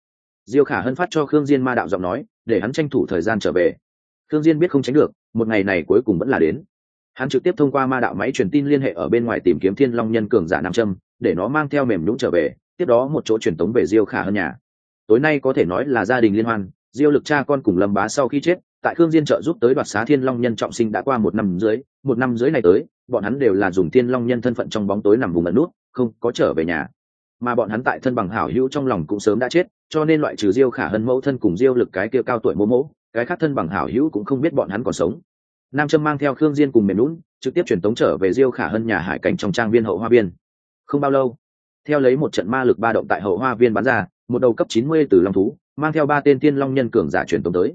diêu khả hân phát cho khương diên ma đạo giọng nói, để hắn tranh thủ thời gian trở về. Khương diên biết không tránh được, một ngày này cuối cùng vẫn là đến. Hắn trực tiếp thông qua ma đạo máy truyền tin liên hệ ở bên ngoài tìm kiếm thiên long nhân cường giả nam trâm để nó mang theo mềm nhũng trở về, tiếp đó một chỗ truyền tống về diêu khả hơn nhà. Tối nay có thể nói là gia đình liên hoan, diêu lực cha con cùng lâm bá sau khi chết, tại khương diên trợ giúp tới đoạt xá thiên long nhân trọng sinh đã qua một năm dưới một năm dưới này tới, bọn hắn đều là dùng thiên long nhân thân phận trong bóng tối nằm vùng ẩn nút, không có trở về nhà. Mà bọn hắn tại thân bằng hảo hữu trong lòng cũng sớm đã chết cho nên loại trừ diêu khả hân mẫu thân cùng diêu lực cái kia cao tuổi mô mỗ, cái khác thân bằng hảo hữu cũng không biết bọn hắn còn sống. Nam trâm mang theo khương diên cùng mềm lún trực tiếp truyền tống trở về diêu khả hân nhà hải cảnh trong trang viên hậu hoa viên. Không bao lâu, theo lấy một trận ma lực ba động tại hậu hoa viên bắn ra, một đầu cấp chín mươi từ long thú, mang theo ba tên tiên long nhân cường giả truyền tống tới.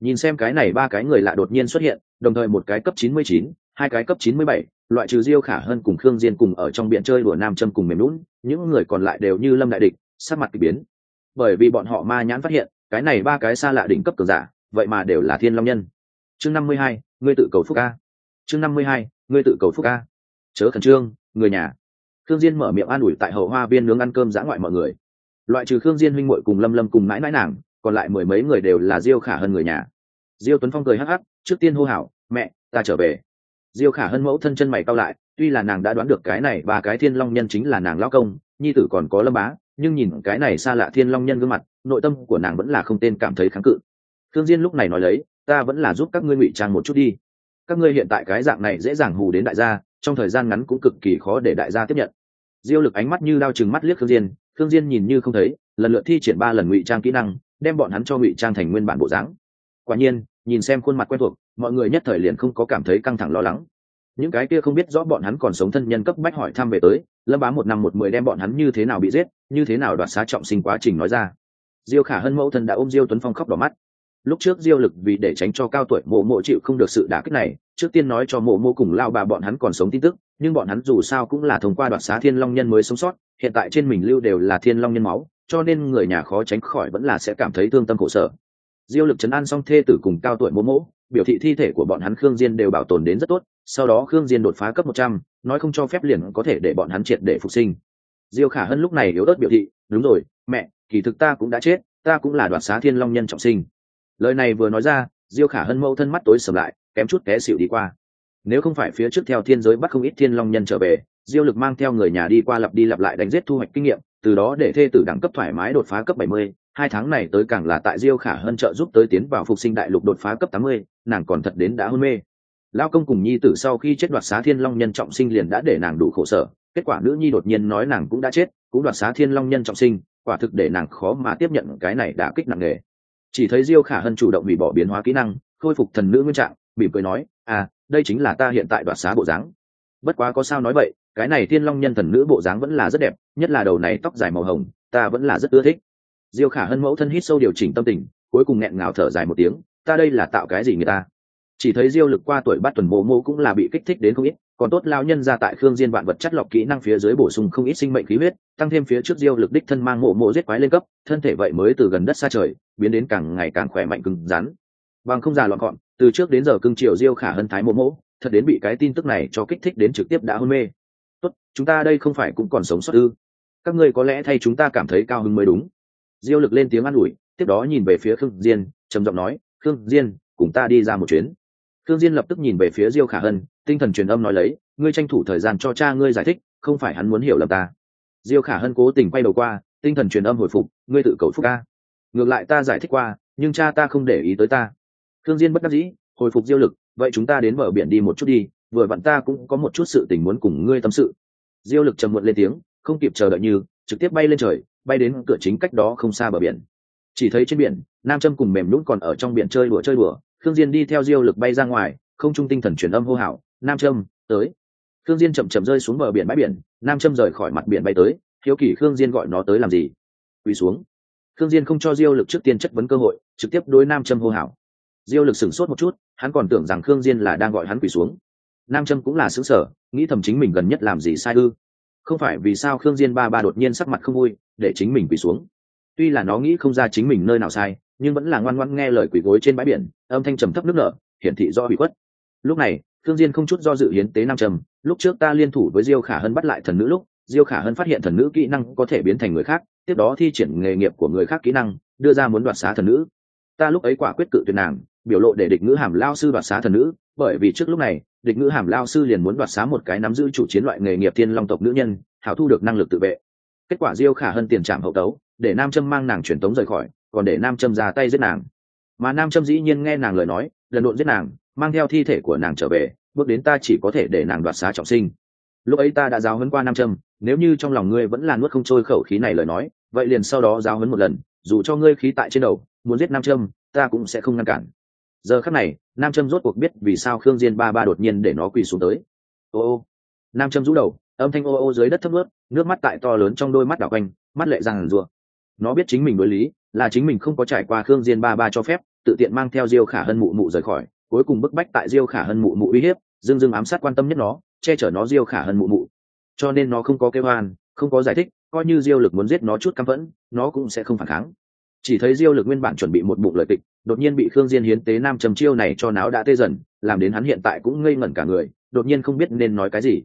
Nhìn xem cái này ba cái người lạ đột nhiên xuất hiện, đồng thời một cái cấp chín mươi chín, hai cái cấp chín mươi bảy, loại trừ diêu khả hơn cùng khương diên cùng ở trong biển chơi đùa nam châm cùng mềm lún những người còn lại đều như lâm đại địch, sắc mặt kỳ biến bởi vì bọn họ ma nhãn phát hiện, cái này ba cái xa lạ đỉnh cấp cường giả, vậy mà đều là thiên long nhân. Chương năm mươi hai, ngươi tự cầu phúc a. Chương năm mươi hai, ngươi tự cầu phúc a. Chớ khẩn trương, người nhà. Khương diên mở miệng an ủi tại hậu hoa viên nướng ăn cơm dã ngoại mọi người. Loại trừ khương diên huynh muội cùng lâm lâm cùng mãi mãi nàng, còn lại mười mấy người đều là diêu khả hơn người nhà. Diêu tuấn phong cười hắc hắc, trước tiên hô hào, mẹ, ta trở về. Diêu khả hơn mẫu thân chân mày cao lại, tuy là nàng đã đoán được cái này và cái thiên long nhân chính là nàng lão công, nhi tử còn có lâm bá nhưng nhìn cái này xa lạ thiên long nhân gương mặt, nội tâm của nàng vẫn là không tên cảm thấy kháng cự. Thương diên lúc này nói lấy, ta vẫn là giúp các ngươi ngụy trang một chút đi. Các ngươi hiện tại cái dạng này dễ dàng hù đến đại gia, trong thời gian ngắn cũng cực kỳ khó để đại gia tiếp nhận. Diêu lực ánh mắt như đao chừng mắt liếc thương diên thương diên nhìn như không thấy, lần lượt thi triển ba lần ngụy trang kỹ năng, đem bọn hắn cho ngụy trang thành nguyên bản bộ dáng. Quả nhiên, nhìn xem khuôn mặt quen thuộc, mọi người nhất thời liền không có cảm thấy căng thẳng lo lắng những cái kia không biết rõ bọn hắn còn sống thân nhân cấp bách hỏi thăm về tới, lâm bá một năm một mười đem bọn hắn như thế nào bị giết, như thế nào đoạt xá trọng sinh quá trình nói ra. Diêu khả hân mẫu thân đã ôm diêu tuấn phong khóc đỏ mắt. Lúc trước diêu lực vì để tránh cho cao tuổi mộ mộ chịu không được sự đả kích này, trước tiên nói cho mộ mộ cùng lao bà bọn hắn còn sống tin tức, nhưng bọn hắn dù sao cũng là thông qua đoạt xá thiên long nhân mới sống sót, hiện tại trên mình lưu đều là thiên long nhân máu, cho nên người nhà khó tránh khỏi vẫn là sẽ cảm thấy thương tâm khổ sở. Diêu lực chấn an xong thê tử cùng cao tuổi mộ mộ biểu thị thi thể của bọn hắn khương diên đều bảo tồn đến rất tốt sau đó khương diên đột phá cấp một trăm nói không cho phép liền có thể để bọn hắn triệt để phục sinh. Diêu khả hân lúc này yếu ớt biểu thị đúng rồi mẹ kỳ thực ta cũng đã chết ta cũng là đoạt xá thiên long nhân trọng sinh. Lời này vừa nói ra diêu khả hân mâu thân mắt tối sầm lại kém chút té xịu đi qua. Nếu không phải phía trước theo thiên giới bắt không ít thiên long nhân trở về diêu lực mang theo người nhà đi qua lặp đi lặp lại đánh giết thu hoạch kinh nghiệm từ đó để thê tử đẳng cấp thoải mái đột phá cấp 70, hai tháng này tới càng là tại diêu khả hân trợ giúp tới tiến vào phục sinh đại lục đột phá cấp 80, nàng còn thật đến đã hôn mê. Lao công cùng nhi tử sau khi chết đoạt xá thiên long nhân trọng sinh liền đã để nàng đủ khổ sở kết quả nữ nhi đột nhiên nói nàng cũng đã chết cũng đoạt xá thiên long nhân trọng sinh quả thực để nàng khó mà tiếp nhận cái này đã kích nặng nề. Chỉ thấy diêu khả hân chủ động hủy bỏ biến hóa kỹ năng khôi phục thần nữ nguyên trạng mỉm cười nói à đây chính là ta hiện tại đoạt xá bộ dáng. Bất quá có sao nói vậy cái này thiên long nhân thần nữ bộ dáng vẫn là rất đẹp nhất là đầu này tóc dài màu hồng ta vẫn là rất ưa thích diêu khả hân mẫu thân hít sâu điều chỉnh tâm tình, cuối cùng nghẹn ngào thở dài một tiếng, ta đây là tạo cái gì người ta? Chỉ thấy diêu lực qua tuổi bắt tuần mô mô cũng là bị kích thích đến không ít, còn tốt lao nhân ra tại khương diên vạn vật chất lọc kỹ năng phía dưới bổ sung không ít sinh mệnh khí huyết, tăng thêm phía trước diêu lực đích thân mang mộ mộ giết quái lên cấp, thân thể vậy mới từ gần đất xa trời, biến đến càng ngày càng khỏe mạnh cứng rắn. Bằng không già loạn gọn, từ trước đến giờ cưng chiều diêu khả hân thái mộ mộ, thật đến bị cái tin tức này cho kích thích đến trực tiếp đã hôn mê. Tốt, chúng ta đây không phải cũng còn sống sót ư? Các ngươi có lẽ thay chúng ta cảm thấy cao hứng mới đúng diêu lực lên tiếng an ủi, tiếp đó nhìn về phía khương diên, trầm giọng nói, khương diên, cùng ta đi ra một chuyến. Khương diên lập tức nhìn về phía diêu khả hân, tinh thần truyền âm nói lấy, ngươi tranh thủ thời gian cho cha ngươi giải thích, không phải hắn muốn hiểu lầm ta. Diêu khả hân cố tình quay đầu qua, tinh thần truyền âm hồi phục, ngươi tự cầu phúc ca ngược lại ta giải thích qua, nhưng cha ta không để ý tới ta. Khương diên bất đắc dĩ, hồi phục diêu lực, vậy chúng ta đến bờ biển đi một chút đi, vừa vặn ta cũng có một chút sự tình muốn cùng ngươi tâm sự. Diêu lực trầm muộn lên tiếng, không kịp chờ đợi như, trực tiếp bay lên trời bay đến cửa chính cách đó không xa bờ biển. Chỉ thấy trên biển, nam châm cùng mềm nhũng còn ở trong biển chơi đùa chơi đùa, khương diên đi theo diêu lực bay ra ngoài, không trung tinh thần truyền âm hô hào, nam châm, tới. Khương diên chậm chậm rơi xuống bờ biển bãi biển, nam châm rời khỏi mặt biển bay tới, hiếu kỳ khương diên gọi nó tới làm gì? Quỳ xuống. Khương diên không cho diêu lực trước tiên chất vấn cơ hội, trực tiếp đối nam châm hô hào. Diêu lực sửng sốt một chút, hắn còn tưởng rằng khương diên là đang gọi hắn quỳ xuống. Nam châm cũng là sướng sở nghĩ thầm chính mình gần nhất làm gì sai ư? Không phải vì sao khương diên ba ba đột nhiên sắc mặt không vui để chính mình quỳ xuống. Tuy là nó nghĩ không ra chính mình nơi nào sai, nhưng vẫn là ngoan ngoãn nghe lời quỳ gối trên bãi biển, âm thanh trầm thấp nước nở, hiển thị do bị khuất. Lúc này Thương diên không chút do dự hiến tế nam trầm lúc trước ta liên thủ với diêu khả hân bắt lại thần nữ lúc, diêu khả hân phát hiện thần nữ kỹ năng có thể biến thành người khác, tiếp đó thi triển nghề nghiệp của người khác kỹ năng, đưa ra muốn đoạt xá thần nữ. Ta lúc ấy quả quyết cự tuyệt nàng, biểu lộ để địch ngữ hàm lao sư đoạt xá thần nữ, bởi vì trước lúc này, địch ngữ hàm lao sư liền muốn đoạt xá một cái nắm giữ chủ chiến loại nghề nghiệp thiên long tộc nữ nhân, hảo thu được năng lực tự vệ kết quả diêu khả hơn tiền trạm hậu tấu, để nam châm mang nàng truyền tống rời khỏi, còn để nam châm ra tay giết nàng. Mà nam châm dĩ nhiên nghe nàng lời nói, lần độn giết nàng, mang theo thi thể của nàng trở về, bước đến ta chỉ có thể để nàng đoạt xá trọng sinh. Lúc ấy ta đã giáo hấn qua nam châm, nếu như trong lòng ngươi vẫn là nuốt không trôi khẩu khí này lời nói, vậy liền sau đó giáo hấn một lần, dù cho ngươi khí tại trên đầu, muốn giết nam châm, ta cũng sẽ không ngăn cản. Giờ khắc này, nam châm rốt cuộc biết vì sao khương diên ba ba đột nhiên để nó quỳ xuống tới. Ô ô. Nam châm rũ đầu, âm thanh ô ô dưới đất thấp ướt nước mắt tại to lớn trong đôi mắt đảo quanh, mắt lệ giang rùa nó biết chính mình đối lý, là chính mình không có trải qua khương diên ba ba cho phép, tự tiện mang theo diêu khả hân mụ mụ rời khỏi, cuối cùng bức bách tại diêu khả hân mụ mụ uy hiếp dưng dưng ám sát quan tâm nhất nó, che chở nó diêu khả hân mụ mụ. Cho nên nó không có kêu hoan không có giải thích, coi như diêu lực muốn giết nó chút căm phẫn, nó cũng sẽ không phản kháng. Chỉ thấy diêu lực nguyên bản chuẩn bị một bụng lợi kịch, đột nhiên bị khương diên hiến tế nam trầm chiêu này cho náo đã tê dần, làm đến hắn hiện tại cũng ngây ngẩn cả người, đột nhiên không biết nên nói cái gì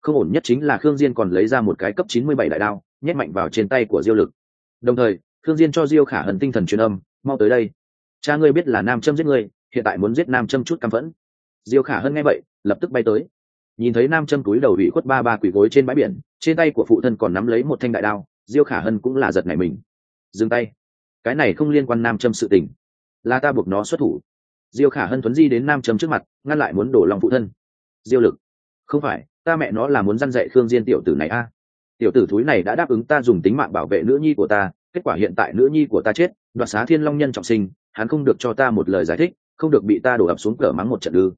không ổn nhất chính là khương diên còn lấy ra một cái cấp 97 đại đao, nhét mạnh vào trên tay của diêu lực. Đồng thời, khương diên cho diêu khả hân tinh thần truyền âm, mau tới đây. Cha ngươi biết là nam châm giết ngươi, hiện tại muốn giết nam châm chút căm phẫn. Diêu khả hân nghe vậy, lập tức bay tới. Nhìn thấy nam châm túi đầu bị khuất ba ba quỳ gối trên bãi biển, trên tay của phụ thân còn nắm lấy một thanh đại đao, diêu khả hân cũng là giật nảy mình. Dừng tay. Cái này không liên quan nam châm sự tình. Là ta buộc nó xuất thủ. Diêu khả hân thuấn di đến nam châm trước mặt, ngăn lại muốn đổ lòng phụ thân. Diêu lực. Không phải ta mẹ nó là muốn răn dạy khương diên tiểu tử này a. À. Tiểu tử thúi này đã đáp ứng ta dùng tính mạng bảo vệ nữ nhi của ta, kết quả hiện tại nữ nhi của ta chết, đoạt xá thiên long nhân trọng sinh, hắn không được cho ta một lời giải thích, không được bị ta đổ ập xuống cửa mắng một trận ư.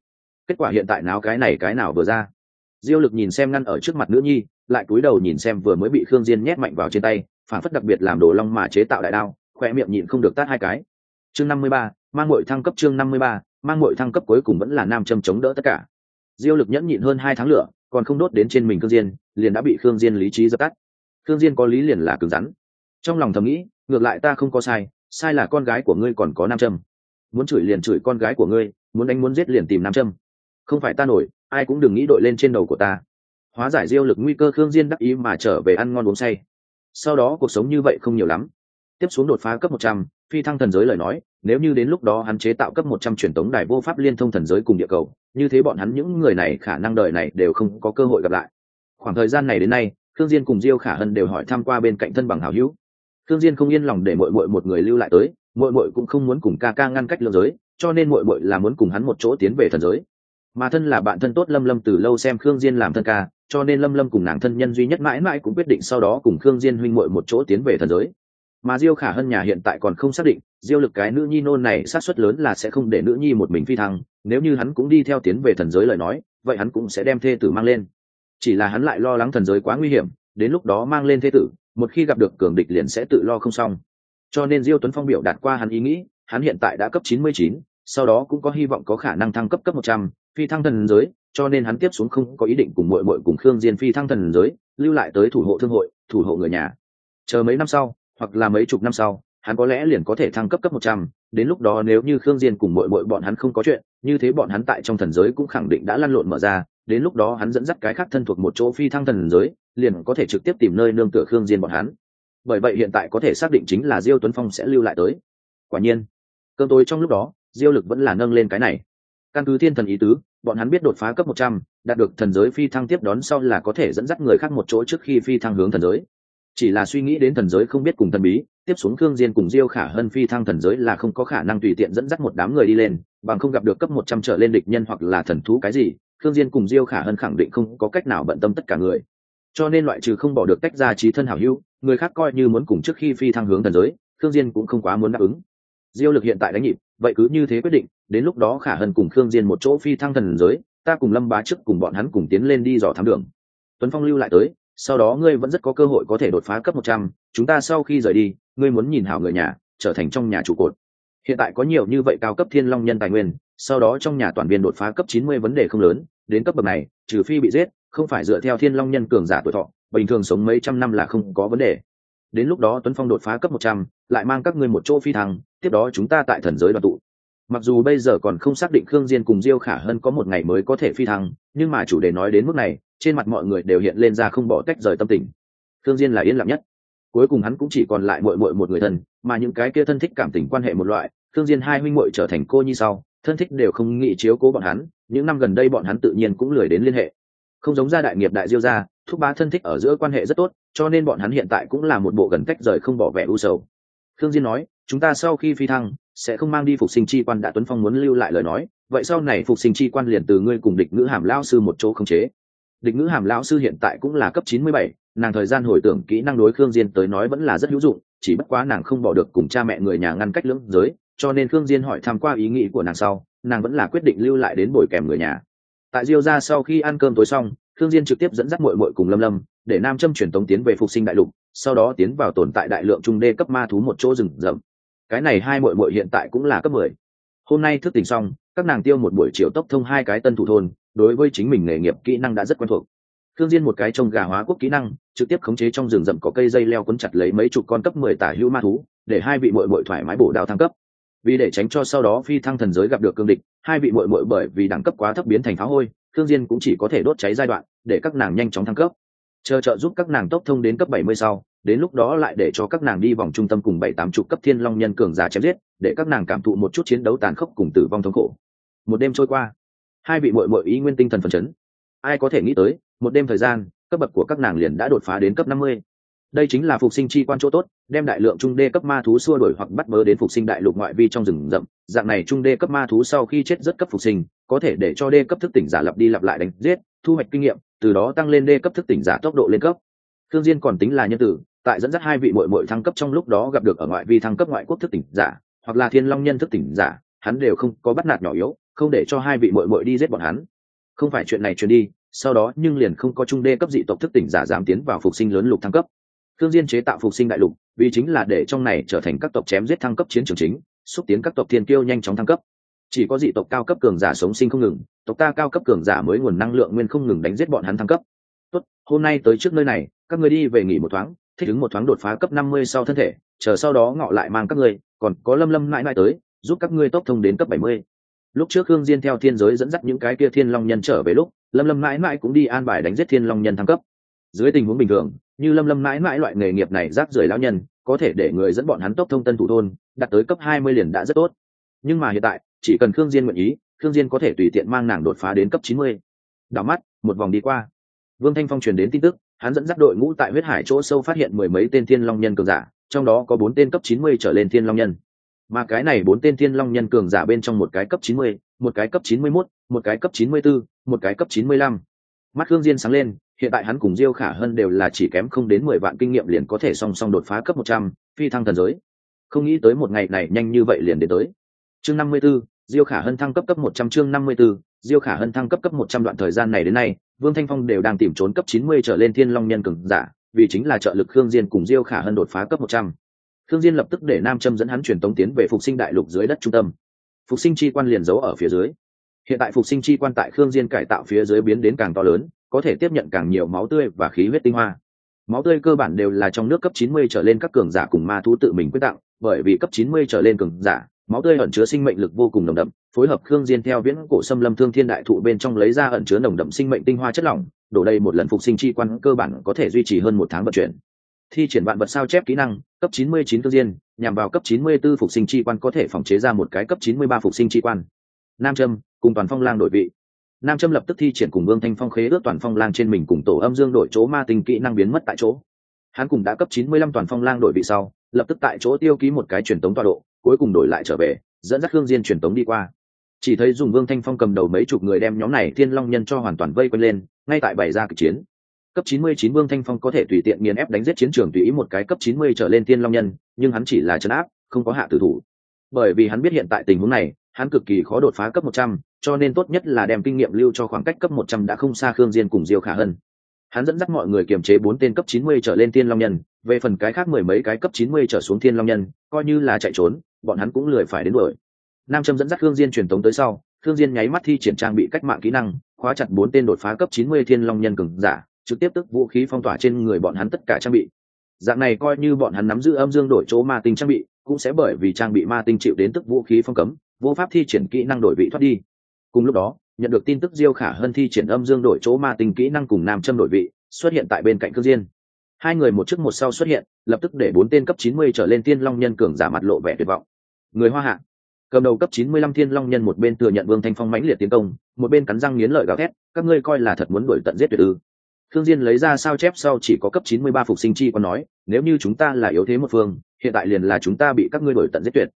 Kết quả hiện tại náo cái này cái nào vừa ra. Diêu lực nhìn xem ngăn ở trước mặt nữ nhi, lại cúi đầu nhìn xem vừa mới bị khương diên nhét mạnh vào trên tay, phản phất đặc biệt làm đồ long mà chế tạo đại đao khoe miệng nhịn không được tát hai cái. Chương năm mươi ba, mang muội thăng cấp chương năm mươi ba, mang muội thăng cấp cuối cùng vẫn là nam châm chống đỡ tất cả. Diêu lực nhẫn nhịn hơn hai tháng lửa còn không đốt đến trên mình khương diên, liền đã bị khương diên lý trí dập tắt. Khương diên có lý liền là cứng rắn. Trong lòng thầm nghĩ, ngược lại ta không có sai sai là con gái của ngươi còn có nam châm. Muốn chửi liền chửi con gái của ngươi, muốn đánh muốn giết liền tìm nam châm. Không phải ta nổi, ai cũng đừng nghĩ đội lên trên đầu của ta. Hóa giải diêu lực nguy cơ, khương diên đắc ý mà trở về ăn ngon uống say. Sau đó cuộc sống như vậy không nhiều lắm. Tiếp xuống đột phá cấp một trăm, phi thăng thần giới lời nói nếu như đến lúc đó hắn chế tạo cấp một trăm truyền tống đài vô pháp liên thông thần giới cùng địa cầu, như thế bọn hắn những người này khả năng đời này đều không có cơ hội gặp lại. Khoảng thời gian này đến nay, khương diên cùng diêu khả hân đều hỏi thăm qua bên cạnh thân bằng hảo hữu. Khương diên không yên lòng để muội muội một người lưu lại tới, muội muội cũng không muốn cùng ca ca ngăn cách lương giới, cho nên muội muội là muốn cùng hắn một chỗ tiến về thần giới. Mà thân là bạn thân tốt lâm lâm từ lâu xem khương diên làm thân ca, cho nên lâm lâm cùng nàng thân nhân duy nhất mãi mãi cũng quyết định sau đó cùng khương diên huynh muội một chỗ tiến về thần giới mà diêu khả hân nhà hiện tại còn không xác định diêu lực cái nữ nhi nôn này sát suất lớn là sẽ không để nữ nhi một mình phi thăng nếu như hắn cũng đi theo tiến về thần giới lời nói vậy hắn cũng sẽ đem thê tử mang lên. Chỉ là hắn lại lo lắng thần giới quá nguy hiểm đến lúc đó mang lên thê tử một khi gặp được cường địch liền sẽ tự lo không xong. Cho nên diêu tuấn phong biểu đạt qua hắn ý nghĩ hắn hiện tại đã cấp 99, sau đó cũng có hy vọng có khả năng thăng cấp cấp 100, phi thăng thần giới cho nên hắn tiếp xuống không có ý định cùng muội muội cùng khương diên phi thăng thần giới lưu lại tới thủ hộ thương hội thủ hộ người nhà. Chờ mấy năm sau hoặc là mấy chục năm sau, hắn có lẽ liền có thể thăng cấp cấp một trăm. Đến lúc đó nếu như khương diên cùng mọi mọi bọn hắn không có chuyện, như thế bọn hắn tại trong thần giới cũng khẳng định đã lăn lộn mở ra. Đến lúc đó hắn dẫn dắt cái khác thân thuộc một chỗ phi thăng thần giới, liền có thể trực tiếp tìm nơi nương tựa khương diên bọn hắn. Bởi vậy hiện tại có thể xác định chính là diêu tuấn phong sẽ lưu lại tới. Quả nhiên, cơn tối trong lúc đó, diêu lực vẫn là nâng lên cái này. Căn cứ thiên thần ý tứ, bọn hắn biết đột phá cấp một trăm, đạt được thần giới phi thăng tiếp đón sau là có thể dẫn dắt người khác một chỗ trước khi phi thăng hướng thần giới chỉ là suy nghĩ đến thần giới không biết cùng thần bí, tiếp xuống khương diên cùng diêu khả hân phi thăng thần giới là không có khả năng tùy tiện dẫn dắt một đám người đi lên, bằng không gặp được cấp một trăm trở lên địch nhân hoặc là thần thú cái gì, khương diên cùng diêu khả hân khẳng định không có cách nào bận tâm tất cả người. Cho nên loại trừ không bỏ được tách ra trí thân hảo hữu, người khác coi như muốn cùng trước khi phi thăng hướng thần giới, khương diên cũng không quá muốn đáp ứng. Diêu lực hiện tại đánh nhịp, vậy cứ như thế quyết định, đến lúc đó khả hân cùng khương diên một chỗ phi thăng thần giới, ta cùng lâm bá trước cùng bọn hắn cùng tiến lên đi dò thám đường. Tuấn phong lưu lại tới sau đó ngươi vẫn rất có cơ hội có thể đột phá cấp một trăm, chúng ta sau khi rời đi, ngươi muốn nhìn hảo người nhà, trở thành trong nhà trụ cột. Hiện tại có nhiều như vậy cao cấp thiên long nhân tài nguyên, sau đó trong nhà toàn viên đột phá cấp chín mươi vấn đề không lớn, đến cấp bậc này, trừ phi bị giết, không phải dựa theo thiên long nhân cường giả tuổi thọ, bình thường sống mấy trăm năm là không có vấn đề. Đến lúc đó tuấn phong đột phá cấp một trăm, lại mang các ngươi một chỗ phi thăng, tiếp đó chúng ta tại thần giới đoàn tụ. Mặc dù bây giờ còn không xác định khương diên cùng diêu khả hân có một ngày mới có thể phi thăng, nhưng mà chủ đề nói đến mức này trên mặt mọi người đều hiện lên ra không bỏ tách rời tâm tình. Thương diên là yên lặng nhất. Cuối cùng hắn cũng chỉ còn lại muội muội một người thân, mà những cái kia thân thích cảm tình quan hệ một loại thương diên hai huynh muội trở thành cô nhi sau, thân thích đều không nghĩ chiếu cố bọn hắn, những năm gần đây bọn hắn tự nhiên cũng lười đến liên hệ. Không giống gia đại nghiệp đại diêu gia, thúc bá thân thích ở giữa quan hệ rất tốt, cho nên bọn hắn hiện tại cũng là một bộ gần cách rời không bỏ vẻ u sầu. Thương diên nói, chúng ta sau khi phi thăng, sẽ không mang đi phục sinh chi quan đã tuấn phong muốn lưu lại lời nói, vậy sau này phục sinh chi quan liền từ ngươi cùng địch ngữ hàm lao sư một chỗ không chế địch ngữ hàm lão sư hiện tại cũng là cấp chín mươi bảy, nàng thời gian hồi tưởng kỹ năng đối khương diên tới nói vẫn là rất hữu dụng, chỉ bất quá nàng không bỏ được cùng cha mẹ người nhà ngăn cách lưỡng giới, cho nên khương diên hỏi tham qua ý nghĩ của nàng sau, nàng vẫn là quyết định lưu lại đến bồi kèm người nhà. Tại diêu gia sau khi ăn cơm tối xong, khương diên trực tiếp dẫn dắt muội muội cùng lâm lâm, để nam châm truyền tống tiến về phục sinh đại lục, sau đó tiến vào tồn tại đại lượng trung đê cấp ma thú một chỗ rừng rậm. Cái này hai muội muội hiện tại cũng là cấp mười. Hôm nay thức tỉnh xong, các nàng tiêu một buổi chiều tốc thông hai cái tân thủ thôn đối với chính mình nghề nghiệp kỹ năng đã rất quen thuộc. Thương diên một cái trông gà hóa quốc kỹ năng, trực tiếp khống chế trong rừng rậm có cây dây leo cuốn chặt lấy mấy chục con cấp mười tả hữu ma thú, để hai vị muội muội thoải mái bổ đào thăng cấp. Vì để tránh cho sau đó phi thăng thần giới gặp được cương địch, hai vị muội muội bởi vì đẳng cấp quá thấp biến thành pháo hôi thương diên cũng chỉ có thể đốt cháy giai đoạn, để các nàng nhanh chóng thăng cấp. Chờ trợ giúp các nàng tốc thông đến cấp bảy mươi sau, đến lúc đó lại để cho các nàng đi vòng trung tâm cùng bảy tám chục cấp thiên long nhân cường giả chém giết, để các nàng cảm thụ một chút chiến đấu tàn khốc cùng tử vong thống khổ. Một đêm trôi qua hai vị muội muội ý nguyên tinh thần phấn chấn. Ai có thể nghĩ tới, một đêm thời gian, cấp bậc của các nàng liền đã đột phá đến cấp năm mươi. Đây chính là phục sinh chi quan chỗ tốt, đem đại lượng trung đê cấp ma thú xua đổi hoặc bắt mớ đến phục sinh đại lục ngoại vi trong rừng rậm. Dạng này trung đê cấp ma thú sau khi chết rất cấp phục sinh, có thể để cho đê cấp thức tỉnh giả lặp đi lặp lại đánh giết, thu hoạch kinh nghiệm, từ đó tăng lên đê cấp thức tỉnh giả tốc độ lên cấp. Thương diên còn tính là nhân tử, tại dẫn dắt hai vị muội muội thăng cấp trong lúc đó gặp được ở ngoại vi thăng cấp ngoại quốc thức tỉnh giả, hoặc là thiên long nhân thức tỉnh giả, hắn đều không có bắt nạt nhỏ yếu không để cho hai vị muội muội đi giết bọn hắn. Không phải chuyện này truyền đi, sau đó nhưng liền không có trung đê cấp dị tộc thức tỉnh giả dám tiến vào phục sinh lớn lục thăng cấp. Thương diên chế tạo phục sinh đại lục, vì chính là để trong này trở thành các tộc chém giết thăng cấp chiến trường chính, xúc tiến các tộc thiên kiêu nhanh chóng thăng cấp. Chỉ có dị tộc cao cấp cường giả sống sinh không ngừng, tộc ta cao cấp cường giả mới nguồn năng lượng nguyên không ngừng đánh giết bọn hắn thăng cấp. Tốt, hôm nay tới trước nơi này, các ngươi đi về nghỉ một thoáng, thích ứng một thoáng đột phá cấp năm mươi sau thân thể, chờ sau đó ngọ lại mang các ngươi, còn có lâm lâm mãi mãi tới, giúp các ngươi tốc thông đến cấp bảy mươi lúc trước hương diên theo thiên giới dẫn dắt những cái kia thiên long nhân trở về lúc, lâm lâm mãi mãi cũng đi an bài đánh giết thiên long nhân thăng cấp. Dưới tình huống bình thường, như lâm lâm mãi mãi loại nghề nghiệp này rác rưởi lão nhân, có thể để người dẫn bọn hắn tốc thông tân thủ thôn, đạt tới cấp hai mươi liền đã rất tốt. Nhưng mà hiện tại, chỉ cần khương diên nguyện ý, khương diên có thể tùy tiện mang nàng đột phá đến cấp chín mươi. Đảo mắt, một vòng đi qua. Vương thanh phong truyền đến tin tức, hắn dẫn dắt đội ngũ tại huyết hải chỗ sâu phát hiện mười mấy tên thiên long nhân cường giả, trong đó có bốn tên cấp chín mươi trở lên thiên long nhân mà cái này bốn tên thiên long nhân cường giả bên trong một cái cấp chín mươi một cái cấp chín mươi mốt một cái cấp chín mươi bốn một cái cấp chín mươi lăm. Mắt khương diên sáng lên hiện tại hắn cùng diêu khả hơn đều là chỉ kém không đến mười vạn kinh nghiệm liền có thể song song đột phá cấp một trăm phi thăng thần giới. Không nghĩ tới một ngày này nhanh như vậy liền đến tới. Chương năm mươi 54, diêu khả hân thăng cấp cấp một trăm chương năm mươi 54, diêu khả hân thăng cấp cấp một trăm đoạn thời gian này đến nay vương thanh phong đều đang tìm trốn cấp chín mươi trở lên thiên long nhân cường giả vì chính là trợ lực khương diên cùng diêu khả hân đột phá cấp một trăm khương diên lập tức để nam châm dẫn hắn truyền tống tiến về phục sinh đại lục dưới đất trung tâm. Phục sinh chi quan liền giấu ở phía dưới. Hiện tại phục sinh chi quan tại khương diên cải tạo phía dưới biến đến càng to lớn, có thể tiếp nhận càng nhiều máu tươi và khí huyết tinh hoa. Máu tươi cơ bản đều là trong nước cấp 90 trở lên các cường giả cùng ma thú tự mình quyết tặng bởi vì cấp 90 trở lên cường giả, máu tươi ẩn chứa sinh mệnh lực vô cùng nồng đậm, phối hợp khương diên theo viễn cổ xâm lâm thương thiên đại thụ bên trong lấy ra ẩn chứa nồng đậm sinh mệnh tinh hoa chất lỏng, đổ đây một lần phục sinh chi quan cơ bản có thể duy trì hơn một tháng vận chuyển thi triển vạn vật sao chép kỹ năng, cấp 99 thương diên, nhằm vào cấp 94 phục sinh chi quan có thể phòng chế ra một cái cấp 93 phục sinh chi quan. Nam trâm cùng toàn phong lang đổi vị. Nam trâm lập tức thi triển cùng vương thanh phong khế ước toàn phong lang trên mình cùng tổ âm dương đổi chỗ ma tình kỹ năng biến mất tại chỗ. Hắn cùng đã cấp 95 toàn phong lang đổi vị sau, lập tức tại chỗ tiêu ký một cái truyền tống tọa độ, cuối cùng đổi lại trở về, dẫn dắt hương diên truyền tống đi qua. Chỉ thấy dùng vương thanh phong cầm đầu mấy chục người đem nhóm này thiên long nhân cho hoàn toàn vây quanh lên, ngay tại bày ra kịch chiến cấp 99 vương thanh phong có thể tùy tiện nghiền ép đánh giết chiến trường tùy ý một cái cấp 90 trở lên thiên long nhân nhưng hắn chỉ là chấn áp không có hạ tử thủ. Bởi vì hắn biết hiện tại tình huống này hắn cực kỳ khó đột phá cấp 100, cho nên tốt nhất là đem kinh nghiệm lưu cho khoảng cách cấp 100 đã không xa khương diên cùng diêu khả hân. Hắn dẫn dắt mọi người kiềm chế bốn tên cấp chín mươi trở lên thiên long nhân về phần cái khác mười mấy cái cấp chín mươi trở xuống thiên long nhân coi như là chạy trốn bọn hắn cũng lười phải đến đuổi. Nam châm dẫn dắt khương diên truyền tống tới sau khương diên nháy mắt thi triển trang bị cách mạng kỹ năng khóa chặt bốn tên đột phá cấp chín mươi thiên long nhân cường giả trực tiếp tức vũ khí phong tỏa trên người bọn hắn tất cả trang bị. Dạng này coi như bọn hắn nắm giữ âm dương đổi chỗ ma tinh trang bị, cũng sẽ bởi vì trang bị ma tinh chịu đến tức vũ khí phong cấm, vô pháp thi triển kỹ năng đổi vị thoát đi. Cùng lúc đó, nhận được tin tức diêu khả hơn thi triển âm dương đổi chỗ ma tinh kỹ năng cùng nam châm đổi vị, xuất hiện tại bên cạnh cương diên. Hai người một trước một sau xuất hiện, lập tức để bốn tên cấp chín mươi trở lên tiên long nhân cường giả mặt lộ vẻ tuyệt vọng. Người hoa hạ. Cầm đầu cấp chín mươi lăm thiên long nhân một bên thừa nhận vương thanh phong mãnh liệt tiến công, một bên cắn răng nghiến lợi gào thét, các ngươi coi là thật muốn đuổi tận giết tuyệt ư? Thương Diên lấy ra sao chép sau chỉ có cấp 93 phục sinh chi còn nói, nếu như chúng ta là yếu thế một phương, hiện tại liền là chúng ta bị các ngươi đuổi tận giết tuyệt.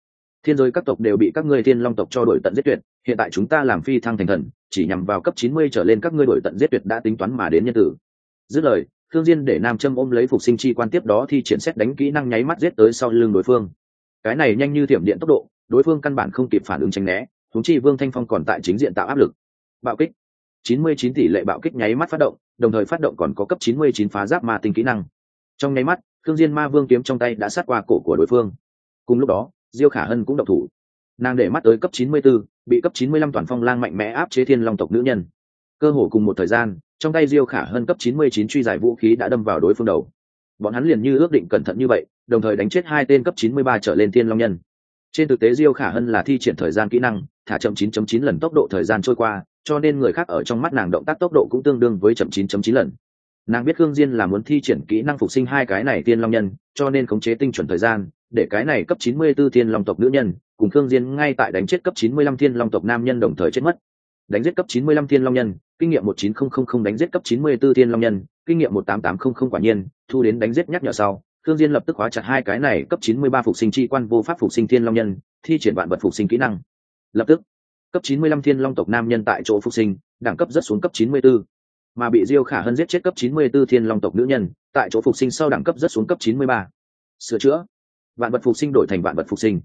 Thiên giới các tộc đều bị các ngươi Thiên Long tộc cho đuổi tận giết tuyệt, hiện tại chúng ta làm phi thăng thành thần, chỉ nhằm vào cấp 90 trở lên các ngươi đuổi tận giết tuyệt đã tính toán mà đến nhân tử. Dứt lời, Thương Diên để Nam Châm ôm lấy phục sinh chi quan tiếp đó thi triển xét đánh kỹ năng nháy mắt giết tới sau lưng đối phương. Cái này nhanh như thiểm điện tốc độ, đối phương căn bản không kịp phản ứng tránh né, huống chi Vương Thanh Phong còn tại chính diện tạo áp lực. Bạo kích. 99 tỷ lệ bạo kích nháy mắt phát động, đồng thời phát động còn có cấp 99 phá giáp ma tinh kỹ năng. Trong nháy mắt, Thương Diên Ma Vương kiếm trong tay đã sát qua cổ của đối phương. Cùng lúc đó, Diêu Khả Hân cũng động thủ. Nàng để mắt tới cấp 94, bị cấp 95 toàn phong lang mạnh mẽ áp chế Thiên Long tộc nữ nhân. Cơ hồ cùng một thời gian, trong tay Diêu Khả Hân cấp 99 truy giải vũ khí đã đâm vào đối phương đầu. Bọn hắn liền như ước định cẩn thận như vậy, đồng thời đánh chết hai tên cấp 93 trở lên Thiên Long nhân. Trên thực tế Diêu Khả Hân là thi triển thời gian kỹ năng, thả chậm 9.9 lần tốc độ thời gian trôi qua, cho nên người khác ở trong mắt nàng động tác tốc độ cũng tương đương với chậm 9.9 lần. Nàng biết khương diên là muốn thi triển kỹ năng phục sinh hai cái này tiên long nhân, cho nên khống chế tinh chuẩn thời gian, để cái này cấp 94 tiên long tộc nữ nhân, cùng khương diên ngay tại đánh chết cấp 95 tiên long tộc nam nhân đồng thời chết mất. Đánh giết cấp 95 tiên long nhân, kinh nghiệm 19000 đánh giết cấp 94 tiên long nhân, kinh nghiệm 18800 quả nhiên, thu đến đánh giết nhắc nhở sau, khương diên lập tức khóa chặt hai cái này cấp 93 phục sinh chi quan vô pháp phục sinh tiên long nhân, thi triển vạn vật phục sinh kỹ năng. Lập tức cấp 95 thiên long tộc nam nhân tại chỗ phục sinh đẳng cấp rất xuống cấp 94. mà bị diêu khả hân giết chết cấp 94 thiên long tộc nữ nhân tại chỗ phục sinh sau đẳng cấp rất xuống cấp 93. sửa chữa. Vạn vật phục sinh đổi thành vạn vật phục sinh.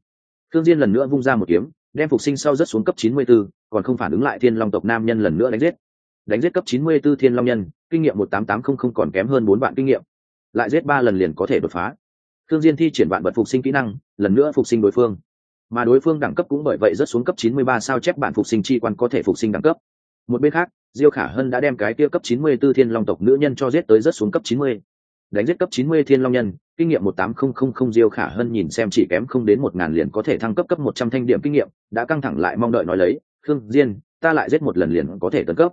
Thương diên lần nữa vung ra một kiếm đem phục sinh sau rất xuống cấp 94, còn không phản ứng lại thiên long tộc nam nhân lần nữa đánh giết. Đánh giết cấp 94 thiên long nhân kinh nghiệm 18800 còn kém hơn bốn bạn kinh nghiệm. Lại giết ba lần liền có thể đột phá. Thương diên thi triển vạn vật phục sinh kỹ năng lần nữa phục sinh đối phương mà đối phương đẳng cấp cũng bởi vậy rất xuống cấp 93 sao chép bản phục sinh chi quan có thể phục sinh đẳng cấp. Một bên khác diêu khả hân đã đem cái kia cấp 94 thiên long tộc nữ nhân cho giết tới rất xuống cấp 90. đánh giết cấp 90 thiên long nhân kinh nghiệm 18000 diêu khả hân nhìn xem chỉ kém không đến một ngàn liền có thể thăng cấp cấp 100 thanh điểm kinh nghiệm đã căng thẳng lại mong đợi nói lấy khương diên ta lại giết một lần liền có thể tấn cấp.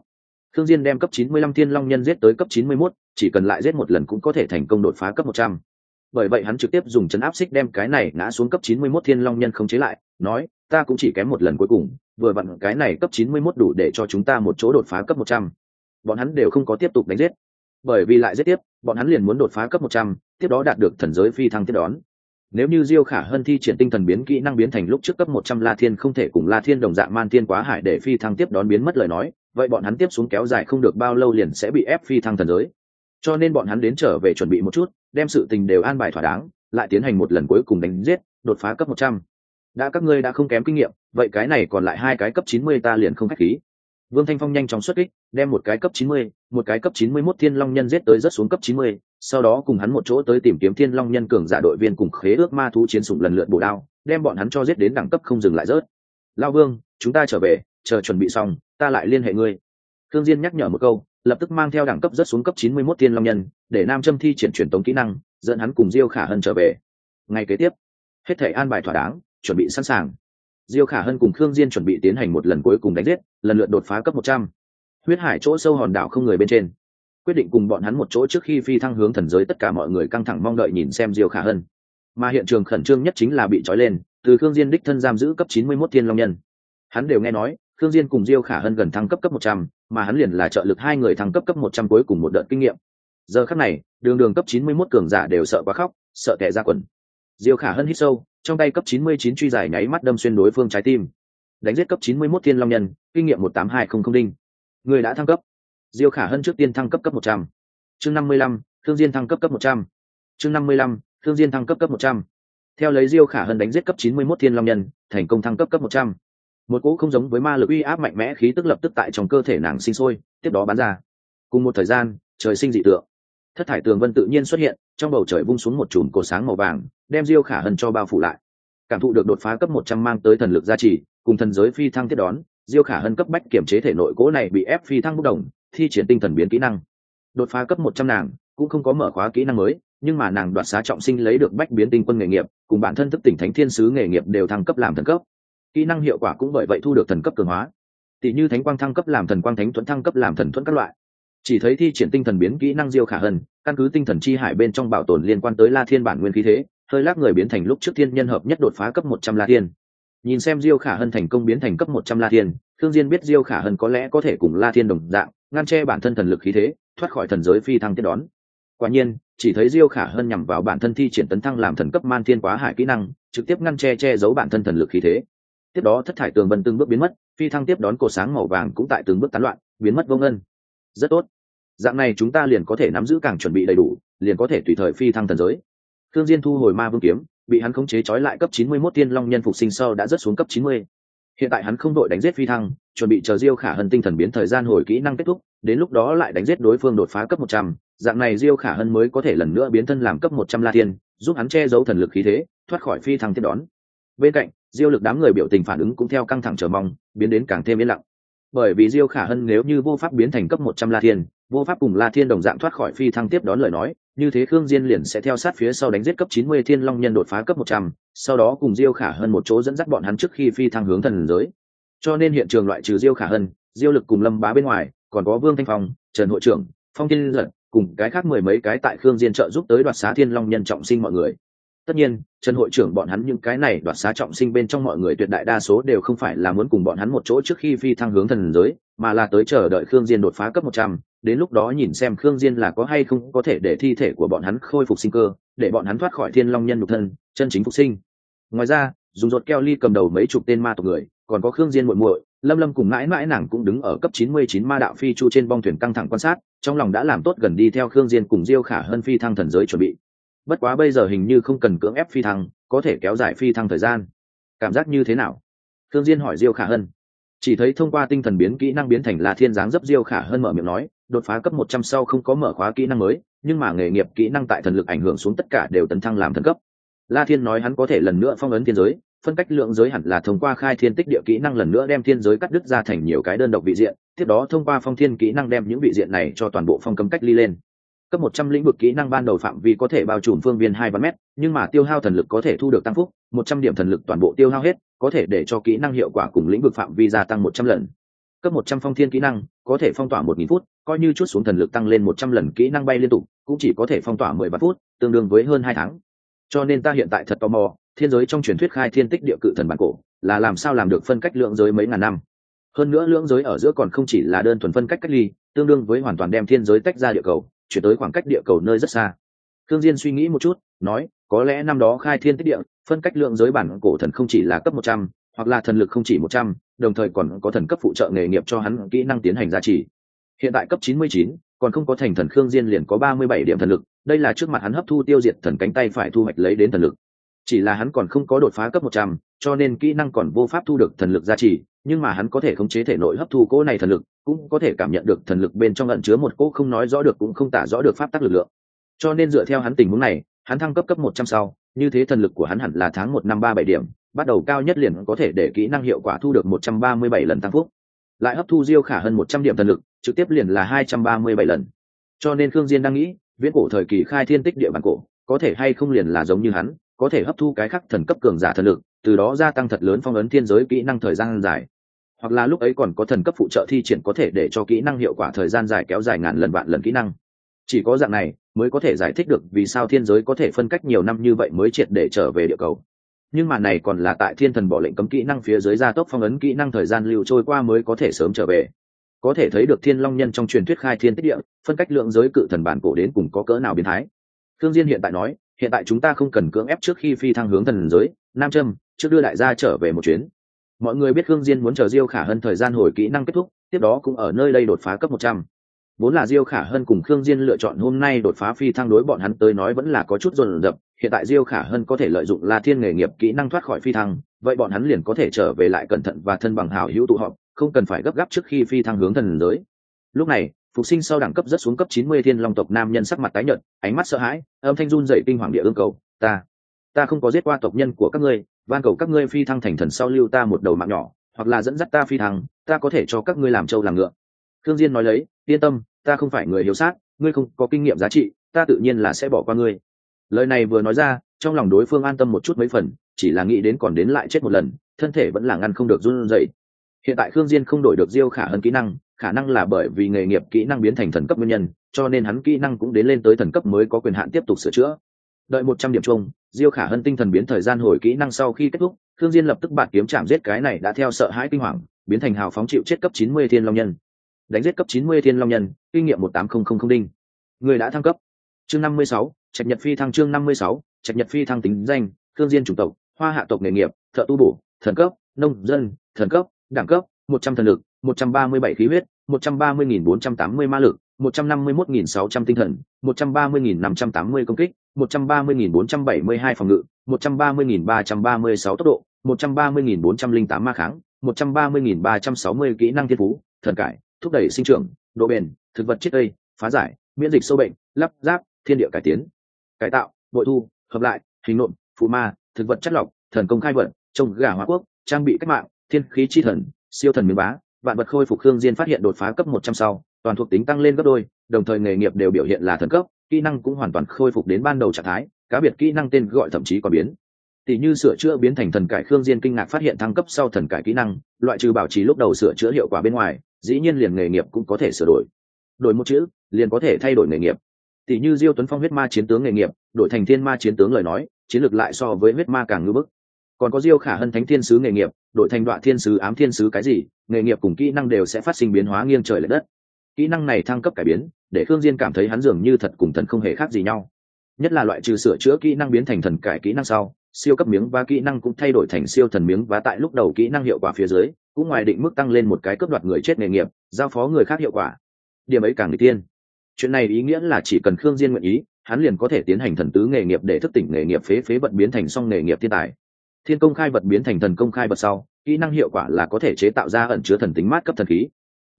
Khương diên đem cấp 95 thiên long nhân giết tới cấp 91, chỉ cần lại giết một lần cũng có thể thành công đột phá cấp 100 bởi vậy hắn trực tiếp dùng chấn áp xích đem cái này ngã xuống cấp 91 thiên long nhân không chế lại, nói, ta cũng chỉ kém một lần cuối cùng, vừa vặn cái này cấp 91 đủ để cho chúng ta một chỗ đột phá cấp 100. Bọn hắn đều không có tiếp tục đánh giết. Bởi vì lại giết tiếp, bọn hắn liền muốn đột phá cấp 100, tiếp đó đạt được thần giới phi thăng tiếp đón. Nếu như Diêu Khả Hân thi triển tinh thần biến kỹ năng biến thành lúc trước cấp 100 La Thiên không thể cùng La Thiên đồng dạng man thiên quá hải để phi thăng tiếp đón biến mất lời nói, vậy bọn hắn tiếp xuống kéo dài không được bao lâu liền sẽ bị ép phi thăng thần giới. Cho nên bọn hắn đến trở về chuẩn bị một chút, đem sự tình đều an bài thỏa đáng, lại tiến hành một lần cuối cùng đánh giết, đột phá cấp một trăm. Đã các ngươi đã không kém kinh nghiệm, vậy cái này còn lại hai cái cấp chín mươi ta liền không khách khí. Vương thanh phong nhanh chóng xuất kích, đem một cái cấp chín mươi, một cái cấp chín mươi mốt thiên long nhân giết tới rất xuống cấp chín mươi, sau đó cùng hắn một chỗ tới tìm kiếm thiên long nhân cường giả đội viên cùng khế ước ma thú chiến sủng lần lượt bổ đao, đem bọn hắn cho giết đến đẳng cấp không dừng lại rớt. Lao vương, chúng ta trở về, chờ chuẩn bị xong, ta lại liên hệ ngươi. Thương diên nhắc nhở một câu lập tức mang theo đẳng cấp rất xuống cấp 91 tiên long nhân, để Nam Châm thi triển truyền tống kỹ năng, dẫn hắn cùng Diêu Khả Hân trở về. Ngày kế tiếp, hết thảy an bài thỏa đáng, chuẩn bị sẵn sàng. Diêu Khả Hân cùng Khương Diên chuẩn bị tiến hành một lần cuối cùng đánh giết, lần lượt đột phá cấp 100. Huyết Hải chỗ sâu hòn đảo không người bên trên, quyết định cùng bọn hắn một chỗ trước khi phi thăng hướng thần giới tất cả mọi người căng thẳng mong đợi nhìn xem Diêu Khả Hân. Mà hiện trường khẩn trương nhất chính là bị trói lên, từ Khương Diên đích thân giam giữ cấp 91 tiên long nhân. Hắn đều nghe nói, Khương Diên cùng Diêu Khả Hân gần thăng cấp cấp 100, mà hắn liền là trợ lực hai người thăng cấp cấp 100 cuối cùng một đợt kinh nghiệm. Giờ khắc này, đường đường cấp 91 cường giả đều sợ quá khóc, sợ tè ra quần. Diêu Khả Hân hít sâu, trong tay cấp 99 truy giải nháy mắt đâm xuyên đối phương trái tim. Đánh giết cấp 91 Thiên Long nhân, kinh nghiệm 18200 đinh. Người đã thăng cấp. Diêu Khả Hân trước tiên thăng cấp cấp 100. Chương 55, Thương Diên thăng cấp cấp 100. Chương 55, Thương Diên thăng cấp cấp 100. Theo lấy Diêu Khả Hân đánh giết cấp 91 Thiên Long nhân, thành công thăng cấp cấp 100 một cỗ không giống với ma lực uy áp mạnh mẽ khí tức lập tức tại trong cơ thể nàng sinh sôi, tiếp đó bắn ra. Cùng một thời gian, trời sinh dị tượng. Thất thải tường vân tự nhiên xuất hiện, trong bầu trời vung xuống một chùm cột sáng màu vàng, đem diêu khả hân cho bao phủ lại. Cảm thụ được đột phá cấp một trăm mang tới thần lực gia trì, cùng thần giới phi thăng tiếp đón, diêu khả hân cấp bách kiểm chế thể nội cỗ này bị ép phi thăng bốc đồng, thi triển tinh thần biến kỹ năng. Đột phá cấp một trăm nàng, cũng không có mở khóa kỹ năng mới, nhưng mà nàng đoạt xá trọng sinh lấy được bách biến tinh quân nghề nghiệp, cùng bản thân thức tỉnh thánh thiên sứ nghề nghiệp đều thăng cấp làm thần cấp kỹ năng hiệu quả cũng bởi vậy thu được thần cấp cường hóa. Tỷ như thánh quang thăng cấp làm thần quang thánh thuẫn, thăng cấp làm thần thuẫn các loại. Chỉ thấy thi triển tinh thần biến kỹ năng diêu khả hân, căn cứ tinh thần chi hải bên trong bảo tồn liên quan tới la thiên bản nguyên khí thế, hơi lác người biến thành lúc trước thiên nhân hợp nhất đột phá cấp một trăm la thiên. Nhìn xem diêu khả hân thành công biến thành cấp một trăm la thiên thương diên biết diêu khả hân có lẽ có thể cùng la thiên đồng dạng, ngăn che bản thân thần lực khí thế, thoát khỏi thần giới phi thăng tiếp đón. Quả nhiên, chỉ thấy diêu khả hân nhằm vào bản thân thi triển tấn thăng làm thần cấp man thiên quá hải kỹ năng, trực tiếp ngăn che che giấu bản thân thần lực khí thế tiếp đó thất thải tường vân từng bước biến mất phi thăng tiếp đón cổ sáng màu vàng cũng tại từng bước tán loạn biến mất vô ngân. Rất tốt. Dạng này chúng ta liền có thể nắm giữ càng chuẩn bị đầy đủ liền có thể tùy thời phi thăng thần giới. Thương diên thu hồi ma vương kiếm bị hắn khống chế trói lại cấp 91 tiên long nhân phục sinh sau đã rớt xuống cấp 90. hiện tại hắn không đội đánh giết phi thăng chuẩn bị chờ diêu khả hân tinh thần biến thời gian hồi kỹ năng kết thúc đến lúc đó lại đánh giết đối phương đột phá cấp 100, dạng này diêu khả hân mới có thể lần nữa biến thân làm cấp 100 la tiên giúp hắn che giấu thần lực khí thế thoát khỏi phi thăng tiếp đón. Bên cạnh diêu lực đám người biểu tình phản ứng cũng theo căng thẳng chờ mong biến đến càng thêm yên lặng. Bởi vì diêu khả hân nếu như vô pháp biến thành cấp 100 la thiên vô pháp cùng la thiên đồng dạng thoát khỏi phi thăng tiếp đón lời nói như thế khương diên liền sẽ theo sát phía sau đánh giết cấp 90 thiên long nhân đột phá cấp 100, sau đó cùng diêu khả hân một chỗ dẫn dắt bọn hắn trước khi phi thăng hướng thần giới. Cho nên hiện trường loại trừ diêu khả hân diêu lực cùng lâm bá bên ngoài còn có vương thanh phong trần hội trưởng phong thiên giật cùng cái khác mười mấy cái tại khương diên trợ giúp tới đoạt xá thiên long nhân trọng sinh mọi người tất nhiên, trần hội trưởng bọn hắn những cái này đoạt xá trọng sinh bên trong mọi người tuyệt đại đa số đều không phải là muốn cùng bọn hắn một chỗ trước khi phi thăng hướng thần giới, mà là tới chờ đợi khương diên đột phá cấp một trăm, đến lúc đó nhìn xem khương diên là có hay không có thể để thi thể của bọn hắn khôi phục sinh cơ, để bọn hắn thoát khỏi thiên long nhân nhục thân, chân chính phục sinh. Ngoài ra, dùng ruột keo ly cầm đầu mấy chục tên ma tộc người, còn có khương diên muội muội, lâm lâm cùng mãi mãi nàng cũng đứng ở cấp 99 ma đạo phi chu trên bong thuyền căng thẳng quan sát, trong lòng đã làm tốt gần đi theo khương diên cùng diêu khả hơn phi thăng thần giới chuẩn bị bất quá bây giờ hình như không cần cưỡng ép phi thăng, có thể kéo dài phi thăng thời gian. Cảm giác như thế nào? Thương diên hỏi diêu khả hân. Chỉ thấy thông qua tinh thần biến kỹ năng biến thành là thiên dáng dấp, diêu khả hân mở miệng nói, đột phá cấp một trăm sau không có mở khóa kỹ năng mới, nhưng mà nghề nghiệp kỹ năng tại thần lực ảnh hưởng xuống tất cả đều tấn thăng làm thần cấp. La thiên nói hắn có thể lần nữa phong ấn thiên giới, phân cách lượng giới hẳn là thông qua khai thiên tích địa kỹ năng lần nữa đem thiên giới cắt đứt ra thành nhiều cái đơn độc vị diện, tiếp đó thông qua phong thiên kỹ năng đem những vị diện này cho toàn bộ phong cấm cách ly lên cấp một trăm lĩnh vực kỹ năng ban đầu phạm vi có thể bao trùm phương viên hai vạn mét, nhưng mà tiêu hao thần lực có thể thu được tăng phúc, một trăm điểm thần lực toàn bộ tiêu hao hết, có thể để cho kỹ năng hiệu quả cùng lĩnh vực phạm vi gia tăng một trăm lần. Cấp một trăm phong thiên kỹ năng, có thể phong tỏa một nghìn phút, coi như chút xuống thần lực tăng lên một trăm lần kỹ năng bay liên tục, cũng chỉ có thể phong tỏa mười ba phút, tương đương với hơn hai tháng. Cho nên ta hiện tại thật tò mò, thiên giới trong truyền thuyết khai thiên tích địa cự thần bản cổ, là làm sao làm được phân cách lượng giới mấy ngàn năm? Hơn nữa lưỡng giới ở giữa còn không chỉ là đơn thuần phân cách cách ly, tương đương với hoàn toàn đem thiên giới tách ra địa cầu chuyển tới khoảng cách địa cầu nơi rất xa thương diên suy nghĩ một chút, nói, có lẽ năm đó khai thiên tích địa, phân cách lượng giới bản cổ thần không chỉ là cấp một trăm, hoặc là thần lực không chỉ một trăm, đồng thời còn có thần cấp phụ trợ nghề nghiệp cho hắn kỹ năng tiến hành giá trị. hiện tại cấp chín mươi chín, còn không có thành thần khương diên liền có ba mươi bảy điểm thần lực, đây là trước mặt hắn hấp thu tiêu diệt thần cánh tay phải thu hoạch lấy đến thần lực chỉ là hắn còn không có đột phá cấp một trăm, cho nên kỹ năng còn vô pháp thu được thần lực gia trì, nhưng mà hắn có thể khống chế thể nội hấp thu cỗ này thần lực, cũng có thể cảm nhận được thần lực bên trong ẩn chứa một cỗ không nói rõ được cũng không tả rõ được pháp tắc lực lượng. Cho nên dựa theo hắn tình huống này, hắn thăng cấp cấp một trăm sau, như thế thần lực của hắn hẳn là tháng một năm ba bảy điểm, bắt đầu cao nhất liền có thể để kỹ năng hiệu quả thu được một trăm ba mươi bảy lần tăng phúc. Lại hấp thu diêu khả hơn một trăm điểm thần lực, trực tiếp liền là hai trăm ba mươi bảy lần. Cho nên khương diên đang nghĩ, viễn cổ thời kỳ khai thiên tích địa bản cổ, có thể hay không liền là giống như hắn có thể hấp thu cái khắc thần cấp cường giả thần lực, từ đó gia tăng thật lớn phong ấn thiên giới kỹ năng thời gian dài. Hoặc là lúc ấy còn có thần cấp phụ trợ thi triển có thể để cho kỹ năng hiệu quả thời gian dài kéo dài ngàn lần vạn lần kỹ năng. Chỉ có dạng này mới có thể giải thích được vì sao thiên giới có thể phân cách nhiều năm như vậy mới triệt để trở về địa cầu. Nhưng mà này còn là tại thiên thần bỏ lệnh cấm kỹ năng phía dưới gia tốc phong ấn kỹ năng thời gian lưu trôi qua mới có thể sớm trở về. Có thể thấy được thiên long nhân trong truyền thuyết khai thiên tích địa, phân cách lượng giới cự thần bản cổ đến cùng có cỡ nào biến thái. Thương diên hiện tại nói hiện tại chúng ta không cần cưỡng ép trước khi phi thăng hướng thần giới, nam trâm, trước đưa đại gia trở về một chuyến. Mọi người biết khương diên muốn chờ diêu khả hân thời gian hồi kỹ năng kết thúc, tiếp đó cũng ở nơi đây đột phá cấp một trăm. Vốn là diêu khả hân cùng khương diên lựa chọn hôm nay đột phá phi thăng đối bọn hắn tới nói vẫn là có chút dồn dập, hiện tại diêu khả hân có thể lợi dụng la thiên nghề nghiệp kỹ năng thoát khỏi phi thăng, vậy bọn hắn liền có thể trở về lại cẩn thận và thân bằng hảo hữu tụ họp, không cần phải gấp gáp trước khi phi thăng hướng thần giới. Lúc này phục sinh sau đẳng cấp rất xuống cấp chín mươi thiên long tộc nam nhân sắc mặt tái nhợt, ánh mắt sợ hãi, âm thanh run dậy kinh hoàng địa ương cầu, ta ta không có giết qua tộc nhân của các ngươi, van cầu các ngươi phi thăng thành thần sau lưu ta một đầu mạng nhỏ, hoặc là dẫn dắt ta phi thăng, ta có thể cho các ngươi làm trâu làm ngựa. Thương diên nói lấy, yên tâm, ta không phải người hiếu sát, ngươi không có kinh nghiệm giá trị, ta tự nhiên là sẽ bỏ qua ngươi. Lời này vừa nói ra, trong lòng đối phương an tâm một chút mấy phần, chỉ là nghĩ đến còn đến lại chết một lần, thân thể vẫn là ngăn không được run rẩy. Hiện tại khương diên không đổi được diêu khả hơn kỹ năng khả năng là bởi vì nghề nghiệp kỹ năng biến thành thần cấp nguyên nhân, cho nên hắn kỹ năng cũng đến lên tới thần cấp mới có quyền hạn tiếp tục sửa chữa. Đợi một trăm điểm chung, diêu khả hân tinh thần biến thời gian hồi kỹ năng sau khi kết thúc, Thương diên lập tức bạt kiếm chạm giết cái này đã theo sợ hãi kinh hoàng, biến thành hào phóng chịu chết cấp chín mươi thiên long nhân. Đánh giết cấp chín mươi thiên long nhân, kinh nghiệm một tám không không không đinh. Người đã thăng cấp. Chương năm mươi sáu, trạch nhật phi thăng chương năm mươi sáu, trạch nhật phi thăng tính danh, Thương diên chủng tộc, hoa hạ tộc nghề nghiệp, thợ tu bổ, thần cấp, nông dân, thần cấp, đẳng cấp, một trăm thần lực 137 khí huyết, 130.480 ma lực, 151.600 tinh thần, 130.580 công kích, 130.472 phòng ngự, 130.336 tốc độ, 130.408 ma kháng, 130.360 kỹ năng thiên phú, thần cải, thúc đẩy sinh trưởng, độ bền, thực vật chết cây, phá giải, miễn dịch sâu bệnh, lắp ráp, thiên địa cải tiến, cải tạo, bội thu, hợp lại, hình nộm, phù ma, thực vật chất lọc, thần công khai vận, trồng gà hóa quốc, trang bị cách mạng, thiên khí chi thần, siêu thần miếng bá, vạn vật khôi phục khương diên phát hiện đột phá cấp một trăm sau, toàn thuộc tính tăng lên gấp đôi, đồng thời nghề nghiệp đều biểu hiện là thần cấp, kỹ năng cũng hoàn toàn khôi phục đến ban đầu trạng thái, cá biệt kỹ năng tên gọi thậm chí còn biến. Tỷ như sửa chữa biến thành thần cải khương diên kinh ngạc phát hiện thăng cấp sau thần cải kỹ năng, loại trừ bảo trì lúc đầu sửa chữa hiệu quả bên ngoài, dĩ nhiên liền nghề nghiệp cũng có thể sửa đổi. Đổi một chữ, liền có thể thay đổi nghề nghiệp. Tỷ như diêu tuấn phong huyết ma chiến tướng nghề nghiệp, đổi thành thiên ma chiến tướng lời nói, chiến lược lại so với huyết ma càng ngưỡng bức còn có diêu khả hân thánh thiên sứ nghề nghiệp đội thành đoạn thiên sứ, ám thiên sứ cái gì, nghề nghiệp cùng kỹ năng đều sẽ phát sinh biến hóa nghiêng trời l ệ đất. Kỹ năng này thăng cấp cải biến, để khương diên cảm thấy hắn dường như thật cùng thần không hề khác gì nhau. Nhất là loại trừ sửa chữa kỹ năng biến thành thần cải kỹ năng sau, siêu cấp miếng và kỹ năng cũng thay đổi thành siêu thần miếng và tại lúc đầu kỹ năng hiệu quả phía dưới, cũng ngoài định mức tăng lên một cái cấp đoạt người chết nghề nghiệp, giao phó người khác hiệu quả. Điểm ấy càng người tiên. Chuyện này ý nghĩa là chỉ cần khương diên nguyện ý, hắn liền có thể tiến hành thần tứ nghề nghiệp để thức tỉnh nghề nghiệp phế phế bận biến thành song nghề nghiệp thiên tài thiên công khai vật biến thành thần công khai vật sau, kỹ năng hiệu quả là có thể chế tạo ra ẩn chứa thần tính mát cấp thần khí.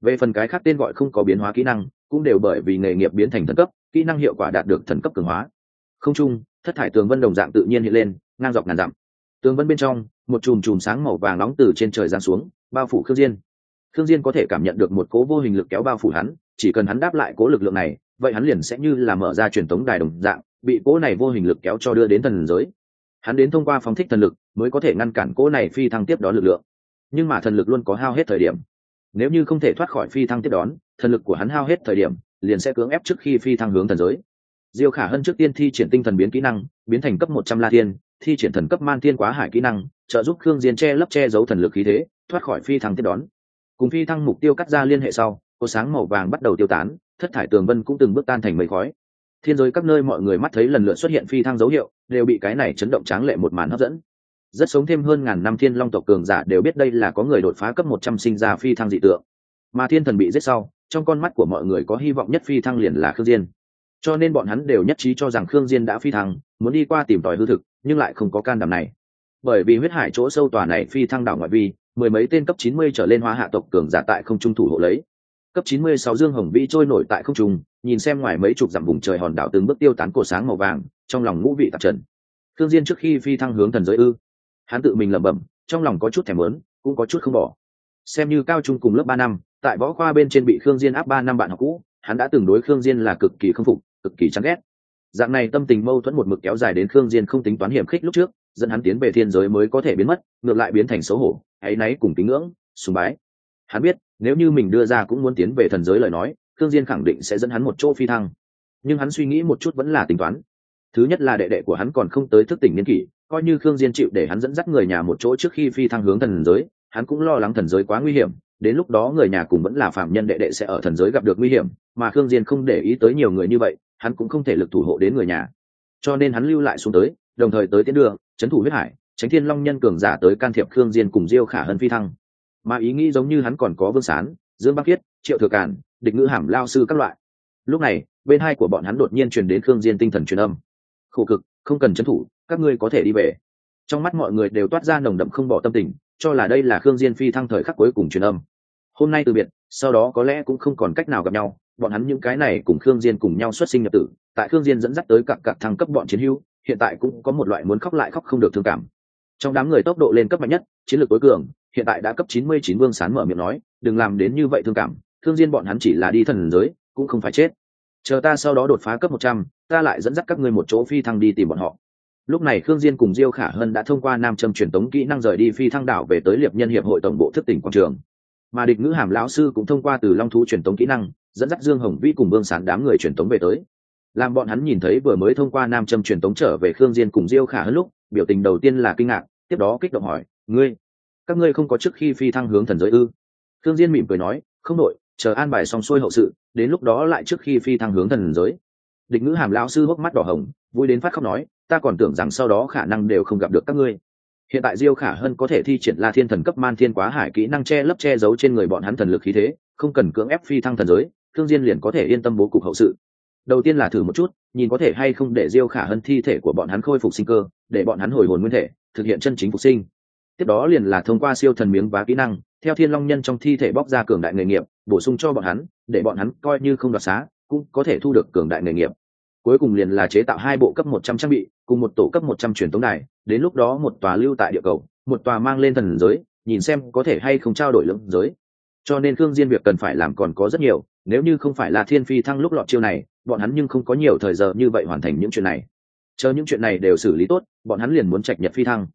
Về phần cái khác tên gọi không có biến hóa kỹ năng, cũng đều bởi vì nghề nghiệp biến thành thần cấp, kỹ năng hiệu quả đạt được thần cấp cường hóa. Không chung, thất thải tường vân đồng dạng tự nhiên hiện lên, ngang dọc ngàn dặm. Tường vân bên trong, một chùm chùm sáng màu vàng nóng từ trên trời giáng xuống, bao phủ khương diên. Khương diên có thể cảm nhận được một cố vô hình lực kéo bao phủ hắn, chỉ cần hắn đáp lại cố lực lượng này, vậy hắn liền sẽ như là mở ra truyền tống đài đồng dạng, bị cố này vô hình lực kéo cho đưa đến thần giới. Hắn đến thông qua phóng thích thần lực mới có thể ngăn cản cỗ này phi thăng tiếp đón lực lượng. Nhưng mà thần lực luôn có hao hết thời điểm. Nếu như không thể thoát khỏi phi thăng tiếp đón, thần lực của hắn hao hết thời điểm, liền sẽ cưỡng ép trước khi phi thăng hướng thần giới. Diêu khả hân trước tiên thi triển tinh thần biến kỹ năng, biến thành cấp một trăm la thiên, thi triển thần cấp man thiên quá hải kỹ năng, trợ giúp khương diên che lấp che giấu thần lực khí thế, thoát khỏi phi thăng tiếp đón. Cùng phi thăng mục tiêu cắt ra liên hệ sau cô sáng màu vàng bắt đầu tiêu tán, thất thải tường vân cũng từng bước tan thành mây khói. Thiên giới các nơi mọi người mắt thấy lần lượt xuất hiện phi thăng dấu hiệu, đều bị cái này chấn động tráng lệ một màn hấp dẫn rất sống thêm hơn ngàn năm thiên long tộc cường giả đều biết đây là có người đột phá cấp một trăm sinh ra phi thăng dị tượng. Mà thiên thần bị giết sau, trong con mắt của mọi người có hy vọng nhất phi thăng liền là khương diên. Cho nên bọn hắn đều nhất trí cho rằng khương diên đã phi thăng, muốn đi qua tìm tòi hư thực, nhưng lại không có can đảm này. Bởi vì huyết hải chỗ sâu tòa này phi thăng đảo ngoại vi, mười mấy tên cấp chín mươi trở lên hóa hạ tộc cường giả tại không trung thủ hộ lấy. Cấp chín mươi sáu dương hồng vĩ trôi nổi tại không trung, nhìn xem ngoài mấy chục dặm vùng trời hòn đảo từng bước tiêu tán cổ sáng màu vàng, trong lòng ngũ vị tạp trần. Khương diên trước khi phi thăng hướng thần giới ư hắn tự mình lẩm bẩm, trong lòng có chút thèm lớn cũng có chút không bỏ. Xem như cao trung cùng lớp ba năm, tại võ khoa bên trên bị khương diên áp ba năm bạn học cũ, hắn đã từng đối khương diên là cực kỳ không phục, cực kỳ chán ghét. Dạng này tâm tình mâu thuẫn một mực kéo dài đến khương diên không tính toán hiểm khích lúc trước, dẫn hắn tiến về thiên giới mới có thể biến mất, ngược lại biến thành xấu hổ hãy náy cùng kính ngưỡng, sùng bái. Hắn biết, nếu như mình đưa ra cũng muốn tiến về thần giới lời nói, khương diên khẳng định sẽ dẫn hắn một chỗ phi thăng. Nhưng hắn suy nghĩ một chút vẫn là tính toán. Thứ nhất là đệ đệ của hắn còn không tới thức tỉnh niên kỷ coi như khương diên chịu để hắn dẫn dắt người nhà một chỗ trước khi phi thăng hướng thần giới, hắn cũng lo lắng thần giới quá nguy hiểm, đến lúc đó người nhà cùng vẫn là phạm nhân đệ đệ sẽ ở thần giới gặp được nguy hiểm, mà khương diên không để ý tới nhiều người như vậy, hắn cũng không thể lực thủ hộ đến người nhà. Cho nên hắn lưu lại xuống tới, đồng thời tới tiến đường chấn thủ huyết hải, tránh thiên long nhân cường giả tới can thiệp khương diên cùng diêu khả hân phi thăng. Mà ý nghĩ giống như hắn còn có vương sán, dương bắc khiết, triệu thừa cản địch ngữ hàm lao sư các loại. Lúc này, bên hai của bọn hắn đột nhiên truyền đến khương diên tinh thần truyền âm. Khổ cực không cần trấn thủ các ngươi có thể đi về. Trong mắt mọi người đều toát ra nồng đậm không bỏ tâm tình cho là đây là khương diên phi thăng thời khắc cuối cùng truyền âm. Hôm nay từ biệt sau đó có lẽ cũng không còn cách nào gặp nhau bọn hắn những cái này cùng khương diên cùng nhau xuất sinh nhập tử tại khương diên dẫn dắt tới cặp cặp thăng cấp bọn chiến hưu, hiện tại cũng có một loại muốn khóc lại khóc không được thương cảm. Trong đám người tốc độ lên cấp mạnh nhất chiến lược tối cường hiện tại đã cấp 99 vương sán mở miệng nói đừng làm đến như vậy thương cảm thương diên bọn hắn chỉ là đi thần giới cũng không phải chết chờ ta sau đó đột phá cấp 100, ta lại dẫn dắt các ngươi một chỗ phi thăng đi tìm bọn họ. Lúc này khương diên cùng diêu khả hân đã thông qua nam châm truyền tống kỹ năng rời đi phi thăng đảo về tới liệp nhân hiệp hội tổng bộ thức tỉnh quảng trường. Mà địch ngữ hàm lão sư cũng thông qua từ long thú truyền tống kỹ năng dẫn dắt dương hồng vĩ cùng vương sán đám người truyền tống về tới. Làm bọn hắn nhìn thấy vừa mới thông qua nam châm truyền tống trở về khương diên cùng diêu khả hân lúc biểu tình đầu tiên là kinh ngạc tiếp đó kích động hỏi ngươi các ngươi không có trước khi phi thăng hướng thần giới ư? Khương diên mỉm cười nói không đội chờ an bài xong xuôi hậu sự, đến lúc đó lại trước khi phi thăng hướng thần giới. Địch ngữ hàm lão sư hốc mắt đỏ hồng, vui đến phát khóc nói, ta còn tưởng rằng sau đó khả năng đều không gặp được các ngươi. Hiện tại diêu khả hơn có thể thi triển la thiên thần cấp man thiên quá hải kỹ năng che lấp che giấu trên người bọn hắn thần lực khí thế, không cần cưỡng ép phi thăng thần giới, thương diên liền có thể yên tâm bố cục hậu sự. Đầu tiên là thử một chút, nhìn có thể hay không để diêu khả hơn thi thể của bọn hắn khôi phục sinh cơ, để bọn hắn hồi hồn nguyên thể, thực hiện chân chính phục sinh. Tiếp đó liền là thông qua siêu thần miếng vá kỹ năng, theo thiên long nhân trong thi thể bóc ra cường đại nghề nghiệp bổ sung cho bọn hắn, để bọn hắn coi như không đoạt xá, cũng có thể thu được cường đại nghề nghiệp. Cuối cùng liền là chế tạo hai bộ cấp một trăm trang bị, cùng một tổ cấp một trăm truyền tống đài, đến lúc đó một tòa lưu tại địa cầu, một tòa mang lên thần giới, nhìn xem có thể hay không trao đổi lượng giới. Cho nên khương diên việc cần phải làm còn có rất nhiều, nếu như không phải là thiên phi thăng lúc lọt chiêu này, bọn hắn nhưng không có nhiều thời giờ như vậy hoàn thành những chuyện này. Chờ những chuyện này đều xử lý tốt, bọn hắn liền muốn trạch nhật phi thăng.